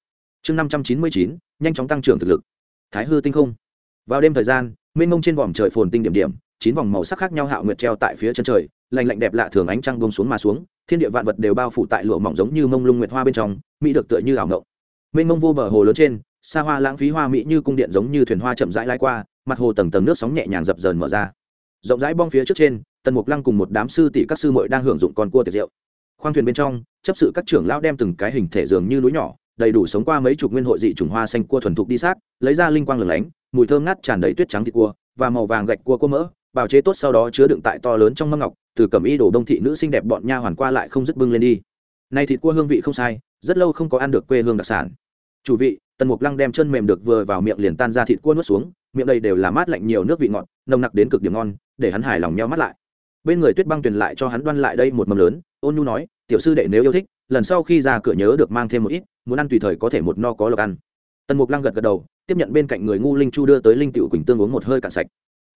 chương năm trăm chín mươi chín, nhanh chóng tăng trưởng thực lực. Thái hư tinh không. Vào đêm thời gian, mênh mông trên vòm trời phồn tinh điểm điểm, chín vòng màu sắc khác nhau hạo nguyệt treo tại phía chân trời lành lạnh đẹp lạ thường ánh trăng buông xuống mà xuống, thiên địa vạn vật đều bao phủ tại lụa mỏng giống như mông lung nguyệt hoa bên trong, mỹ được tựa như ảo ngộng. Mênh mông vô bờ hồ lớn trên, xa hoa lãng phí hoa mỹ như cung điện giống như thuyền hoa chậm rãi lai qua, mặt hồ tầng tầng nước sóng nhẹ nhàng dập dờn mở ra. Rộng rãi bong phía trước trên, tần mục lăng cùng một đám sư tỷ các sư muội đang hưởng dụng con cua tiệc rượu. Khoang thuyền bên trong, chấp sự các trưởng lão đem từng cái hình thể dường như núi nhỏ, đầy đủ sống qua mấy chục nguyên hội dị trùng hoa xanh cua thuần thục đi sát lấy ra linh quang lửng lánh, mùi thơm ngát tràn đầy tuyết trắng thịt cua, và màu vàng gạch cua cua mỡ bào chế tốt sau đó chứa đựng tại to lớn trong mâm ngọc, từ cầm y đổ đông thị nữ xinh đẹp bọn nha hoàn qua lại không dứt bưng lên đi. Nay thịt cua hương vị không sai, rất lâu không có ăn được quê hương đặc sản. Chủ vị, tần mục lăng đem chân mềm được vừa vào miệng liền tan ra thịt cua nuốt xuống, miệng đây đều là mát lạnh nhiều nước vị ngọt, nồng nặc đến cực điểm ngon, để hắn hài lòng nheo mắt lại. Bên người tuyết băng truyền lại cho hắn đoan lại đây một mầm lớn, ôn nhu nói, tiểu sư đệ nếu yêu thích, lần sau khi ra cửa nhớ được mang thêm một ít, muốn ăn tùy thời có thể một no có lộc ăn. Tần mục lăng gật gật đầu, tiếp nhận bên cạnh người ngu linh chu đưa tới linh tiểu quỳnh tương uống một hơi cạn sạch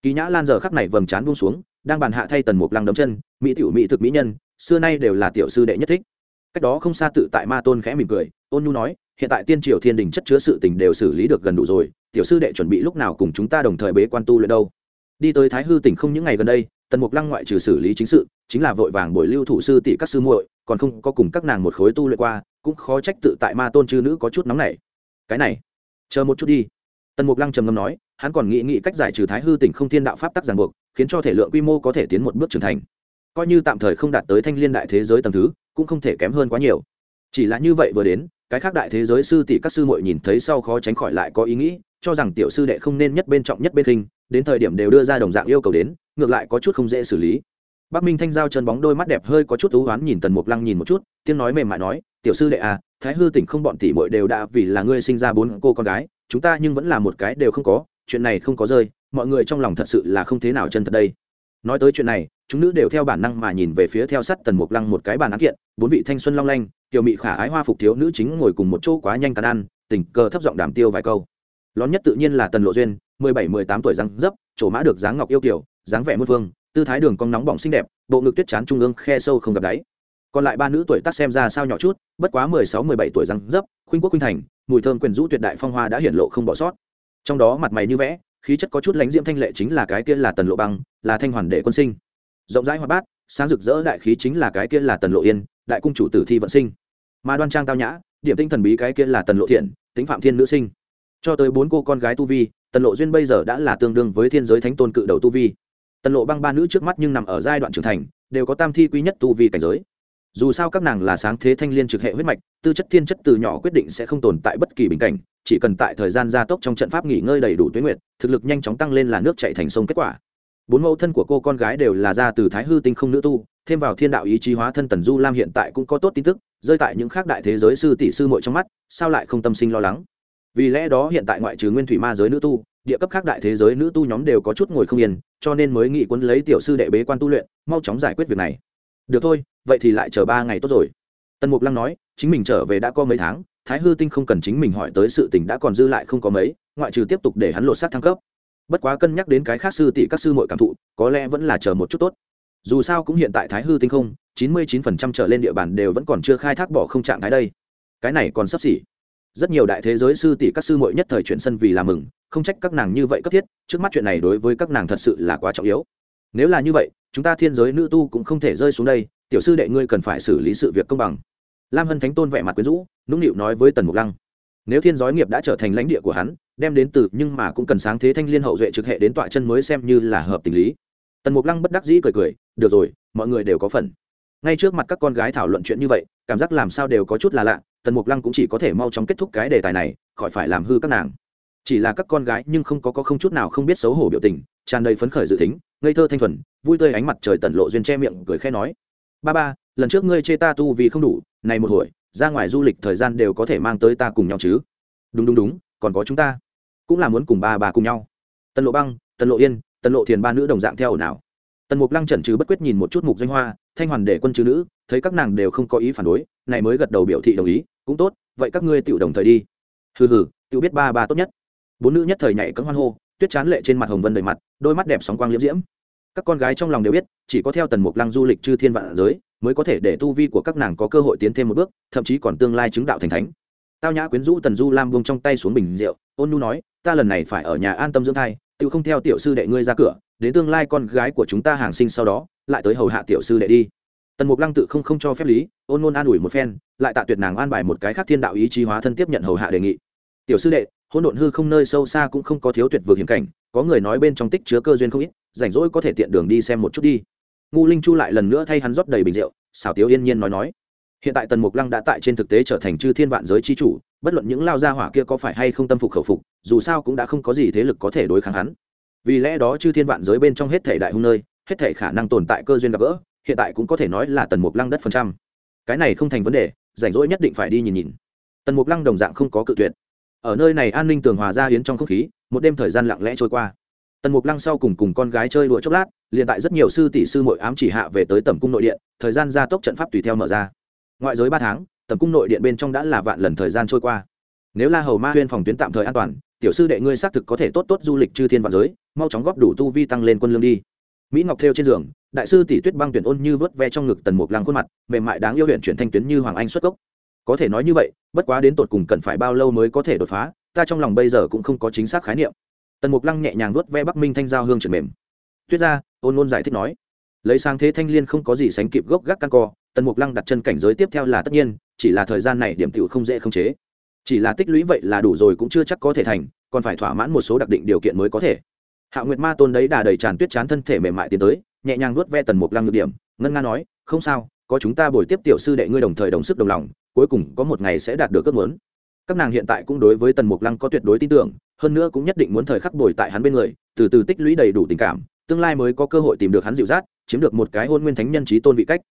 kỳ nhã lan giờ khắc này vầng trán buông xuống, đang bàn hạ thay tần mục lăng đấm chân, mỹ tiểu mỹ thực mỹ nhân, xưa nay đều là tiểu sư đệ nhất thích. Cách đó không xa tự tại ma tôn khẽ mỉm cười, ôn nhu nói, hiện tại tiên triều thiên đình chất chứa sự tình đều xử lý được gần đủ rồi, tiểu sư đệ chuẩn bị lúc nào cùng chúng ta đồng thời bế quan tu luyện đâu. Đi tới thái hư tỉnh không những ngày gần đây, tần mục lăng ngoại trừ xử lý chính sự, chính là vội vàng bồi lưu thủ sư tỷ các sư muội, còn không có cùng các nàng một khối tu luyện qua, cũng khó trách tự tại ma tôn chư nữ có chút nóng này cái này, chờ một chút đi. Tần mục lăng trầm ngâm nói hắn còn nghĩ nghĩ cách giải trừ thái hư tỉnh không thiên đạo pháp tắc ràng buộc, khiến cho thể lượng quy mô có thể tiến một bước trưởng thành. Coi như tạm thời không đạt tới thanh liên đại thế giới tầm thứ, cũng không thể kém hơn quá nhiều. Chỉ là như vậy vừa đến, cái khác đại thế giới sư tỷ các sư muội nhìn thấy sau khó tránh khỏi lại có ý nghĩ, cho rằng tiểu sư đệ không nên nhất bên trọng nhất bên khinh, đến thời điểm đều đưa ra đồng dạng yêu cầu đến, ngược lại có chút không dễ xử lý. Bắc minh thanh giao chân bóng đôi mắt đẹp hơi có chút u hoán nhìn tần mục lăng nhìn một chút, tiếng nói mềm mại nói, tiểu sư đệ à thái hư tỉnh không bọn tỷ muội đều đã vì là ngươi sinh ra bốn cô con gái, chúng ta nhưng vẫn là một cái đều không có chuyện này không có rơi mọi người trong lòng thật sự là không thế nào chân thật đây. Nói tới chuyện này chúng nữ đều theo bản năng mà nhìn về phía theo sắt tần mục lăng một cái bàn án kiện bốn vị thanh xuân long lanh tiểu mị khả ái hoa phục thiếu nữ chính ngồi cùng một chỗ quá nhanh cắn ăn tình cờ thấp giọng đàm tiêu vài câu. Lón nhất tự nhiên là tần lộ duyên mười bảy mười tám tuổi răng dấp trổ mã được dáng ngọc yêu kiểu dáng vẻ muôn vương, tư thái đường cong nóng bỏng xinh đẹp bộ ngực tuyết chán trung ương khe sâu không gặp đáy. Còn lại ba nữ tuổi tác xem ra sao nhỏ chút bất quá mười sáu mười bảy tuổi răng dấp khuynh quốc khuynh thành mùi thơm quyền rũ tuyệt đại phong hoa đã hiển lộ không bỏ sót trong đó mặt mày như vẽ, khí chất có chút lãnh diễm thanh lệ chính là cái kia là tần lộ băng, là thanh hoàn đệ quân sinh. Rộng rãi hoạt bát, sáng rực rỡ đại khí chính là cái kia là tần lộ yên, đại cung chủ tử thi vận sinh. Mà đoan trang tao nhã, điểm tinh thần bí cái kia là tần lộ thiện, tính phạm thiên nữ sinh. Cho tới bốn cô con gái tu vi, tần lộ duyên bây giờ đã là tương đương với thiên giới thánh tôn cự đầu tu vi. Tần lộ băng ba nữ trước mắt nhưng nằm ở giai đoạn trưởng thành, đều có tam thi quý nhất tu vi cảnh giới dù sao các nàng là sáng thế thanh liên trực hệ huyết mạch, tư chất thiên chất từ nhỏ quyết định sẽ không tồn tại bất kỳ bình cảnh, chỉ cần tại thời gian gia tốc trong trận pháp nghỉ ngơi đầy đủ tuyến nguyện thực lực nhanh chóng tăng lên là nước chạy thành sông kết quả. Bốn mẫu thân của cô con gái đều là ra từ thái hư tinh không nữ tu, thêm vào thiên đạo ý chí hóa thân tần du lam hiện tại cũng có tốt tin tức, rơi tại những khác đại thế giới sư tỷ sư muội trong mắt, sao lại không tâm sinh lo lắng? Vì lẽ đó hiện tại ngoại trừ nguyên thủy ma giới nữ tu, địa cấp khác đại thế giới nữ tu nhóm đều có chút ngồi không yên, cho nên mới nghị quân lấy tiểu sư đệ bế quan tu luyện, mau chóng giải quyết việc này. Được thôi vậy thì lại chờ ba ngày tốt rồi. Tần mục lăng nói, chính mình trở về đã có mấy tháng, thái hư tinh không cần chính mình hỏi tới sự tình đã còn dư lại không có mấy, ngoại trừ tiếp tục để hắn lột xác thăng cấp. Bất quá cân nhắc đến cái khác sư tỷ, các sư muội cảm thụ, có lẽ vẫn là chờ một chút tốt. Dù sao cũng hiện tại thái hư tinh không, chín mươi chín phần trăm trở lên địa bàn đều vẫn còn chưa khai thác bỏ không trạng thái đây. Cái này còn sắp xỉ. Rất nhiều đại thế giới sư tỷ, các sư muội nhất thời chuyển sân vì làm mừng, không trách các nàng như vậy cấp thiết, trước mắt chuyện này đối với các nàng thật sự là quá trọng yếu. Nếu là như vậy, chúng ta thiên giới nữ tu cũng không thể rơi xuống đây tiểu sư đệ ngươi cần phải xử lý sự việc công bằng. Lam hân thánh tôn vẻ mặt quyến rũ nũng nịu nói với tần mục lăng. Nếu thiên giói nghiệp đã trở thành lãnh địa của hắn đem đến từ nhưng mà cũng cần sáng thế thanh liên hậu duệ trực hệ đến tọa chân mới xem như là hợp tình lý. Tần mục lăng bất đắc dĩ cười cười được rồi mọi người đều có phần. Ngay trước mặt các con gái thảo luận chuyện như vậy cảm giác làm sao đều có chút là lạ tần mục lăng cũng chỉ có thể mau chóng kết thúc cái đề tài này khỏi phải làm hư các nàng. Chỉ là các con gái nhưng không có, có không chút nào không biết xấu hổ biểu tình tràn đầy phấn khởi dự tính ngây thơ thanh thuần vui tươi ánh mặt trời tần lộ duyên che miệng cười khẽ nói ba ba, lần trước ngươi chê ta tu vì không đủ, này một hồi, ra ngoài du lịch thời gian đều có thể mang tới ta cùng nhau chứ? Đúng đúng đúng, còn có chúng ta. Cũng là muốn cùng ba bà cùng nhau. Tần lộ băng, tần lộ yên, tần lộ thiền ba nữ đồng dạng theo ổn nào tần mục lăng chẩn trừ bất quyết nhìn một chút mục danh hoa, thanh hoàn để quân chư nữ, thấy các nàng đều không có ý phản đối, này mới gật đầu biểu thị đồng ý, cũng tốt, vậy các ngươi tự đồng thời đi. Hừ hừ tự biết ba ba tốt nhất. Bốn nữ nhất thời nhảy cấm hoan hô, tuyết chán lệ trên mặt hồng vân đầy mặt, đôi mắt đẹp sóng quang liễm diễm các con gái trong lòng đều biết, chỉ có theo tần mục lăng du lịch chư thiên vạn giới, mới có thể để tu vi của các nàng có cơ hội tiến thêm một bước, thậm chí còn tương lai chứng đạo thành thánh. Tao nhã quyến rũ tần du lam buông trong tay xuống bình rượu, ôn nu nói, ta lần này phải ở nhà an tâm dưỡng thai, tự không theo tiểu sư đệ ngươi ra cửa, đến tương lai con gái của chúng ta hàng sinh sau đó, lại tới hầu hạ tiểu sư đệ đi. Tần mục lăng tự không không cho phép lý, ôn nôn an ủi một phen, lại tạ tuyệt nàng an bài một cái khác thiên đạo ý chí hóa thân tiếp nhận hầu hạ đề nghị. Tiểu sư đệ hỗn độn hư không nơi sâu xa cũng không có thiếu tuyệt vực hiểm cảnh, có người nói bên trong tích chứa cơ duyên không ít, rảnh rỗi có thể tiện đường đi xem một chút đi. Ngu linh chu lại lần nữa thay hắn rót đầy bình rượu, xảo tiếu yên nhiên nói nói. Hiện tại tần mục lăng đã tại trên thực tế trở thành chư thiên vạn giới chi chủ, bất luận những lao gia hỏa kia có phải hay không tâm phục khẩu phục, dù sao cũng đã không có gì thế lực có thể đối kháng hắn. Vì lẽ đó chư thiên vạn giới bên trong hết thể đại hung nơi, hết thể khả năng tồn tại cơ duyên gặp gỡ, hiện tại cũng có thể nói là tần mục lăng đất phần trăm. Cái này không thành vấn đề, rảnh rỗi nhất định phải đi nhìn nhìn. Tần mục lăng đồng dạng không có cự tuyệt ở nơi này an ninh tường hòa ra hiến trong không khí, một đêm thời gian lặng lẽ trôi qua. Tần mục lăng sau cùng cùng con gái chơi đũa chốc lát, liền tại rất nhiều sư tỷ sư mội ám chỉ hạ về tới tầm cung nội điện, thời gian gia tốc trận pháp tùy theo mở ra. Ngoại giới ba tháng tầm cung nội điện bên trong đã là vạn lần thời gian trôi qua. Nếu la hầu ma huyên phòng tuyến tạm thời an toàn, tiểu sư đệ ngươi xác thực có thể tốt tốt du lịch chư thiên vạn giới, mau chóng góp đủ tu vi tăng lên quân lương đi. Mỹ ngọc theo trên giường, đại sư tỷ tuyết băng tuyển ôn như vớt ve trong ngực tần mục lăng khuôn mặt, mềm mại đáng yêu huyện chuyển thanh tuyến như hoàng anh xuất gốc có thể nói như vậy, bất quá đến tột cùng cần phải bao lâu mới có thể đột phá, ta trong lòng bây giờ cũng không có chính xác khái niệm. Tần mục lăng nhẹ nhàng nuốt ve bắc minh thanh giao hương chuyển mềm. Tuyết ra ôn ôn giải thích nói. Lấy sang thế thanh liên không có gì sánh kịp gốc gác căn co, tần mục lăng đặt chân cảnh giới tiếp theo là tất nhiên, chỉ là thời gian này điểm tựu không dễ không chế. Chỉ là tích lũy vậy là đủ rồi cũng chưa chắc có thể thành, còn phải thỏa mãn một số đặc định điều kiện mới có thể. Hạ nguyệt ma tôn đấy đà đầy tràn tuyết chán thân thể mềm mại tiến tới, nhẹ nhàng nuốt ve tần mục lăng nhược điểm, ngân nga nói, không sao có chúng ta bồi tiếp tiểu sư đệ ngươi đồng thời đồng sức đồng lòng, cuối cùng có một ngày sẽ đạt được ước muốn. Các nàng hiện tại cũng đối với tần mục lăng có tuyệt đối tin tưởng, hơn nữa cũng nhất định muốn thời khắc bồi tại hắn bên người, từ từ tích lũy đầy đủ tình cảm, tương lai mới có cơ hội tìm được hắn dịu dắt, chiếm được một cái hôn nguyên thánh nhân trí tôn vị cách.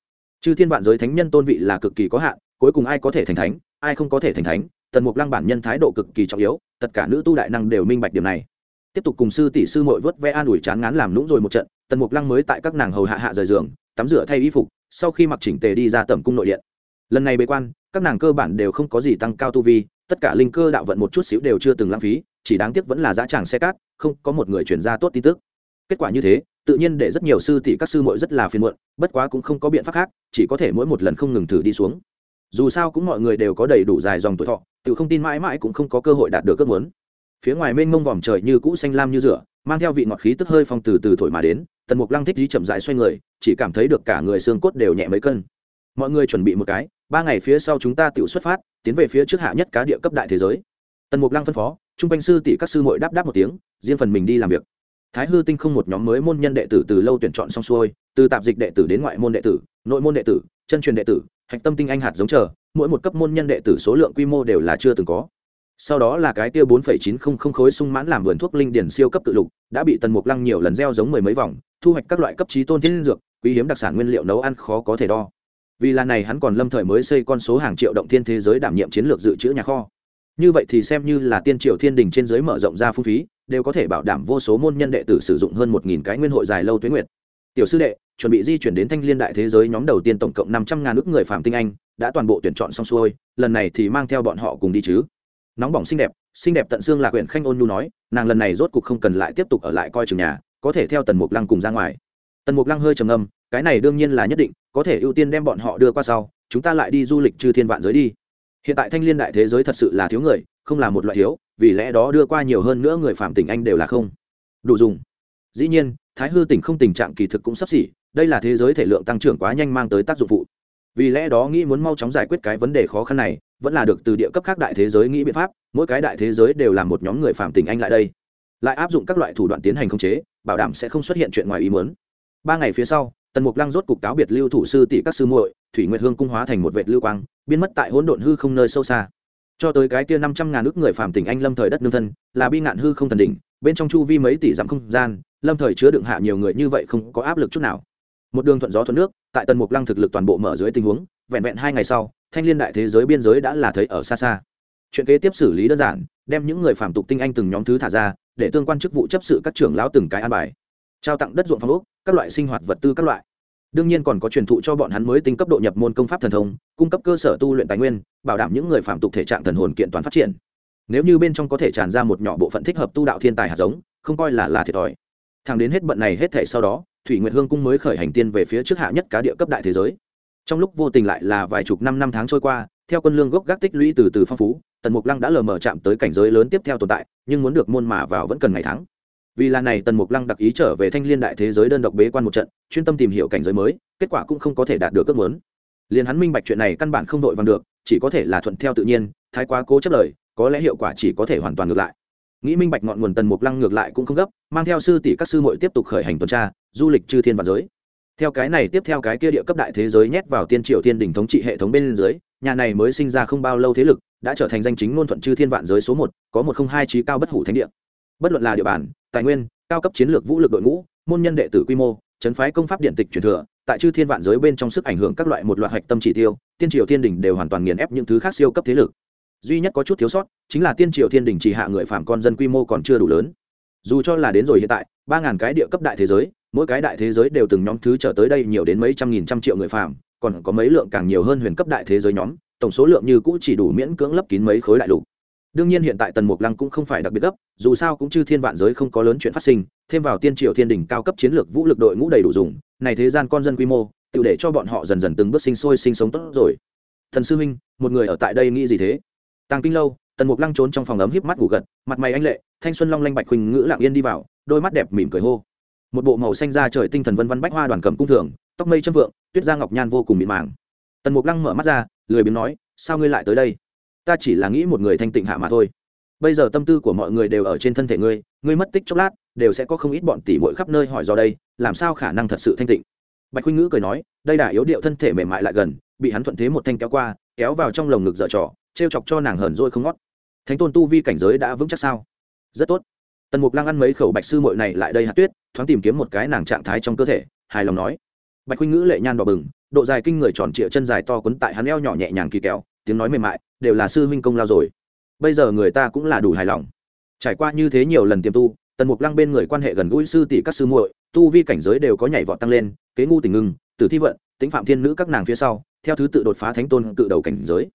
Chư thiên vạn giới thánh nhân tôn vị là cực kỳ có hạn, cuối cùng ai có thể thành thánh, ai không có thể thành thánh, tần mục lăng bản nhân thái độ cực kỳ trọng yếu, tất cả nữ tu đại năng đều minh bạch điểm này. Tiếp tục cùng sư tỷ sư mội vớt ve an ủi chán ngán làm lũng rồi một trận tần mục lăng mới tại các nàng hầu hạ hạ rời giường, tắm rửa thay y phục, sau khi mặc chỉnh tề đi ra tầm cung nội điện. Lần này bế quan, các nàng cơ bản đều không có gì tăng cao tu vi, tất cả linh cơ đạo vận một chút xíu đều chưa từng lãng phí, chỉ đáng tiếc vẫn là dã tràng xe cát, không có một người chuyển ra tốt tin tức. Kết quả như thế, tự nhiên để rất nhiều sư tỷ các sư muội rất là phiền muộn, bất quá cũng không có biện pháp khác, chỉ có thể mỗi một lần không ngừng thử đi xuống. Dù sao cũng mọi người đều có đầy đủ dài dòng tuổi thọ, tự không tin mãi mãi cũng không có cơ hội đạt được ước muốn. Phía ngoài mênh mông vòm trời như cũ xanh lam như rửa, mang theo vị ngọt khí tức hơi phong từ từ thổi mà đến tần mục lăng thích dí chậm dại xoay người, chỉ cảm thấy được cả người xương cốt đều nhẹ mấy cân. Mọi người chuẩn bị một cái, ba ngày phía sau chúng ta tự xuất phát, tiến về phía trước hạ nhất cá địa cấp đại thế giới. Tần mục lăng phân phó chung quanh sư tỷ các sư mội đáp đáp một tiếng, riêng phần mình đi làm việc. Thái hư tinh không một nhóm mới môn nhân đệ tử từ lâu tuyển chọn xong xuôi, từ tạp dịch đệ tử đến ngoại môn đệ tử, nội môn đệ tử, chân truyền đệ tử, hạch tâm tinh anh hạt giống chờ, mỗi một cấp môn nhân đệ tử số lượng quy mô đều là chưa từng có sau đó là cái tiêu bốn phẩy chín không không khối sung mãn làm vườn thuốc linh điển siêu cấp tự lục, đã bị tần mục lăng nhiều lần gieo giống mười mấy vòng, thu hoạch các loại cấp trí tôn thiên dược, quý hiếm đặc sản nguyên liệu nấu ăn khó có thể đo. Vì là này hắn còn lâm thời mới xây con số hàng triệu động thiên thế giới đảm nhiệm chiến lược dự trữ nhà kho. Như vậy thì xem như là tiên triệu thiên đình trên giới mở rộng ra phung phí, đều có thể bảo đảm vô số môn nhân đệ tử sử dụng hơn một nghìn cái nguyên hội dài lâu tuyến nguyệt. Tiểu sư đệ, chuẩn bị di chuyển đến thanh liên đại thế giới nhóm đầu tiên tổng cộng năm trăm ngàn ước người phạm tinh anh, đã toàn bộ tuyển chọn xong xuôi, lần này thì mang theo bọn họ cùng đi chứ nóng bỏng xinh đẹp xinh đẹp tận xương là huyện khanh ôn nhu nói, nàng lần này rốt cục không cần lại tiếp tục ở lại coi chừng nhà, có thể theo tần mục lăng cùng ra ngoài. Tần mục lăng hơi trầm âm cái này đương nhiên là nhất định, có thể ưu tiên đem bọn họ đưa qua sau, chúng ta lại đi du lịch chư thiên vạn giới đi. Hiện tại thanh liên đại thế giới thật sự là thiếu người, không là một loại thiếu, vì lẽ đó đưa qua nhiều hơn nữa người phạm tình anh đều là không. Đủ dùng. Dĩ nhiên, thái hư tỉnh không tình trạng kỳ thực cũng sắp xỉ, đây là thế giới thể lượng tăng trưởng quá nhanh mang tới tác dụng phụ vì lẽ đó nghĩ muốn mau chóng giải quyết cái vấn đề khó khăn này, vẫn là được từ địa cấp khác đại thế giới nghĩ biện pháp, mỗi cái đại thế giới đều là một nhóm người phạm tình anh lại đây. Lại áp dụng các loại thủ đoạn tiến hành khống chế, bảo đảm sẽ không xuất hiện chuyện ngoài ý muốn. Ba ngày phía sau, tần mục lăng rốt cục cáo biệt lưu thủ sư tỷ các sư muội, thủy nguyệt hương cung hóa thành một vệ lưu quang, biến mất tại hỗn độn hư không nơi sâu xa. Cho tới cái kia năm trăm ngàn ước người phạm tình anh lâm thời đất nương thân, là bi ngạn hư không thần đỉnh, bên trong chu vi mấy tỷ dặm không gian, lâm thời chứa đựng hạ nhiều người như vậy không có áp lực chút nào một đường thuận gió thuận nước, tại tần mục lăng thực lực toàn bộ mở dưới tình huống, vẹn vẹn hai ngày sau, thanh liên đại thế giới biên giới đã là thấy ở xa xa. Chuyện kế tiếp xử lý đơn giản, đem những người phạm tục tinh anh từng nhóm thứ thả ra, để tương quan chức vụ chấp sự các trưởng lão từng cái an bài. Trao tặng đất ruộng phong ốc, các loại sinh hoạt vật tư các loại. Đương nhiên còn có truyền thụ cho bọn hắn mới tinh cấp độ nhập môn công pháp thần thông, cung cấp cơ sở tu luyện tài nguyên, bảo đảm những người phạm tục thể trạng thần hồn kiện toàn phát triển. Nếu như bên trong có thể tràn ra một nhỏ bộ phận thích hợp tu đạo thiên tài hạt giống, không coi là là thiệt thòi. Thằng đến hết bận này hết thể sau đó thủy nguyệt hương cung mới khởi hành tiên về phía trước hạ nhất cá địa cấp đại thế giới. Trong lúc vô tình lại là vài chục năm năm tháng trôi qua, theo quân lương gốc gác tích lũy từ từ phong phú, tần mục lăng đã lờ mờ chạm tới cảnh giới lớn tiếp theo tồn tại, nhưng muốn được môn mà vào vẫn cần ngày tháng. Vì là này, tần mục lăng đặc ý trở về thanh liên đại thế giới đơn độc bế quan một trận, chuyên tâm tìm hiểu cảnh giới mới, kết quả cũng không có thể đạt được ước muốn. Liền hắn minh bạch chuyện này căn bản không đội vàng được, chỉ có thể là thuận theo tự nhiên, thái quá cố chấp lời, có lẽ hiệu quả chỉ có thể hoàn toàn ngược lại nghĩ minh bạch ngọn nguồn tần mục lăng ngược lại cũng không gấp, mang theo sư tỷ các sư muội tiếp tục khởi hành tuần tra, du lịch chư thiên và giới. Theo cái này tiếp theo cái kia địa cấp đại thế giới nhét vào tiên triều thiên đỉnh thống trị hệ thống bên dưới, nhà này mới sinh ra không bao lâu thế lực, đã trở thành danh chính ngôn thuận chư thiên vạn giới số một, có một không hai trí cao bất hủ thánh địa. Bất luận là địa bàn, tài nguyên, cao cấp chiến lược vũ lực đội ngũ, môn nhân đệ tử quy mô chấn phái công pháp điện tịch truyền thừa, tại chư thiên vạn giới bên trong sức ảnh hưởng các loại một loạt hạch tâm chỉ tiêu, tiên triều thiên đình đều hoàn toàn nghiền ép những thứ khác siêu cấp thế lực duy nhất có chút thiếu sót chính là tiên triều thiên đình chỉ hạ người phạm con dân quy mô còn chưa đủ lớn. Dù cho là đến rồi hiện tại, ba ngàn cái địa cấp đại thế giới, mỗi cái đại thế giới đều từng nhóm thứ trở tới đây nhiều đến mấy trăm nghìn trăm triệu người phạm còn có mấy lượng càng nhiều hơn huyền cấp đại thế giới nhóm, tổng số lượng như cũ chỉ đủ miễn cưỡng lấp kín mấy khối đại lục. Đương nhiên hiện tại tần mục lăng cũng không phải đặc biệt gấp, dù sao cũng chư thiên vạn giới không có lớn chuyện phát sinh, thêm vào tiên triều thiên đình cao cấp chiến lược vũ lực đội ngũ đầy đủ dùng, này thế gian con dân quy mô, tự để cho bọn họ dần dần từng bước sinh sôi sinh sống tốt rồi. Thần sư huynh, một người ở tại đây nghĩ gì thế? Tàng kinh lâu, tần mục lăng trốn trong phòng ấm híp mắt ngủ gật, mặt mày anh lệ, thanh xuân long lanh bạch huỳnh ngữ lặng yên đi vào, đôi mắt đẹp mỉm cười hô. Một bộ màu xanh da trời tinh thần vân văn bách hoa đoàn cầm cung thường, tóc mây châm vượng, tuyết da ngọc nhan vô cùng mịn màng. Tần mục lăng mở mắt ra, lười biếng nói, sao ngươi lại tới đây? Ta chỉ là nghĩ một người thanh tịnh hạ mà thôi. Bây giờ tâm tư của mọi người đều ở trên thân thể ngươi ngươi mất tích chốc lát, đều sẽ có không ít bọn tỉ mội khắp nơi hỏi do đây, làm sao khả năng thật sự thanh tịnh? Bạch huynh ngữ cười nói, đây là yếu điệu thân thể mềm mại lại gần, bị hắn thuận thế một thanh kéo qua, kéo vào trong lồng ngực dở trò trêu chọc cho nàng hờn dỗi không ngót. Thánh tôn tu vi cảnh giới đã vững chắc sao? Rất tốt. Tần mục lăng ăn mấy khẩu bạch sư mội này lại đây hạt tuyết, thoáng tìm kiếm một cái nàng trạng thái trong cơ thể, hài lòng nói. Bạch huynh ngữ lệ nhan đỏ bừng, độ dài kinh người tròn trịa chân dài to quấn tại hắn eo nhỏ nhẹ nhàng kỳ kéo tiếng nói mềm mại, đều là sư huynh công lao rồi. Bây giờ người ta cũng là đủ hài lòng. Trải qua như thế nhiều lần tiềm tu, tần mục lăng bên người quan hệ gần gũi sư tỷ các sư muội, tu vi cảnh giới đều có nhảy vọt tăng lên, kế ngu tình ngưng, tử thi vận tính phạm thiên nữ các nàng phía sau, theo thứ tự đột phá thánh tôn cự đầu cảnh giới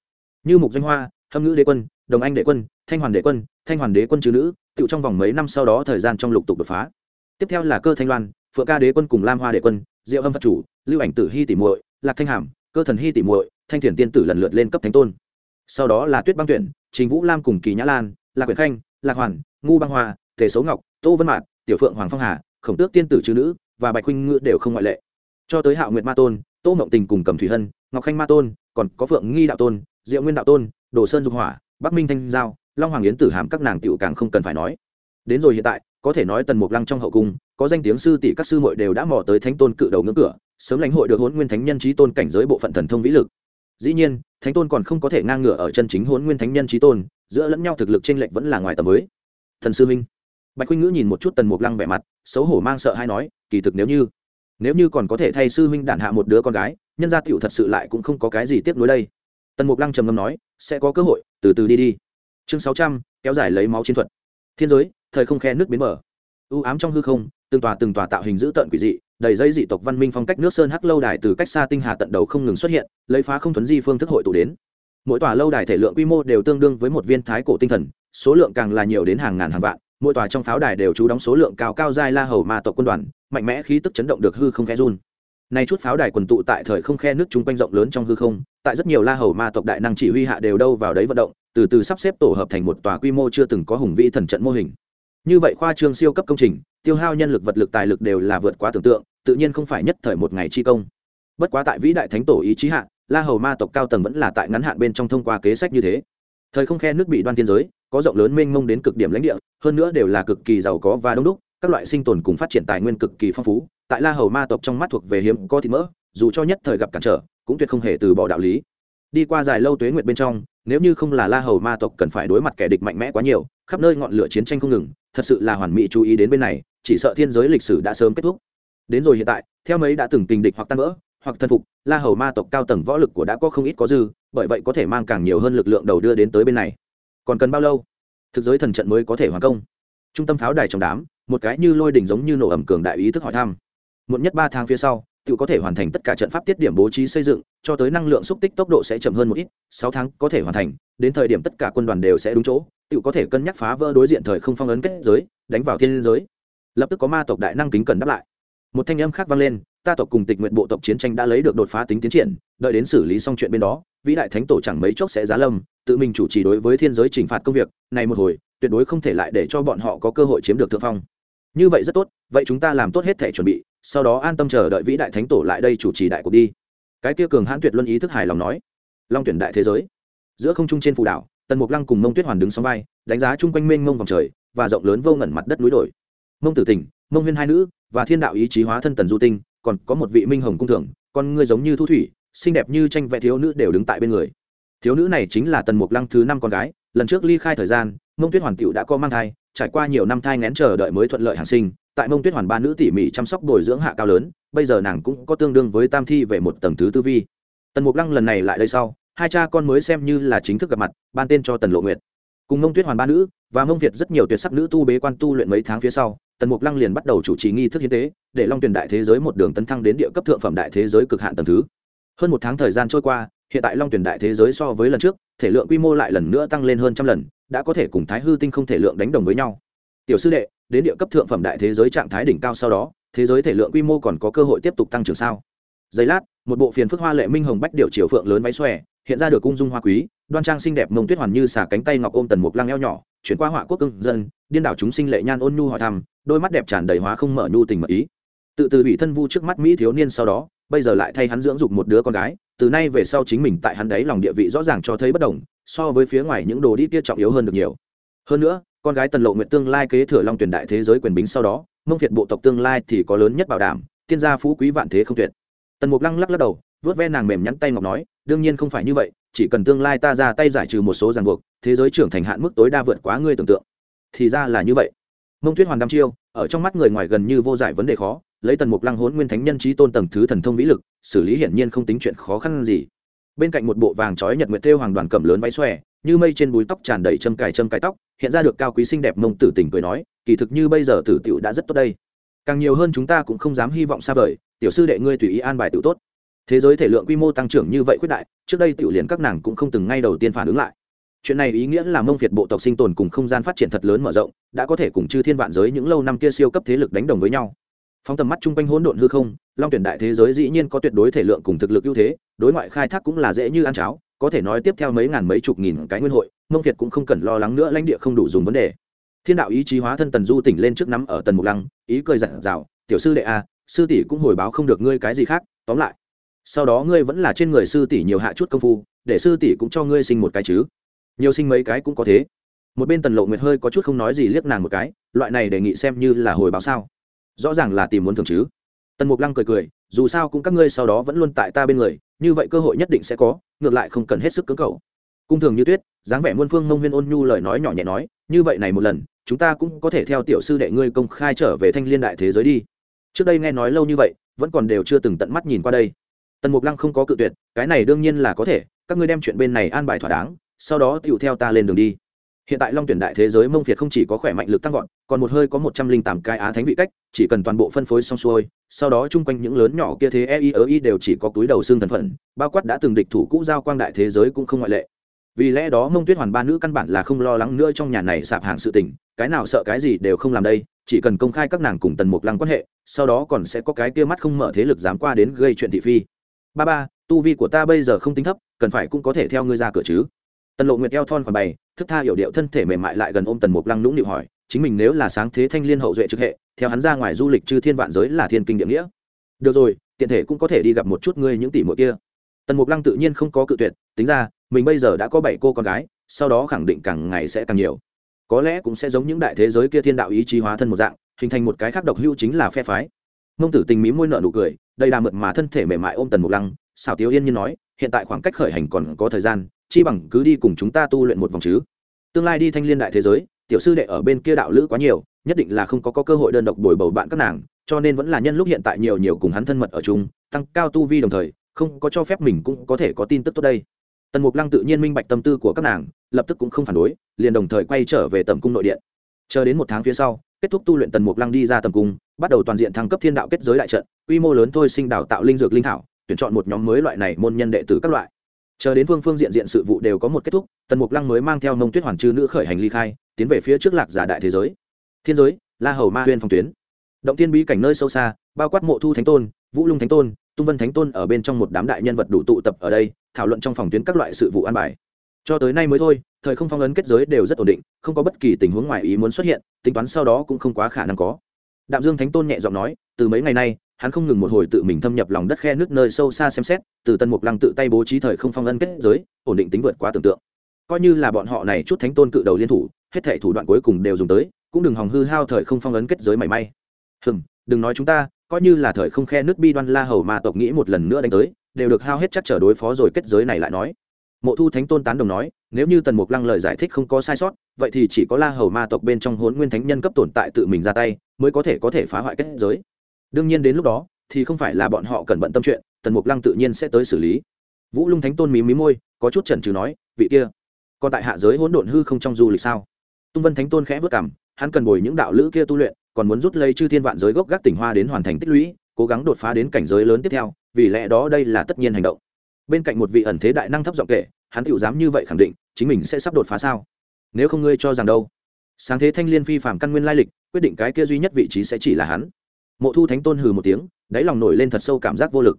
như mục danh hoa, hâm ngữ đế quân, đồng anh đế quân, thanh hoàn đế quân, thanh hoàn đế quân chữ nữ tự trong vòng mấy năm sau đó thời gian trong lục tục đột phá. Tiếp theo là cơ thanh loan, phượng ca đế quân cùng lam hoa đế quân, diệu âm phật chủ, lưu ảnh tử hy tỷ muội, lạc thanh hàm, cơ thần hy tỷ muội, thanh thiền tiên tử lần lượt lên cấp thánh tôn. Sau đó là tuyết băng tuyển, trình vũ lam cùng kỳ nhã lan, lạc quyển khanh, lạc hoàn, ngu băng hoa, tề xấu ngọc, tô vân mạn tiểu phượng hoàng phong hà, khổng tước tiên tử chữ nữ và bạch huynh ngự đều không ngoại lệ. Cho tới hạo nguyệt ma tôn, tô mộng tình cùng cầm thủy hân, ngọc khanh ma tôn, còn có phượng nghi đạo tôn diệu nguyên đạo tôn, đồ sơn dục hỏa, bắc minh thanh giao, long hoàng yến tử hàm các nàng tiểu càng không cần phải nói. Đến rồi hiện tại, có thể nói tần mục lăng trong hậu cung, có danh tiếng sư tỷ các sư muội đều đã mò tới thánh tôn cự đầu ngưỡng cửa, sớm lãnh hội được hôn nguyên thánh nhân trí tôn cảnh giới bộ phận thần thông vĩ lực. Dĩ nhiên, thánh tôn còn không có thể ngang ngửa ở chân chính hôn nguyên thánh nhân trí tôn, giữa lẫn nhau thực lực t r ê n lệch vẫn là ngoài tầm với. Thần sư minh bạch huynh ngữ nhìn một chút tần mục lăng vẻ mặt, xấu hổ mang sợ hay nói, kỳ thực nếu như nếu như còn có thể thay sư huynh đản hạ một đứa con gái, nhân gia t thật sự lại cũng không có cái gì tiếp nối đây tần mục lăng trầm ngâm nói, sẽ có cơ hội, từ từ đi đi. Chương sáu trăm, kéo dài lấy máu chiến thuật. Thiên giới, thời không khe nước biến mở u ám trong hư không, từng tòa từng tòa tạo hình dữ tợn quỷ dị, đầy dây dị tộc văn minh phong cách nước sơn hắc lâu đài từ cách xa tinh hà tận đầu không ngừng xuất hiện, lấy phá không thuấn di phương thức hội tụ đến. Mỗi tòa lâu đài thể lượng quy mô đều tương đương với một viên thái cổ tinh thần, số lượng càng là nhiều đến hàng ngàn hàng vạn, mỗi tòa trong pháo đài đều trú đóng số lượng cao cao giai la hầu ma tộc quân đoàn, mạnh mẽ khí tức chấn động được hư không khe run. Nay chút pháo đài quần tụ tại thời không khe nước chung quanh rộng lớn trong hư không tại rất nhiều la hầu ma tộc đại năng chỉ huy hạ đều đâu vào đấy vận động, từ từ sắp xếp tổ hợp thành một tòa quy mô chưa từng có hùng vĩ thần trận mô hình. Như vậy khoa trương siêu cấp công trình, tiêu hao nhân lực vật lực tài lực đều là vượt quá tưởng tượng, tự nhiên không phải nhất thời một ngày chi công. Bất quá tại vĩ đại thánh tổ ý chí hạ, la hầu ma tộc cao tầng vẫn là tại ngắn hạn bên trong thông qua kế sách như thế. Thời không khe nước bị đoan thiên giới, có rộng lớn mênh mông đến cực điểm lãnh địa, hơn nữa đều là cực kỳ giàu có và đông đúc, các loại sinh tồn cùng phát triển tài nguyên cực kỳ phong phú, tại la hầu ma tộc trong mắt thuộc về hiếm có thịt mỡ, dù cho nhất thời gặp cản trở cũng tuyệt không hề từ bỏ đạo lý. Đi qua dài lâu tuế nguyệt bên trong, nếu như không là la hầu ma tộc cần phải đối mặt kẻ địch mạnh mẽ quá nhiều, khắp nơi ngọn lửa chiến tranh không ngừng, thật sự là hoàn mỹ chú ý đến bên này, chỉ sợ thiên giới lịch sử đã sớm kết thúc. Đến rồi hiện tại, theo mấy đã từng tình địch hoặc tan vỡ, hoặc thân phục, la hầu ma tộc cao tầng võ lực của đã có không ít có dư, bởi vậy có thể mang càng nhiều hơn lực lượng đầu đưa đến tới bên này. Còn cần bao lâu? Thực giới thần trận mới có thể hoàn công. Trung tâm pháo đài trong đám, một cái như lôi đỉnh giống như nổ ẩm cường đại ý thức hỏi thăm. Muộn nhất ba tháng phía sau tự có thể hoàn thành tất cả trận pháp tiết điểm bố trí xây dựng, cho tới năng lượng xúc tích tốc độ sẽ chậm hơn một ít, sáu tháng có thể hoàn thành, đến thời điểm tất cả quân đoàn đều sẽ đúng chỗ, tự có thể cân nhắc phá vỡ đối diện thời không phong ấn kết giới, đánh vào thiên giới. Lập tức có ma tộc đại năng kính cần đáp lại. Một thanh âm khác vang lên, ta tộc cùng tịch nguyện bộ tộc chiến tranh đã lấy được đột phá tính tiến triển, đợi đến xử lý xong chuyện bên đó, vĩ đại thánh tổ chẳng mấy chốc sẽ giá lâm, tự mình chủ trì đối với thiên giới trừng phạt công việc, này một hồi, tuyệt đối không thể lại để cho bọn họ có cơ hội chiếm được thượng phong. Như vậy rất tốt, vậy chúng ta làm tốt hết thể chuẩn bị sau đó an tâm chờ đợi vĩ đại thánh tổ lại đây chủ trì đại cuộc đi. Cái kia cường hãn tuyệt luân ý thức hài lòng nói, long tuyển đại thế giới. Giữa không trung trên phù đảo, tần mục lăng cùng mông tuyết hoàn đứng sóng vai, đánh giá chung quanh mênh mông vòng trời và rộng lớn vô ngẩn mặt đất núi đồi. Mông tử tỉnh, mông huyên hai nữ và thiên đạo ý chí hóa thân tần du tinh, còn có một vị minh hồng cung thượng, con người giống như thu thủy, xinh đẹp như tranh vẽ thiếu nữ đều đứng tại bên người. Thiếu nữ này chính là tần mục lăng thứ năm con gái, lần trước ly khai thời gian, mông tuyết hoàn tiểu đã có mang thai, trải qua nhiều năm thai ngén chờ đợi mới thuận lợi hàng sinh tại mông tuyết hoàn ba nữ tỉ mỉ chăm sóc bồi dưỡng hạ cao lớn, bây giờ nàng cũng có tương đương với tam thi về một tầng thứ tư vi. Tần mục lăng lần này lại đây sau, hai cha con mới xem như là chính thức gặp mặt, ban tên cho tần lộ nguyệt. Cùng mông tuyết hoàn ba nữ, và mông việt rất nhiều tuyệt sắc nữ tu bế quan tu luyện mấy tháng phía sau, tần mục lăng liền bắt đầu chủ trì nghi thức hiến tế, để long tuyền đại thế giới một đường tấn thăng đến địa cấp thượng phẩm đại thế giới cực hạn tầng thứ. Hơn một tháng thời gian trôi qua, hiện tại long tuyền đại thế giới so với lần trước, thể lượng quy mô lại lần nữa tăng lên hơn trăm lần, đã có thể cùng thái hư tinh không thể lượng đánh đồng với nhau. Tiểu sư đệ đến địa cấp thượng phẩm đại thế giới trạng thái đỉnh cao sau đó, thế giới thể lượng quy mô còn có cơ hội tiếp tục tăng trưởng sao? Giây lát, một bộ phiền phức hoa lệ minh hồng bách điệu chiều phượng lớn váy xòe, hiện ra được cung dung hoa quý, đoan trang xinh đẹp mông tuyết hoàn như xà cánh tay ngọc ôm tần mục lăng eo nhỏ, chuyển qua họa quốc cưng dân, điên đảo chúng sinh lệ nhan ôn nhu hỏi thăm, đôi mắt đẹp tràn đầy hóa không mở nhu tình mật ý. Tự từ bị thân vu trước mắt mỹ thiếu niên sau đó, bây giờ lại thay hắn dưỡng dục một đứa con gái, từ nay về sau chính mình tại hắn đấy lòng địa vị rõ ràng cho thấy bất đồng, so với phía ngoài những đồ đi kia trọng yếu hơn được nhiều hơn nữa, con gái tần lộ nguyện tương lai kế thừa long tuyển đại thế giới quyền bính sau đó, mông việt bộ tộc tương lai thì có lớn nhất bảo đảm, tiên gia phú quý vạn thế không tuyệt. Tần mục lăng lắc lắc đầu vớt ve nàng mềm nhắn tay ngọc nói, đương nhiên không phải như vậy, chỉ cần tương lai ta ra tay giải trừ một số ràng buộc, thế giới trưởng thành hạn mức tối đa vượt quá ngươi tưởng tượng. Thì ra là như vậy. Mông tuyết hoàn đăm chiêu, ở trong mắt người ngoài gần như vô giải vấn đề khó, lấy tần mục lăng hốn nguyên thánh nhân trí tôn tầng thứ thần thông vĩ lực, xử lý hiển nhiên không tính chuyện khó khăn gì. Bên cạnh một bộ vàng trói nhật nguyệt thêu hoàng đoàn cầm lớn váy xòe, như mây trên búi tóc tràn đầy châm cài châm cài tóc hiện ra được cao quý xinh đẹp mông tử tình cười nói, kỳ thực như bây giờ tử tiểu đã rất tốt đây. Càng nhiều hơn chúng ta cũng không dám hy vọng xa vời, tiểu sư đệ ngươi tùy ý an bài tiểu tốt. Thế giới thể lượng quy mô tăng trưởng như vậy khuyết đại, trước đây tiểu liền các nàng cũng không từng ngay đầu tiên phản ứng lại. Chuyện này ý nghĩa là mông việt bộ tộc sinh tồn cùng không gian phát triển thật lớn mở rộng, đã có thể cùng chư thiên vạn giới những lâu năm kia siêu cấp thế lực đánh đồng với nhau. Phóng tầm mắt chung quanh hỗn độn hư không, long tuyển đại thế giới dĩ nhiên có tuyệt đối thể lượng cùng thực lực ưu thế, đối ngoại khai thác cũng là dễ như ăn cháo có thể nói tiếp theo mấy ngàn mấy chục nghìn cái nguyên hội, mông việt cũng không cần lo lắng nữa lãnh địa không đủ dùng vấn đề. Thiên đạo ý chí hóa thân tần du tỉnh lên trước nắm ở tần mục lăng, ý cười giặt rào tiểu sư đệ a sư tỷ cũng hồi báo không được ngươi cái gì khác, tóm lại, sau đó ngươi vẫn là trên người sư tỷ nhiều hạ chút công phu, để sư tỷ cũng cho ngươi sinh một cái chứ. Nhiều sinh mấy cái cũng có thế. Một bên tần lộ nguyệt hơi có chút không nói gì liếc nàng một cái, loại này đề nghị xem như là hồi báo sao? Rõ ràng là tìm muốn thường chứ. Tần mục lăng cười cười dù sao cũng các ngươi sau đó vẫn luôn tại ta bên người, như vậy cơ hội nhất định sẽ có, ngược lại không cần hết sức cưỡng cầu. Cung thường như tuyết, dáng vẻ muôn phương mông huyên ôn nhu lời nói nhỏ nhẹ nói, như vậy này một lần, chúng ta cũng có thể theo tiểu sư đệ ngươi công khai trở về thanh liên đại thế giới đi. Trước đây nghe nói lâu như vậy, vẫn còn đều chưa từng tận mắt nhìn qua đây. Tần mục lăng không có cự tuyệt, cái này đương nhiên là có thể, các ngươi đem chuyện bên này an bài thỏa đáng, sau đó tựu theo ta lên đường đi hiện tại long tuyển đại thế giới mông việt không chỉ có khỏe mạnh lực tăng vọt, còn một hơi có một trăm linh tám cái á thánh vị cách, chỉ cần toàn bộ phân phối xong xuôi, sau đó chung quanh những lớn nhỏ kia thế e i ớ i đều chỉ có túi đầu xương thần phận, bao quát đã từng địch thủ cũ giao quang đại thế giới cũng không ngoại lệ. Vì lẽ đó mông tuyết hoàn ba nữ căn bản là không lo lắng nữa trong nhà này sạp hàng sự tình, cái nào sợ cái gì đều không làm đây, chỉ cần công khai các nàng cùng tần mục lăng quan hệ, sau đó còn sẽ có cái kia mắt không mở thế lực dám qua đến gây chuyện thị phi. Ba ba, tu vi của ta bây giờ không tính thấp, cần phải cũng có thể theo ngươi ra cửa chứ tần lộ nguyệt eo thon khoảng bày, thức tha hiểu điệu thân thể mềm mại lại gần ôm tần mục lăng nũng nịu hỏi, chính mình nếu là sáng thế thanh liên hậu duệ trực hệ, theo hắn ra ngoài du lịch chư thiên vạn giới là thiên kinh địa nghĩa. Được rồi, tiện thể cũng có thể đi gặp một chút ngươi những tỷ muội kia. Tần mục lăng tự nhiên không có cự tuyệt, tính ra, mình bây giờ đã có bảy cô con gái, sau đó khẳng định càng ngày sẽ càng nhiều. Có lẽ cũng sẽ giống những đại thế giới kia thiên đạo ý chí hóa thân một dạng, hình thành một cái khác độc hưu chính là phe phái. Mông tử tình mí môi nợ nụ cười, đây là mượt mà thân thể mềm mại ôm tần mục lăng, xảo tiếu yên nhiên nói, hiện tại khoảng cách khởi hành còn có thời gian chi bằng cứ đi cùng chúng ta tu luyện một vòng chứ. Tương lai đi thanh liên đại thế giới tiểu sư đệ ở bên kia đạo lữ quá nhiều nhất định là không có, có cơ hội đơn độc bồi bầu bạn các nàng cho nên vẫn là nhân lúc hiện tại nhiều nhiều cùng hắn thân mật ở chung tăng cao tu vi đồng thời không có cho phép mình cũng có thể có tin tức tốt đây. Tần mục lăng tự nhiên minh bạch tâm tư của các nàng lập tức cũng không phản đối liền đồng thời quay trở về tầm cung nội điện. Chờ đến một tháng phía sau kết thúc tu luyện tần mục lăng đi ra tầm cung bắt đầu toàn diện thăng cấp thiên đạo kết giới đại trận quy mô lớn thôi sinh đào tạo linh dược linh thảo tuyển chọn một nhóm mới loại này môn nhân đệ tử các loại chờ đến phương phương diện diện sự vụ đều có một kết thúc, tần mục lăng mới mang theo mông tuyết hoàn chư nữ khởi hành ly khai, tiến về phía trước lạc giả đại thế giới. Thiên giới, la hầu ma huyên phòng tuyến. Động tiên bí cảnh nơi sâu xa, bao quát mộ thu thánh tôn, vũ lung thánh tôn, tung vân thánh tôn ở bên trong một đám đại nhân vật đủ tụ tập ở đây, thảo luận trong phòng tuyến các loại sự vụ an bài. Cho tới nay mới thôi, thời không phong ấn kết giới đều rất ổn định, không có bất kỳ tình huống ngoài ý muốn xuất hiện, tính toán sau đó cũng không quá khả năng có. Đạm dương thánh tôn nhẹ giọng nói, từ mấy ngày nay hắn không ngừng một hồi tự mình thâm nhập lòng đất khe nước nơi sâu xa xem xét, từ tân mục lăng tự tay bố trí thời không phong ấn kết giới, ổn định tính vượt quá tưởng tượng. Coi như là bọn họ này chút thánh tôn cự đầu liên thủ, hết thể thủ đoạn cuối cùng đều dùng tới, cũng đừng hòng hư hao thời không phong ấn kết giới mảy may. Hừm, đừng nói chúng ta, coi như là thời không khe nước bi đoan la hầu ma tộc nghĩ một lần nữa đánh tới, đều được hao hết chắc trở đối phó rồi kết giới này lại nói. Mộ thu thánh tôn tán đồng nói, nếu như tần mục lăng lời giải thích không có sai sót, vậy thì chỉ có la hầu ma tộc bên trong hốn nguyên thánh nhân cấp tồn tại tự mình ra tay, mới có thể có thể phá hoại kết giới đương nhiên đến lúc đó, thì không phải là bọn họ cần bận tâm chuyện, tần mục lăng tự nhiên sẽ tới xử lý. Vũ lung thánh tôn mí mí môi, có chút chần chừ nói, vị kia, còn tại hạ giới hỗn độn hư không trong du lịch sao? Tung vân thánh tôn khẽ vất cảm hắn cần bồi những đạo lữ kia tu luyện, còn muốn rút lấy chư thiên vạn giới gốc gác tỉnh hoa đến hoàn thành tích lũy, cố gắng đột phá đến cảnh giới lớn tiếp theo, vì lẽ đó đây là tất nhiên hành động. Bên cạnh một vị ẩn thế đại năng thấp giọng kể, hắn tự dám như vậy khẳng định, chính mình sẽ sắp đột phá sao? Nếu không ngươi cho rằng đâu. Sáng thế thanh liên phi phạm căn nguyên lai lịch, quyết định cái kia duy nhất vị trí sẽ chỉ là hắn mộ thu thánh tôn hừ một tiếng, đáy lòng nổi lên thật sâu cảm giác vô lực.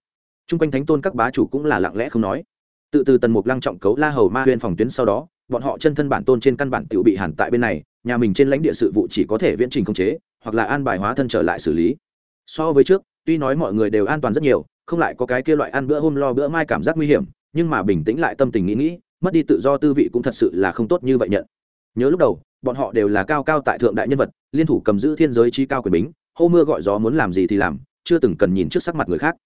T r u n g quanh thánh tôn các bá chủ cũng là lặng lẽ không nói. Tự từ tần mục lăng trọng cấu la hầu ma huyên phòng tuyến sau đó, bọn họ chân thân bản tôn trên căn bản tự bị hẳn tại bên này, nhà mình trên lãnh địa sự vụ chỉ có thể viễn trình khống chế, hoặc là an bài hóa thân trở lại xử lý. So với trước, tuy nói mọi người đều an toàn rất nhiều, không lại có cái kia loại ăn bữa hôm lo bữa mai cảm giác nguy hiểm, nhưng mà bình tĩnh lại tâm tình nghĩ nghĩ, mất đi tự do tư vị cũng thật sự là không tốt như vậy nhận. Nhớ lúc đầu, bọn họ đều là cao cao tại thượng đại nhân vật, liên thủ cầm giữ thiên giới chi cao quyền bính hô mưa gọi gió muốn làm gì thì làm, chưa từng cần nhìn trước sắc mặt người khác.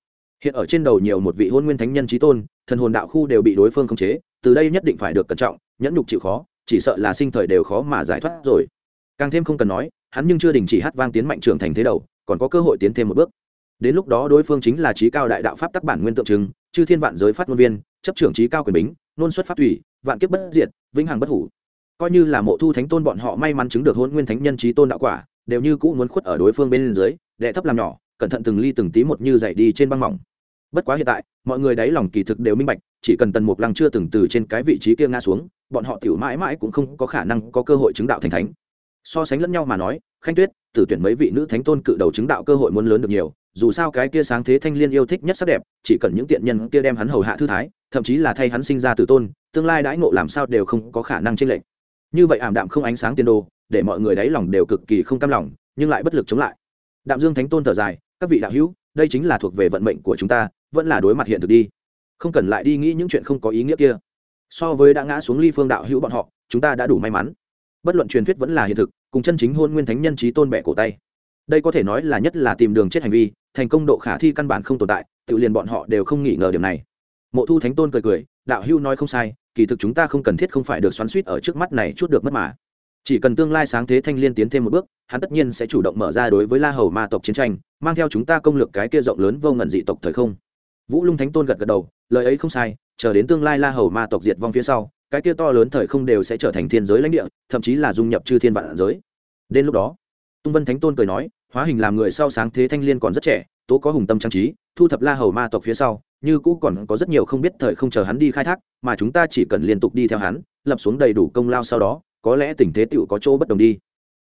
Hiện ở trên đầu nhiều một vị hôn nguyên thánh nhân trí tôn, thần hồn đạo khu đều bị đối phương khống chế, từ đây nhất định phải được cẩn trọng, nhẫn nhục chịu khó, chỉ sợ là sinh thời đều khó mà giải thoát rồi. Càng thêm không cần nói, hắn nhưng chưa đình chỉ hát vang tiến mạnh trưởng thành thế đầu, còn có cơ hội tiến thêm một bước. Đến lúc đó đối phương chính là trí cao đại đạo pháp tắc bản nguyên tượng trưng, chư thiên vạn giới phát ngôn viên, chấp trưởng trí cao quyền bính, nôn xuất pháp thủy vạn kiếp bất diệt, vĩnh hằng bất hủ. Coi như là mộ thu thánh tôn bọn họ may mắn chứng được hôn nguyên thánh nhân trí tôn đạo quả đều như cũ muốn khuất ở đối phương bên dưới, đệ thấp làm nhỏ, cẩn thận từng ly từng tí một như dậy đi trên băng mỏng. Bất quá hiện tại, mọi người đáy lòng kỳ thực đều minh bạch, chỉ cần tần mục lăng chưa từng từ trên cái vị trí kia ngã xuống, bọn họ tiểu mãi mãi cũng không có khả năng có cơ hội chứng đạo thành thánh. So sánh lẫn nhau mà nói, khanh tuyết, tử tuyển mấy vị nữ thánh tôn cự đầu chứng đạo cơ hội muốn lớn được nhiều, dù sao cái kia sáng thế thanh liên yêu thích nhất sắc đẹp, chỉ cần những tiện nhân kia đem hắn hầu hạ thư thái, thậm chí là thay hắn sinh ra tử tôn, tương lai đãi ngộ làm sao đều không có khả năng chênh lệch. Như vậy ảm đạm không ánh sáng tiên đồ để mọi người đáy lòng đều cực kỳ không cam lòng, nhưng lại bất lực chống lại. Đạm dương thánh tôn thở dài, các vị đạo hữu, đây chính là thuộc về vận mệnh của chúng ta, vẫn là đối mặt hiện thực đi. Không cần lại đi nghĩ những chuyện không có ý nghĩa kia. So với đã ngã xuống ly phương đạo hữu bọn họ, chúng ta đã đủ may mắn. Bất luận truyền thuyết vẫn là hiện thực, cùng chân chính hôn nguyên thánh nhân trí tôn bẻ cổ tay. Đây có thể nói là nhất là tìm đường chết hành vi, thành công độ khả thi căn bản không tồn tại, tự liền bọn họ đều không nghĩ ngờ điểm này. Mộ thu thánh tôn cười cười, đạo hưu nói không sai, kỳ thực chúng ta không cần thiết không phải được xoắn suýt ở trước mắt này chút được mất mà chỉ cần tương lai sáng thế thanh liên tiến thêm một bước, hắn tất nhiên sẽ chủ động mở ra đối với la hầu ma tộc chiến tranh, mang theo chúng ta công lược cái kia rộng lớn vô ngần dị tộc thời không. Vũ lung thánh tôn gật gật đầu, lời ấy không sai, chờ đến tương lai la hầu ma tộc diệt vong phía sau, cái kia to lớn thời không đều sẽ trở thành thiên giới lãnh địa, thậm chí là dung nhập chư thiên vạn giới. Đến lúc đó, tung vân thánh tôn cười nói, hóa hình làm người sau sáng thế thanh liên còn rất trẻ, tố có hùng tâm trang trí, thu thập la hầu ma tộc phía sau, như cũ còn có rất nhiều không biết thời không chờ hắn đi khai thác, mà chúng ta chỉ cần liên tục đi theo hắn, lập xuống đầy đủ công lao sau đó có lẽ tình thế tựu có chỗ bất đồng đi.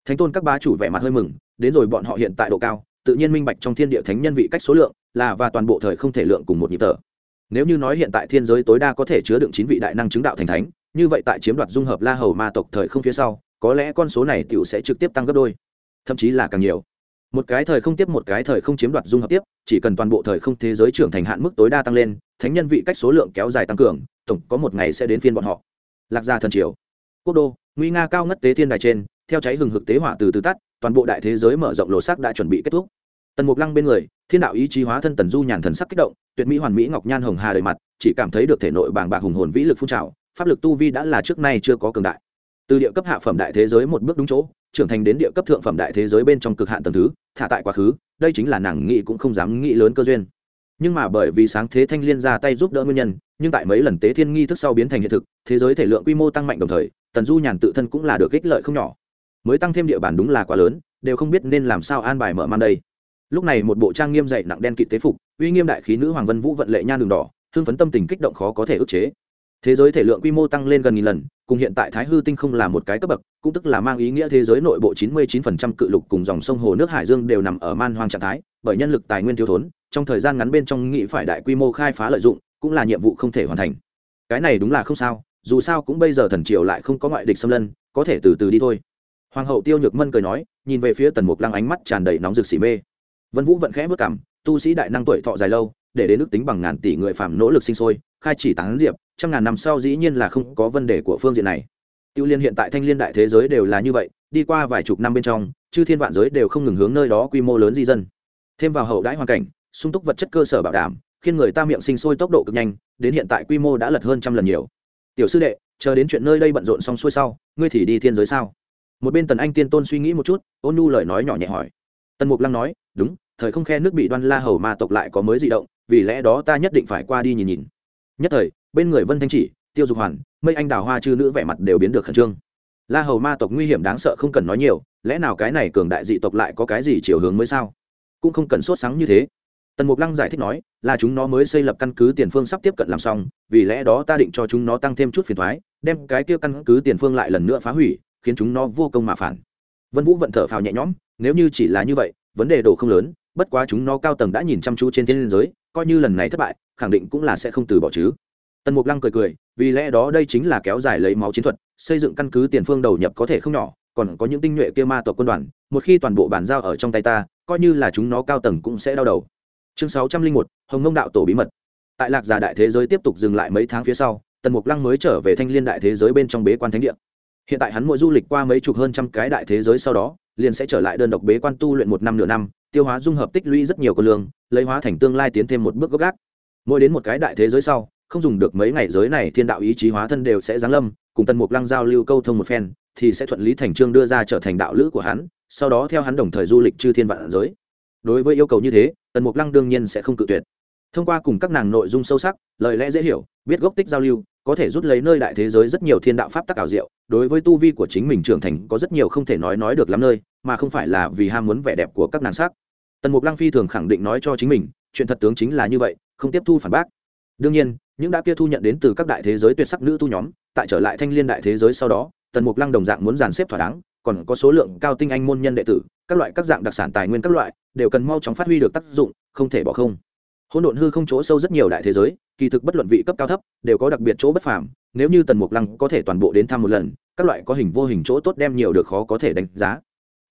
Thánh tôn các bá chủ vẻ mặt hơi mừng, đến rồi bọn họ hiện tại độ cao, tự nhiên minh bạch trong thiên địa thánh nhân vị cách số lượng, là và toàn bộ thời không thể lượng cùng một nhịp thở. Nếu như nói hiện tại thiên giới tối đa có thể chứa đựng chín vị đại năng chứng đạo thành thánh, như vậy tại chiếm đoạt dung hợp la hầu ma tộc thời không phía sau, có lẽ con số này tựu sẽ trực tiếp tăng gấp đôi, thậm chí là càng nhiều. Một cái thời không tiếp một cái thời không chiếm đoạt dung hợp tiếp, chỉ cần toàn bộ thời không thế giới trưởng thành hạn mức tối đa tăng lên, thánh nhân vị cách số lượng kéo dài tăng cường, tổng có một ngày sẽ đến phiên bọn họ. Lạc gia thần triều quốc đô, nguy nga cao ngất tế thiên đài trên, theo cháy hừng hực tế hỏa từ từ tắt, toàn bộ đại thế giới mở rộng lỗ sắc đã chuẩn bị kết thúc. Tần mục lăng bên người, thiên đạo ý chí hóa thân tần du nhàn thần sắc kích động, tuyệt mỹ hoàn mỹ ngọc nhan hồng hà đời mặt, chỉ cảm thấy được thể nội bàng bạc hùng hồn vĩ lực phun trào, pháp lực tu vi đã là trước nay chưa có cường đại. Từ địa cấp hạ phẩm đại thế giới một bước đúng chỗ, trưởng thành đến địa cấp thượng phẩm đại thế giới bên trong cực hạn tầng thứ, thả tại quá khứ, đây chính là nàng nghĩ cũng không dám nghĩ lớn cơ duyên nhưng mà bởi vì sáng thế thanh liên ra tay giúp đỡ nguyên nhân, nhưng tại mấy lần tế thiên nghi thức sau biến thành hiện thực, thế giới thể lượng quy mô tăng mạnh đồng thời, tần du nhàn tự thân cũng là được ích lợi không nhỏ. Mới tăng thêm địa bàn đúng là quá lớn, đều không biết nên làm sao an bài mở man đây. Lúc này một bộ trang nghiêm dạy nặng đen kịt tế phục, uy nghiêm đại khí nữ hoàng vân vũ vận lệ nhan đường đỏ hương phấn tâm tình kích động khó có thể ức chế thế giới thể lượng quy mô tăng lên gần nghìn lần, cùng hiện tại thái hư tinh không là một cái cấp bậc, cũng tức là mang ý nghĩa thế giới nội bộ 99% cự lục cùng dòng sông hồ nước hải dương đều nằm ở man hoang trạng thái, bởi nhân lực tài nguyên thiếu thốn, trong thời gian ngắn bên trong nghị phải đại quy mô khai phá lợi dụng, cũng là nhiệm vụ không thể hoàn thành. Cái này đúng là không sao, dù sao cũng bây giờ thần triều lại không có ngoại địch xâm lân, có thể từ từ đi thôi. Hoàng hậu tiêu nhược mân cười nói, nhìn về phía tần mục lăng ánh mắt tràn đầy nóng rực xỉ mê. Vân vũ vẫn khẽ vất cảm, tu sĩ đại năng tuổi thọ dài lâu, để đến nước tính bằng ngàn tỷ người phạm nỗ lực sinh sôi khai chỉ tán diệp, trăm ngàn năm sau dĩ nhiên là không có vấn đề của phương diện này. Tiêu liên hiện tại thanh liên đại thế giới đều là như vậy, đi qua vài chục năm bên trong, chư thiên vạn giới đều không ngừng hướng nơi đó quy mô lớn di dân. Thêm vào hậu đãi hoàn cảnh, sung túc vật chất cơ sở bảo đảm, khiến người ta miệng sinh sôi tốc độ cực nhanh, đến hiện tại quy mô đã lật hơn trăm lần nhiều. Tiểu sư đệ, chờ đến chuyện nơi đây bận rộn xong xuôi sau, ngươi thì đi thiên giới sao? Một bên tần anh tiên tôn suy nghĩ một chút, ôn nu lời nói nhỏ nhẹ hỏi. Tần mục lăng nói, đúng, thời không khe nước bị đoan la hầu ma tộc lại có mới di động, vì lẽ đó ta nhất định phải qua đi nhìn nhìn nhất thời, bên người vân thanh chỉ, tiêu dục hoàn, mây anh đào hoa chư nữ vẻ mặt đều biến được khẩn trương. La hầu ma tộc nguy hiểm đáng sợ không cần nói nhiều, lẽ nào cái này cường đại dị tộc lại có cái gì chiều hướng mới sao? Cũng không cần sốt sáng như thế. Tần mục lăng giải thích nói, là chúng nó mới xây lập căn cứ tiền phương sắp tiếp cận làm xong, vì lẽ đó ta định cho chúng nó tăng thêm chút phiền thoái đem cái kia căn cứ tiền phương lại lần nữa phá hủy, khiến chúng nó vô công mà phản. Vân vũ vận thở phào nhẹ nhõm, nếu như chỉ là như vậy, vấn đề đồ không lớn, bất quá chúng nó cao tầng đã nhìn chăm chú trên thiên liên giới coi như lần này thất bại, khẳng định cũng là sẽ không từ bỏ chứ. Tần mục lăng cười cười, vì lẽ đó đây chính là kéo dài lấy máu chiến thuật, xây dựng căn cứ tiền phương đầu nhập có thể không nhỏ, còn có những tinh nhuệ kia ma tộc quân đoàn, một khi toàn bộ bàn giao ở trong tay ta, coi như là chúng nó cao tầng cũng sẽ đau đầu. Chương sáu trăm linh một, hồng ngông đạo tổ bí mật. Tại lạc giả đại thế giới tiếp tục dừng lại mấy tháng phía sau, tần mục lăng mới trở về thanh liên đại thế giới bên trong bế quan thánh địa. Hiện tại hắn mỗi du lịch qua mấy chục hơn trăm cái đại thế giới sau đó, liền sẽ trở lại đơn độc bế quan tu luyện một năm nửa năm tiêu hóa dung hợp tích lũy rất nhiều cơ lương, lấy hóa thành tương lai tiến thêm một bước gốc gác. Mỗi đến một cái đại thế giới sau, không dùng được mấy ngày giới này, thiên đạo ý chí hóa thân đều sẽ giáng lâm, cùng tần mục lăng giao lưu câu thông một phen, thì sẽ thuận lý thành trương đưa ra trở thành đạo lữ của hắn, sau đó theo hắn đồng thời du lịch chư thiên vạn giới. Đối với yêu cầu như thế, tần mục lăng đương nhiên sẽ không cự tuyệt. Thông qua cùng các nàng nội dung sâu sắc, lời lẽ dễ hiểu, biết gốc tích giao lưu, có thể rút lấy nơi đại thế giới rất nhiều thiên đạo pháp tắc ảo diệu, đối với tu vi của chính mình trưởng thành có rất nhiều không thể nói nói được lắm nơi, mà không phải là vì ham muốn vẻ đẹp của các nàng sắc tần mục lăng phi thường khẳng định nói cho chính mình, chuyện thật tướng chính là như vậy, không tiếp thu phản bác. Đương nhiên, những đã kia thu nhận đến từ các đại thế giới tuyệt sắc nữ tu nhóm, tại trở lại thanh liên đại thế giới sau đó, tần mục lăng đồng dạng muốn dàn xếp thỏa đáng, còn có số lượng cao tinh anh môn nhân đệ tử, các loại các dạng đặc sản tài nguyên các loại, đều cần mau chóng phát huy được tác dụng, không thể bỏ không. Hỗn độn hư không chỗ sâu rất nhiều đại thế giới, kỳ thực bất luận vị cấp cao thấp, đều có đặc biệt chỗ bất phàm, nếu như tần mục lăng có thể toàn bộ đến thăm một lần, các loại có hình vô hình chỗ tốt đem nhiều được khó có thể đánh giá.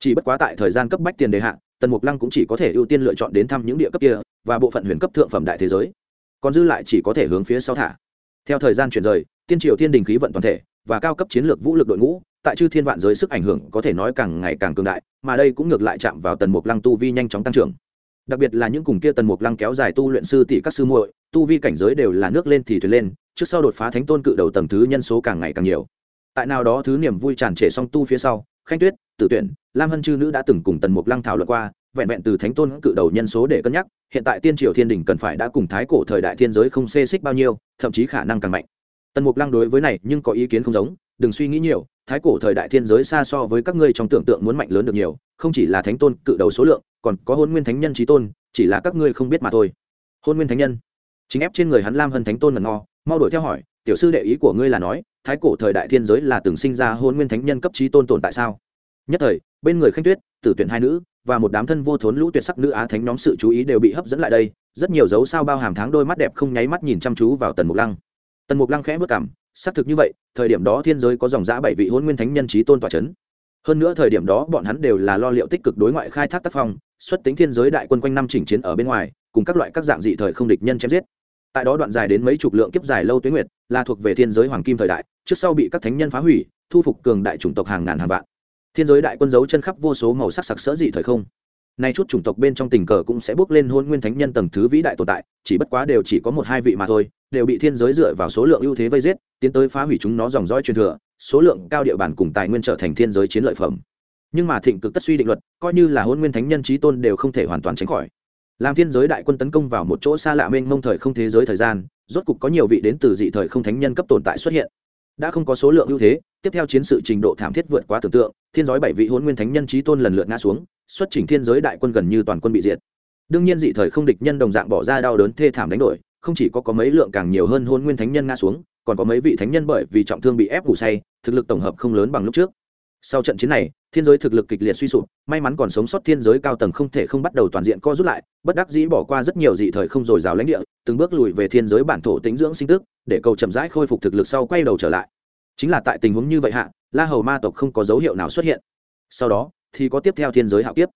Chỉ bất quá tại thời gian cấp bách tiền đề hạn tần mục lăng cũng chỉ có thể ưu tiên lựa chọn đến thăm những địa cấp kia và bộ phận huyền cấp thượng phẩm đại thế giới. Còn dư lại chỉ có thể hướng phía sau thả. Theo thời gian chuyển rời, tiên triều thiên đình khí vận toàn thể và cao cấp chiến lược vũ lực đội ngũ, tại chư thiên vạn giới sức ảnh hưởng có thể nói càng ngày càng cường đại, mà đây cũng ngược lại chạm vào tần mục lăng tu vi nhanh chóng tăng trưởng. Đặc biệt là những cùng kia tần mục lăng kéo dài tu luyện sư tỷ các sư muội, tu vi cảnh giới đều là nước lên thì thuyền lên, trước sau đột phá thánh tôn cự đầu tầng thứ nhân số càng ngày càng nhiều. Tại nào đó thứ niềm vui tràn trề song tu phía sau, khanh tuyết tự tuyển, lam hân chư nữ đã từng cùng tần mục lăng thảo luận qua, vẹn vẹn từ thánh tôn cự đầu nhân số để cân nhắc, hiện tại tiên triều thiên đình cần phải đã cùng thái cổ thời đại thiên giới không xê xích bao nhiêu, thậm chí khả năng càng mạnh. Tần mục lăng đối với này nhưng có ý kiến không giống, đừng suy nghĩ nhiều, thái cổ thời đại thiên giới xa so với các ngươi trong tưởng tượng muốn mạnh lớn được nhiều, không chỉ là thánh tôn cự đầu số lượng, còn có hôn nguyên thánh nhân trí tôn, chỉ là các ngươi không biết mà thôi. Hôn nguyên thánh nhân. Chính ép trên người hắn lam hân thánh tôn mần ngò, mau đổi theo hỏi, tiểu sư đệ ý của ngươi là nói, thái cổ thời đại thiên giới là từng sinh ra hôn nguyên thánh nhân cấp trí tôn tồn tại sao? Nhất thời, bên người khanh tuyết, tử tuyển hai nữ, và một đám thân vô thốn lũ tuyệt sắc nữ á thánh nhóm sự chú ý đều bị hấp dẫn lại đây. Rất nhiều dấu sao bao hàm tháng đôi mắt đẹp không nháy mắt nhìn chăm chú vào tần mục lăng. Tần mục lăng khẽ vất cảm, xác thực như vậy, thời điểm đó thiên giới có dòng giã bảy vị hôn nguyên thánh nhân trí tôn tòa c h ấ n hơn nữa thời điểm đó bọn hắn đều là lo liệu tích cực đối ngoại khai thác tác phong, xuất tính thiên giới đại quân quanh năm chỉnh chiến ở bên ngoài, cùng các loại các dạng dị thời không địch nhân chém giết. Tại đó đoạn dài đến mấy chục lượng kiếp dài lâu tuyến nguyệt, là thuộc về thiên giới hoàng kim thời đại, trước sau bị các thánh nhân phá hủy, thu phục cường đại chủng tộc hàng ngàn hàng vạn thiên giới đại quân giấu chân khắp vô số màu sắc sặc sỡ dị thời không. Nay chút chủng tộc bên trong tình cờ cũng sẽ bước lên hôn nguyên thánh nhân tầng thứ vĩ đại tồn tại, chỉ bất quá đều chỉ có một hai vị mà thôi, đều bị thiên giới dựa vào số lượng ưu thế vây giết, tiến tới phá hủy chúng nó dòng dõi truyền thừa, số lượng cao địa bàn cùng tài nguyên trở thành thiên giới chiến lợi phẩm. Nhưng mà thịnh cực tất suy định luật, coi như là hôn nguyên thánh nhân trí tôn đều không thể hoàn toàn tránh khỏi. Làm thiên giới đại quân tấn công vào một chỗ xa lạ mênh mông thời không thế giới thời gian, rốt cục có nhiều vị đến từ dị thời không thánh nhân cấp tồn tại xuất hiện đã không có số lượng ưu thế, tiếp theo chiến sự trình độ thảm thiết vượt quá tưởng tượng, thiên giới bảy vị hôn nguyên thánh nhân trí tôn lần lượt ngã xuống, xuất trình thiên giới đại quân gần như toàn quân bị diệt. Đương nhiên dị thời không địch nhân đồng dạng bỏ ra đau đớn thê thảm đánh đổi, không chỉ có có mấy lượng càng nhiều hơn hôn nguyên thánh nhân ngã xuống, còn có mấy vị thánh nhân bởi vì trọng thương bị ép ngủ say, thực lực tổng hợp không lớn bằng lúc trước. Sau trận chiến này thiên giới thực lực kịch liệt suy sụp, may mắn còn sống sót thiên giới cao tầng không thể không bắt đầu toàn diện co rút lại, bất đắc dĩ bỏ qua rất nhiều dị thời không dồi dào lãnh địa, từng bước lùi về thiên giới bản thổ tính dưỡng sinh tức, để cầu chậm rãi khôi phục thực lực sau quay đầu trở lại. Chính là tại tình huống như vậy hạ, la hầu ma tộc không có dấu hiệu nào xuất hiện. Sau đó, thì có tiếp theo thiên giới hạo kiếp.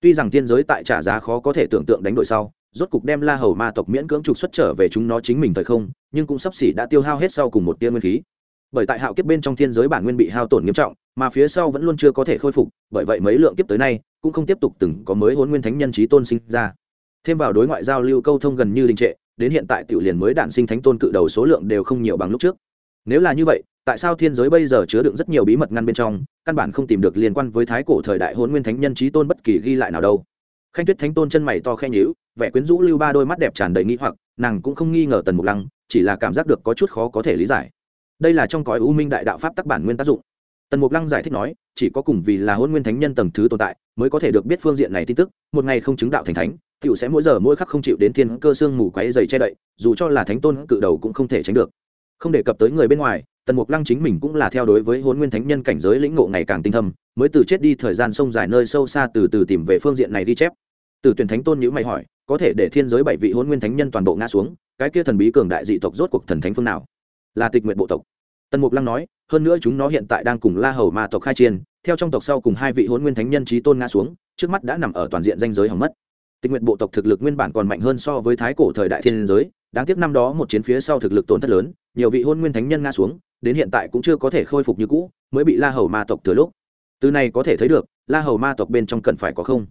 Tuy rằng thiên giới tại trả giá khó có thể tưởng tượng đánh đổi sau, rốt cục đem la hầu ma tộc miễn cưỡng trục xuất trở về chúng nó chính mình thời không, nhưng cũng sắp xỉ đã tiêu hao hết sau cùng một tia nguyên khí bởi tại hạo kiếp bên trong thiên giới bản nguyên bị hao tổn nghiêm trọng, mà phía sau vẫn luôn chưa có thể khôi phục, bởi vậy mấy lượng kiếp tới nay, cũng không tiếp tục từng có mới hôn nguyên thánh nhân trí tôn sinh ra. Thêm vào đối ngoại giao lưu câu thông gần như đình trệ, đến hiện tại tiểu liền mới đạn sinh thánh tôn cự đầu số lượng đều không nhiều bằng lúc trước. Nếu là như vậy, tại sao thiên giới bây giờ chứa đựng rất nhiều bí mật ngăn bên trong, căn bản không tìm được liên quan với thái cổ thời đại hôn nguyên thánh nhân trí tôn bất kỳ ghi lại nào đâu? Khanh tuyết thánh tôn chân mày to khen nhữ vẻ quyến rũ lưu ba đôi mắt đẹp tràn đầy nghĩ hoặc, nàng cũng không nghi ngờ tần mục lăng, chỉ là cảm giác được có chút khó có thể lý giải đây là trong cõi u minh đại đạo pháp tắc bản nguyên tác dụng. Tần mục lăng giải thích nói, chỉ có cùng vì là hôn nguyên thánh nhân tầng thứ tồn tại, mới có thể được biết phương diện này tin tức, một ngày không chứng đạo thành thánh t sẽ mỗi giờ mỗi khắc không chịu đến thiên cơ xương mù quáy dày che đậy, dù cho là thánh tôn cự đầu cũng không thể tránh được. Không đề cập tới người bên ngoài, tần mục lăng chính mình cũng là theo đối với hôn nguyên thánh nhân cảnh giới lĩnh ngộ ngày càng tinh thâm, mới từ chết đi thời gian sông dài nơi sâu xa từ từ tìm về phương diện này đi chép. Từ tuyển thánh tôn nhữ mày hỏi, có thể để thiên giới bảy vị hôn nguyên thánh nhân toàn bộ ngã xuống, cái kia thần bí cường đại dị tộc rốt cuộc thần thánh phương nào? Là tịch nguyện bộ tộc tần mục lăng nói, hơn nữa chúng nó hiện tại đang cùng la hầu ma tộc khai chiên theo trong tộc sau cùng hai vị hôn nguyên thánh nhân trí tôn ngã xuống, trước mắt đã nằm ở toàn diện danh giới hỏng mất. Tình nguyện bộ tộc thực lực nguyên bản còn mạnh hơn so với thái cổ thời đại thiên giới, đáng tiếc năm đó một chiến phía sau thực lực tổn thất lớn, nhiều vị hôn nguyên thánh nhân ngã xuống, đến hiện tại cũng chưa có thể khôi phục như cũ, mới bị la hầu ma tộc từ lúc. Từ này có thể thấy được, la hầu ma tộc bên trong cần phải có không?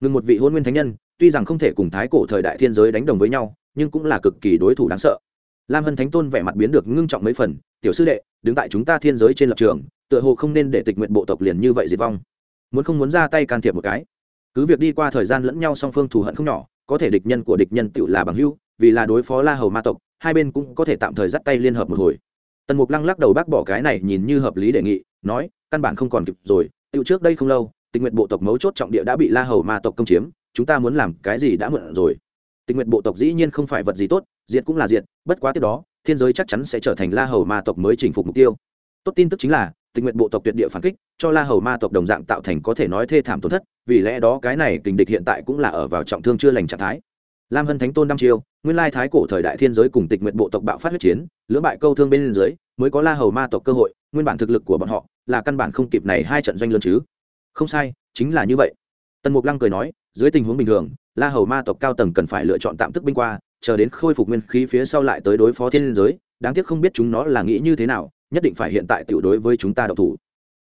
Ngừng một vị hôn nguyên thánh nhân, tuy rằng không thể cùng thái cổ thời đại thiên giới đánh đồng với nhau, nhưng cũng là cực kỳ đối thủ đáng sợ. Lam hân thánh tôn vẻ mặt biến được ngưng trọng mấy phần tiểu sư đệ, đứng tại chúng ta thiên giới trên lập trường, tựa hồ không nên để tịch nguyện bộ tộc liền như vậy diệt vong. Muốn không muốn ra tay can thiệp một cái. Cứ việc đi qua thời gian lẫn nhau song phương thù hận không nhỏ, có thể địch nhân của địch nhân tự là bằng hữu, vì là đối phó la hầu ma tộc, hai bên cũng có thể tạm thời dắt tay liên hợp một hồi. Tần mục lăng lắc đầu bác bỏ cái này nhìn như hợp lý đề nghị, nói, căn bản không còn kịp rồi tự trước đây không lâu tình nguyện bộ tộc mấu chốt trọng địa đã bị la hầu ma tộc công chiếm, chúng ta muốn làm cái gì đã mượn rồi. Tình nguyện bộ tộc dĩ nhiên không phải vật gì tốt, diệt cũng là diệt, bất quá tiếp đó thiên giới chắc chắn sẽ trở thành la hầu ma tộc mới chinh phục mục tiêu. Tốt tin tức chính là tình nguyện bộ tộc tuyệt địa phản kích, cho la hầu ma tộc đồng dạng tạo thành có thể nói thê thảm tổn thất, vì lẽ đó cái này tình địch hiện tại cũng là ở vào trọng thương chưa lành trạng thái. Lam hân thánh tôn năm chiêu, nguyên lai thái cổ thời đại thiên giới cùng tịch nguyện bộ tộc bạo phát huyết chiến, lưỡng bại câu thương bên dưới, mới có la hầu ma tộc cơ hội, nguyên bản thực lực của bọn họ là căn bản không kịp này hai trận doanh lớn chứ. Không sai, chính là như vậy. Tần mục lăng cười nói, dưới tình huống bình thường, la hầu ma tộc cao tầng cần phải lựa chọn tạm tức binh qua chờ đến khôi phục nguyên khí phía sau lại tới đối phó thiên liên giới, đáng tiếc không biết chúng nó là nghĩ như thế nào, nhất định phải hiện tại tiểu đối với chúng ta độc thủ.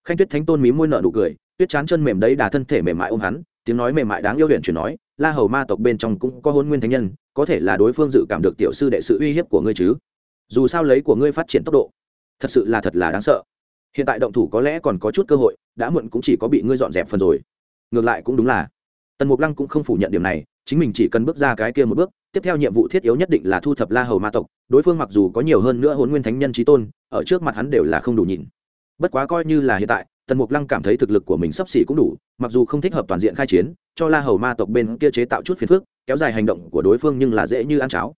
Khanh tuyết thánh tôn mí môi nợ nụ cười, tuyết chán chân mềm đấy đà thân thể mềm mại ôm hắn, tiếng nói mềm mại đáng yêu huyện chuyển nói, la hầu ma tộc bên trong cũng có hôn nguyên thánh nhân, có thể là đối phương dự cảm được tiểu sư đệ sự uy hiếp của ngươi chứ? Dù sao lấy của ngươi phát triển tốc độ, thật sự là thật là đáng sợ. Hiện tại động thủ có lẽ còn có chút cơ hội, đã muộn cũng chỉ có bị ngươi dọn dẹp phần rồi. Ngược lại cũng đúng là. Tần mục lăng cũng không phủ nhận điểm này, chính mình chỉ cần bước ra cái kia một bước tiếp theo nhiệm vụ thiết yếu nhất định là thu thập la hầu ma tộc, đối phương mặc dù có nhiều hơn nữa hôn nguyên thánh nhân trí tôn, ở trước mặt hắn đều là không đủ nhịn. Bất quá coi như là hiện tại, tần mục lăng cảm thấy thực lực của mình sắp xỉ cũng đủ, mặc dù không thích hợp toàn diện khai chiến, cho la hầu ma tộc bên kia chế tạo chút phiền phức, kéo dài hành động của đối phương nhưng là dễ như ăn cháo.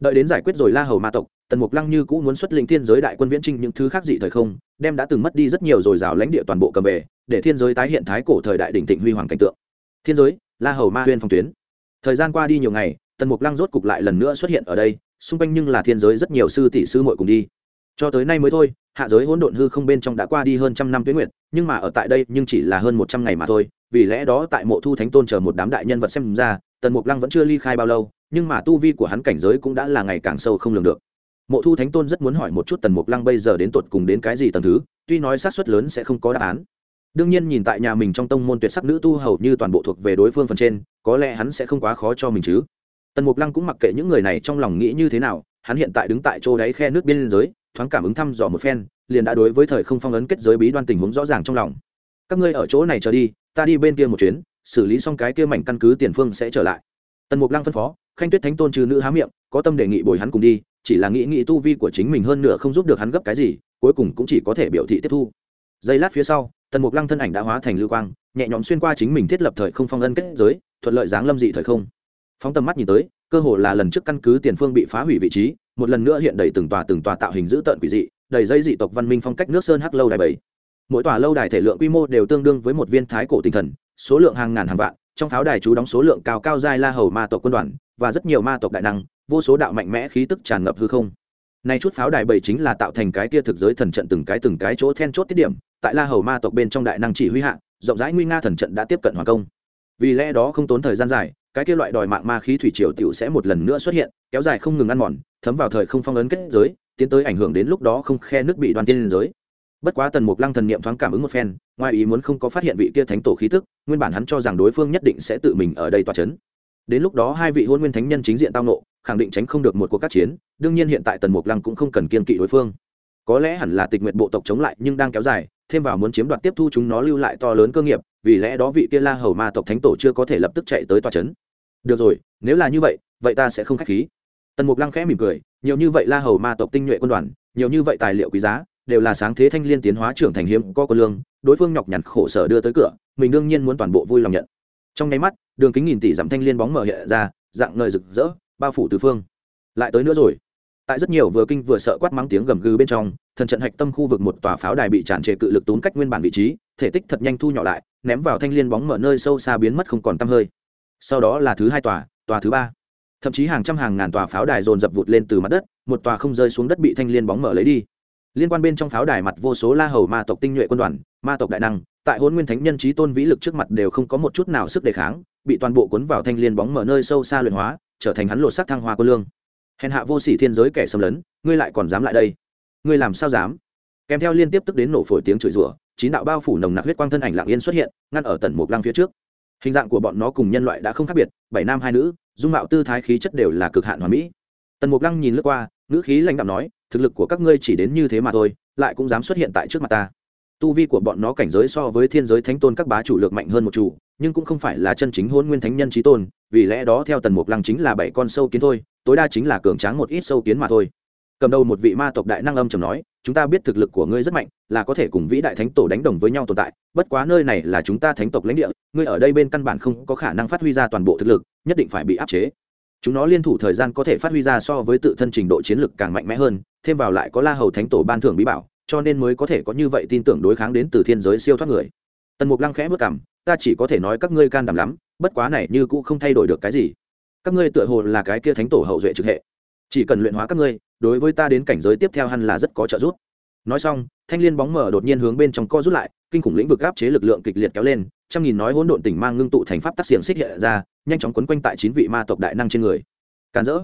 Đợi đến giải quyết rồi la hầu ma tộc, tần mục lăng như cũ muốn xuất linh thiên giới đại quân viễn trinh những thứ khác dị thời không, đem đã từng mất đi rất nhiều rồi rào lãnh địa toàn bộ cầm về, để thiên giới tái hiện thái cổ thời đại đỉnh thịnh huy hoàng cảnh tượng. Thiên giới, la hầu ma huyên phong tuyến. Thời gian qua đi nhiều ngày tần mục lăng rốt cục lại lần nữa xuất hiện ở đây, xung quanh nhưng là thiên giới rất nhiều sư tỷ sư muội cùng đi. Cho tới nay mới thôi, hạ giới hỗn độn hư không bên trong đã qua đi hơn trăm năm tuyến nguyệt, nhưng mà ở tại đây nhưng chỉ là hơn một trăm ngày mà thôi, vì lẽ đó tại mộ thu thánh tôn chờ một đám đại nhân vật xem ra, tần mục lăng vẫn chưa ly khai bao lâu, nhưng mà tu vi của hắn cảnh giới cũng đã là ngày càng sâu không lường được. Mộ thu thánh tôn rất muốn hỏi một chút tần mục lăng bây giờ đến tột cùng đến cái gì tầng thứ, tuy nói sát suất lớn sẽ không có đáp án. Đương nhiên nhìn tại nhà mình trong tông môn tuyệt sắc nữ tu hầu như toàn bộ thuộc về đối phương phần trên, có lẽ hắn sẽ không quá khó cho mình chứ tần mục lăng cũng mặc kệ những người này trong lòng nghĩ như thế nào, hắn hiện tại đứng tại chỗ đáy khe nước biên giới, thoáng cảm ứng thăm dò một phen, liền đã đối với thời không phong ấn kết giới bí đoan tình huống rõ ràng trong lòng. Các ngươi ở chỗ này chờ đi, ta đi bên kia một chuyến, xử lý xong cái kia mảnh căn cứ tiền phương sẽ trở lại. Tần mục lăng phân phó, khanh tuyết thánh tôn trừ nữ há miệng, có tâm đề nghị bồi hắn cùng đi, chỉ là nghĩ nghĩ tu vi của chính mình hơn nửa không giúp được hắn gấp cái gì, cuối cùng cũng chỉ có thể biểu thị tiếp thu. Giây lát phía sau, tần mục lăng thân ảnh đã hóa thành lưu quang, nhẹ nhõm xuyên qua chính mình thiết lập thời không phong ân kết giới, thuận lợi giáng lâm dị thời không phóng tầm mắt nhìn tới, cơ hồ là lần trước căn cứ tiền phương bị phá hủy vị trí, một lần nữa hiện đầy từng tòa từng tòa tạo hình dữ tợn quỷ dị, đầy dây dị tộc văn minh phong cách nước sơn hắc lâu đài bảy. Mỗi tòa lâu đài thể lượng quy mô đều tương đương với một viên thái cổ tinh thần, số lượng hàng ngàn hàng vạn, trong pháo đài chú đóng số lượng cao cao giai la hầu ma tộc quân đoàn, và rất nhiều ma tộc đại năng, vô số đạo mạnh mẽ khí tức tràn ngập hư không. Nay chút pháo đài bảy chính là tạo thành cái kia thực giới thần trận từng cái từng cái chỗ then chốt tiết điểm, tại la hầu ma tộc bên trong đại năng chỉ huy hạ, rộng rãi nguy nga thần trận đã tiếp cận hoàn công. Vì lẽ đó không tốn thời gian dài cái kia loại đòi mạng ma khí thủy triều tiểu sẽ một lần nữa xuất hiện, kéo dài không ngừng ăn mòn, thấm vào thời không phong ấn kết giới, tiến tới ảnh hưởng đến lúc đó không khe nước bị đoàn tiên giới. Bất quá tần mục lăng thần niệm thoáng cảm ứng một phen, ngoài ý muốn không có phát hiện vị kia thánh tổ khí tức, nguyên bản hắn cho rằng đối phương nhất định sẽ tự mình ở đây tọa chấn. Đến lúc đó hai vị hôn nguyên thánh nhân chính diện tao nộ khẳng định tránh không được một cuộc các chiến, đương nhiên hiện tại tần mục lăng cũng không cần kiên kỵ đối phương. Có lẽ hẳn là tịch nguyện bộ tộc chống lại nhưng đang kéo dài thêm vào muốn chiếm đoạt tiếp thu chúng nó lưu lại to lớn cơ nghiệp, vì lẽ đó vị kia la hầu ma tộc thánh tổ chưa có thể lập tức chạy tới tòa trấn được rồi, nếu là như vậy vậy ta sẽ không k h á c h khí. Tần mục lăng khẽ mỉm cười, nhiều như vậy la hầu ma tộc tinh nhuệ quân đoàn, nhiều như vậy tài liệu quý giá, đều là sáng thế thanh liên tiến hóa trưởng thành hiếm có cơ lương, đối phương nhọc nhằn khổ sở đưa tới cửa, mình đương nhiên muốn toàn bộ vui lòng nhận. Trong nháy mắt, đường kính nghìn tỷ dặm thanh liên bóng mở hiện ra, dạng ngời rực rỡ, bao phủ tứ phương. Lại tới nữa rồi tại rất nhiều vừa kinh vừa sợ quát mắng tiếng gầm gừ bên trong, thần trận hạch tâm khu vực một tòa pháo đài bị tràn trề cự lực tốn cách nguyên bản vị trí, thể tích thật nhanh thu nhỏ lại, ném vào thanh liên bóng mở nơi sâu xa biến mất không còn tăm hơi. Sau đó là thứ hai tòa tòa thứ ba. Thậm chí hàng trăm hàng ngàn tòa pháo đài dồn dập vụt lên từ mặt đất, một tòa không rơi xuống đất bị thanh liên bóng mở lấy đi. Liên quan bên trong pháo đài mặt vô số la hầu ma tộc tinh nhuệ quân đoàn, ma tộc đại năng, tại hôn nguyên thánh nhân trí tôn vĩ lực trước mặt đều không có một chút nào sức đề kháng, bị toàn bộ cuốn vào thanh liên bóng mở nơi sâu xa luyện hóa, trở thành hắn lột sắc thăng hoa quân lương hèn hạ vô sỉ thiên giới kẻ xâm lấn, ngươi lại còn dám lại đây? Ngươi làm sao dám? Kèm theo liên tiếp tức đến nổ phổi tiếng chửi rủa, chín đạo bao phủ nồng nặc huyết quang thân ảnh lạng yên xuất hiện, ngăn ở tần mục lăng phía trước. Hình dạng của bọn nó cùng nhân loại đã không khác biệt, bảy nam hai nữ, dung mạo tư thái khí chất đều là cực hạn hoàn mỹ. Tần mục lăng nhìn lướt qua, ngữ khí lãnh đạo nói, thực lực của các ngươi chỉ đến như thế mà thôi, lại cũng dám xuất hiện tại trước mặt ta tu vi của bọn nó cảnh giới so với thiên giới thánh tôn các bá chủ lược mạnh hơn một chủ, nhưng cũng không phải là chân chính hôn nguyên thánh nhân trí tôn, vì lẽ đó theo tần mục lăng chính là bảy con sâu kiến thôi, tối đa chính là cường tráng một ít sâu kiến mà thôi. Cầm đầu một vị ma tộc đại năng âm trầm nói, chúng ta biết thực lực của ngươi rất mạnh, là có thể cùng vĩ đại thánh tổ đánh đồng với nhau tồn tại, bất quá nơi này là chúng ta thánh tộc lãnh địa, ngươi ở đây bên căn bản không có khả năng phát huy ra toàn bộ thực lực, nhất định phải bị áp chế. Chúng nó liên thủ thời gian có thể phát huy ra so với tự thân trình độ chiến lực càng mạnh mẽ hơn, thêm vào lại có la hầu thánh tổ ban thưởng bí bảo cho nên mới có thể có như vậy tin tưởng đối kháng đến từ thiên giới siêu thoát người. Tần mục lăng khẽ vất cảm, ta chỉ có thể nói các ngươi can đảm lắm, bất quá này như cũng không thay đổi được cái gì. Các ngươi tựa hồ là cái kia thánh tổ hậu duệ trực hệ. Chỉ cần luyện hóa các ngươi, đối với ta đến cảnh giới tiếp theo hẳn là rất có trợ giúp. Nói xong, thanh liên bóng mở đột nhiên hướng bên trong co rút lại, kinh khủng lĩnh vực áp chế lực lượng kịch liệt kéo lên, trăm nghìn nói hỗn độn tỉnh mang ngưng tụ thành pháp tác xiềng xích hiện ra, nhanh chóng quấn quanh tại chín vị ma tộc đại năng trên người. Càn rỡ.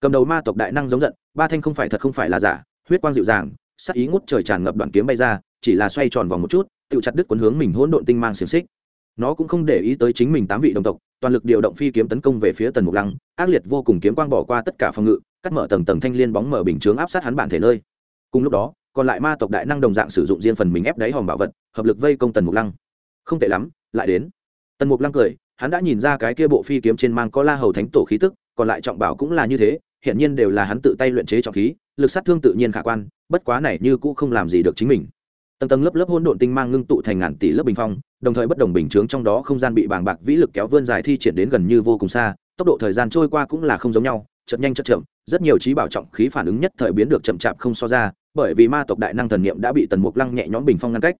Cầm đầu ma tộc đại năng giống giận, ba thanh không phải thật không phải là giả, huyết quang dịu dàng sắc ý ngút trời tràn ngập đoạn kiếm bay ra, chỉ là xoay tròn vòng một chút tự chặt đứt cuốn hướng mình hỗn độn tinh mang xiềng xích. Nó cũng không để ý tới chính mình tám vị đồng tộc, toàn lực điều động phi kiếm tấn công về phía tần mục lăng, ác liệt vô cùng kiếm quang bỏ qua tất cả phòng ngự, cắt mở tầng tầng thanh liên bóng mở bình chướng áp sát hắn bản thể nơi. Cùng lúc đó, còn lại ma tộc đại năng đồng dạng sử dụng riêng phần mình ép đáy hòm bảo vật, hợp lực vây công tần mục lăng. Không tệ lắm, lại đến. Tần mục lăng cười, hắn đã nhìn ra cái kia bộ phi kiếm trên mang có la hầu thánh tổ khí tức, còn lại trọng bảo cũng là như thế hiện nhiên đều là hắn tự tay luyện chế trọng khí lực sát thương tự nhiên khả quan, bất quá này như cũ không làm gì được chính mình. Tầng tầng lớp lớp hỗn độn tinh mang ngưng tụ thành ngàn tỷ lớp bình phong, đồng thời bất đồng bình chướng trong đó không gian bị bàng bạc vĩ lực kéo vươn dài thi triển đến gần như vô cùng xa, tốc độ thời gian trôi qua cũng là không giống nhau chậm nhanh chậm chậm, rất nhiều trí bảo trọng khí phản ứng nhất thời biến được chậm chạp không so ra, bởi vì ma tộc đại năng thần niệm đã bị tần mục lăng nhẹ nhõm bình phong ngăn cách.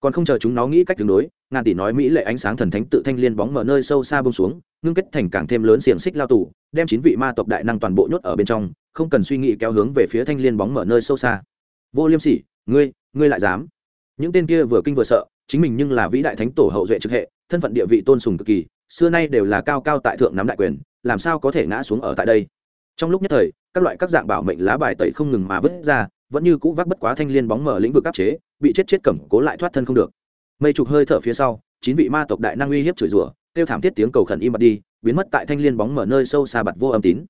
Còn không chờ chúng nó nghĩ cách tương đối, ngàn tỷ nói mỹ lệ ánh sáng thần thánh tự thanh liên bóng mở nơi sâu xa bông xuống, ngưng kết thành càng thêm lớn xiềng xích lao tù, đem chín vị ma tộc đại năng toàn bộ nhốt ở bên trong không cần suy nghĩ kéo hướng về phía thanh liên bóng mở nơi sâu xa. Vô liêm sỉ, ngươi ngươi lại dám? Những tên kia vừa kinh vừa sợ, chính mình nhưng là vĩ đại thánh tổ hậu duệ trực hệ, thân phận địa vị tôn sùng cực kỳ, xưa nay đều là cao cao tại thượng nắm đại quyền, làm sao có thể ngã xuống ở tại đây? Trong lúc nhất thời, các loại các dạng bảo mệnh lá bài tẩy không ngừng mà vứt ra, vẫn như cũ vác bất quá thanh liên bóng mở lĩnh vực áp chế, bị chết chết cẩm cố lại thoát thân không được. Mây trục hơi thở phía sau, chín vị ma tộc đại năng uy hiếp chửi rủa, kêu thảm thiết tiếng cầu khẩn im bặt đi, biến mất tại thanh liên bóng mở nơi sâu xa bặt vô âm tín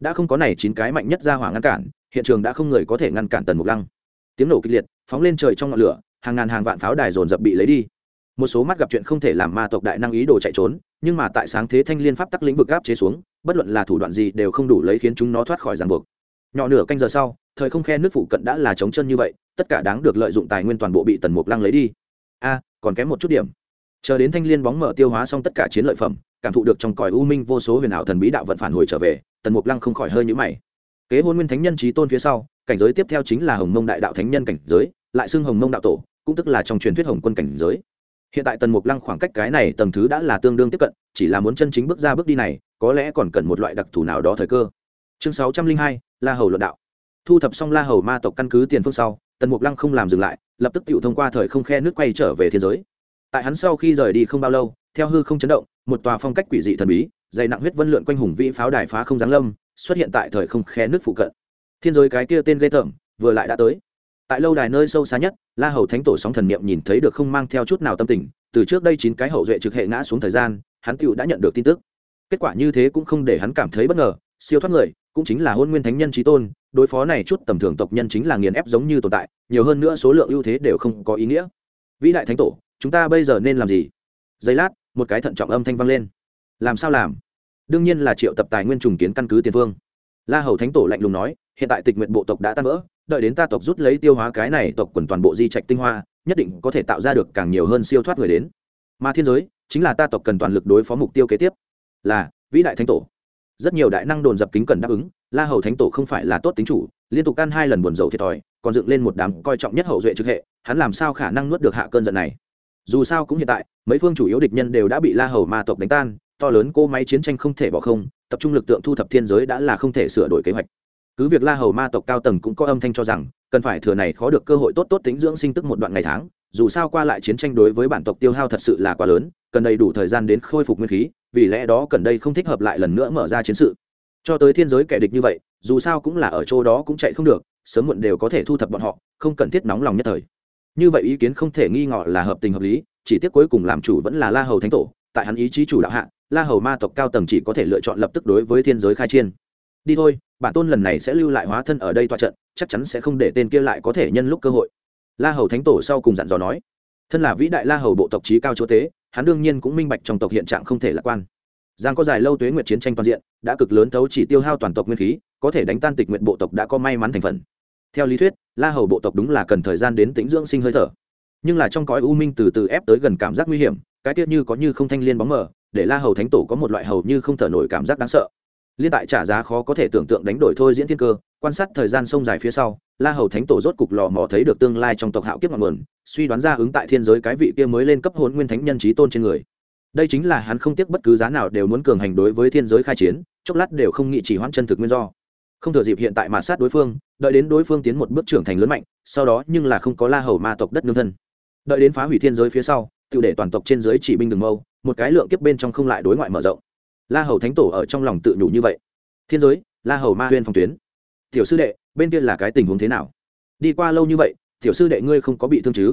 đã không có này chín cái mạnh nhất ra hỏa ngăn cản, hiện trường đã không người có thể ngăn cản tần mục lăng. Tiếng nổ kịch liệt, phóng lên trời trong ngọn lửa, hàng ngàn hàng vạn pháo đài dồn dập bị lấy đi. Một số mắt gặp chuyện không thể làm ma tộc đại năng ý đồ chạy trốn, nhưng mà tại sáng thế thanh liên pháp tắc lĩnh vực áp chế xuống, bất luận là thủ đoạn gì đều không đủ lấy khiến chúng nó thoát khỏi ràng buộc. Nhỏ nửa canh giờ sau, thời không khe nước phụ cận đã là trống chân như vậy, tất cả đáng được lợi dụng tài nguyên toàn bộ bị tần mục lăng lấy đi. A, còn kém một chút điểm. Chờ đến thanh liên bóng mở tiêu hóa xong tất cả chiến lợi phẩm, cảm thụ được trong còi u minh vô số huyền ảo thần bí đạo vận phản hồi trở về tần mục lăng không khỏi hơi nhữ mày. Kế hôn nguyên thánh nhân trí tôn phía sau, cảnh giới tiếp theo chính là hồng mông đại đạo thánh nhân cảnh giới, lại xưng hồng mông đạo tổ, cũng tức là trong truyền thuyết hồng quân cảnh giới. Hiện tại tần mục lăng khoảng cách cái này tầng thứ đã là tương đương tiếp cận, chỉ là muốn chân chính bước ra bước đi này, có lẽ còn cần một loại đặc thù nào đó thời cơ. Chương sáu trăm linh hai, la hầu luận đạo. Thu thập xong la hầu ma tộc căn cứ tiền phương sau, tần mục lăng không làm dừng lại, lập tức tự thông qua thời không khe nước quay trở về thiên giới. Tại hắn sau khi rời đi không bao lâu, theo hư không chấn động, một tòa phong cách quỷ dị thần bí dày nặng huyết vân lượn quanh hùng vĩ pháo đài phá không giáng lâm, xuất hiện tại thời không khe nước phụ cận. Thiên giới cái kia tên ghê tởm, vừa lại đã tới. Tại lâu đài nơi sâu xa nhất, la hầu thánh tổ sóng thần niệm nhìn thấy được không mang theo chút nào tâm tình, từ trước đây chín cái hậu duệ trực hệ ngã xuống thời gian, hắn tựu đã nhận được tin tức. Kết quả như thế cũng không để hắn cảm thấy bất ngờ, siêu thoát người, cũng chính là hôn nguyên thánh nhân trí tôn, đối phó này chút tầm thường tộc nhân chính là nghiền ép giống như tồn tại, nhiều hơn nữa số lượng ưu thế đều không có ý nghĩa. Vĩ đại thánh tổ, chúng ta bây giờ nên làm gì? Giây lát, một cái thận trọng âm thanh vang lên làm sao làm? Đương nhiên là triệu tập tài nguyên trùng kiến căn cứ tiền phương. La hầu thánh tổ lạnh lùng nói, hiện tại tịch nguyện bộ tộc đã tan vỡ, đợi đến ta tộc rút lấy tiêu hóa cái này tộc quần toàn bộ di trạch tinh hoa, nhất định có thể tạo ra được càng nhiều hơn siêu thoát người đến. Mà thiên giới, chính là ta tộc cần toàn lực đối phó mục tiêu kế tiếp. Là, vĩ đại thánh tổ. Rất nhiều đại năng đồn dập kính cần đáp ứng, la hầu thánh tổ không phải là tốt tính chủ, liên tục ăn hai lần buồn dầu thiệt thòi, còn dựng lên một đám coi trọng nhất hậu duệ trực hệ, hắn làm sao khả năng nuốt được hạ cơn giận này? Dù sao cũng hiện tại, mấy phương chủ yếu địch nhân đều đã bị la hầu ma tộc đánh tan to lớn cô máy chiến tranh không thể bỏ không, tập trung lực tượng thu thập thiên giới đã là không thể sửa đổi kế hoạch. Cứ việc la hầu ma tộc cao tầng cũng có âm thanh cho rằng, cần phải thừa này khó được cơ hội tốt tốt tính dưỡng sinh tức một đoạn ngày tháng, dù sao qua lại chiến tranh đối với bản tộc tiêu hao thật sự là quá lớn, cần đầy đủ thời gian đến khôi phục nguyên khí, vì lẽ đó cần đây không thích hợp lại lần nữa mở ra chiến sự. Cho tới thiên giới kẻ địch như vậy, dù sao cũng là ở chỗ đó cũng chạy không được, sớm muộn đều có thể thu thập bọn họ, không cần thiết nóng lòng nhất thời. Như vậy ý kiến không thể nghi ngờ là hợp tình hợp lý, chỉ tiếc cuối cùng làm chủ vẫn là la hầu thánh tổ, tại hắn ý chí chủ đạo hạ la hầu ma tộc cao tầng chỉ có thể lựa chọn lập tức đối với thiên giới khai chiên đi thôi, bản tôn lần này sẽ lưu lại hóa thân ở đây tọa trận, chắc chắn sẽ không để tên kia lại có thể nhân lúc cơ hội. La hầu thánh tổ sau cùng dặn dò nói, thân là vĩ đại la hầu bộ tộc trí cao chúa tế hắn đương nhiên cũng minh bạch trong tộc hiện trạng không thể lạc quan. Giang có dài lâu tuế nguyệt chiến tranh toàn diện, đã cực lớn thấu chỉ tiêu hao toàn tộc nguyên khí, có thể đánh tan tịch nguyện bộ tộc đã có may mắn thành phần. Theo lý thuyết, la hầu bộ tộc đúng là cần thời gian đến tính dưỡng sinh hơi thở. Nhưng là trong cõi u minh từ từ ép tới gần cảm giác nguy hiểm, cái tiết như có như không thanh liên bóng mờ để la hầu thánh tổ có một loại hầu như không thở nổi cảm giác đáng sợ. Liên tại trả giá khó có thể tưởng tượng đánh đổi thôi diễn thiên cơ, quan sát thời gian sông dài phía sau, la hầu thánh tổ rốt cục lò mò thấy được tương lai trong tộc hạo kiếp ngọn nguồn, suy đoán ra ứng tại thiên giới cái vị kia mới lên cấp hôn nguyên thánh nhân trí tôn trên người. Đây chính là hắn không tiếc bất cứ giá nào đều muốn cường hành đối với thiên giới khai chiến, chốc lát đều không nghị chỉ hoãn chân thực nguyên do. Không thừa dịp hiện tại mà sát đối phương, đợi đến đối phương tiến một bước trưởng thành lớn mạnh, sau đó nhưng là không có la hầu ma tộc đất nương thân. Đợi đến phá hủy thiên giới phía sau tự để toàn tộc trên giới chỉ binh đường mâu một cái lượng kiếp bên trong không lại đối ngoại mở rộng. La hầu thánh tổ ở trong lòng tự nhủ như vậy. Thiên giới, la hầu ma huyên phòng tuyến. Tiểu sư đệ, bên kia là cái tình huống thế nào? Đi qua lâu như vậy, tiểu sư đệ ngươi không có bị thương chứ?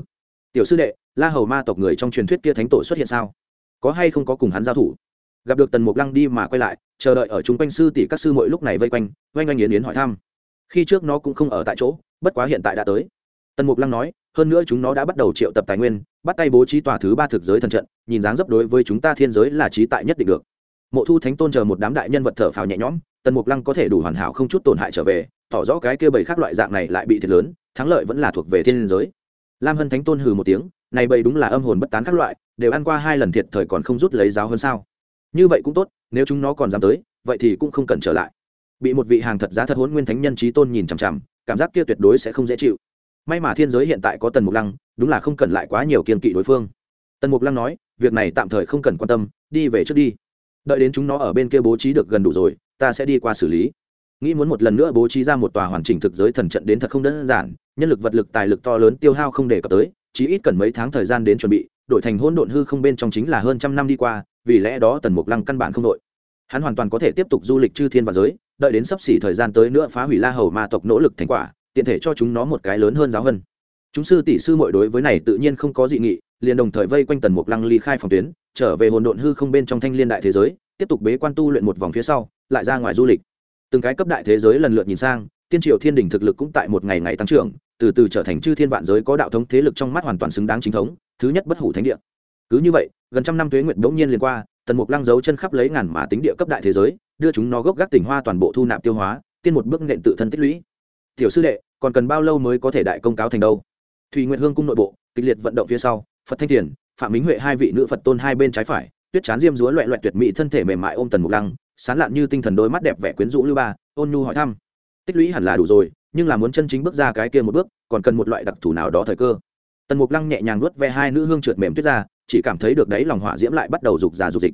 Tiểu sư đệ, la hầu ma tộc người trong truyền thuyết kia thánh tổ xuất hiện sao? Có hay không có cùng hắn giao thủ? Gặp được tần mục lăng đi mà quay lại, chờ đợi ở chung quanh sư tỷ các sư mỗi lúc này vây quanh, oanh oanh yến yến hỏi thăm. Khi trước nó cũng không ở tại chỗ, bất quá hiện tại đã tới. Tần mục lăng nói hơn nữa chúng nó đã bắt đầu triệu tập tài nguyên, bắt tay bố trí tòa thứ ba thực giới thần trận, nhìn dáng dấp đối với chúng ta thiên giới là trí tại nhất định được. Mộ thu thánh tôn chờ một đám đại nhân vật thở phào nhẹ nhõm, tần mục lăng có thể đủ hoàn hảo không chút tổn hại trở về, tỏ rõ cái kia bầy khác loại dạng này lại bị thiệt lớn, thắng lợi vẫn là thuộc về thiên giới. Lam hân thánh tôn hừ một tiếng, này bầy đúng là âm hồn bất tán các loại, đều ăn qua hai lần thiệt thời còn không rút lấy giáo hơn sao. Như vậy cũng tốt, nếu chúng nó còn dám tới, vậy thì cũng không cần trở lại. Bị một vị hàng thật giá thật huấn nguyên thánh nhân trí tôn nhìn chằm chằm, cảm giác kia tuyệt đối sẽ không dễ chịu may mà thiên giới hiện tại có tần mục lăng, đúng là không cần lại quá nhiều kiên kỵ đối phương. Tần mục lăng nói, việc này tạm thời không cần quan tâm, đi về trước đi. Đợi đến chúng nó ở bên kia bố trí được gần đủ rồi, ta sẽ đi qua xử lý. Nghĩ muốn một lần nữa bố trí ra một tòa hoàn chỉnh thực giới thần trận đến thật không đơn giản, nhân lực vật lực tài lực to lớn tiêu hao không đề cập tới chỉ ít cần mấy tháng thời gian đến chuẩn bị, đổi thành hỗn độn hư không bên trong chính là hơn trăm năm đi qua, vì lẽ đó tần mục lăng căn bản không đội. Hắn hoàn toàn có thể tiếp tục du lịch chư thiên và giới, đợi đến sắp xỉ thời gian tới nữa phá hủy la hầu ma tộc nỗ lực thành quả tiện thể cho chúng nó một cái lớn hơn giáo hơn chúng sư tỷ sư mọi đối với này tự nhiên không có dị nghị, liền đồng thời vây quanh tần mục lăng ly khai phòng tuyến, trở về hồn độn hư không bên trong thanh liên đại thế giới, tiếp tục bế quan tu luyện một vòng phía sau, lại ra ngoài du lịch. Từng cái cấp đại thế giới lần lượt nhìn sang, tiên triều thiên đình thực lực cũng tại một ngày ngày tăng trưởng, từ từ trở thành chư thiên vạn giới có đạo thống thế lực trong mắt hoàn toàn xứng đáng chính thống, thứ nhất bất hủ thánh địa. Cứ như vậy, gần trăm năm tuế nguyện bỗng nhiên liền qua, tần mục lăng giấu chân khắp lấy ngàn mà tính địa cấp đại thế giới, đưa chúng nó gốc gác tỉnh hoa toàn bộ thu nạp tiêu hóa, tiên một bước nện tự thân tích lũy tiểu sư đệ, còn cần bao lâu mới có thể đại công cáo thành đâu? Thùy nguyệt hương cung nội bộ, kịch liệt vận động phía sau, phật thanh thiền, phạm minh huệ hai vị nữ phật tôn hai bên trái phải, tuyết chán diêm dúa loẹ loẹt tuyệt mỹ thân thể mềm mại ôm tần mục lăng, sán lạn như tinh thần đôi mắt đẹp vẻ quyến rũ lưu ba, ôn nhu hỏi thăm. Tích lũy hẳn là đủ rồi, nhưng là muốn chân chính bước ra cái kia một bước, còn cần một loại đặc thù nào đó thời cơ. Tần mục lăng nhẹ nhàng nuốt ve hai nữ hương trượt mềm tuyết ra, chỉ cảm thấy được đấy lòng hỏa diễm lại bắt đầu rục già rục dịch.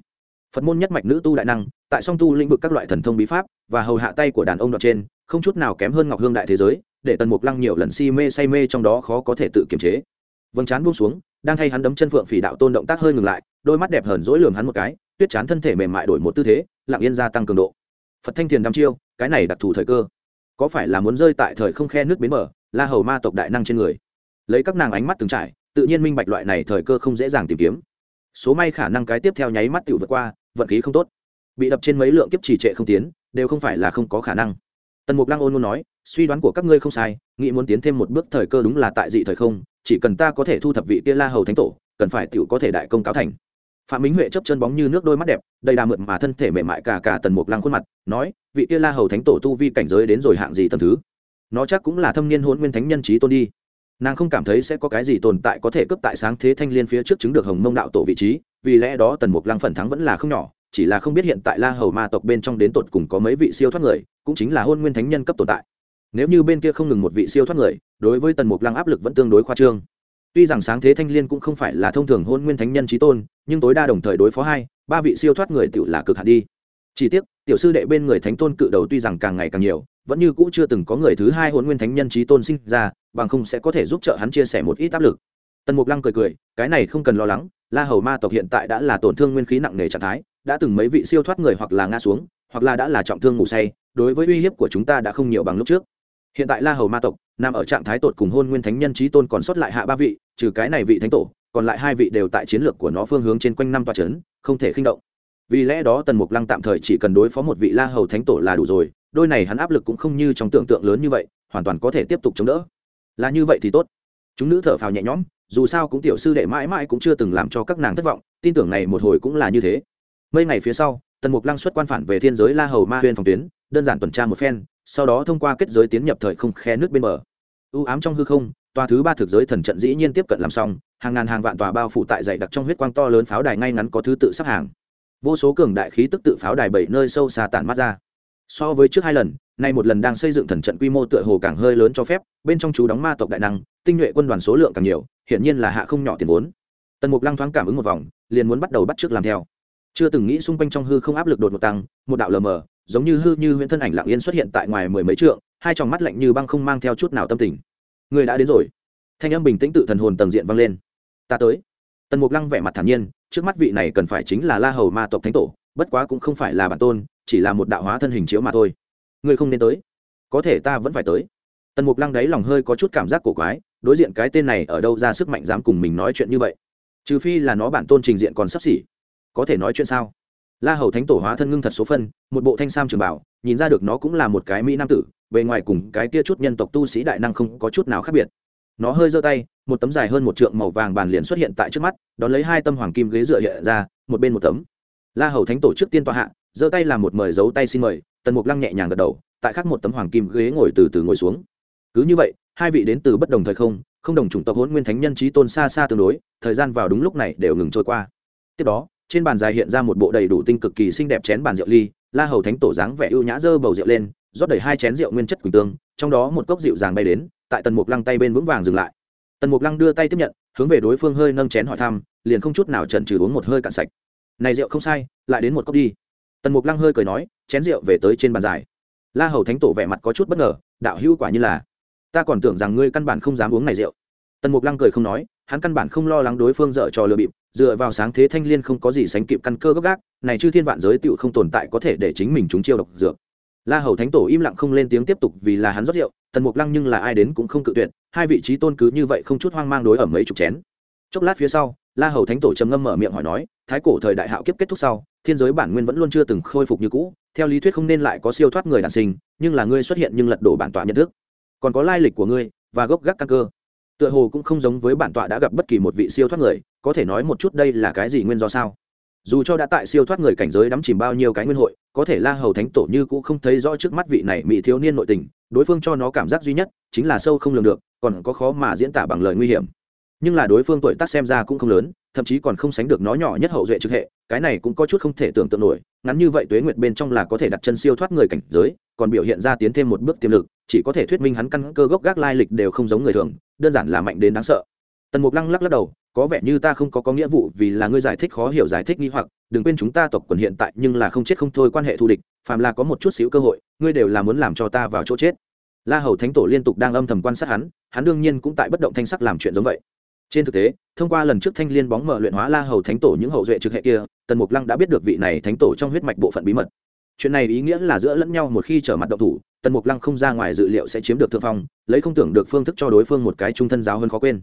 Phật môn nhất mạch nữ tu đại năng, tại song tu lĩnh vực các loại thần thông bí pháp, và hầu hạ tay của đàn ông đoạn trên không chút nào kém hơn ngọc hương đại thế giới, để tần mục lăng nhiều lần si mê say mê trong đó khó có thể tự kiềm chế. Vâng chán buông xuống, đang thay hắn đấm chân phượng phỉ đạo tôn động tác hơi ngừng lại, đôi mắt đẹp hờn dỗi lường hắn một cái, tuyết chán thân thể mềm mại đổi một tư thế, lặng yên gia tăng cường độ. Phật thanh thiền đăm chiêu, cái này đặc thù thời cơ. Có phải là muốn rơi tại thời không khe nước bến mở la hầu ma tộc đại năng trên người? Lấy các nàng ánh mắt từng trải, tự nhiên minh bạch loại này thời cơ không dễ dàng tìm kiếm. Số may khả năng cái tiếp theo nháy mắt tự vượt qua, vận khí không tốt. Bị đập trên mấy lượng kiếp trì trệ không tiến, đều không phải là không có khả năng tần mục lăng ôn luôn nói, suy đoán của các ngươi không sai, nghĩ muốn tiến thêm một bước thời cơ đúng là tại dị thời không, chỉ cần ta có thể thu thập vị kia la hầu thánh tổ, cần phải tiểu có thể đại công cáo thành. Phạm minh huệ chấp chân bóng như nước đôi mắt đẹp, đầy đà mượt mà thân thể mềm mại cả cả tần mục lăng khuôn mặt, nói, vị kia la hầu thánh tổ tu vi cảnh giới đến rồi hạng gì tầm thứ? Nó chắc cũng là thâm niên hôn nguyên thánh nhân trí tôn đi. Nàng không cảm thấy sẽ có cái gì tồn tại có thể cướp tại sáng thế thanh liên phía trước chứng được hồng mông đạo tổ vị trí, vì lẽ đó tần mục lăng phần thắng vẫn là không nhỏ, chỉ là không biết hiện tại la hầu ma tộc bên trong đến tột cùng có mấy vị siêu thoát người cũng chính là hôn nguyên thánh nhân cấp tồn tại. Nếu như bên kia không ngừng một vị siêu thoát người, đối với tần mục lăng áp lực vẫn tương đối khoa trương. Tuy rằng sáng thế thanh liên cũng không phải là thông thường hôn nguyên thánh nhân trí tôn, nhưng tối đa đồng thời đối phó hai, ba vị siêu thoát người tự là cực hạn đi. Chỉ tiếc, tiểu sư đệ bên người thánh tôn cự đầu tuy rằng càng ngày càng nhiều, vẫn như cũ chưa từng có người thứ hai hôn nguyên thánh nhân trí tôn sinh ra, bằng không sẽ có thể giúp trợ hắn chia sẻ một ít áp lực. Tần mục lăng cười cười, cái này không cần lo lắng, la hầu ma tộc hiện tại đã là tổn thương nguyên khí nặng nề trạng thái, đã từng mấy vị siêu thoát người hoặc là ngã xuống hoặc là đã là trọng thương ngủ say, đối với uy hiếp của chúng ta đã không nhiều bằng lúc trước. Hiện tại la hầu ma tộc nằm ở trạng thái tột cùng hôn nguyên thánh nhân trí tôn còn sót lại hạ ba vị, trừ cái này vị thánh tổ, còn lại hai vị đều tại chiến lược của nó phương hướng trên quanh năm tòa trấn không thể khinh động. Vì lẽ đó tần mục lăng tạm thời chỉ cần đối phó một vị la hầu thánh tổ là đủ rồi, đôi này hắn áp lực cũng không như trong tưởng tượng lớn như vậy, hoàn toàn có thể tiếp tục chống đỡ. Là như vậy thì tốt. Chúng nữ thở phào nhẹ nhõm, dù sao cũng tiểu sư đệ mãi mãi cũng chưa từng làm cho các nàng thất vọng, tin tưởng này một hồi cũng là như thế. Mấy ngày phía sau tần mục lăng xuất quan phản về thiên giới la hầu ma huyên phòng tuyến, đơn giản tuần tra một phen, sau đó thông qua kết giới tiến nhập thời không khe nước bên bờ. U ám trong hư không, tòa thứ ba thực giới thần trận dĩ nhiên tiếp cận làm xong, hàng ngàn hàng vạn tòa bao phủ tại dày đặc trong huyết quang to lớn pháo đài ngay ngắn có thứ tự sắp hàng. Vô số cường đại khí tức tự pháo đài bảy nơi sâu xa tản mắt ra. So với trước hai lần, nay một lần đang xây dựng thần trận quy mô tựa hồ càng hơi lớn cho phép, bên trong chú đóng ma tộc đại năng, tinh nhuệ quân đoàn số lượng càng nhiều, hiển nhiên là hạ không nhỏ tiền vốn. Tần mục lăng thoáng cảm ứng một vòng, liền muốn bắt đầu bắt t làm theo chưa từng nghĩ xung quanh trong hư không áp lực đột ngột tăng, một đạo lờ mờ, giống như hư như huyễn thân ảnh lặng yên xuất hiện tại ngoài mười mấy trượng, hai tròng mắt lạnh như băng không mang theo chút nào tâm tình. Người đã đến rồi. Thanh âm bình tĩnh tự thần hồn tầng diện vang lên. Ta tới. Tần mục lăng vẻ mặt thản nhiên, trước mắt vị này cần phải chính là la hầu ma tộc thánh tổ, bất quá cũng không phải là bản tôn, chỉ là một đạo hóa thân hình chiếu mà thôi. Ngươi không nên tới. Có thể ta vẫn phải tới. Tần mục lăng đáy lòng hơi có chút cảm giác cổ quái, đối diện cái tên này ở đâu ra sức mạnh dám cùng mình nói chuyện như vậy? Trừ phi là nó bản tôn trình diện còn sắp xỉ có thể nói chuyện sao? La hầu thánh tổ hóa thân ngưng thật số phân, một bộ thanh sam trường bảo, nhìn ra được nó cũng là một cái mỹ nam tử, bề ngoài cùng cái tia chút nhân tộc tu sĩ đại năng không có chút nào khác biệt. Nó hơi giơ tay, một tấm dài hơn một trượng màu vàng bàn liền xuất hiện tại trước mắt, đón lấy hai tâm hoàng kim ghế dựa hiện ra, một bên một tấm. La hầu thánh tổ trước tiên tọa hạ, giơ tay làm một mời dấu tay xin mời, tần mục lăng nhẹ nhàng gật đầu, tại khắc một tấm hoàng kim ghế ngồi từ từ ngồi xuống. Cứ như vậy, hai vị đến từ bất đồng thời không không đồng chủng tộc hôn nguyên thánh nhân trí tôn xa xa tương đối, thời gian vào đúng lúc này đều ngừng trôi qua. Tiếp đó trên bàn dài hiện ra một bộ đầy đủ tinh cực kỳ xinh đẹp chén bàn rượu ly, la hầu thánh tổ dáng vẻ ưu nhã dơ bầu rượu lên, rót đầy hai chén rượu nguyên chất quỳnh tương, trong đó một cốc rượu dàng bay đến, tại tần mục lăng tay bên vững vàng dừng lại. Tần mục lăng đưa tay tiếp nhận, hướng về đối phương hơi nâng chén hỏi thăm, liền không chút nào trần trừ uống một hơi cạn sạch. Này rượu không sai, lại đến một cốc đi. Tần mục lăng hơi cười nói, chén rượu về tới trên bàn dài. La hầu thánh tổ vẻ mặt có chút bất ngờ, đạo hữu quả như là, ta còn tưởng rằng ngươi căn bản không dám uống này rượu. Tần mục lăng cười không nói, hắn căn bản không lo lắng đối phương dở trò lừa bịp dựa vào sáng thế thanh liên không có gì sánh kịp căn cơ gốc gác này chư thiên vạn giới tựu không tồn tại có thể để chính mình chúng chiêu độc dược. La hầu thánh tổ im lặng không lên tiếng tiếp tục vì là hắn rót rượu, tần mục lăng nhưng là ai đến cũng không cự tuyệt, hai vị trí tôn cứ như vậy không chút hoang mang đối ở mấy chục chén. Chốc lát phía sau, la hầu thánh tổ trầm ngâm mở miệng hỏi nói, thái cổ thời đại hạo kiếp kết thúc sau, thiên giới bản nguyên vẫn luôn chưa từng khôi phục như cũ, theo lý thuyết không nên lại có siêu thoát người đàn sinh, nhưng là ngươi xuất hiện nhưng lật đổ bản tọa nhận thức. Còn có lai lịch của ngươi và gốc gác căn cơ tựa hồ cũng không giống với bản tọa đã gặp bất kỳ một vị siêu thoát người, có thể nói một chút đây là cái gì nguyên do sao? Dù cho đã tại siêu thoát người cảnh giới đắm chìm bao nhiêu cái nguyên hội, có thể la hầu thánh tổ như cũng không thấy rõ trước mắt vị này mỹ thiếu niên nội tình, đối phương cho nó cảm giác duy nhất chính là sâu không lường được, còn có khó mà diễn tả bằng lời nguy hiểm nhưng là đối phương tuổi tác xem ra cũng không lớn, thậm chí còn không sánh được nó nhỏ nhất hậu duệ trực hệ, cái này cũng có chút không thể tưởng tượng nổi, ngắn như vậy tuế nguyệt bên trong là có thể đặt chân siêu thoát người cảnh giới, còn biểu hiện ra tiến thêm một bước tiềm lực, chỉ có thể thuyết minh hắn căn cơ gốc gác lai lịch đều không giống người thường, đơn giản là mạnh đến đáng sợ. Tần mục lăng lắc lắc đầu, có vẻ như ta không có có nghĩa vụ vì là ngươi giải thích khó hiểu giải thích nghi hoặc, đừng quên chúng ta tộc quần hiện tại nhưng là không chết không thôi quan hệ thù địch, phàm là có một chút xíu cơ hội, ngươi đều là muốn làm cho ta vào chỗ chết. La hầu thánh tổ liên tục đang âm thầm quan sát hắn hắn đương nhiên cũng tại bất động thanh sắc làm chuyện giống vậy trên thực tế, thông qua lần trước thanh liên bóng mở luyện hóa la hầu thánh tổ những hậu duệ trực hệ kia, tần mục lăng đã biết được vị này thánh tổ trong huyết mạch bộ phận bí mật. Chuyện này ý nghĩa là giữa lẫn nhau một khi trở mặt động thủ, tần mục lăng không ra ngoài dự liệu sẽ chiếm được thượng phong, lấy không tưởng được phương thức cho đối phương một cái trung thân giáo hơn khó quên.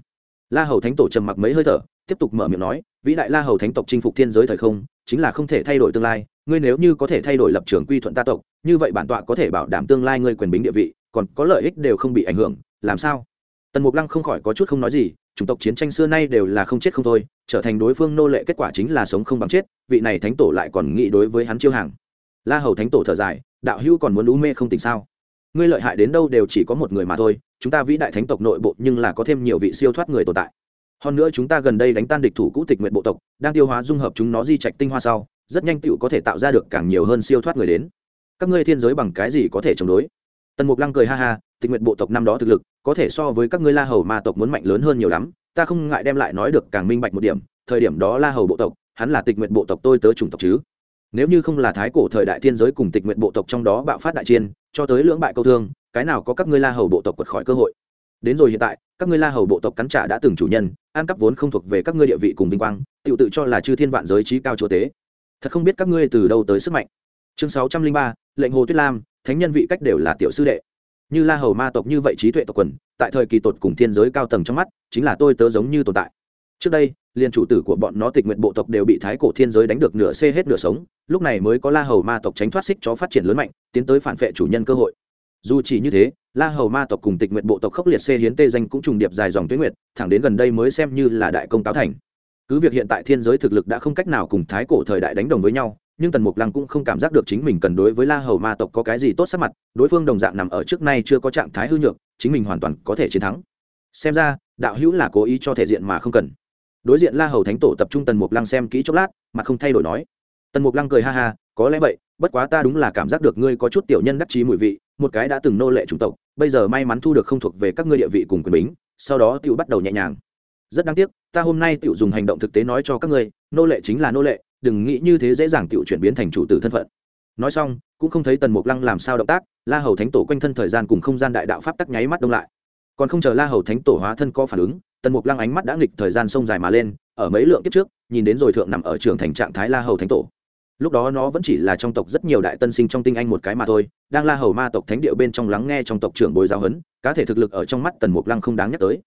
La hầu thánh tổ trầm mặc mấy hơi thở, tiếp tục mở miệng nói, vĩ đại la hầu thánh tộc chinh phục thiên giới thời không, chính là không thể thay đổi tương lai, ngươi nếu như có thể thay đổi lập trường quy thuận ta tộc, như vậy bản tọa có thể bảo đảm tương lai ngươi quyền bính địa vị, còn có lợi ích đều không bị ảnh hưởng, làm sao? Tần mục lăng không khỏi có chút không nói gì chủng tộc chiến tranh xưa nay đều là không chết không thôi, trở thành đối phương nô lệ kết quả chính là sống không bằng chết, vị này thánh tổ lại còn nghĩ đối với hắn chiêu hàng. La hầu thánh tổ thở dài, đạo hữu còn muốn lú mê không tỉnh sao? Ngươi lợi hại đến đâu đều chỉ có một người mà thôi, chúng ta vĩ đại thánh tộc nội bộ nhưng là có thêm nhiều vị siêu thoát người tồn tại. Hơn nữa chúng ta gần đây đánh tan địch thủ cũ tịch nguyện bộ tộc, đang tiêu hóa dung hợp chúng nó di trạch tinh hoa sau, rất nhanh tựu có thể tạo ra được càng nhiều hơn siêu thoát người đến. Các ngươi thiên giới bằng cái gì có thể chống đối? Tần mục lăng cười ha ha tịch nguyện bộ tộc năm đó thực lực, có thể so với các ngươi la hầu ma tộc muốn mạnh lớn hơn nhiều lắm, ta không ngại đem lại nói được càng minh bạch một điểm, thời điểm đó la hầu bộ tộc, hắn là tịch nguyện bộ tộc tôi tớ chủng tộc chứ. Nếu như không là thái cổ thời đại thiên giới cùng tịch nguyện bộ tộc trong đó bạo phát đại chiên cho tới lưỡng bại câu thương, cái nào có các ngươi la hầu bộ tộc quật khỏi cơ hội? Đến rồi hiện tại, các ngươi la hầu bộ tộc cắn trả đã từng chủ nhân, ăn cắp vốn không thuộc về các ngươi địa vị cùng vinh quang tự tự cho là chư thiên vạn giới trí cao chúa tế thật không biết các ngươi từ đâu tới sức mạnh. Chương sáu trăm linh ba, lệnh hồ tuyết lam, thánh nhân vị cách đều là tiểu sư đệ như la hầu ma tộc như vậy trí tuệ tộc quần, tại thời kỳ tột cùng thiên giới cao tầng trong mắt, chính là tôi tớ giống như tồn tại. Trước đây, liền chủ tử của bọn nó tịch nguyện bộ tộc đều bị thái cổ thiên giới đánh được nửa xê hết nửa sống, lúc này mới có la hầu ma tộc tránh thoát xích cho phát triển lớn mạnh, tiến tới phản vệ chủ nhân cơ hội. Dù chỉ như thế, la hầu ma tộc cùng tịch nguyện bộ tộc khốc liệt xê hiến tê danh cũng trùng điệp dài dòng tuyến nguyệt, thẳng đến gần đây mới xem như là đại công táo thành. Cứ việc hiện tại thiên giới thực lực đã không cách nào cùng thái cổ thời đại đánh đồng với nhau nhưng tần mục lăng cũng không cảm giác được chính mình cần đối với la hầu ma tộc có cái gì tốt sắc mặt, đối phương đồng dạng nằm ở trước nay chưa có trạng thái hư nhược, chính mình hoàn toàn có thể chiến thắng. Xem ra, đạo hữu là cố ý cho thể diện mà không cần. Đối diện la hầu thánh tổ tập trung tần mục lăng xem kỹ chốc lát mà không thay đổi nói. Tần mục lăng cười ha ha, có lẽ vậy, bất quá ta đúng là cảm giác được ngươi có chút tiểu nhân đắc chí mùi vị, một cái đã từng nô lệ chủng tộc, bây giờ may mắn thu được không thuộc về các ngươi địa vị cùng quyền bính, sau đó tựu bắt đầu nhẹ nhàng. Rất đáng tiếc, ta hôm nay tựu dùng hành động thực tế nói cho các ngươi, nô lệ chính là nô lệ đừng nghĩ như thế dễ dàng tự chuyển biến thành chủ tử thân phận. Nói xong, cũng không thấy tần mục lăng làm sao động tác, la hầu thánh tổ quanh thân thời gian cùng không gian đại đạo pháp tắc nháy mắt đông lại. Còn không chờ la hầu thánh tổ hóa thân có phản ứng, tần mục lăng ánh mắt đã nghịch thời gian sông dài mà lên, ở mấy lượng kiếp trước, nhìn đến rồi thượng nằm ở trường thành trạng thái la hầu thánh tổ. Lúc đó nó vẫn chỉ là trong tộc rất nhiều đại tân sinh trong tinh anh một cái mà thôi, đang la hầu ma tộc thánh địa bên trong lắng nghe trong tộc trưởng bồi giáo huấn, cá thể thực lực ở trong mắt tần mục lăng không đáng nhắc tới.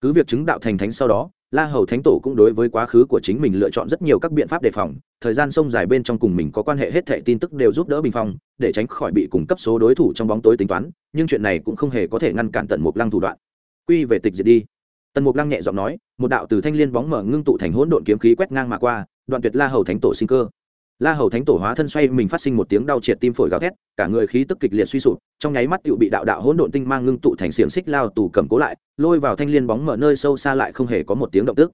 Cứ việc chứng đạo thành thánh sau đó la hầu thánh tổ cũng đối với quá khứ của chính mình lựa chọn rất nhiều các biện pháp đề phòng. Thời gian sông dài bên trong cùng mình có quan hệ hết thệ tin tức đều giúp đỡ bình phong, để tránh khỏi bị cung cấp số đối thủ trong bóng tối tính toán, nhưng chuyện này cũng không hề có thể ngăn cản tần mục lăng thủ đoạn. Quy về tịch diệt đi. Tần mục lăng nhẹ giọng nói, một đạo từ thanh liên bóng mở ngưng tụ thành hỗn độn kiếm khí quét ngang mà qua, đoạn tuyệt la hầu thánh tổ sinh cơ la hầu thánh tổ hóa thân xoay mình phát sinh một tiếng đau triệt tim phổi gào thét, cả người khí tức kịch liệt suy sụp, trong nháy mắt tựu bị đạo đạo hỗn độn tinh mang ngưng tụ thành xiềng xích lao tù cầm cố lại, lôi vào thanh liên bóng mở nơi sâu xa lại không hề có một tiếng động tức.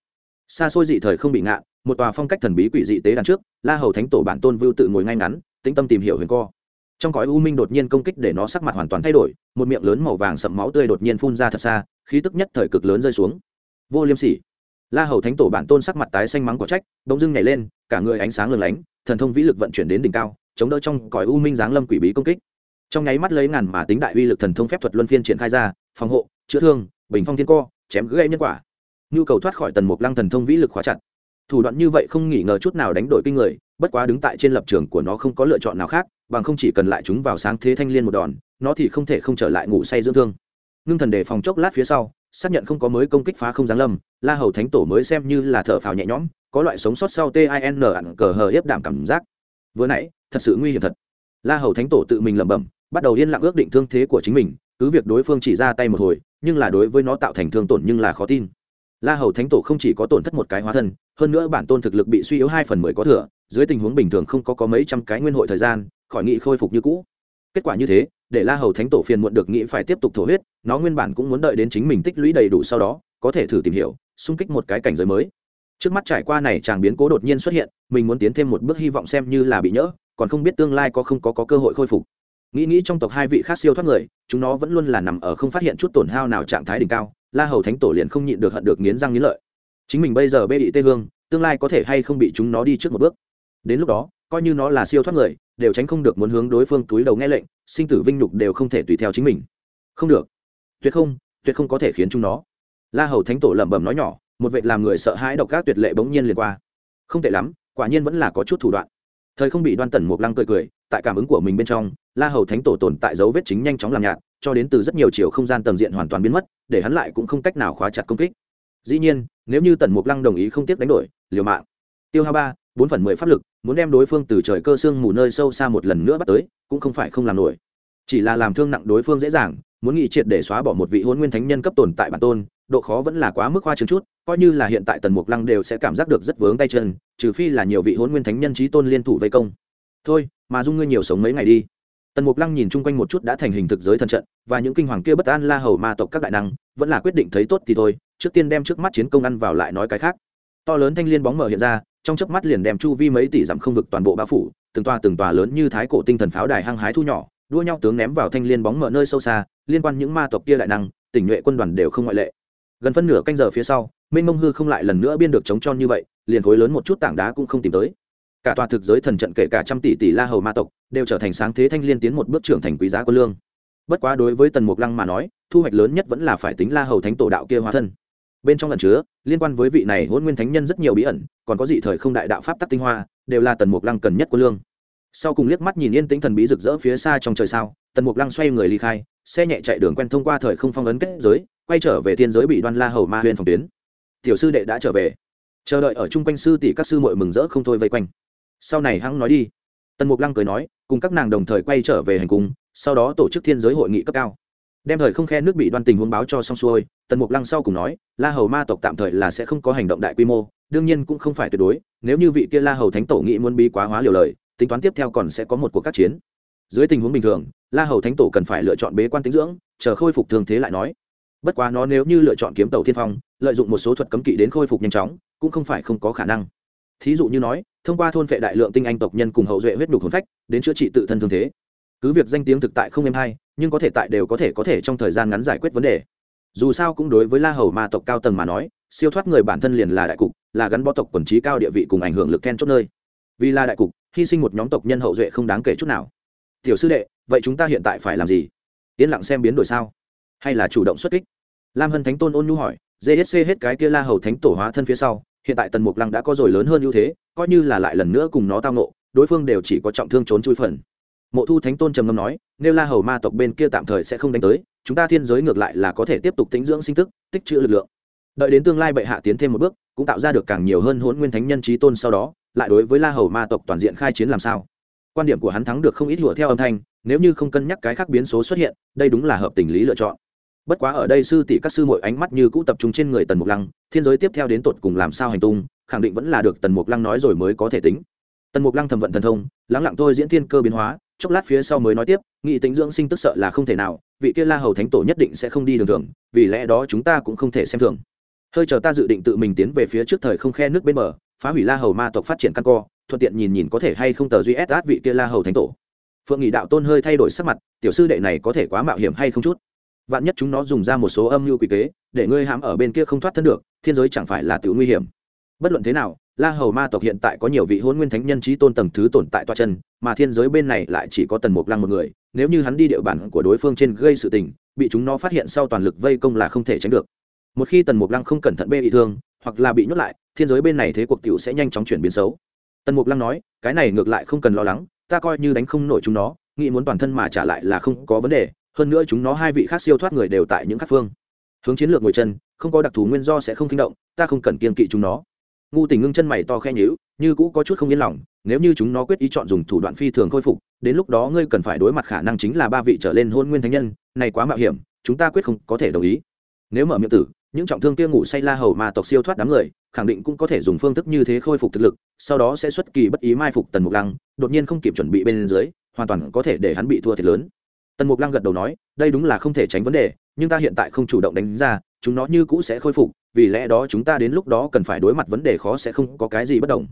Xa xôi dị thời không bị ngạn một tòa phong cách thần bí quỷ dị tế đàn trước, la hầu thánh tổ bản tôn vưu tự ngồi ngay ngắn, tĩnh tâm tìm hiểu huyền co. Trong cõi u minh đột nhiên công kích để nó sắc mặt hoàn toàn thay đổi, một miệng lớn màu vàng sậm máu tươi đột nhiên phun ra thật xa, khí tức nhất thời cực lớn rơi xuống. Vô liêm sỉ. La hầu thánh tổ bản tôn sắc mặt tái xanh mắng của trách, bỗng dưng nhảy lên, cả người ánh sáng lừng lánh thần thông vĩ lực vận chuyển đến đỉnh cao, chống đỡ trong cõi u minh giáng lâm quỷ bí công kích. Trong nháy mắt lấy ngàn mà tính đại uy lực thần thông phép thuật luân phiên triển khai ra, phòng hộ, chữa thương, bình phong thiên co, chém gây nhân quả. Nhu cầu thoát khỏi tần mục lăng thần thông vĩ lực khóa chặt. Thủ đoạn như vậy không nghỉ ngờ chút nào đánh đổi kinh người, bất quá đứng tại trên lập trường của nó không có lựa chọn nào khác, bằng không chỉ cần lại chúng vào sáng thế thanh liên một đòn, nó thì không thể không trở lại ngủ say dưỡng thương. Ngưng thần đề phòng chốc lát phía sau, xác nhận không có mới công kích phá không giáng lâm, la hầu thánh tổ mới xem như là thở phào nhẹ nhõm có loại sống sót sau tin ặn cờ hờ hiếp đảm cảm giác. Vừa nãy, thật sự nguy hiểm thật. La hầu thánh tổ tự mình lẩm bẩm, bắt đầu yên lặng ước định thương thế của chính mình, cứ việc đối phương chỉ ra tay một hồi, nhưng là đối với nó tạo thành thương tổn nhưng là khó tin. La hầu thánh tổ không chỉ có tổn thất một cái hóa thân, hơn nữa bản tôn thực lực bị suy yếu hai phần mười có thừa, dưới tình huống bình thường không có có mấy trăm cái nguyên hội thời gian, khỏi nghị khôi phục như cũ. Kết quả như thế, để la hầu thánh tổ phiền muộn được nghĩ phải tiếp tục thổ huyết, nó nguyên bản cũng muốn đợi đến chính mình tích lũy đầy đủ sau đó, có thể thử tìm hiểu, xung kích một cái cảnh giới mới trước mắt trải qua này chàng biến cố đột nhiên xuất hiện mình muốn tiến thêm một bước hy vọng xem như là bị nhỡ còn không biết tương lai có không có, có cơ hội khôi phục. Nghĩ nghĩ trong tộc hai vị khác siêu thoát người chúng nó vẫn luôn là nằm ở không phát hiện chút tổn hao nào trạng thái đỉnh cao la hầu thánh tổ liền không nhịn được hận được nghiến răng nghiến lợi. Chính mình bây giờ bê bị tê hương tương lai có thể hay không bị chúng nó đi trước một bước. Đến lúc đó coi như nó là siêu thoát người đều tránh không được muốn hướng đối phương túi đầu nghe lệnh sinh tử vinh nhục đều không thể tùy theo chính mình. Không được. Tuyệt không tuyệt không có thể khiến chúng nó. La hầu thánh tổ lẩm bẩm nói nhỏ một vệ làm người sợ hãi độc các tuyệt lệ bỗng nhiên liền qua. Không tệ lắm, quả nhiên vẫn là có chút thủ đoạn. Thời không bị đoan tần mục lăng cười cười, tại cảm ứng của mình bên trong, la hầu thánh tổ tồn tại dấu vết chính nhanh chóng làm nhạt, cho đến từ rất nhiều chiều không gian tầng diện hoàn toàn biến mất, để hắn lại cũng không cách nào khóa chặt công kích. Dĩ nhiên, nếu như tần mục lăng đồng ý không tiếc đánh đổi, liều mạng. Tiêu hao ba, bốn phần mười pháp lực, muốn đem đối phương từ trời cơ xương mù nơi sâu xa một lần nữa bắt tới, cũng không phải không làm nổi. Chỉ là làm thương nặng đối phương dễ dàng, muốn nghị triệt để xóa bỏ một vị hôn nguyên thánh nhân cấp tồn tại bản tôn độ khó vẫn là quá mức hoa trương chút, coi như là hiện tại tần mục lăng đều sẽ cảm giác được rất vướng tay chân, trừ phi là nhiều vị hôn nguyên thánh nhân trí tôn liên thủ vây công. Thôi, mà dung ngươi nhiều sống mấy ngày đi. Tần mục lăng nhìn chung quanh một chút đã thành hình thực giới thần trận, và những kinh hoàng kia bất an la hầu ma tộc các đại năng, vẫn là quyết định thấy tốt thì thôi, trước tiên đem trước mắt chiến công ăn vào lại nói cái khác. To lớn thanh liên bóng mở hiện ra, trong chớp mắt liền đem chu vi mấy tỷ dặm không vực toàn bộ bao phủ, từng tòa từng tòa lớn như thái cổ tinh thần pháo đài hăng hái thu nhỏ, đua nhau tướng ném vào thanh liên bóng mở nơi sâu xa, liên quan những ma tộc kia đại năng, tỉnh nhuệ quân đoàn đều không ngoại lệ gần phân nửa canh giờ phía sau, minh mông hư không lại lần nữa biên được chống tròn như vậy, liền khối lớn một chút tảng đá cũng không tìm tới. Cả tòa thực giới thần trận kể cả trăm tỷ tỷ la hầu ma tộc đều trở thành sáng thế thanh liên tiến một bước trưởng thành quý giá quân lương. Bất quá đối với tần mục lăng mà nói, thu hoạch lớn nhất vẫn là phải tính la hầu thánh tổ đạo kia hóa thân. Bên trong lần chứa, liên quan với vị này hôn nguyên thánh nhân rất nhiều bí ẩn, còn có dị thời không đại đạo pháp tắc tinh hoa, đều là tần mục lăng cần nhất quân lương. Sau cùng liếc mắt nhìn yên tĩnh thần bí rực rỡ phía xa trong trời sao, tần mục lăng xoay người ly khai, xe nhẹ chạy đường quen thông qua thời không phong ấn kết giới quay trở về thiên giới bị đoan la hầu ma huyên phòng tuyến. Tiểu sư đệ đã trở về. Chờ đợi ở chung quanh sư tỷ các sư muội mừng rỡ không thôi vây quanh. Sau này hắn nói đi. Tần mục lăng cười nói, cùng các nàng đồng thời quay trở về hành cung, sau đó tổ chức thiên giới hội nghị cấp cao. Đem thời không khe nước bị đoan tình huống báo cho xong xuôi, tần mục lăng sau cùng nói, la hầu ma tộc tạm thời là sẽ không có hành động đại quy mô, đương nhiên cũng không phải tuyệt đối, nếu như vị kia la hầu thánh tổ nghị muốn bí quá hóa liều lời, tính toán tiếp theo còn sẽ có một cuộc các chiến. Dưới tình huống bình thường, la hầu thánh tổ cần phải lựa chọn bế quan tính dưỡng, chờ khôi phục thường thế lại nói bất quá nó nếu như lựa chọn kiếm tàu thiên phong, lợi dụng một số thuật cấm kỵ đến khôi phục nhanh chóng, cũng không phải không có khả năng. Thí dụ như nói, thông qua thôn vệ đại lượng tinh anh tộc nhân cùng hậu duệ huyết nhục hồn phách, đến chữa trị tự thân thương thế. Cứ việc danh tiếng thực tại không êm hay, nhưng có thể tại đều có thể có thể trong thời gian ngắn giải quyết vấn đề. Dù sao cũng đối với la hầu ma tộc cao tầng mà nói, siêu thoát người bản thân liền là đại cục, là gắn bó tộc quần trí cao địa vị cùng ảnh hưởng lực then chốt nơi. Vì là đại cục, hy sinh một nhóm tộc nhân hậu duệ không đáng kể chút nào. Tiểu sư đệ, vậy chúng ta hiện tại phải làm gì? Yên lặng xem biến đổi sao? Hay là chủ động xuất kích? Lam hân thánh tôn ôn nhu hỏi gsc hết cái kia la hầu thánh tổ hóa thân phía sau, hiện tại tần mục lăng đã có rồi lớn hơn ưu thế, coi như là lại lần nữa cùng nó tao nộ đối phương đều chỉ có trọng thương trốn chui phần. Mộ thu thánh tôn trầm ngâm nói, nếu la hầu ma tộc bên kia tạm thời sẽ không đánh tới, chúng ta thiên giới ngược lại là có thể tiếp tục tính dưỡng sinh tức, tích trữ lực lượng. Đợi đến tương lai bệ hạ tiến thêm một bước, cũng tạo ra được càng nhiều hơn hôn nguyên thánh nhân trí tôn sau đó, lại đối với la hầu ma tộc toàn diện khai chiến làm sao? Quan điểm của hắn thắng được không ít hùa theo âm thanh, nếu như không cân nhắc cái khác biến số xuất hiện, đây đúng là hợp tình lý lựa chọn bất quá ở đây sư tỷ các sư mọi ánh mắt như cũ tập trung trên người tần mục lăng, thiên giới tiếp theo đến tột cùng làm sao hành tung, khẳng định vẫn là được tần mục lăng nói rồi mới có thể tính. Tần mục lăng thầm vận thần thông, lắng lặng thôi diễn thiên cơ biến hóa, chốc lát phía sau mới nói tiếp, nghị tính dưỡng sinh tức sợ là không thể nào, vị kia la hầu thánh tổ nhất định sẽ không đi đường thường vì lẽ đó chúng ta cũng không thể xem thường. Hơi chờ ta dự định tự mình tiến về phía trước thời không khe nước bên bờ, phá hủy la hầu ma tộc phát triển căn co, thuận tiện nhìn nhìn có thể hay không tờ duy ép vị kia la hầu thánh tổ. Phượng nghị đạo tôn hơi thay đổi sắc mặt, tiểu sư đệ này có thể quá mạo hiểm hay không chút? Vạn nhất chúng nó dùng ra một số âm mưu quy kế, để ngươi hãm ở bên kia không thoát thân được, thiên giới chẳng phải là tiểu nguy hiểm. Bất luận thế nào, la hầu ma tộc hiện tại có nhiều vị hôn nguyên thánh nhân trí tôn tầng thứ tồn tại toa chân, mà thiên giới bên này lại chỉ có tần mục lăng một người, nếu như hắn đi địa bàn của đối phương trên gây sự tình, bị chúng nó phát hiện sau toàn lực vây công là không thể tránh được. Một khi tần mục lăng không cẩn thận bê bị thương, hoặc là bị nhốt lại, thiên giới bên này thế cuộc t sẽ nhanh chóng chuyển biến xấu. Tần mục lăng nói, cái này ngược lại không cần lo lắng, ta coi như đánh không nổi chúng nó, nghĩ muốn toàn thân mà trả lại là không có vấn đề hơn nữa chúng nó hai vị khác siêu thoát người đều tại những các phương. Hướng chiến lược ngồi chân, không có đặc thù nguyên do sẽ không kinh động, ta không cần kiên kỵ chúng nó. Ngu tình ngưng chân mày to khe nhữ như cũ có chút không yên lòng, nếu như chúng nó quyết ý chọn dùng thủ đoạn phi thường khôi phục, đến lúc đó ngươi cần phải đối mặt khả năng chính là ba vị trở lên hôn nguyên thánh nhân, này quá mạo hiểm, chúng ta quyết không có thể đồng ý. Nếu mở miệng tử, những trọng thương kia ngủ say la hầu mà tộc siêu thoát đám người, khẳng định cũng có thể dùng phương thức như thế khôi phục thực lực, sau đó sẽ xuất kỳ bất ý mai phục tần mục lăng, đột nhiên không kịp chuẩn bị bên dưới, hoàn toàn có thể để hắn bị thua thiệt lớn tần mục lăng gật đầu nói, đây đúng là không thể tránh vấn đề, nhưng ta hiện tại không chủ động đánh ra, chúng nó như cũ sẽ khôi phục, vì lẽ đó chúng ta đến lúc đó cần phải đối mặt vấn đề khó sẽ không có cái gì bất đồng.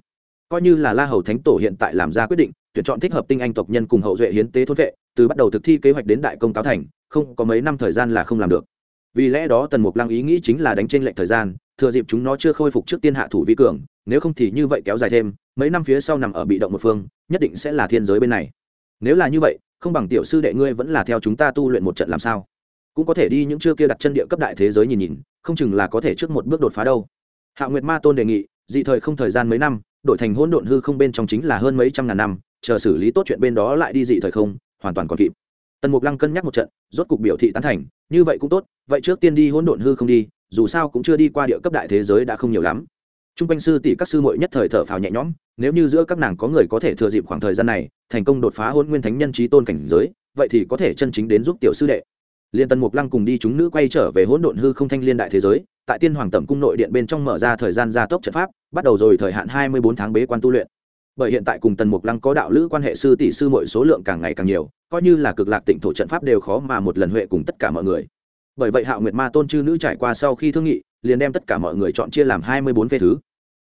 Coi như là la hầu thánh tổ hiện tại làm ra quyết định, tuyển chọn thích hợp tinh anh tộc nhân cùng hậu duệ hiến tế thôn vệ, từ bắt đầu thực thi kế hoạch đến đại công cáo thành, không có mấy năm thời gian là không làm được. Vì lẽ đó tần mục lăng ý nghĩ chính là đánh trên lệnh thời gian, thừa dịp chúng nó chưa khôi phục trước tiên hạ thủ vi cường, nếu không thì như vậy kéo dài thêm, mấy năm phía sau nằm ở bị động một phương, nhất định sẽ là thiên giới bên này. Nếu là như vậy không bằng tiểu sư đệ ngươi vẫn là theo chúng ta tu luyện một trận làm sao? Cũng có thể đi những chưa kia đặt chân địa cấp đại thế giới nhìn nhìn, không chừng là có thể trước một bước đột phá đâu. Hạ nguyệt ma tôn đề nghị, dị thời không thời gian mấy năm, đổi thành hỗn độn hư không bên trong chính là hơn mấy trăm ngàn năm, chờ xử lý tốt chuyện bên đó lại đi dị thời không, hoàn toàn còn kịp. Tần mục lăng cân nhắc một trận, rốt cục biểu thị tán thành, như vậy cũng tốt, vậy trước tiên đi hỗn độn hư không đi, dù sao cũng chưa đi qua địa cấp đại thế giới đã không nhiều lắm. T r u n g quanh sư tỷ các sư muội nhất thời thở phào nhẹ nhõm nếu như giữa các nàng có người có thể thừa dịp khoảng thời gian này thành công đột phá hôn nguyên thánh nhân trí tôn cảnh giới, vậy thì có thể chân chính đến giúp tiểu sư đệ. Liên tân mục lăng cùng đi chúng nữ quay trở về hỗn độn hư không thanh liên đại thế giới, tại tiên hoàng tẩm cung nội điện bên trong mở ra thời gian gia tốc trận pháp, bắt đầu rồi thời hạn hai mươi bốn tháng bế quan tu luyện. Bởi hiện tại cùng tần mục lăng có đạo lữ quan hệ sư tỷ sư mọi số lượng càng ngày càng nhiều, coi như là cực lạc tịnh thổ trận pháp đều khó mà một lần huệ cùng tất cả mọi người. Bởi vậy hạo nguyệt ma tôn chư nữ trải qua sau khi thương nghị, liền đem tất cả mọi người chọn chia làm hai mươi bốn phê thứ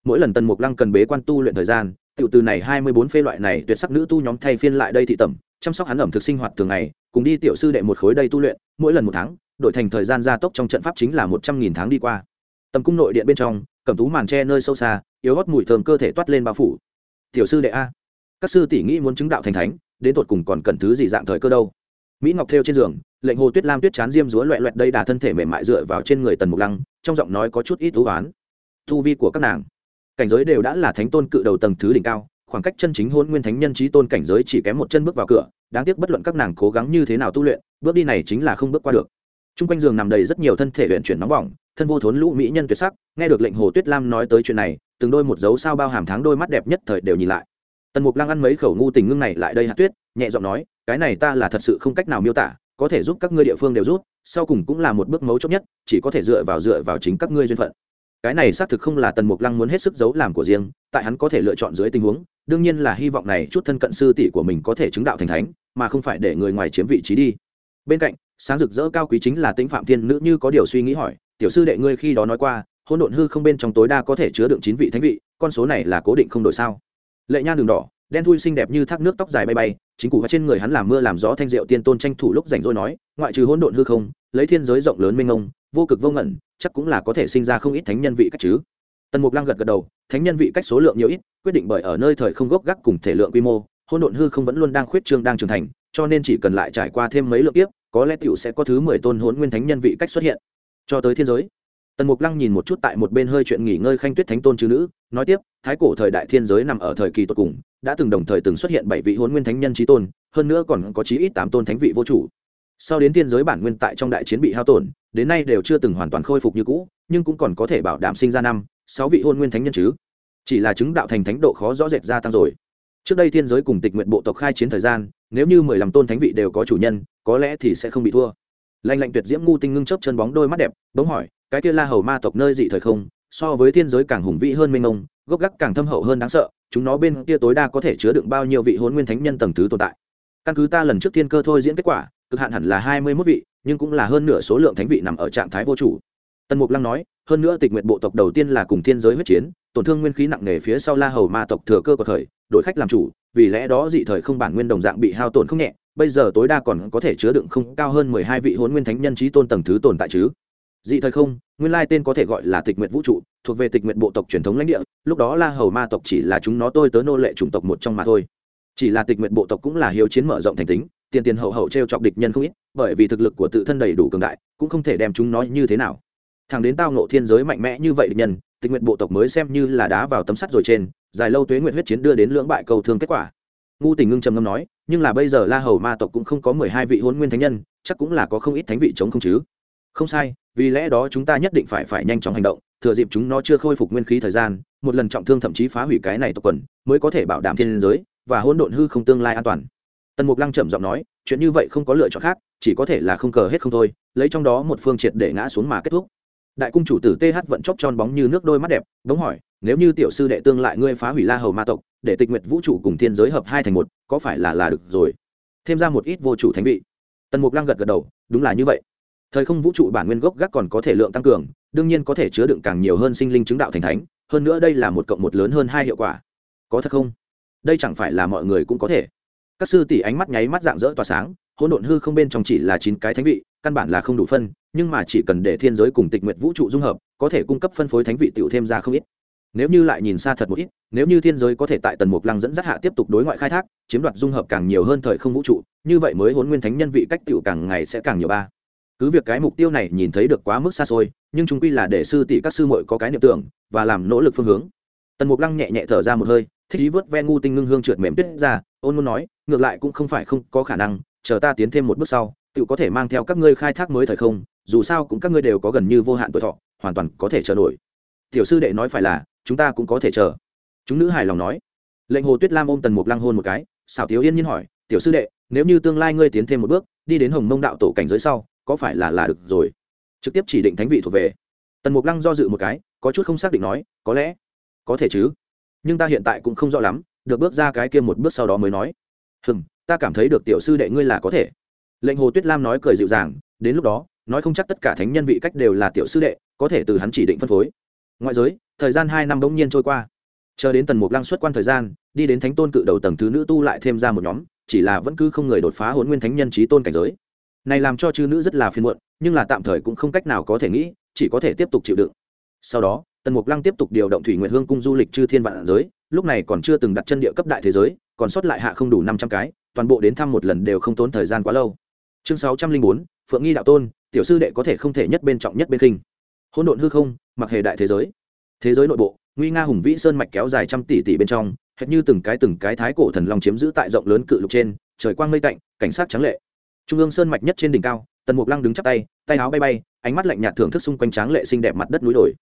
mỗi lần tần mục lăng cần bế quan tu luyện thời gian, tiểu từ này hai mươi bốn phê loại này tuyệt sắc nữ tu nhóm thay phiên lại đây thị tẩm, chăm sóc hắn ẩm thực sinh hoạt thường ngày, cùng đi tiểu sư đệ một khối đây tu luyện, mỗi lần một tháng, đổi thành thời gian gia tốc trong trận pháp chính là một trăm nghìn tháng đi qua. Tầm cung nội điện bên trong cầm tú màn tre nơi sâu xa, yếu hót mùi thơm cơ thể toát lên bao phủ. Tiểu sư đệ a, các sư tỷ nghĩ muốn chứng đạo thành thánh, đến tột cùng còn cần thứ gì dạng thời cơ đâu? Mỹ ngọc theo trên giường, lệnh hồ tuyết lam tuyết chán diêm dúa loẹ loẹt đây đà thân thể mềm mại dựa vào trên người tần mục lăng, trong giọng nói có chút ít thú oán. Thu vi của các nàng cảnh giới đều đã là thánh tôn cự đầu tầng thứ đỉnh cao, khoảng cách chân chính hôn nguyên thánh nhân trí tôn cảnh giới chỉ kém một chân bước vào cửa, đáng tiếc bất luận các nàng cố gắng như thế nào tu luyện, bước đi này chính là không bước qua được. T r u n g quanh giường nằm đầy rất nhiều thân thể huyện chuyển nóng bỏng, thân vô thốn lũ mỹ nhân tuyệt sắc, nghe được lệnh hồ tuyết lam nói tới chuyện này, từng đôi một dấu sao bao hàm tháng đôi mắt đẹp nhất thời đều nhìn lại. Tần mục lăng ăn mấy khẩu ngu tình ngưng này lại đây hạt tuyết, nhẹ giọng nói, cái này ta là thật sự không cách nào miêu tả, có thể giúp các ngươi địa phương đều rút sau cùng cũng là một bước mấu chốt nhất, chỉ có thể dựa vào dựa vào chính các ngươi duyên phận cái này xác thực không là tần mục lăng muốn hết sức giấu làm của riêng, tại hắn có thể lựa chọn dưới tình huống, đương nhiên là hy vọng này chút thân cận sư tỷ của mình có thể chứng đạo thành thánh, mà không phải để người ngoài chiếm vị trí đi. Bên cạnh, sáng rực rỡ cao quý chính là tĩnh phạm thiên nữ như có điều suy nghĩ hỏi, tiểu sư đệ ngươi khi đó nói qua hôn độn hư không bên trong tối đa có thể chứa đựng chín vị thánh vị, con số này là cố định không đổi sao? Lệ nhan đường đỏ, đen thui xinh đẹp như thác nước tóc dài bay bay, chính cụ trên người hắn làm mưa làm gió thanh diệu tiên tôn tranh thủ lúc rảnh rỗi nói, ngoại trừ hôn độn hư không, lấy thiên giới rộng lớn mênh ngông vô cực vô ngẩn chắc cũng là có thể sinh ra không ít thánh nhân vị cách chứ. Tần mục lăng gật gật đầu, thánh nhân vị cách số lượng nhiều ít, quyết định bởi ở nơi thời không gốc gác cùng thể lượng quy mô, hôn độn hư không vẫn luôn đang khuyết trương đang trưởng thành, cho nên chỉ cần lại trải qua thêm mấy lượng tiếp có lẽ tiểu sẽ có thứ mười tôn hốn nguyên thánh nhân vị cách xuất hiện. Cho tới thiên giới, tần mục lăng nhìn một chút tại một bên hơi chuyện nghỉ ngơi khanh tuyết thánh tôn chư nữ, nói tiếp, thái cổ thời đại thiên giới nằm ở thời kỳ tột cùng, đã từng đồng thời từng xuất hiện bảy vị hôn nguyên thánh nhân trí tôn, hơn nữa còn có chí ít tám tôn thánh vị vô chủ sau đến thiên giới bản nguyên tại trong đại chiến bị hao tổn, đến nay đều chưa từng hoàn toàn khôi phục như cũ, nhưng cũng còn có thể bảo đảm sinh ra năm, sáu vị hôn nguyên thánh nhân chứ. Chỉ là chứng đạo thành thánh độ khó rõ rệt gia tăng rồi. Trước đây thiên giới cùng tịch nguyện bộ tộc khai chiến thời gian, nếu như mười lăm tôn thánh vị đều có chủ nhân, có lẽ thì sẽ không bị thua. Lanh lạnh tuyệt diễm ngu tinh ngưng chớp chân bóng đôi mắt đẹp, bỗng hỏi, cái kia la hầu ma tộc nơi dị thời không? So với thiên giới càng hùng vĩ hơn mênh mông, gốc gác càng thâm hậu hơn đáng sợ, chúng nó bên kia tối đa có thể chứa đựng bao nhiêu vị hôn nguyên thánh nhân tầng thứ tồn tại? Căn cứ ta lần trước thiên cơ thôi diễn kết quả cực hạn hẳn là hai mươi mốt vị, nhưng cũng là hơn nửa số lượng thánh vị nằm ở trạng thái vô chủ. Tần mục lăng nói, hơn nữa tịch nguyện bộ tộc đầu tiên là cùng thiên giới huyết chiến, tổn thương nguyên khí nặng nề phía sau la hầu ma tộc thừa cơ của thời, đổi khách làm chủ, vì lẽ đó dị thời không bản nguyên đồng dạng bị hao tổn không nhẹ, bây giờ tối đa còn có thể chứa đựng không cao hơn mười hai vị hôn nguyên thánh nhân trí tôn tầng thứ tồn tại chứ. Dị thời không, nguyên lai tên có thể gọi là tịch nguyện vũ trụ, thuộc về tịch nguyện bộ tộc truyền thống lãnh địa, lúc đó la hầu ma tộc chỉ là chúng nó tôi tớ nô lệ chủng tộc một trong mà thôi. Chỉ là tịch nguyện bộ tộc cũng là hiếu chiến mở rộng thành tính tiền tiền hậu hậu t r e o chọc địch nhân không ít, bởi vì thực lực của tự thân đầy đủ cường đại, cũng không thể đem chúng nói như thế nào. Thằng đến tao nộ thiên giới mạnh mẽ như vậy địch nhân tình nguyện bộ tộc mới xem như là đá vào tấm sắt rồi trên, dài lâu tuế nguyện huyết chiến đưa đến lưỡng bại cầu thương kết quả. Ngu tình ngưng trầm ngâm nói, nhưng là bây giờ la hầu ma tộc cũng không có mười hai vị hôn nguyên thánh nhân, chắc cũng là có không ít thánh vị chống không chứ. Không sai, vì lẽ đó chúng ta nhất định phải phải nhanh chóng hành động, thừa dịp chúng nó chưa khôi phục nguyên khí thời gian, một lần trọng thương thậm chí phá hủy cái này tộc quần, mới có thể bảo đảm thiên giới và hỗn độn hư không tương lai an toàn tần mục lăng trầm giọng nói, chuyện như vậy không có lựa chọn khác, chỉ có thể là không cờ hết không thôi, lấy trong đó một phương triệt để ngã xuống mà kết thúc. Đại cung chủ tử th vận chóc tròn bóng như nước đôi mắt đẹp, bỗng hỏi, nếu như tiểu sư đệ tương lại ngươi phá hủy la hầu ma tộc, để tịch nguyệt vũ trụ cùng thiên giới hợp hai thành một, có phải là là được rồi? Thêm ra một ít vô chủ thánh vị. Tần mục lăng gật gật đầu, đúng là như vậy. Thời không vũ trụ bản nguyên gốc gác còn có thể lượng tăng cường, đương nhiên có thể chứa đựng càng nhiều hơn sinh linh chứng đạo thành thánh, hơn nữa đây là một cộng một lớn hơn hai hiệu quả. Có thật không? Đây chẳng phải là mọi người cũng có thể các sư tỷ ánh mắt nháy mắt dạng dỡ tỏa sáng, hỗn độn hư không bên trong chỉ là chín cái thánh vị, căn bản là không đủ phân, nhưng mà chỉ cần để thiên giới cùng tịch nguyện vũ trụ dung hợp, có thể cung cấp phân phối thánh vị tiểu thêm ra không ít. Nếu như lại nhìn xa thật một ít, nếu như thiên giới có thể tại tần mục lăng dẫn dắt hạ tiếp tục đối ngoại khai thác, chiếm đoạt dung hợp càng nhiều hơn thời không vũ trụ, như vậy mới hôn nguyên thánh nhân vị cách tựu càng ngày sẽ càng nhiều ba. Cứ việc cái mục tiêu này nhìn thấy được quá mức xa xôi, nhưng chúng quy là để sư tỷ các sư muội có cái niệm tưởng, và làm nỗ lực phương hướng. Tần mục lăng nhẹ nhẹ thở ra một hơi, thích ý vớt ve ngu tinh ngưng hương trượt mềm tuyết ra ôn muốn nói, ngược lại cũng không phải không có khả năng, chờ ta tiến thêm một bước sau tự có thể mang theo các ngươi khai thác mới thời không, dù sao cũng các ngươi đều có gần như vô hạn tuổi thọ, hoàn toàn có thể chờ nổi. Tiểu sư đệ nói phải là, chúng ta cũng có thể chờ. Chúng nữ hài lòng nói. Lệnh hồ tuyết lam ôm tần mục lăng hôn một cái, xảo thiếu yên nhiên hỏi, tiểu sư đệ, nếu như tương lai ngươi tiến thêm một bước, đi đến hồng mông đạo tổ cảnh giới sau, có phải là là được rồi? Trực tiếp chỉ định thánh vị thuộc về. Tần mục lăng do dự một cái, có chút không xác định nói, có lẽ, có thể chứ, nhưng ta hiện tại cũng không rõ lắm được bước ra cái kia một bước sau đó mới nói hừng ta cảm thấy được tiểu sư đệ ngươi là có thể. Lệnh hồ tuyết lam nói cười dịu dàng, đến lúc đó, nói không chắc tất cả thánh nhân vị cách đều là tiểu sư đệ, có thể từ hắn chỉ định phân phối. Ngoại giới, thời gian hai năm bỗng nhiên trôi qua. Chờ đến tần mục lăng xuất quan thời gian, đi đến thánh tôn cự đầu tầng thứ nữ tu lại thêm ra một nhóm, chỉ là vẫn cứ không người đột phá hôn nguyên thánh nhân trí tôn cảnh giới. Này làm cho chư nữ rất là phiền muộn, nhưng là tạm thời cũng không cách nào có thể nghĩ, chỉ có thể tiếp tục chịu đựng. Sau đó, tần mục lăng tiếp tục điều động thủy nguyệt hương cung du lịch chư thiên vạn giới lúc này còn chưa từng đặt chân địa cấp đại thế giới, còn sót lại hạ không đủ năm trăm cái, toàn bộ đến thăm một lần đều không tốn thời gian quá lâu. Chương sáu trăm linh bốn, phượng nghi đạo tôn, tiểu sư đệ có thể không thể nhất bên trọng nhất bên khinh. Hỗn độn hư không, mặc hề đại thế giới. Thế giới nội bộ, nguy nga hùng vĩ sơn mạch kéo dài trăm tỷ tỷ bên trong, hệt như từng cái từng cái thái cổ thần long chiếm giữ tại rộng lớn cự lục trên, trời quang mây tạnh, cảnh sát trắng lệ. Trung ương sơn mạch nhất trên đỉnh cao, tần mục lăng đứng chắp tay tay áo bay bay, ánh mắt lạnh nhạt thưởng thức xung quanh tráng lệ xinh đẹp mặt đất núi đồi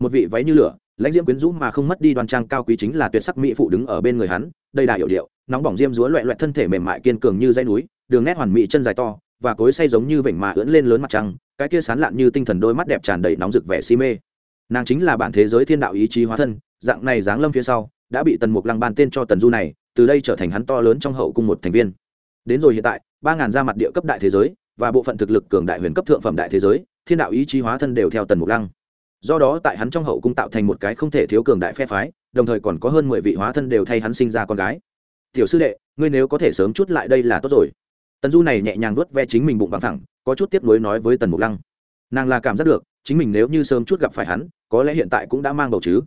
một vị váy như lửa, lãnh diễm quyến rũ mà không mất đi đoan trang cao quý chính là tuyệt sắc mỹ phụ đứng ở bên người hắn đây đà hiệu điệu, nóng bỏng diêm rúa loẹ loẹt thân thể mềm mại kiên cường như dây núi, đường nét hoàn mỹ chân dài to, và cối say giống như vểnh mà ưỡn lên lớn mặt trăng, cái kia sán lạn như tinh thần đôi mắt đẹp tràn đầy nóng rực vẻ si mê. Nàng chính là bản thế giới thiên đạo ý chí hóa thân, dạng này dáng lâm phía sau, đã bị tần mục lăng ban tên cho tần du này, từ đây trở thành hắn to lớn trong hậu cung một thành viên. Đến rồi hiện tại, ba ngàn ra mặt địa cấp đại thế giới, và bộ phận thực lực cường đại huyền cấp thượng phẩm đại thế giới, thiên đạo ý chí hóa thân đều theo tần mục lăng do đó tại hắn trong hậu cung tạo thành một cái không thể thiếu cường đại phe phái, đồng thời còn có hơn mười vị hóa thân đều thay hắn sinh ra con gái. Tiểu sư đệ, ngươi nếu có thể sớm chút lại đây là tốt rồi. Tần du này nhẹ nhàng vuốt ve chính mình bụng bằng thẳng, có chút tiếp nối nói với tần mục lăng. Nàng là cảm giác được, chính mình nếu như sớm chút gặp phải hắn, có lẽ hiện tại cũng đã mang bầu chứ.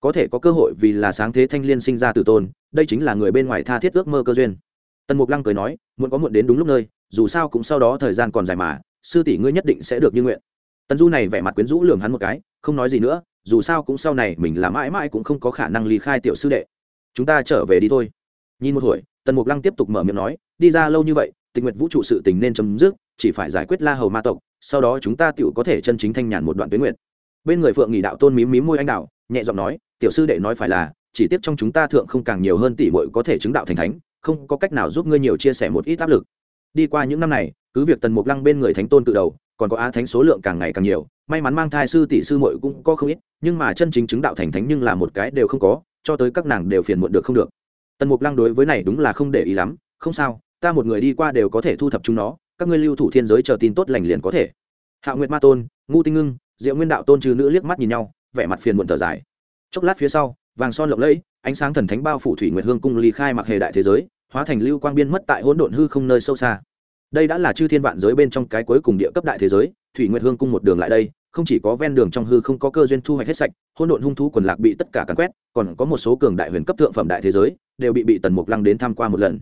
Có thể có cơ hội vì là sáng thế thanh liên sinh ra từ tôn, đây chính là người bên ngoài tha thiết ước mơ cơ duyên. Tần mục lăng cười nói muốn có muộn đến đúng lúc nơi, dù sao cũng sau đó thời gian còn dài mà, sư tỷ ngươi nhất định sẽ được như nguyện. Tần du này vẻ mặt quyến rũ lường hắn một cái không nói gì nữa, dù sao cũng sau này mình là mãi mãi cũng không có khả năng ly khai tiểu sư đệ. Chúng ta trở về đi thôi. Nhìn một hồi, tần mục lăng tiếp tục mở miệng nói, đi ra lâu như vậy tình nguyện vũ trụ sự tình nên chấm dứt, chỉ phải giải quyết la hầu ma tộc, sau đó chúng ta tựu có thể chân chính thanh nhàn một đoạn tuyến nguyện. Bên người phượng nghị đạo tôn mím mím môi anh đạo, nhẹ giọng nói, tiểu sư đệ nói phải là, chỉ tiếp trong chúng ta thượng không càng nhiều hơn tỷ muội có thể chứng đạo thành thánh, không có cách nào giúp ngươi nhiều chia sẻ một ít áp lực. Đi qua những năm này, cứ việc tần mục lăng bên người thánh tôn cự đầu còn có á thánh số lượng càng ngày càng nhiều, may mắn mang thai sư tỷ sư muội cũng có không ít, nhưng mà chân chính chứng đạo thành thánh nhưng là một cái đều không có, cho tới các nàng đều phiền muộn được không được. Tần mục lăng đối với này đúng là không để ý lắm, không sao, ta một người đi qua đều có thể thu thập chúng nó, các ngươi lưu thủ thiên giới chờ tin tốt lành liền có thể. Hạ nguyệt ma tôn ngu tinh ngưng, diệu nguyên đạo tôn trừ nữ liếc mắt nhìn nhau, vẻ mặt phiền muộn thở dài. Chốc lát phía sau, vàng son lộng lẫy, ánh sáng thần thánh bao phủ thủy nguyệt hương cung ly khai mặc hề đại thế giới, hóa thành lưu quang biên mất tại hỗn độn hư không nơi sâu xa đây đã là chư thiên vạn giới bên trong cái cuối cùng địa cấp đại thế giới, thủy nguyệt hương cung một đường lại đây, không chỉ có ven đường trong hư không có cơ duyên thu hoạch hết sạch hôn độn hung thú quần lạc bị tất cả cắn quét, còn có một số cường đại huyền cấp thượng phẩm đại thế giới, đều bị bị tần mục lăng đến tham qua một lần.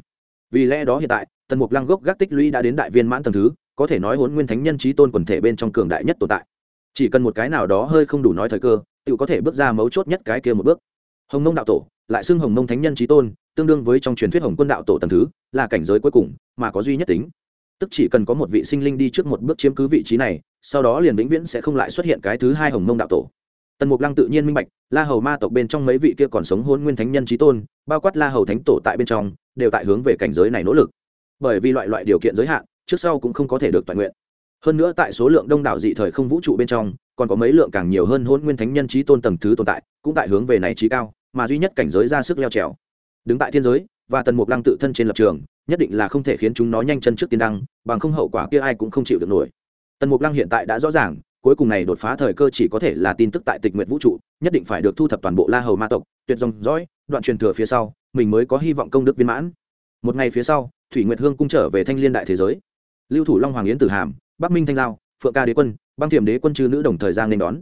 Vì lẽ đó hiện tại, tần mục lăng gốc gác tích lũy đã đến đại viên mãn tầng thứ, có thể nói hôn nguyên thánh nhân trí tôn quần thể bên trong cường đại nhất tồn tại. Chỉ cần một cái nào đó hơi không đủ nói thời cơ, tự có thể bước ra mấu chốt nhất cái kia một bước. Hồng nông đạo tổ, lại xưng hồng nông thánh nhân trí tôn, tương đương với trong truyền thuyết hồng quân đạo tổ tầng thứ, là cảnh giới cuối cùng, mà có duy nhất tính tức chỉ cần có một vị sinh linh đi trước một bước chiếm cứ vị trí này, sau đó liền vĩnh viễn sẽ không lại xuất hiện cái thứ hai hồng mông đạo tổ. Tần mục lăng tự nhiên minh bạch, la hầu ma tộc bên trong mấy vị kia còn sống hôn nguyên thánh nhân trí tôn, bao quát la hầu thánh tổ tại bên trong, đều tại hướng về cảnh giới này nỗ lực. Bởi vì loại loại điều kiện giới hạn, trước sau cũng không có thể được toàn nguyện. Hơn nữa tại số lượng đông đảo dị thời không vũ trụ bên trong, còn có mấy lượng càng nhiều hơn hôn nguyên thánh nhân trí tôn tầng thứ tồn tại, cũng tại hướng về này trí cao, mà duy nhất cảnh giới ra sức leo trèo. Đứng tại thiên giới, và tần mục lăng tự thân trên lập trường nhất định là không thể khiến chúng nó nhanh chân trước tiên đăng, bằng không hậu quả kia ai cũng không chịu được nổi. Tần mục lăng hiện tại đã rõ ràng, cuối cùng này đột phá thời cơ chỉ có thể là tin tức tại tịch nguyện vũ trụ, nhất định phải được thu thập toàn bộ la hầu ma tộc, tuyệt dòng dõi, đoạn truyền thừa phía sau, mình mới có hy vọng công đức viên mãn. Một ngày phía sau, thủy nguyệt hương cung trở về thanh liên đại thế giới. Lưu thủ long hoàng yến tử hàm, bắc minh thanh giao, phượng ca đế quân, băng thiểm đế quân chư nữ đồng thời gian nên đón.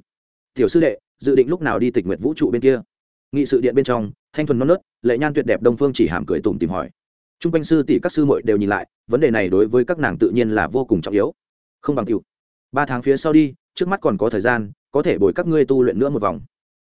Tiểu sư đệ, dự định lúc nào đi tịch nguyệt vũ trụ bên kia? Nghị sự điện bên trong, thanh thuần non nớt, lệ nhan tuyệt đẹp đông phương chỉ hàm cười tủm tìm hỏi chung quanh sư tỷ các sư muội đều nhìn lại, vấn đề này đối với các nàng tự nhiên là vô cùng trọng yếu. Không bằng cựu ba tháng phía sau đi, trước mắt còn có thời gian, có thể bồi các ngươi tu luyện nữa một vòng.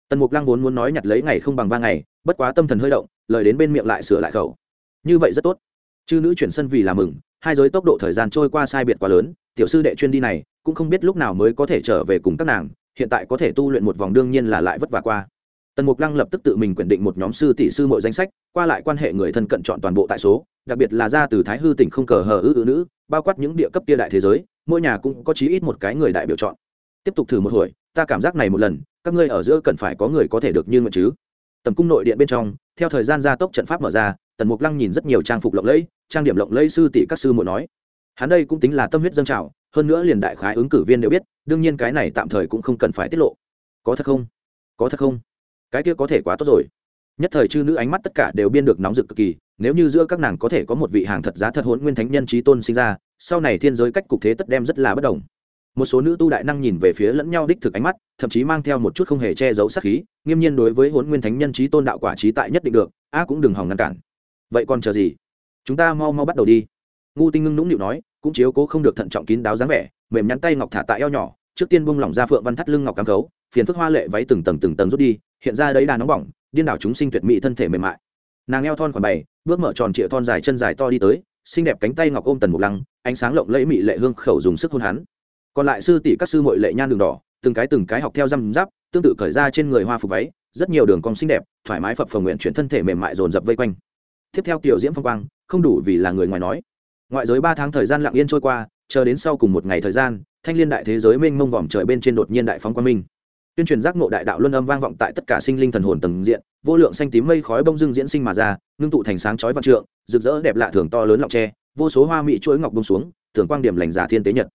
Tần mục lăng vốn muốn nói nhặt lấy ngày không bằng ba ngày, bất quá tâm thần hơi động, lời đến bên miệng lại sửa lại khẩu. Như vậy rất tốt. Chư nữ chuyển sân vì làm mừng, hai giới tốc độ thời gian trôi qua sai biệt quá lớn, tiểu sư đệ chuyên đi này, cũng không biết lúc nào mới có thể trở về cùng các nàng, hiện tại có thể tu luyện một vòng đương nhiên là lại vất vả qua. Tần mục lăng lập tức tự mình quyển định một nhóm sư tỷ sư mọi danh sách, qua lại quan hệ người thân cận chọn toàn bộ tại số đặc biệt là ra từ thái hư tỉnh không cờ hờ ư ư nữ, bao quát những địa cấp kia đại thế giới, mỗi nhà cũng có chí ít một cái người đại biểu chọn. Tiếp tục thử một hồi, ta cảm giác này một lần, các ngươi ở giữa cần phải có người có thể được như nguyện chứ. Tầm cung nội điện bên trong, theo thời gian gia tốc trận pháp mở ra, tần mục lăng nhìn rất nhiều trang phục lộng lẫy, trang điểm lộng lẫy sư tỷ các sư muội nói. Hắn đây cũng tính là tâm huyết dâng trào, hơn nữa liền đại khái ứng cử viên đều biết, đương nhiên cái này tạm thời cũng không cần phải tiết lộ. Có thật không? Có thật không? Cái kia có thể quá tốt rồi. Nhất thời chư nữ ánh mắt tất cả đều biên được nóng rực cực kỳ nếu như giữa các nàng có thể có một vị hàng thật giá thật hốn nguyên thánh nhân trí tôn sinh ra, sau này thiên giới cách cục thế tất đem rất là bất đồng. Một số nữ tu đại năng nhìn về phía lẫn nhau đích thực ánh mắt, thậm chí mang theo một chút không hề che giấu sắc khí, nghiêm nhiên đối với hốn nguyên thánh nhân trí tôn đạo quả trí tại nhất định được, a cũng đừng hòng ngăn cản. Vậy còn chờ gì? Chúng ta mau mau bắt đầu đi. Ngu tinh ngưng nũng nịu nói, cũng chiếu cố không được thận trọng kín đáo dáng vẻ, mềm nhắn tay ngọc thả tại eo nhỏ, trước tiên bung lỏng ra phượng văn thắt lưng ngọc cám cấu phiền phức hoa lệ váy từng tầng từng tầng rút đi, hiện ra đấy đà nóng bỏng, điên đảo chúng sinh tuyệt mỹ thân thể mềm mại nàng eo thon khoảng bày, bước mở tròn trịa thon dài chân dài to đi tới, xinh đẹp cánh tay ngọc ôm tần mục lăng, ánh sáng lộng lẫy mị lệ hương khẩu dùng sức hôn hắn. Còn lại sư tỷ các sư mội lệ nhan đường đỏ, từng cái từng cái học theo răm giáp tương tự cởi ra trên người hoa phục váy, rất nhiều đường cong xinh đẹp, thoải mái phập phồng nguyện chuyển thân thể mềm mại dồn dập vây quanh. Tiếp theo tiểu diễm phong quang, không đủ vì là người ngoài nói. Ngoại giới ba tháng thời gian lặng yên trôi qua, chờ đến sau cùng một ngày thời gian, thanh liên đại thế giới mênh mông vòm trời bên trên đột nhiên đại phóng quang minh tuyên truyền giác ngộ đại đạo luân âm vang vọng tại tất cả sinh linh thần hồn tầng diện, vô lượng xanh tím mây khói bông dưng diễn sinh mà ra, ngưng tụ thành sáng chói vạn trượng, rực rỡ đẹp lạ thường to lớn lọc tre, vô số hoa mỹ chuỗi ngọc bông xuống, thường quang điểm lành giả thiên tế nhật.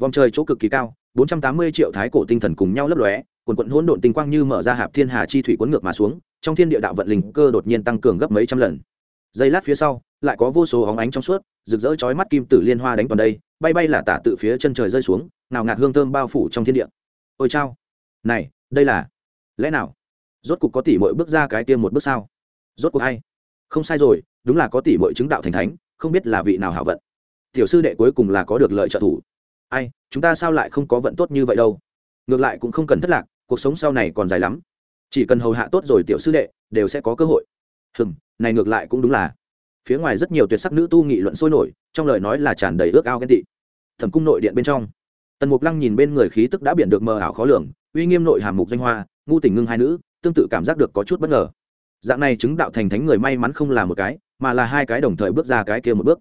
Vòng trời chỗ cực kỳ cao, bốn trăm tám mươi triệu thái cổ tinh thần cùng nhau lấp lóe, quần quận hỗn độn tinh quang như mở ra hạp thiên hà chi thủy cuốn ngược mà xuống, trong thiên địa đạo vận linh cơ đột nhiên tăng cường gấp mấy trăm lần. Giây lát phía sau, lại có vô số hóng ánh trong suốt, rực rỡ chói mắt kim tử liên hoa đánh toàn đây, bay bay là tả tự phía chân trời rơi xuống, nào ngạt hương thơm bao phủ trong thiên địa. Ôi chao! Này, đây là lẽ nào? Rốt cục có tỷ mội bước ra cái tiêm một bước sao? Rốt cuộc hay không sai rồi, đúng là có tỷ mội chứng đạo thành thánh, không biết là vị nào hảo vận. Tiểu sư đệ cuối cùng là có được lợi trợ thủ. Ai, chúng ta sao lại không có vận tốt như vậy đâu? Ngược lại cũng không cần thất lạc, cuộc sống sau này còn dài lắm. Chỉ cần hầu hạ tốt rồi tiểu sư đệ, đều sẽ có cơ hội. Hừm, này ngược lại cũng đúng là. Phía ngoài rất nhiều tuyệt sắc nữ tu nghị luận sôi nổi, trong lời nói là tràn đầy ước ao ghen tị. Thẩm cung nội điện bên trong, tần mục lăng nhìn bên người khí tức đã biển được mờ ảo khó lường uy nghiêm nội hàm mục danh hoa, ngu tình ngưng hai nữ, tương tự cảm giác được có chút bất ngờ. Dạng này chứng đạo thành thánh người may mắn không là một cái, mà là hai cái đồng thời bước ra cái kia một bước.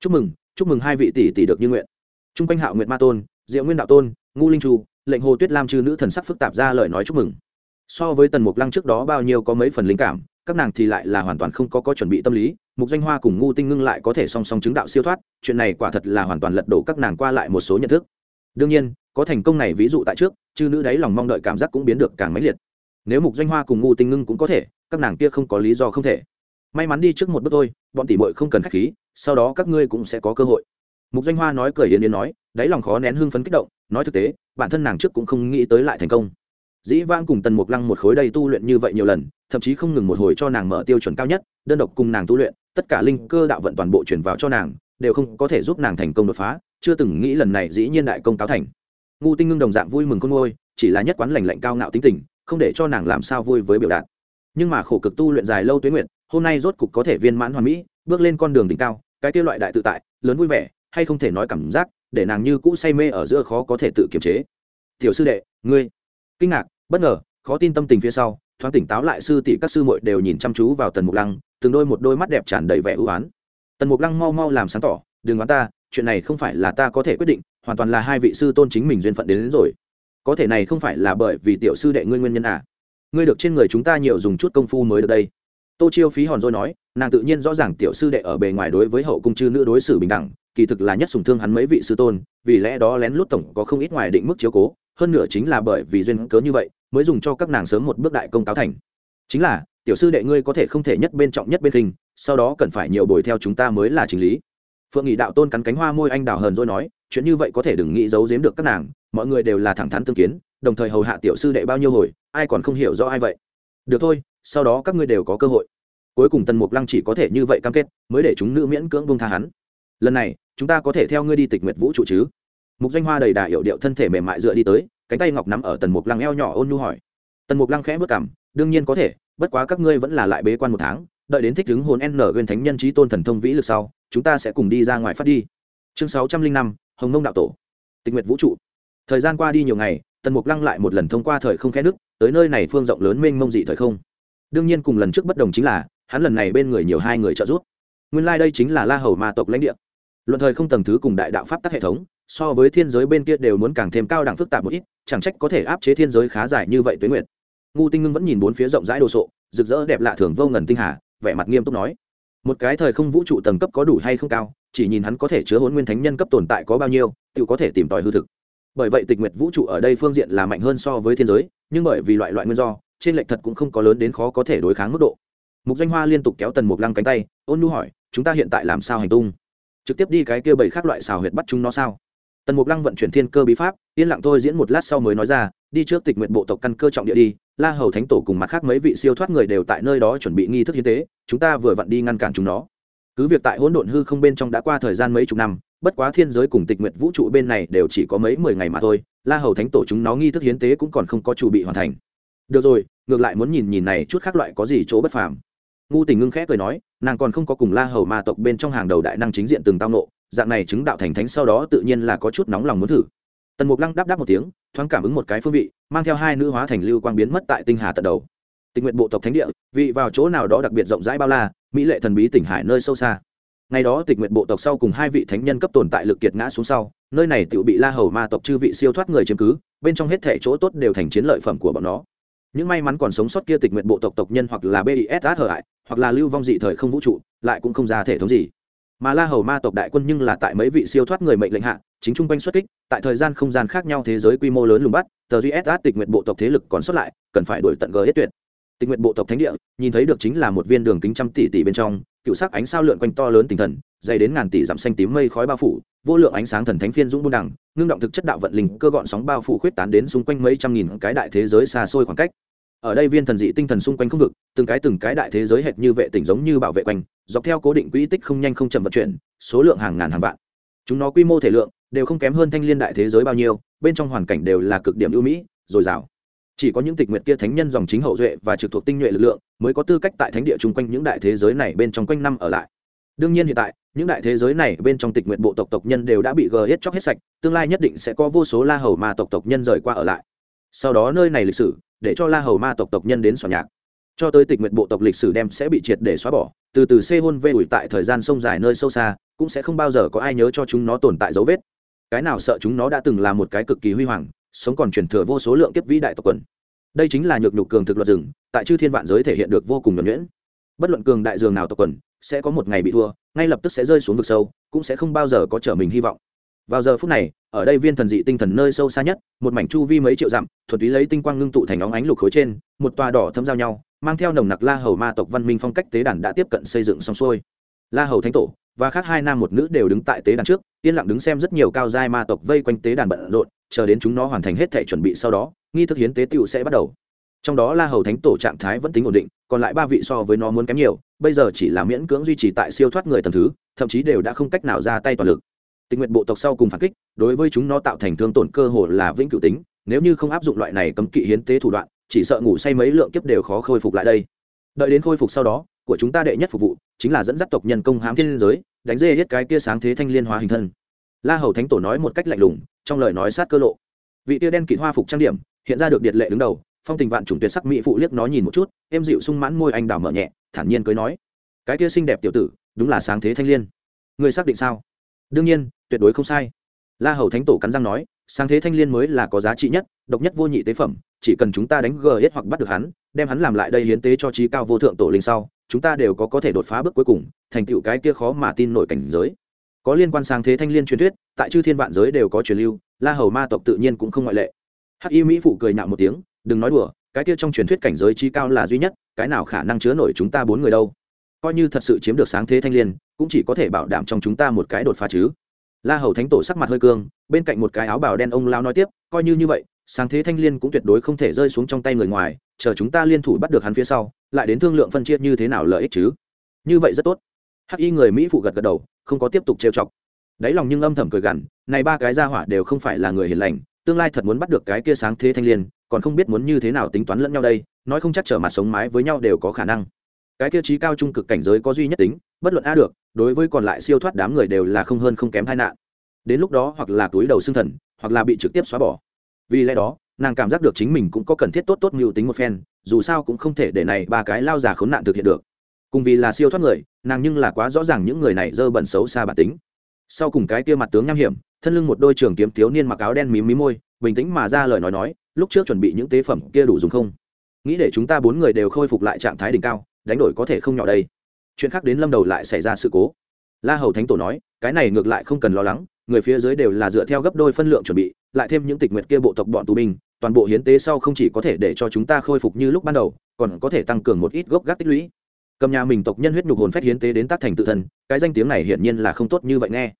Chúc mừng chúc mừng hai vị tỷ tỷ được như nguyện. T r u n g quanh hạo nguyện ma tôn, diệu nguyên đạo tôn, ngu linh chu, lệnh hồ tuyết lam chư nữ thần sắc phức tạp ra lời nói chúc mừng. So với tần mục lăng trước đó bao nhiêu có mấy phần linh cảm, các nàng thì lại là hoàn toàn không có có chuẩn bị tâm lý, mục danh hoa cùng ngu tinh ngưng lại có thể song song chứng đạo siêu thoát, chuyện này quả thật là hoàn toàn lật đổ các nàng qua lại một số nhận thức. Đương nhiên có thành công này ví dụ tại trước, chư nữ đáy lòng mong đợi cảm giác cũng biến được càng mãnh liệt. Nếu mục doanh hoa cùng ngu tinh ngưng cũng có thể, các nàng kia không có lý do không thể. May mắn đi trước một bước thôi, bọn tỷ muội không cần khách khí, sau đó các ngươi cũng sẽ có cơ hội. Mục doanh hoa nói cười yên yên nói, đáy lòng khó nén hưng phấn kích động, nói thực tế, bản thân nàng trước cũng không nghĩ tới lại thành công. Dĩ vãng cùng tần mục lăng một khối đầy tu luyện như vậy nhiều lần, thậm chí không ngừng một hồi cho nàng mở tiêu chuẩn cao nhất, đơn độc cùng nàng tu luyện, tất cả linh cơ đạo vận toàn bộ chuyển vào cho nàng, đều không có thể giúp nàng thành công đột phá, chưa từng nghĩ lần này dĩ nhiên đại công cáo thành ngu tinh ngưng đồng dạng vui mừng con ngôi chỉ là nhất quán lành lạnh cao ngạo tính tình, không để cho nàng làm sao vui với biểu đạt. Nhưng mà khổ cực tu luyện dài lâu tuế nguyện hôm nay rốt cục có thể viên mãn hoàn mỹ, bước lên con đường đỉnh cao, cái kia loại đại tự tại, lớn vui vẻ, hay không thể nói cảm giác, để nàng như cũ say mê ở giữa khó có thể tự kiềm chế. Tiểu sư đệ, ngươi. Kinh ngạc, bất ngờ, khó tin tâm tình phía sau, thoáng tỉnh táo lại sư tỷ các sư muội đều nhìn chăm chú vào tần mục lăng, từng đôi một đôi mắt đẹp tràn đầy vẻ ưu ái tần mục lăng mau mau làm sáng tỏ, đừng đoán ta, chuyện này không phải là ta có thể quyết định hoàn toàn là hai vị sư tôn chính mình duyên phận đến, đến rồi. Có thể này không phải là bởi vì tiểu sư đệ ngươi nguyên nhân à? Ngươi được trên người chúng ta nhiều dùng chút công phu mới được đây. Tô chiêu phí hòn rồi nói nàng tự nhiên rõ ràng tiểu sư đệ ở bề ngoài đối với hậu cung chư nữ đối xử bình đẳng kỳ thực là nhất sùng thương hắn mấy vị sư tôn vì lẽ đó lén lút tổng có không ít ngoài định mức chiếu cố hơn nửa chính là bởi vì duyên cớ như vậy mới dùng cho các nàng sớm một bước đại công táo thành. Chính là tiểu sư đệ ngươi có thể không thể nhất bên trọng nhất bên hình sau đó cần phải nhiều bồi theo chúng ta mới là chính lý. Phượng nghị đạo tôn cắn cánh hoa môi anh đào hờn rồi nói chuyện như vậy có thể đừng nghĩ giấu giếm được các nàng, mọi người đều là thẳng thắn tương kiến, đồng thời hầu hạ tiểu sư đệ bao nhiêu hồi, ai còn không hiểu rõ ai vậy. Được thôi, sau đó các ngươi đều có cơ hội. Cuối cùng tần mục lăng chỉ có thể như vậy cam kết, mới để chúng nữ miễn cưỡng bông tha hắn. Lần này, chúng ta có thể theo ngươi đi tịch nguyệt vũ trụ chứ? Mục danh hoa đầy đà hiệu điệu thân thể mềm mại dựa đi tới, cánh tay ngọc nắm ở tần mục lăng eo nhỏ ôn nhu hỏi. Tần mục lăng khẽ vất cảm đương nhiên có thể, bất quá các ngươi vẫn là lại bế quan một tháng, đợi đến thích ứng hồn n nguyên thánh nhân trí tôn thần thông vĩ lực sau, chúng ta sẽ cùng đi ra ngoài phát đi. Chương sáu trăm linh năm hồng mông đạo tổ, tịch nguyệt vũ trụ. Thời gian qua đi nhiều ngày, tần mục lăng lại một lần thông qua thời không khe nước tới nơi này phương rộng lớn mênh mông dị thời không. Đương nhiên cùng lần trước bất đồng chính là, hắn lần này bên người nhiều hai người trợ giúp. Nguyên lai、like、đây chính là la hầu ma tộc lãnh địa. Luận thời không tầng thứ cùng đại đạo pháp tắc hệ thống, so với thiên giới bên kia đều muốn càng thêm cao đẳng phức tạp một ít, chẳng trách có thể áp chế thiên giới khá dài như vậy tuế nguyệt. Ngu tinh ngưng vẫn nhìn bốn phía rộng rãi đồ sộ, rực rỡ đẹp lạ thường vô ngần tinh hà, vẻ mặt nghiêm túc nói, một cái thời không vũ trụ tầng cấp có đủ hay không cao chỉ nhìn hắn có thể chứa hôn nguyên thánh nhân cấp tồn tại có bao nhiêu, tự có thể tìm tòi hư thực. Bởi vậy tịch nguyệt vũ trụ ở đây phương diện là mạnh hơn so với thiên giới, nhưng bởi vì loại loại nguyên do, trên lệnh thật cũng không có lớn đến khó có thể đối kháng mức độ. Mục danh hoa liên tục kéo tần mục lăng cánh tay, ôn nu hỏi, chúng ta hiện tại làm sao hành tung? Trực tiếp đi cái kia bảy khác loại xào huyệt bắt chúng nó sao? Tần mục lăng vận chuyển thiên cơ bí pháp, yên lặng thôi diễn một lát sau mới nói ra, đi trước tịch nguyện bộ tộc căn cơ trọng địa đi, la hầu thánh tổ cùng mặt khác mấy vị siêu thoát người đều tại nơi đó chuẩn bị nghi thức hiến tế, chúng ta vừa vặn đi ngăn cản chúng nó cứ việc tại hỗn độn hư không bên trong đã qua thời gian mấy chục năm, bất quá thiên giới cùng tịch nguyện vũ trụ bên này đều chỉ có mấy mười ngày mà thôi, la hầu thánh tổ chúng nó nghi thức hiến tế cũng còn không có chủ bị hoàn thành. Được rồi, ngược lại muốn nhìn nhìn này chút khác loại có gì chỗ bất phàm. Ngu tình ngưng khẽ cười nói, nàng còn không có cùng la hầu ma tộc bên trong hàng đầu đại năng chính diện từng tao nộ dạng này chứng đạo thành thánh sau đó tự nhiên là có chút nóng lòng muốn thử. Tần mục lăng đáp đáp một tiếng, thoáng cảm ứng một cái phương vị, mang theo hai nữ hóa thành lưu quang biến mất tại tinh hà tận đầu. Tình nguyện bộ tộc thánh địa, vị vào chỗ nào đó đặc biệt rộng rãi bao la mỹ lệ thần bí tỉnh hải nơi sâu xa. Ngày đó tịch nguyện bộ tộc sau cùng hai vị thánh nhân cấp tồn tại lực kiệt ngã xuống sau, nơi này tự bị la hầu ma tộc chư vị siêu thoát người chiếm cứ, bên trong hết thể chỗ tốt đều thành chiến lợi phẩm của bọn nó. Những may mắn còn sống sót kia tịch nguyện bộ tộc tộc nhân hoặc là bis hở hại hoặc là lưu vong dị thời không vũ trụ, lại cũng không ra thể thống gì. Mà la hầu ma tộc đại quân nhưng là tại mấy vị siêu thoát người mệnh lệnh hạ, chính Chung quanh xuất kích, tại thời gian không gian khác nhau thế giới quy mô lớn lùng bắt, tờ duy s tịch nguyện bộ tộc thế lực còn xuất lại, cần phải đổi tận gờ hết tuyệt tịch nguyện bộ tộc thánh địa, nhìn thấy được chính là một viên đường kính trăm tỷ tỷ bên trong, cựu sắc ánh sao lượn quanh to lớn tinh thần, dày đến ngàn tỷ dặm xanh tím mây khói bao phủ, vô lượng ánh sáng thần thánh phiên dũng buôn đẳng ngưng động thực chất đạo vận linh cơ gọn sóng bao phủ khuyết tán đến xung quanh mấy trăm nghìn cái đại thế giới xa xôi khoảng cách. Ở đây viên thần dị tinh thần xung quanh không vực, từng cái từng cái đại thế giới hệt như vệ tỉnh giống như bảo vệ quanh, dọc theo cố định quỹ tích không nhanh không chậm vận chuyển, số lượng hàng ngàn hàng vạn. Chúng nó quy mô thể lượng, đều không kém hơn thanh liên đại thế giới bao nhiêu, bên trong hoàn cảnh đều là cực điểm ưu mỹ, dồi dào chỉ có những tịch nguyệt kia thánh nhân dòng chính hậu duệ và trực thuộc tinh nhuệ lực lượng mới có tư cách tại thánh địa chung quanh những đại thế giới này bên trong quanh năm ở lại. Đương nhiên hiện tại, những đại thế giới này bên trong tịch nguyện bộ tộc tộc nhân đều đã bị gờ hết chóc hết sạch, tương lai nhất định sẽ có vô số la hầu ma tộc tộc nhân rời qua ở lại. Sau đó nơi này lịch sử, để cho la hầu ma tộc tộc nhân đến soạn nhạc. Cho tới tịch nguyện bộ tộc lịch sử đem sẽ bị triệt để xóa bỏ, từ từ xê hôn vê ủi tại thời gian sông dài nơi sâu xa, cũng sẽ không bao giờ có ai nhớ cho chúng nó tồn tại dấu vết. Cái nào sợ chúng nó đã từng là một cái cực kỳ huy hoàng sống còn truyền thừa vô số lượng kiếp vĩ đại tộc quần. Đây chính là nhược nhục cường thực luật rừng, tại chư thiên vạn giới thể hiện được vô cùng nhuẩn nhuyễn. Bất luận cường đại dường nào tộc quần, sẽ có một ngày bị thua, ngay lập tức sẽ rơi xuống vực sâu, cũng sẽ không bao giờ có trở mình hy vọng. Vào giờ phút này, ở đây viên thần dị tinh thần nơi sâu xa nhất, một mảnh chu vi mấy triệu dặm thuật ý lấy tinh quang ngưng tụ thành óng ánh lục khối trên, một tòa đỏ thâm giao nhau, mang theo nồng nặc la hầu ma tộc văn minh phong cách tế đàn đã tiếp cận xây dựng xong xuôi. La hầu thánh tổ và khác hai nam một nữ đều đứng tại tế đàn trước, yên lặng đứng xem rất nhiều cao giai ma tộc vây quanh tế đàn bận rộn, chờ đến chúng nó hoàn thành hết thể chuẩn bị sau đó, nghi thức hiến tế tựu sẽ bắt đầu. Trong đó la hầu thánh tổ trạng thái vẫn tính ổn định, còn lại ba vị so với nó muốn kém nhiều, bây giờ chỉ là miễn cưỡng duy trì tại siêu thoát người tầm thứ, thậm chí đều đã không cách nào ra tay toàn lực. Tình nguyện bộ tộc sau cùng phản kích, đối với chúng nó tạo thành thương tổn cơ hồ là vĩnh cửu tính, nếu như không áp dụng loại này cấm kỵ hiến tế thủ đoạn, chỉ sợ ngủ say mấy lượng kiếp đều khó khôi phục lại đây. Đợi đến khôi phục sau đó của chúng ta đệ nhất phục vụ, chính là dẫn dắt tộc nhân công hãm thiên giới, đánh dê hết cái kia sáng thế thanh liên hóa hình thân. La hầu thánh tổ nói một cách lạnh lùng, trong lời nói sát cơ lộ. Vị tia đen kịt hoa phục trang điểm, hiện ra được điệt lệ đứng đầu, phong tình vạn chủng tuyệt sắc mỹ phụ liếc nó nhìn một chút em dịu sung mãn môi anh đào mở nhẹ, thản nhiên cưới nói. Cái tia xinh đẹp tiểu tử, đúng là sáng thế thanh liên. Người xác định sao? Đương nhiên, tuyệt đối không sai. La hầu thánh tổ cắn răng nói, sáng thế thanh liên mới là có giá trị nhất, độc nhất vô nhị tế phẩm, chỉ cần chúng ta đánh gờ hết hoặc bắt được hắn, đem hắn làm lại đây hiến tế cho trí cao vô thượng tổ linh sau chúng ta đều có có thể đột phá bước cuối cùng, thành tựu cái kia khó mà tin nổi cảnh giới. Có liên quan sáng thế thanh liên truyền thuyết, tại chư thiên vạn giới đều có truyền lưu, la hầu ma tộc tự nhiên cũng không ngoại lệ. Hắc y mỹ phụ cười nhạo một tiếng, đừng nói đùa, cái kia trong truyền thuyết cảnh giới chi cao là duy nhất, cái nào khả năng chứa nổi chúng ta bốn người đâu? Coi như thật sự chiếm được sáng thế thanh liên, cũng chỉ có thể bảo đảm trong chúng ta một cái đột phá chứ. La hầu thánh tổ sắc mặt hơi cương, bên cạnh một cái áo bào đen ông lao nói tiếp, coi như như vậy sáng thế thanh liên cũng tuyệt đối không thể rơi xuống trong tay người ngoài, chờ chúng ta liên thủ bắt được hắn phía sau, lại đến thương lượng phân chia như thế nào lợi ích chứ? Như vậy rất tốt. Hắc y người mỹ phụ gật gật đầu, không có tiếp tục trêu chọc. Đáy lòng nhưng âm thầm cười gằn, này ba cái gia hỏa đều không phải là người hiền lành, tương lai thật muốn bắt được cái kia sáng thế thanh liên, còn không biết muốn như thế nào tính toán lẫn nhau đây, nói không chắc trở mặt sống mái với nhau đều có khả năng. Cái kia trí cao trung cực cảnh giới có duy nhất tính, bất luận a được, đối với còn lại siêu thoát đám người đều là không hơn không kém tai nạn. Đến lúc đó hoặc là túi đầu xương thần, hoặc là bị trực tiếp xóa bỏ vì lẽ đó, nàng cảm giác được chính mình cũng có cần thiết tốt tốt mưu tính một phen, dù sao cũng không thể để này ba cái lao già khốn nạn thực hiện được. Cùng vì là siêu thoát người, nàng nhưng là quá rõ ràng những người này dơ bẩn xấu xa bản tính. Sau cùng cái kia mặt tướng nham hiểm, thân lưng một đôi trường kiếm thiếu niên mặc áo đen mím mí môi, bình tĩnh mà ra lời nói nói, lúc trước chuẩn bị những tế phẩm kia đủ dùng không? Nghĩ để chúng ta bốn người đều khôi phục lại trạng thái đỉnh cao, đánh đổi có thể không nhỏ đây. Chuyện khác đến lâm đầu lại xảy ra sự cố. La hầu thánh tổ nói, cái này ngược lại không cần lo lắng người phía dưới đều là dựa theo gấp đôi phân lượng chuẩn bị, lại thêm những tịch nguyệt kia bộ tộc bọn tù binh, toàn bộ hiến tế sau không chỉ có thể để cho chúng ta khôi phục như lúc ban đầu, còn có thể tăng cường một ít gốc gác tích lũy. Cầm nhà mình tộc nhân huyết nhục hồn phách hiến tế đến tác thành tự thân, cái danh tiếng này hiển nhiên là không tốt như vậy nghe.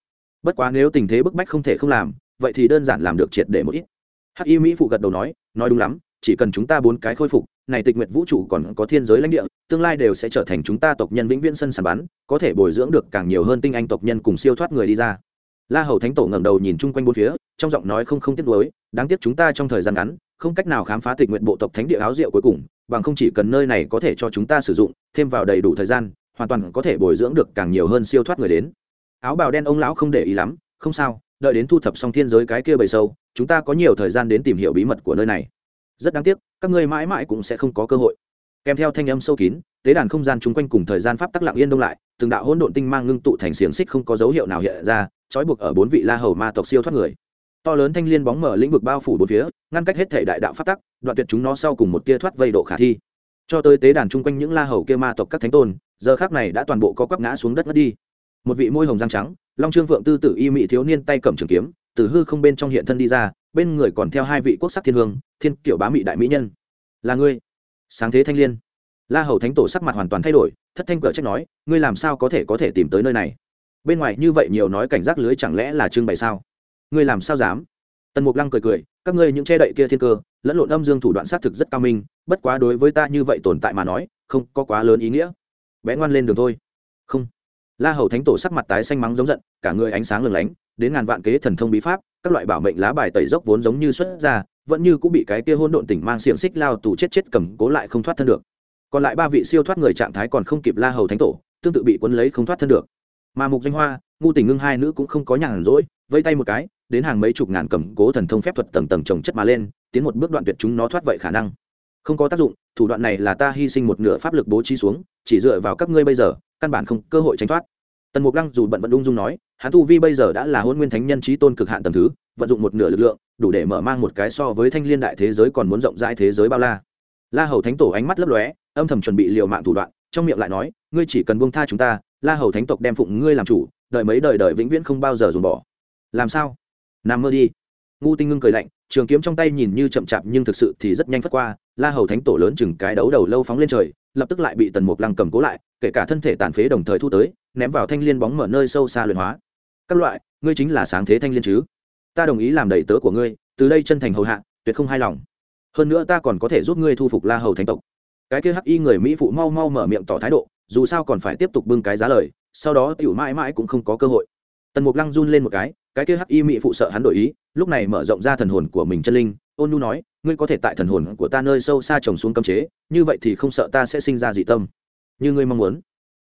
Bất quá nếu tình thế bức bách không thể không làm, vậy thì đơn giản làm được triệt để một ít. Hắc y mỹ phụ gật đầu nói nói đúng lắm, chỉ cần chúng ta bốn cái khôi phục, này tịch nguyệt vũ trụ còn có thiên giới lãnh địa, tương lai đều sẽ trở thành chúng ta tộc nhân vĩnh viễn sân sàn bắn, có thể bồi dưỡng được càng nhiều hơn tinh anh tộc nhân cùng siêu thoát người đi ra la hầu thánh tổ ngẩng đầu nhìn chung quanh bốn phía, trong giọng nói không không tiếc nuối, đáng tiếc chúng ta trong thời gian ngắn, không cách nào khám phá tịch nguyện bộ tộc thánh địa áo rượu cuối cùng, bằng không chỉ cần nơi này có thể cho chúng ta sử dụng, thêm vào đầy đủ thời gian, hoàn toàn có thể bồi dưỡng được càng nhiều hơn siêu thoát người đến. Áo bào đen ông lão không để ý lắm, không sao, đợi đến thu thập xong thiên giới cái kia bầy sâu, chúng ta có nhiều thời gian đến tìm hiểu bí mật của nơi này. Rất đáng tiếc, các ngươi mãi mãi cũng sẽ không có cơ hội. Kèm theo thanh âm sâu kín, tế đàn không gian chung quanh cùng thời gian pháp tắc lặng yên đông lại, từng đạo hỗn độn tinh mang ngưng tụ thành xiềng xích không có dấu hiệu nào hiện ra trói buộc ở bốn vị la hầu ma tộc siêu thoát người. To lớn thanh liên bóng mở lĩnh vực bao phủ bốn phía, ngăn cách hết thể đại đạo pháp tắc, đoạn tuyệt chúng nó sau cùng một tia thoát vây độ khả thi. Cho tới tế đàn chung quanh những la hầu kia ma tộc các thánh tôn, giờ khác này đã toàn bộ có quắp ngã xuống đất mất đi. Một vị môi hồng răng trắng, long trương phượng tư tử y mị thiếu niên tay cầm trường kiếm, từ hư không bên trong hiện thân đi ra, bên người còn theo hai vị quốc sắc thiên hương, thiên kiểu bá mị đại mỹ nhân. Là ngươi? Sáng thế thanh liên. La hầu thánh tổ sắc mặt hoàn toàn thay đổi, thất thanh cờ trách nói, ngươi làm sao có thể có thể tìm tới nơi này? Bên ngoài như vậy nhiều nói cảnh giác lưới chẳng lẽ là trưng bày sao? Ngươi làm sao dám? Tần mục lăng cười cười, các ngươi những che đậy kia thiên cơ, lẫn lộn âm dương thủ đoạn xác thực rất cao minh, bất quá đối với ta như vậy tồn tại mà nói, không có quá lớn ý nghĩa. Bé ngoan lên đường thôi. Không. La hầu thánh tổ sắc mặt tái xanh mắng giống giận, cả người ánh sáng lừng lánh, đến ngàn vạn kế thần thông bí pháp, các loại bảo mệnh lá bài tẩy dốc vốn giống như xuất ra, vẫn như cũng bị cái kia hôn độn tỉnh mang xiềng xích lao tù chết chết cầm cố lại không thoát thân được. Còn lại ba vị siêu thoát người trạng thái còn không kịp la hầu thánh tổ, tương tự bị quấn lấy không thoát thân được mà mục danh hoa, ngu tình ngưng hai nữ cũng không có nhàn rỗi, vây tay một cái, đến hàng mấy chục ngàn cầm cố thần thông phép thuật tầng tầng trồng chất mà lên, tiến một bước đoạn tuyệt chúng nó thoát vậy khả năng. Không có tác dụng, thủ đoạn này là ta hy sinh một nửa pháp lực bố trí xuống, chỉ dựa vào các ngươi bây giờ, căn bản không cơ hội tránh thoát. Tần mục lăng dù bận vận ung dung nói, hắn tu vi bây giờ đã là hôn nguyên thánh nhân trí tôn cực hạn tầm thứ, vận dụng một nửa lực lượng, đủ để mở mang một cái so với thanh liên đại thế giới còn muốn rộng rãi thế giới bao la. La hầu thánh tổ ánh mắt lấp lóe, âm thầm chuẩn bị liều mạng thủ đoạn, trong miệng lại nói, ngươi chỉ cần buông tha chúng ta la hầu thánh tộc đem phụng ngươi làm chủ, đợi mấy đời đời vĩnh viễn không bao giờ dùng bỏ. Làm sao? Nằm mơ đi. Ngu tinh ngưng cười lạnh, trường kiếm trong tay nhìn như chậm chạp nhưng thực sự thì rất nhanh phất qua, la hầu thánh tổ lớn chừng cái đấu đầu lâu phóng lên trời, lập tức lại bị tần mục lăng cầm cố lại, kể cả thân thể tàn phế đồng thời thu tới, ném vào thanh liên bóng mở nơi sâu xa luyện hóa. Các loại, ngươi chính là sáng thế thanh liên chứ? Ta đồng ý làm đầy tớ của ngươi, từ đây chân thành hầu hạ, tuyệt không hài lòng. Hơn nữa ta còn có thể giúp ngươi thu phục la hầu thánh tộc. Cái kia hắc y người mỹ phụ mau mau mở miệng tỏ thái độ dù sao còn phải tiếp tục bưng cái giá lời, sau đó tiểu mãi mãi cũng không có cơ hội. Tần mục lăng run lên một cái cái kia hắc y mị phụ sợ hắn đổi ý, lúc này mở rộng ra thần hồn của mình chân linh ôn nhu nói, ngươi có thể tại thần hồn của ta nơi sâu xa trồng xuống cấm chế, như vậy thì không sợ ta sẽ sinh ra dị tâm. Như ngươi mong muốn.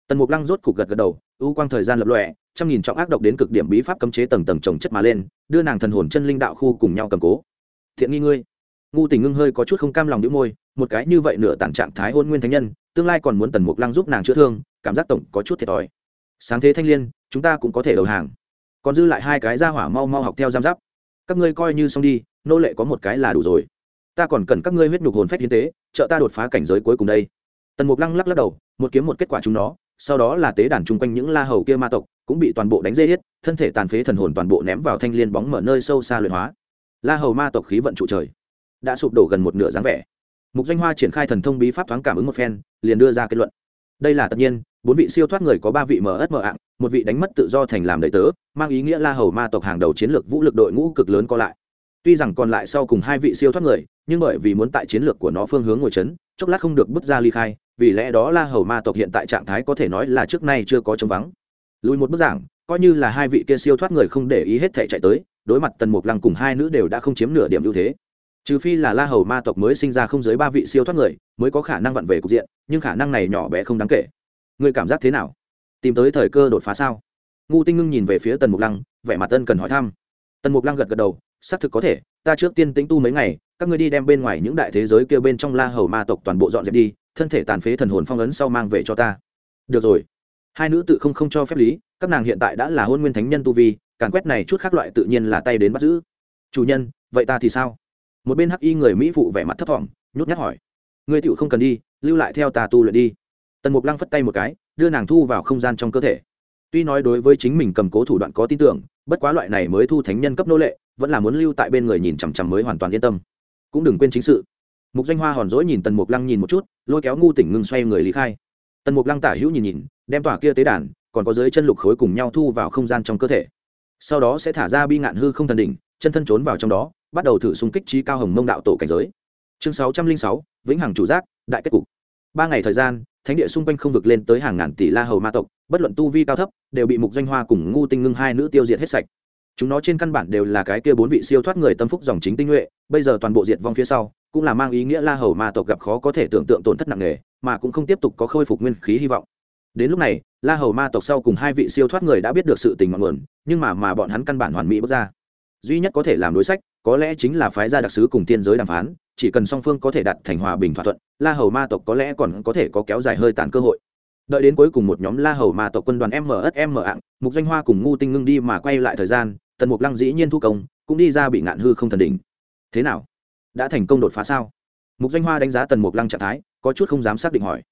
Tần mục lăng rốt cục gật gật đầu ưu quang thời gian lập lọe trăm nghìn trọng ác độc đến cực điểm bí pháp cấm chế tầng tầng trồng chất mà lên, đưa nàng thần hồn chân linh đạo khu cùng nhau cầm cố. Thiện nghi ngươi. Ngu tình ngưng hơi có chút không cam lòng đĩu môi, một cái như vậy nửa tản trạng thái hôn nguyên thánh nhân tương lai còn muốn tần mục lăng giúp nàng chữa thương, cảm giác tổng có chút thiệt thòi. Sáng thế thanh liên, chúng ta cũng có thể đầu hàng. Còn dư lại hai cái ra hỏa mau mau học theo giam giáp. Các ngươi coi như xong đi, nô lệ có một cái là đủ rồi. Ta còn cần các ngươi huyết nhục hồn phách hiến tế, trợ ta đột phá cảnh giới cuối cùng đây. Tần mục lăng lắc lắc đầu, một kiếm một kết quả chúng nó, sau đó là tế đàn chung quanh những la hầu kia ma tộc, cũng bị toàn bộ đánh dây hết, thân thể tàn phế thần hồn toàn bộ ném vào thanh liên bóng mở nơi sâu xa luyện hóa. La hầu ma tộc khí vận trụ trời, đã sụp đổ gần một nửa dáng vẻ mục danh hoa triển khai thần thông bí pháp thoáng cảm ứng một phen, liền đưa ra kết luận. Đây là tất nhiên, bốn vị siêu thoát người có ba vị mờ ất mờ ạng một vị đánh mất tự do thành làm đầy tớ, mang ý nghĩa la hầu ma tộc hàng đầu chiến lược vũ lực đội ngũ cực lớn co lại. Tuy rằng còn lại sau cùng hai vị siêu thoát người, nhưng bởi vì muốn tại chiến lược của nó phương hướng ngồi chấn, chốc lát không được bước ra ly khai, vì lẽ đó la hầu ma tộc hiện tại trạng thái có thể nói là trước nay chưa có chống vắng. Lùi một bức giảng, coi như là hai vị kia siêu thoát người không để ý hết thể chạy tới, đối mặt tần mục lăng cùng hai nữ đều đã không chiếm nửa điểm ưu thế trừ phi là la hầu ma tộc mới sinh ra không dưới ba vị siêu thoát người, mới có khả năng vặn về cục diện, nhưng khả năng này nhỏ bé không đáng kể. Người cảm giác thế nào? Tìm tới thời cơ đột phá sao? Ngu tinh ngưng nhìn về phía tần mục lăng, vẻ mặt tân cần hỏi thăm. Tần mục lăng gật gật đầu, xác thực có thể, ta trước tiên tĩnh tu mấy ngày, các ngươi đi đem bên ngoài những đại thế giới kêu bên trong la hầu ma tộc toàn bộ dọn dẹp đi, thân thể tàn phế thần hồn phong ấn sau mang về cho ta. Được rồi. Hai nữ tự không không cho phép lý, các nàng hiện tại đã là hôn nguyên thánh nhân tu vi, càn quét này chút khác loại tự nhiên là tay đến bắt giữ. Chủ nhân, vậy ta thì sao? Một bên hắc y người mỹ phụ vẻ mặt thấp thỏm, nhút nhát hỏi, ngươi tựu không cần đi, lưu lại theo ta tu luyện đi. Tần mục lăng phất tay một cái, đưa nàng thu vào không gian trong cơ thể. Tuy nói đối với chính mình cầm cố thủ đoạn có tin tưởng, bất quá loại này mới thu thánh nhân cấp nô lệ, vẫn là muốn lưu tại bên người nhìn chằm chằm mới hoàn toàn yên tâm. Cũng đừng quên chính sự. Mục danh hoa hòn rỗi nhìn tần mục lăng nhìn một chút, lôi kéo ngu tỉnh ngưng xoay người lý khai. Tần mục lăng tả hữu nhìn nhìn, đem tỏa kia tế đàn, còn có dưới chân lục khối cùng nhau thu vào không gian trong cơ thể. Sau đó sẽ thả ra bi ngạn hư không thần đỉnh chân thân trốn vào trong đó, bắt đầu thử xung kích trí cao hồng mông đạo tổ cảnh giới. Chương sáu trăm linh sáu, vĩnh hằng chủ giác, đại kết cục. Ba ngày thời gian, thánh địa xung quanh không vực lên tới hàng ngàn tỷ la hầu ma tộc, bất luận tu vi cao thấp, đều bị mục doanh hoa cùng ngu tinh ngưng hai nữ tiêu diệt hết sạch. Chúng nó trên căn bản đều là cái kia bốn vị siêu thoát người tâm phúc dòng chính tinh nhuệ, bây giờ toàn bộ diệt vong phía sau, cũng là mang ý nghĩa la hầu ma tộc gặp khó có thể tưởng tượng tổn thất nặng nề, mà cũng không tiếp tục có khôi phục nguyên khí hy vọng. Đến lúc này, la hầu ma tộc sau cùng hai vị siêu thoát người đã biết được sự tình ngọn nguồn, nhưng mà mà bọn hắn căn bản hoàn mỹ bước ra duy nhất có thể làm đối sách, có lẽ chính là phái gia đặc sứ cùng tiên giới đàm phán, chỉ cần song phương có thể đạt thành hòa bình thỏa thuận, la hầu ma tộc có lẽ còn có thể có kéo dài hơi tàn cơ hội. Đợi đến cuối cùng một nhóm la hầu ma tộc quân đoàn msm ạng mục danh hoa cùng ngu tinh ngưng đi mà quay lại thời gian, tần mục lăng dĩ nhiên thu công, cũng đi ra bị ngạn hư không thần đỉnh. Thế nào? Đã thành công đột phá sao? Mục danh hoa đánh giá tần mục lăng trạng thái, có chút không dám xác định hỏi.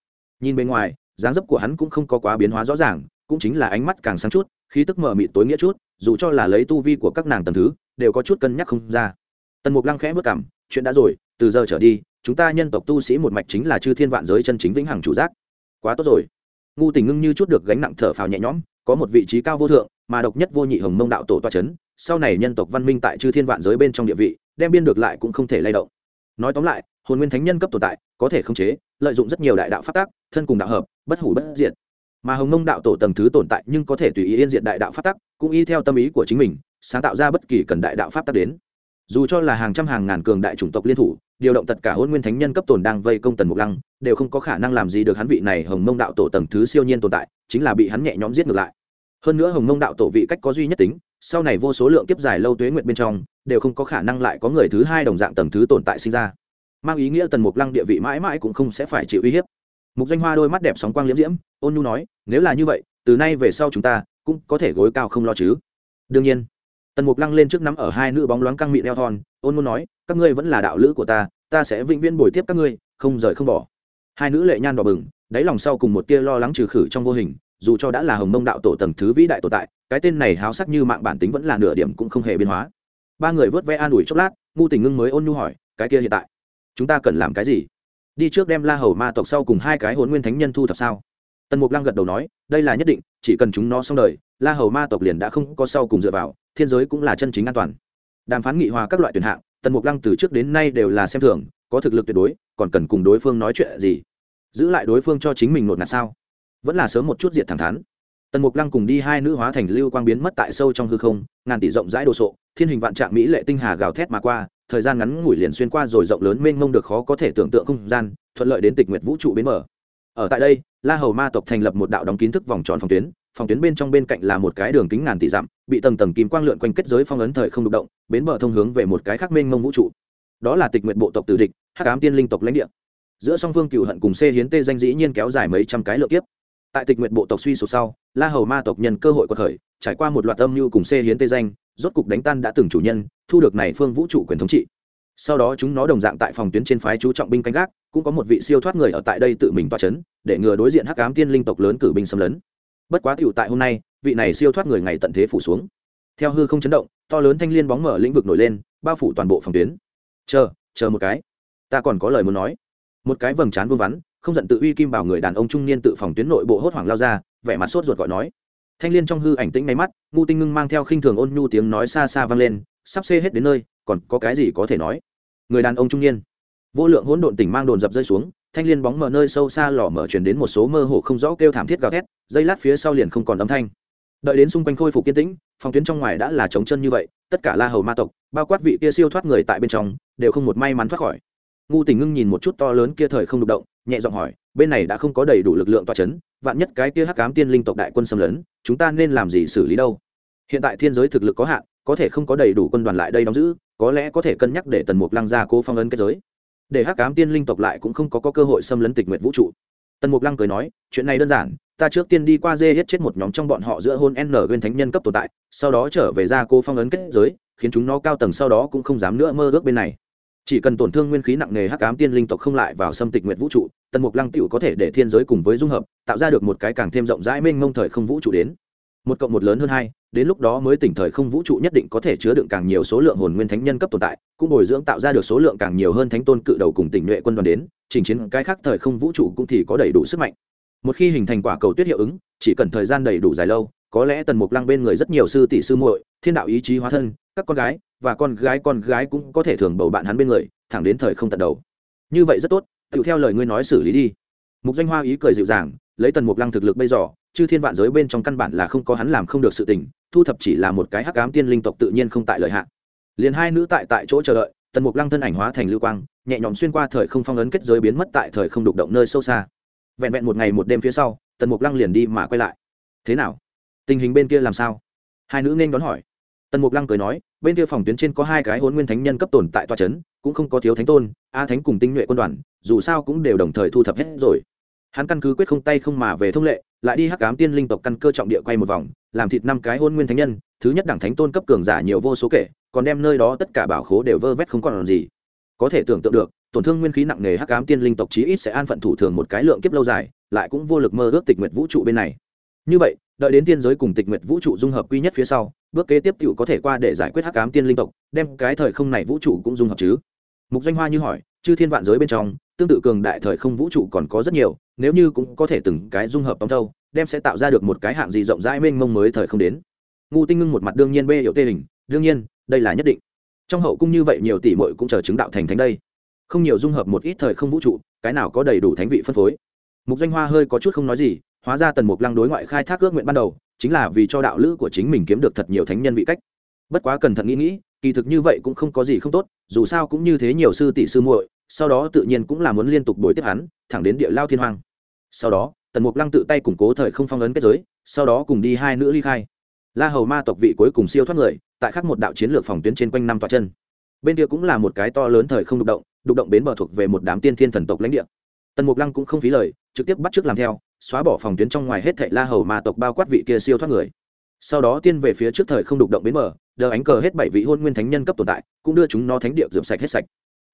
Nhìn bên ngoài, dáng dấp của hắn cũng không có quá biến hóa rõ ràng, cũng chính là ánh mắt càng sáng chút, khí tức mờ mịt tối nghĩa chút dù cho là lấy tu vi của các nàng tầm thứ, đều có chút cân nhắc không ra. Tần mục lăng khẽ vất cảm, chuyện đã rồi, từ giờ trở đi, chúng ta nhân tộc tu sĩ một mạch chính là chư thiên vạn giới chân chính vĩnh hằng chủ giác. Quá tốt rồi. Ngu tình ngưng như chút được gánh nặng thở phào nhẹ nhõm, có một vị trí cao vô thượng, mà độc nhất vô nhị hồng mông đạo tổ toa c h ấ n sau này nhân tộc văn minh tại chư thiên vạn giới bên trong địa vị, đem biên được lại cũng không thể lay động. Nói tóm lại, hồn nguyên thánh nhân cấp tồn tại, có thể khống chế, lợi dụng rất nhiều đại đạo phát tác thân cùng đạo hợp, bất hủ bất diệt mà hồng mông đạo tổ tầng thứ tồn tại nhưng có thể tùy ý yên diện đại đạo phát tác cũng y theo tâm ý của chính mình, sáng tạo ra bất kỳ cần đại đạo pháp tác đến. Dù cho là hàng trăm hàng ngàn cường đại chủng tộc liên thủ, điều động tất cả hôn nguyên thánh nhân cấp tồn đang vây công tần mục lăng, đều không có khả năng làm gì được hắn vị này hồng mông đạo tổ tầng thứ siêu nhiên tồn tại, chính là bị hắn nhẹ nhõm giết ngược lại. Hơn nữa hồng mông đạo tổ vị cách có duy nhất tính, sau này vô số lượng kiếp dài lâu tuế nguyện bên trong, đều không có khả năng lại có người thứ hai đồng dạng tầng thứ tồn tại sinh ra. Mang ý nghĩa tần mục lăng địa vị mãi mãi cũng không sẽ phải chịu uy hiếp mục danh hoa đôi mắt đẹp sóng quang liễm diễm, ôn nhu nói, nếu là như vậy, từ nay về sau chúng ta cũng có thể gối cao không lo chứ. Đương nhiên. Tần mục lăng lên trước nắm ở hai nữ bóng loáng căng mịn eo thon, ôn nhu nói, các ngươi vẫn là đạo lữ của ta ta sẽ vĩnh viễn bồi tiếp các ngươi, không rời không bỏ. Hai nữ lệ nhan đỏ bừng, đáy lòng sau cùng một tia lo lắng trừ khử trong vô hình, dù cho đã là hồng mông đạo tổ tầng thứ vĩ đại tồn tại, cái tên này háo sắc như mạng bản tính vẫn là nửa điểm cũng không hề biến hóa. Ba người vớt vẽ an ủi chốc lát ngu tình ngưng mới ôn nhu hỏi, cái kia hiện tại, chúng ta cần làm cái gì? Đi trước đem la hầu ma tộc sau cùng hai cái hồn nguyên thánh nhân thu thập sao? Tần mục lăng gật đầu nói, đây là nhất định, chỉ cần chúng nó xong đời, la hầu ma tộc liền đã không có sau cùng dựa vào, thiên giới cũng là chân chính an toàn. Đàm phán nghị hòa các loại tuyển hạng, tần mục lăng từ trước đến nay đều là xem thường, có thực lực tuyệt đối, còn cần cùng đối phương nói chuyện gì? Giữ lại đối phương cho chính mình nột ngạt sao? Vẫn là sớm một chút diệt thẳng thắn. Tần mục lăng cùng đi hai nữ hóa thành lưu quang biến mất tại sâu trong hư không, ngàn tỷ rộng rãi đồ sộ, thiên hình vạn trạng mỹ lệ tinh hà gào thét mà qua thời gian ngắn ngủi liền xuyên qua rồi rộng lớn mênh mông được khó có thể tưởng tượng không gian, thuận lợi đến tịch nguyệt vũ trụ bến mở ở tại đây, la hầu ma tộc thành lập một đạo đóng kiến thức vòng tròn phòng tuyến phòng tuyến bên trong bên cạnh là một cái đường kính ngàn tỷ dặm, bị tầng tầng kim quang lượn quanh kết giới phong ấn thời không đụng động, bến bờ thông hướng về một cái khác mênh mông vũ trụ. Đó là tịch nguyện bộ tộc tử địch, hắc ám tiên linh tộc lãnh địa. Giữa song phương cựu hận cùng xê hiến tê danh dĩ nhiên kéo dài mấy trăm cái lượng kiếp. Tại tịch nguyện bộ tộc suy sụp sau, la hầu ma tộc nhân cơ hội quật khởi, trải qua một loạt âm mưu cùng xê hiến tê danh rốt cục đánh tan đã từng chủ nhân, thu được này phương vũ trụ quyền thống trị. Sau đó chúng nó đồng dạng tại phòng tuyến trên phái chú trọng binh canh gác, cũng có một vị siêu thoát người ở tại đây tự mình toa c h ấ n để ngừa đối diện hắc ám tiên linh tộc lớn cử binh xâm lấn. Bất quá tiểu tại hôm nay, vị này siêu thoát người ngày tận thế phủ xuống. Theo hư không chấn động, to lớn thanh liên bóng mở lĩnh vực nổi lên, bao phủ toàn bộ phòng tuyến. Chờ chờ một cái. Ta còn có lời muốn nói. Một cái vầng trán vương vắn, không giận tự uy kim bảo người đàn ông trung niên tự phòng tuyến nội bộ hốt hoảng lao ra, vẻ mặt sốt ruột gọi nói thanh liên trong hư ảnh tĩnh máy mắt ngu tinh ngưng mang theo khinh thường ôn nhu tiếng nói xa xa vang lên, sắp xê hết đến nơi, còn có cái gì có thể nói? Người đàn ông trung niên. Vô lượng hỗn độn tỉnh mang đồn dập rơi xuống, thanh liên bóng mở nơi sâu xa lò mở chuyển đến một số mơ hồ không rõ kêu thảm thiết gào thét dây lát phía sau liền không còn âm thanh. Đợi đến xung quanh khôi phục kiên tĩnh, phòng tuyến trong ngoài đã là trống chân như vậy, tất cả la hầu ma tộc, bao quát vị kia siêu thoát người tại bên trong, đều không một may mắn thoát khỏi. Ngu tình ngưng nhìn một chút to lớn kia thời không đục động, nhẹ giọng hỏi, bên này đã không có đầy đủ lực lượng toa c h ấ n vạn nhất cái kia hắc cám tiên linh tộc đại quân xâm lấn chúng ta nên làm gì xử lý đâu? Hiện tại thiên giới thực lực có hạn có thể không có đầy đủ quân đoàn lại đây đóng giữ có lẽ có thể cân nhắc để tần mục lăng ra cố phong ấn kết giới. Để hắc cám tiên linh tộc lại cũng không có, có cơ hội xâm lấn tịch nguyện vũ trụ. Tần mục lăng cười nói chuyện này đơn giản ta trước tiên đi qua dê hết chết một nhóm trong bọn họ giữa hôn n nguyên thánh nhân cấp tồn tại sau đó trở về ra cô phong ấn kết giới khiến chúng nó cao tầng sau đó cũng không dám nữa mơ ước bên này chỉ cần tổn thương nguyên khí nặng nề hắc ám tiên linh tộc không lại vào xâm tịch nguyện vũ trụ, tần mục lăng tựu có thể để thiên giới cùng với dung hợp, tạo ra được một cái càng thêm rộng rãi mênh mông thời không vũ trụ đến. Một cộng một lớn hơn hai, đến lúc đó mới tỉnh thời không vũ trụ nhất định có thể chứa đựng càng nhiều số lượng hồn nguyên thánh nhân cấp tồn tại, cũng bồi dưỡng tạo ra được số lượng càng nhiều hơn thánh tôn cự đầu cùng tỉnh nhuệ quân đoàn đến, chỉnh chiến cái khác thời không vũ trụ cũng thì có đầy đủ sức mạnh. Một khi hình thành quả cầu tuyết hiệu ứng, chỉ cần thời gian đầy đủ dài lâu, có lẽ tần mục lăng bên người rất nhiều sư tỷ sư muội, thiên đạo ý chí hóa thân, các con gái và con gái con gái cũng có thể thường bầu bạn hắn bên người, thẳng đến thời không tận đầu. Như vậy rất tốt tự theo lời ngươi nói xử lý đi. Mục danh hoa ý cười dịu dàng, lấy tần mục lăng thực lực bây giờ, chư thiên vạn giới bên trong căn bản là không có hắn làm không được sự tình, thu thập chỉ là một cái hắc ám tiên linh tộc tự nhiên không tại lợi hạn liền hai nữ tại tại chỗ chờ đợi, tần mục lăng thân ảnh hóa thành lưu quang, nhẹ nhõm xuyên qua thời không phong ấn kết giới biến mất tại thời không đục động nơi sâu xa. Vẹn vẹn một ngày một đêm phía sau, tần mục lăng liền đi mà quay lại. Thế nào? Tình hình bên kia làm sao? Hai nữ nên đón hỏi. Tần mục lăng cười nói bên kia phòng tuyến trên có hai cái hôn nguyên thánh nhân cấp tồn tại toa c h ấ n cũng không có thiếu thánh tôn, a thánh cùng tinh nhuệ quân đoàn, dù sao cũng đều đồng thời thu thập hết rồi. Hắn căn cứ quyết không tay không mà về thông lệ, lại đi hắc cám tiên linh tộc căn cơ trọng địa quay một vòng, làm thịt năm cái hôn nguyên thánh nhân, thứ nhất đẳng thánh tôn cấp cường giả nhiều vô số kể, còn đem nơi đó tất cả bảo khố đều vơ vét không còn làm gì. Có thể tưởng tượng được, tổn thương nguyên khí nặng nề hắc cám tiên linh tộc chí ít sẽ an phận thủ thường một cái lượng kiếp lâu dài, lại cũng vô lực mơ ước tịch nguyệt vũ trụ bên này như vậy, đợi đến tiên giới cùng tịch nguyệt vũ trụ dung hợp quy nhất phía sau, bước kế tiếp t có thể qua để giải quyết hắc cám tiên linh tộc, đem cái thời không này vũ trụ cũng dung hợp chứ? Mục danh hoa như hỏi, chư thiên vạn giới bên trong, tương tự cường đại thời không vũ trụ còn có rất nhiều, nếu như cũng có thể từng cái dung hợp tông thâu, đem sẽ tạo ra được một cái hạng gì rộng rãi mênh mông mới thời không đến. Ngu tinh ngưng một mặt đương nhiên bê hiệu tê hình, đương nhiên, đây là nhất định. Trong hậu cung như vậy nhiều tỷ mội cũng chờ chứng đạo thành thánh đây. Không nhiều dung hợp một ít thời không vũ trụ, cái nào có đầy đủ thánh vị phân phối? Mục danh hoa hơi có chút không nói gì hóa ra tần mục lăng đối ngoại khai thác ước nguyện ban đầu, chính là vì cho đạo lữ của chính mình kiếm được thật nhiều thánh nhân vị cách. Bất quá cẩn thận nghĩ nghĩ, kỳ thực như vậy cũng không có gì không tốt, dù sao cũng như thế nhiều sư tỷ sư muội, sau đó tự nhiên cũng là muốn liên tục đổi tiếp hắn, thẳng đến địa lao thiên hoàng sau đó, tần mục lăng tự tay củng cố thời không phong ấn kết giới, sau đó cùng đi hai nữ ly khai. La hầu ma tộc vị cuối cùng siêu thoát người, tại khắc một đạo chiến lược phòng tuyến trên quanh năm tòa chân. Bên kia cũng là một cái to lớn thời không đục động đục động bến bờ thuộc về một đám tiên thiên thần tộc lãnh địa. Tần mục lăng cũng không phí lời, trực tiếp bắt t làm theo xóa bỏ phòng tuyến trong ngoài hết thệ la hầu ma tộc bao quát vị kia siêu thoát người. Sau đó tiên về phía trước thời không đục động bến mở đờ ánh cờ hết bảy vị hôn nguyên thánh nhân cấp tồn tại, cũng đưa chúng nó thánh địa dượm sạch hết sạch.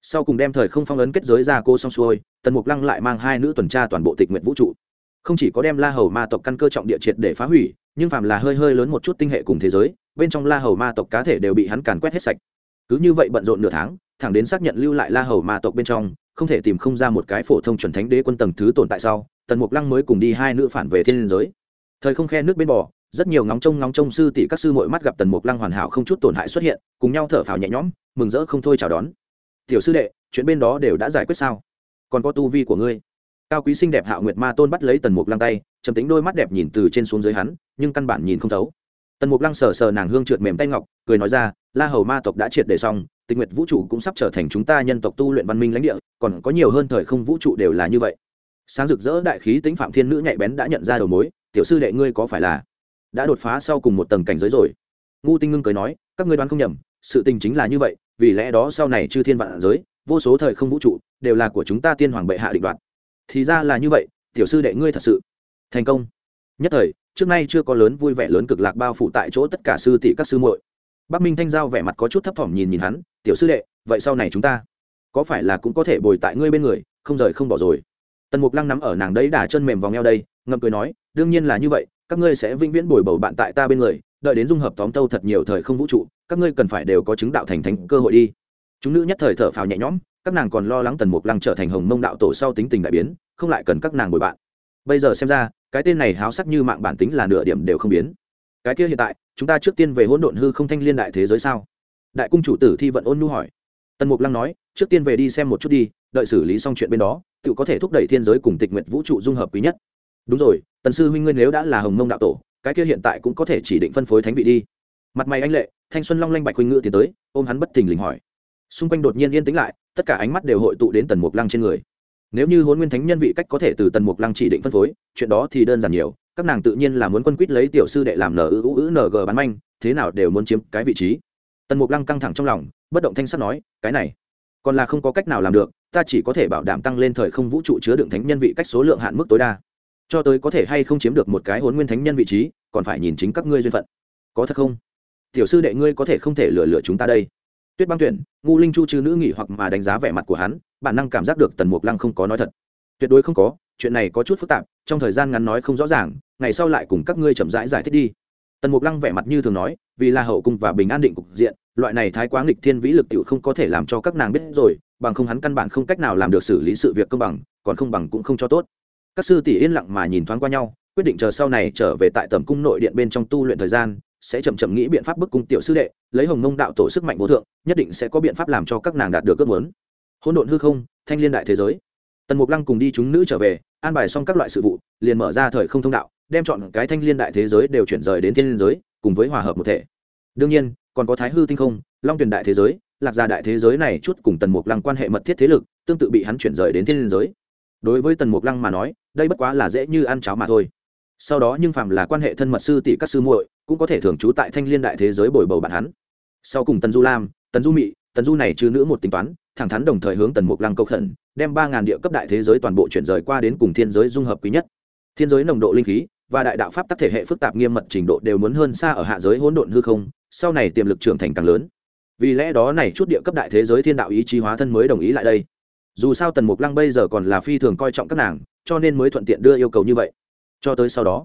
Sau cùng đem thời không phong ấn kết giới ra cô xong xuôi, tần mục lăng lại mang hai nữ tuần tra toàn bộ tịch nguyện vũ trụ. Không chỉ có đem la hầu ma tộc căn cơ trọng địa triệt để phá hủy, nhưng phàm là hơi hơi lớn một chút tinh hệ cùng thế giới, bên trong la hầu ma tộc cá thể đều bị hắn càn quét hết sạch. Cứ như vậy bận rộn nửa tháng, thẳng đến xác nhận lưu lại la hầu ma tộc bên trong, không thể tìm không ra một cái phổ thông chuẩn thánh đế quân tầng thứ tồn tại sau tần mục lăng mới cùng đi hai nữ phản về thiên liên giới. Thời không khe nước bên bò rất nhiều ngóng trông ngóng trông sư tỷ các sư mội mắt gặp tần mục lăng hoàn hảo không chút tổn hại xuất hiện, cùng nhau thở phào nhẹ nhõm, mừng rỡ không thôi chào đón. Tiểu sư đệ, chuyện bên đó đều đã giải quyết sao? Còn có tu vi của ngươi. Cao quý xinh đẹp hạo nguyệt ma tôn bắt lấy tần mục lăng tay, trầm tính đôi mắt đẹp nhìn từ trên xuống dưới hắn, nhưng căn bản nhìn không thấu. Tần mục lăng sờ sờ nàng hương trượt mềm tay ngọc, cười nói ra, la hầu ma tộc đã triệt để xong tình nguyệt vũ trụ cũng sắp trở thành chúng ta nhân tộc tu luyện văn minh lãnh địa, còn có nhiều hơn thời không vũ trụ đều là như vậy sáng rực rỡ đại khí tính phạm thiên nữ nhạy bén đã nhận ra đầu mối, tiểu sư đệ ngươi có phải là đã đột phá sau cùng một tầng cảnh giới rồi? Ngu tinh ngưng cười nói, các ngươi đoán không nhầm, sự tình chính là như vậy, vì lẽ đó sau này chư thiên vạn giới, vô số thời không vũ trụ đều là của chúng ta tiên hoàng bệ hạ định đoạt. Thì ra là như vậy, tiểu sư đệ ngươi thật sự thành công. Nhất thời, trước nay chưa có lớn vui vẻ lớn cực lạc bao phủ tại chỗ tất cả sư tỷ các sư muội. Bắc minh thanh giao vẻ mặt có chút thấp thỏm nhìn nhìn hắn, tiểu sư đệ, vậy sau này chúng ta có phải là cũng có thể bồi tại ngươi bên người, không rời không bỏ rồi? Tần mục lăng nắm ở nàng đấy đà chân mềm vòng eo đây, ngậm cười nói, đương nhiên là như vậy, các ngươi sẽ vĩnh viễn bồi bầu bạn tại ta bên người, đợi đến dung hợp tóm tâu thật nhiều thời không vũ trụ, các ngươi cần phải đều có chứng đạo thành thánh cơ hội đi. Chúng nữ nhất thời thở phào nhẹ nhõm, các nàng còn lo lắng tần mục lăng trở thành hồng mông đạo tổ sau tính tình đại biến, không lại cần các nàng bồi bạn. Bây giờ xem ra, cái tên này háo sắc như mạng bản tính là nửa điểm đều không biến. Cái kia hiện tại, chúng ta trước tiên về hỗn độn hư không thanh liên đại thế giới sao? Đại cung chủ tử thi vận ôn nhu hỏi. Tần mục lăng nói, trước tiên về đi xem một chút đi, đợi xử lý xong chuyện bên đó tự có thể thúc đẩy thiên giới cùng tịch nguyện vũ trụ dung hợp quý nhất. Đúng rồi, tần sư huynh ngươi nếu đã là hồng mông đạo tổ, cái kia hiện tại cũng có thể chỉ định phân phối thánh vị đi. Mặt mày anh lệ, thanh xuân long lanh bạch huynh ngự tiến tới, ôm hắn bất thình lình hỏi. Xung quanh đột nhiên yên tĩnh lại, tất cả ánh mắt đều hội tụ đến tần mục lăng trên người. Nếu như hôn nguyên thánh nhân vị cách có thể từ tần mục lăng chỉ định phân phối, chuyện đó thì đơn giản nhiều, các nàng tự nhiên là muốn quân quýt lấy tiểu sư đệ làm nờ ư ư ng bán manh, thế nào đều muốn chiếm cái vị trí. Tần mục lăng căng thẳng trong lòng, bất động thanh sắt nói, cái này, còn là không có cách nào làm được ta chỉ có thể bảo đảm tăng lên thời không vũ trụ chứa đựng thánh nhân vị cách số lượng hạn mức tối đa. Cho tới có thể hay không chiếm được một cái hôn nguyên thánh nhân vị trí còn phải nhìn chính các ngươi duyên phận. Có thật không? Tiểu sư đệ ngươi có thể không thể lừa lừa chúng ta đây. Tuyết băng tuyển ngu linh chu chư nữ nghỉ hoặc mà đánh giá vẻ mặt của hắn bản năng cảm giác được tần mục lăng không có nói thật. Tuyệt đối không có chuyện này có chút phức tạp trong thời gian ngắn nói không rõ ràng ngày sau lại cùng các ngươi chậm rãi giải, giải thích đi. Tần mục lăng vẻ mặt như thường nói vì là hậu cung và bình an định cục diện loại này thái quá nghịch thiên vĩ lực tiểu không có thể làm cho các nàng biết rồi, bằng không hắn căn bản không cách nào làm được xử lý sự việc công bằng, còn không bằng cũng không cho tốt. Các sư tỷ yên lặng mà nhìn thoáng qua nhau, quyết định chờ sau này trở về tại tầm cung nội điện bên trong tu luyện thời gian, sẽ chậm chậm nghĩ biện pháp bức cung tiểu sư đệ, lấy hồng mông đạo tổ sức mạnh vô thượng, nhất định sẽ có biện pháp làm cho các nàng đạt được ước muốn. Hỗn độn hư không, thanh liên đại thế giới. Tần mục lăng cùng đi chúng nữ trở về, an bài xong các loại sự vụ, liền mở ra thời không thông đạo, đem chọn cái thanh liên đại thế giới đều chuyển rời đến thiên liên giới, cùng với hòa hợp một thể. Đương nhiên còn có thái hư tinh không, long tuyển đại thế giới, lạc gia đại thế giới này chút cùng tần mục lăng quan hệ mật thiết thế lực, tương tự bị hắn chuyển rời đến thiên liên giới. Đối với tần mục lăng mà nói, đây bất quá là dễ như ăn cháo mà thôi. Sau đó nhưng phàm là quan hệ thân mật sư tỷ các sư muội, cũng có thể thường trú tại thanh liên đại thế giới bồi bầu bạn hắn. Sau cùng tần du lam, tần du mị, tần du này chứ nữ một tính toán, thẳng thắn đồng thời hướng tần mục lăng cầu khẩn, đem ba ngàn địa cấp đại thế giới toàn bộ chuyển rời qua đến cùng thiên giới dung hợp quý nhất. Thiên giới nồng độ linh khí và đại đạo pháp tắc thể hệ phức tạp nghiêm mật trình độ đều muốn hơn xa ở hạ giới hỗn độn hư không sau này tiềm lực trưởng thành càng lớn. Vì lẽ đó này chút địa cấp đại thế giới thiên đạo ý chí hóa thân mới đồng ý lại đây. Dù sao tần mục lăng bây giờ còn là phi thường coi trọng các nàng, cho nên mới thuận tiện đưa yêu cầu như vậy. Cho tới sau đó,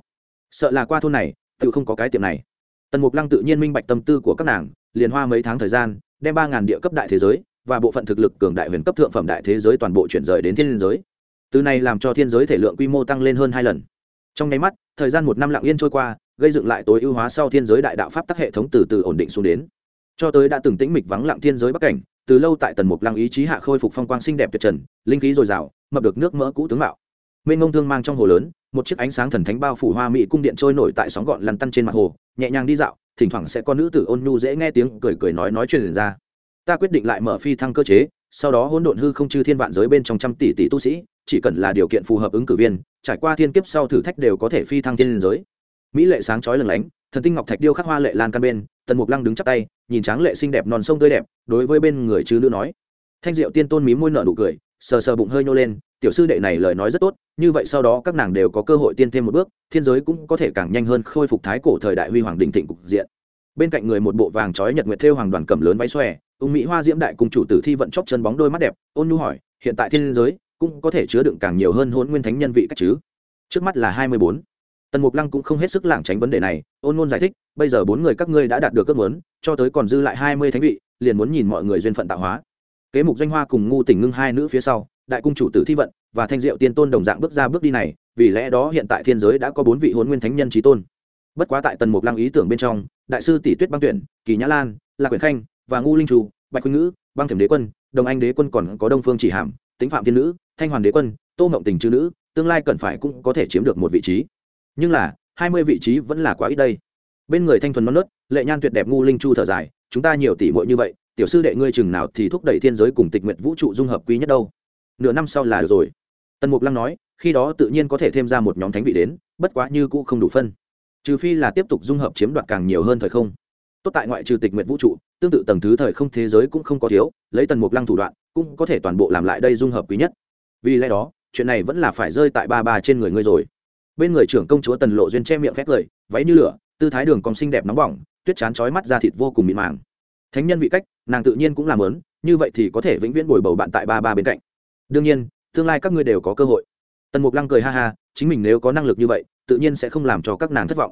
sợ là qua thôn này, tự không có cái tiệm này. Tần mục lăng tự nhiên minh bạch tâm tư của các nàng, liền hoa mấy tháng thời gian, đem ba ngàn địa cấp đại thế giới và bộ phận thực lực cường đại huyền cấp thượng phẩm đại thế giới toàn bộ chuyển rời đến thiên giới. Từ này làm cho thiên giới thể lượng quy mô tăng lên hơn hai lần. Trong nháy mắt, thời gian một năm lặng yên trôi qua gây dựng lại tối ưu hóa sau thiên giới đại đạo pháp tắc hệ thống từ từ ổn định xuống đến. Cho tới đã từng tĩnh mịch vắng lặng thiên giới bắc cảnh, từ lâu tại tần mục lăng ý chí hạ khôi phục phong quang xinh đẹp tuyệt trần, linh khí dồi dào, mập được nước mỡ cũ tướng mạo. Mênh ngông thương mang trong hồ lớn, một chiếc ánh sáng thần thánh bao phủ hoa mỹ cung điện trôi nổi tại sóng gọn lăn tăn trên mặt hồ, nhẹ nhàng đi dạo, thỉnh thoảng sẽ có nữ tử ôn nhu dễ nghe tiếng cười cười nói nói chuyện ra. Ta quyết định lại mở phi thăng cơ chế, sau đó hỗn độn hư không chư thiên vạn giới bên trong trăm tỷ tỷ tu sĩ, chỉ cần là điều kiện phù hợp ứng cử viên, trải qua thiên kiếp sau thử thách đều có thể phi thăng thiên giới mỹ lệ sáng chói lừng lánh, thần tinh ngọc thạch điêu khắc hoa lệ lan căn bên, tần mục lăng đứng chắp tay, nhìn tráng lệ xinh đẹp non sông tươi đẹp, đối với bên người chứ nữ nói. Thanh diệu tiên tôn mí môi nợ nụ cười, sờ sờ bụng hơi nhô lên, tiểu sư đệ này lời nói rất tốt, như vậy sau đó các nàng đều có cơ hội tiên thêm một bước, thiên giới cũng có thể càng nhanh hơn khôi phục thái cổ thời đại huy hoàng đình thịnh cục diện. Bên cạnh người một bộ vàng trói nhật nguyệt thêu hoàng đoàn cầm lớn váy xòe, ung mỹ hoa diễm đại cùng chủ tử thi vận chóc chân bóng đôi mắt đẹp, ôn nhu hỏi, hiện tại thiên giới cũng có thể chứa đựng càng nhiều hơn hôn nguyên thánh nhân vị cách chứ? Trước mắt là hai mươi bốn tần mục lăng cũng không hết sức lảng tránh vấn đề này, ôn ngôn giải thích, bây giờ bốn người các ngươi đã đạt được ước muốn, cho tới còn dư lại hai mươi thánh vị, liền muốn nhìn mọi người duyên phận tạo hóa. Kế mục Doanh hoa cùng ngu Tỉnh ngưng hai nữ phía sau, đại cung chủ tử thi vận, và thanh diệu tiên tôn đồng dạng bước ra bước đi này, vì lẽ đó hiện tại thiên giới đã có bốn vị hôn nguyên thánh nhân trí tôn. Bất quá tại tần mục lăng ý tưởng bên trong, đại sư tỷ tuyết băng tuyển, kỳ nhã lan, lạc quyển khanh, và ngu linh trù, bạch Quyên ngữ, băng thiểm đế quân, đồng anh đế quân còn có đông phương chỉ hàm tính phạm thiên nữ, thanh hoàn đế quân, tô mộng tình chữ nữ, tương lai cần phải cũng có thể chiếm được một vị trí nhưng là, hai mươi vị trí vẫn là quá ít đây. Bên người thanh thuần non nớt, lệ nhan tuyệt đẹp ngu linh chu thở dài, chúng ta nhiều tỷ muội như vậy, tiểu sư đệ ngươi chừng nào thì thúc đẩy thiên giới cùng tịch nguyện vũ trụ dung hợp quý nhất đâu. Nửa năm sau là được rồi. Tần mục lăng nói, khi đó tự nhiên có thể thêm ra một nhóm thánh vị đến, bất quá như cũ không đủ phân. Trừ phi là tiếp tục dung hợp chiếm đoạt càng nhiều hơn thời không. Tốt tại ngoại trừ tịch nguyện vũ trụ, tương tự tầng thứ thời không thế giới cũng không có thiếu, lấy tần mục lăng thủ đoạn, cũng có thể toàn bộ làm lại đây dung hợp quý nhất. Vì lẽ đó, chuyện này vẫn là phải rơi tại ba ba trên người ngươi rồi bên người trưởng công chúa tần lộ duyên che miệng khét lời, váy như lửa, tư thái đường còn xinh đẹp nóng bỏng, tuyết chán chói mắt ra thịt vô cùng mịn màng. Thánh nhân vị cách, nàng tự nhiên cũng làm lớn, như vậy thì có thể vĩnh viễn bồi bầu bạn tại ba ba bên cạnh. Đương nhiên, tương lai các ngươi đều có cơ hội. Tần mục lăng cười ha ha, chính mình nếu có năng lực như vậy, tự nhiên sẽ không làm cho các nàng thất vọng.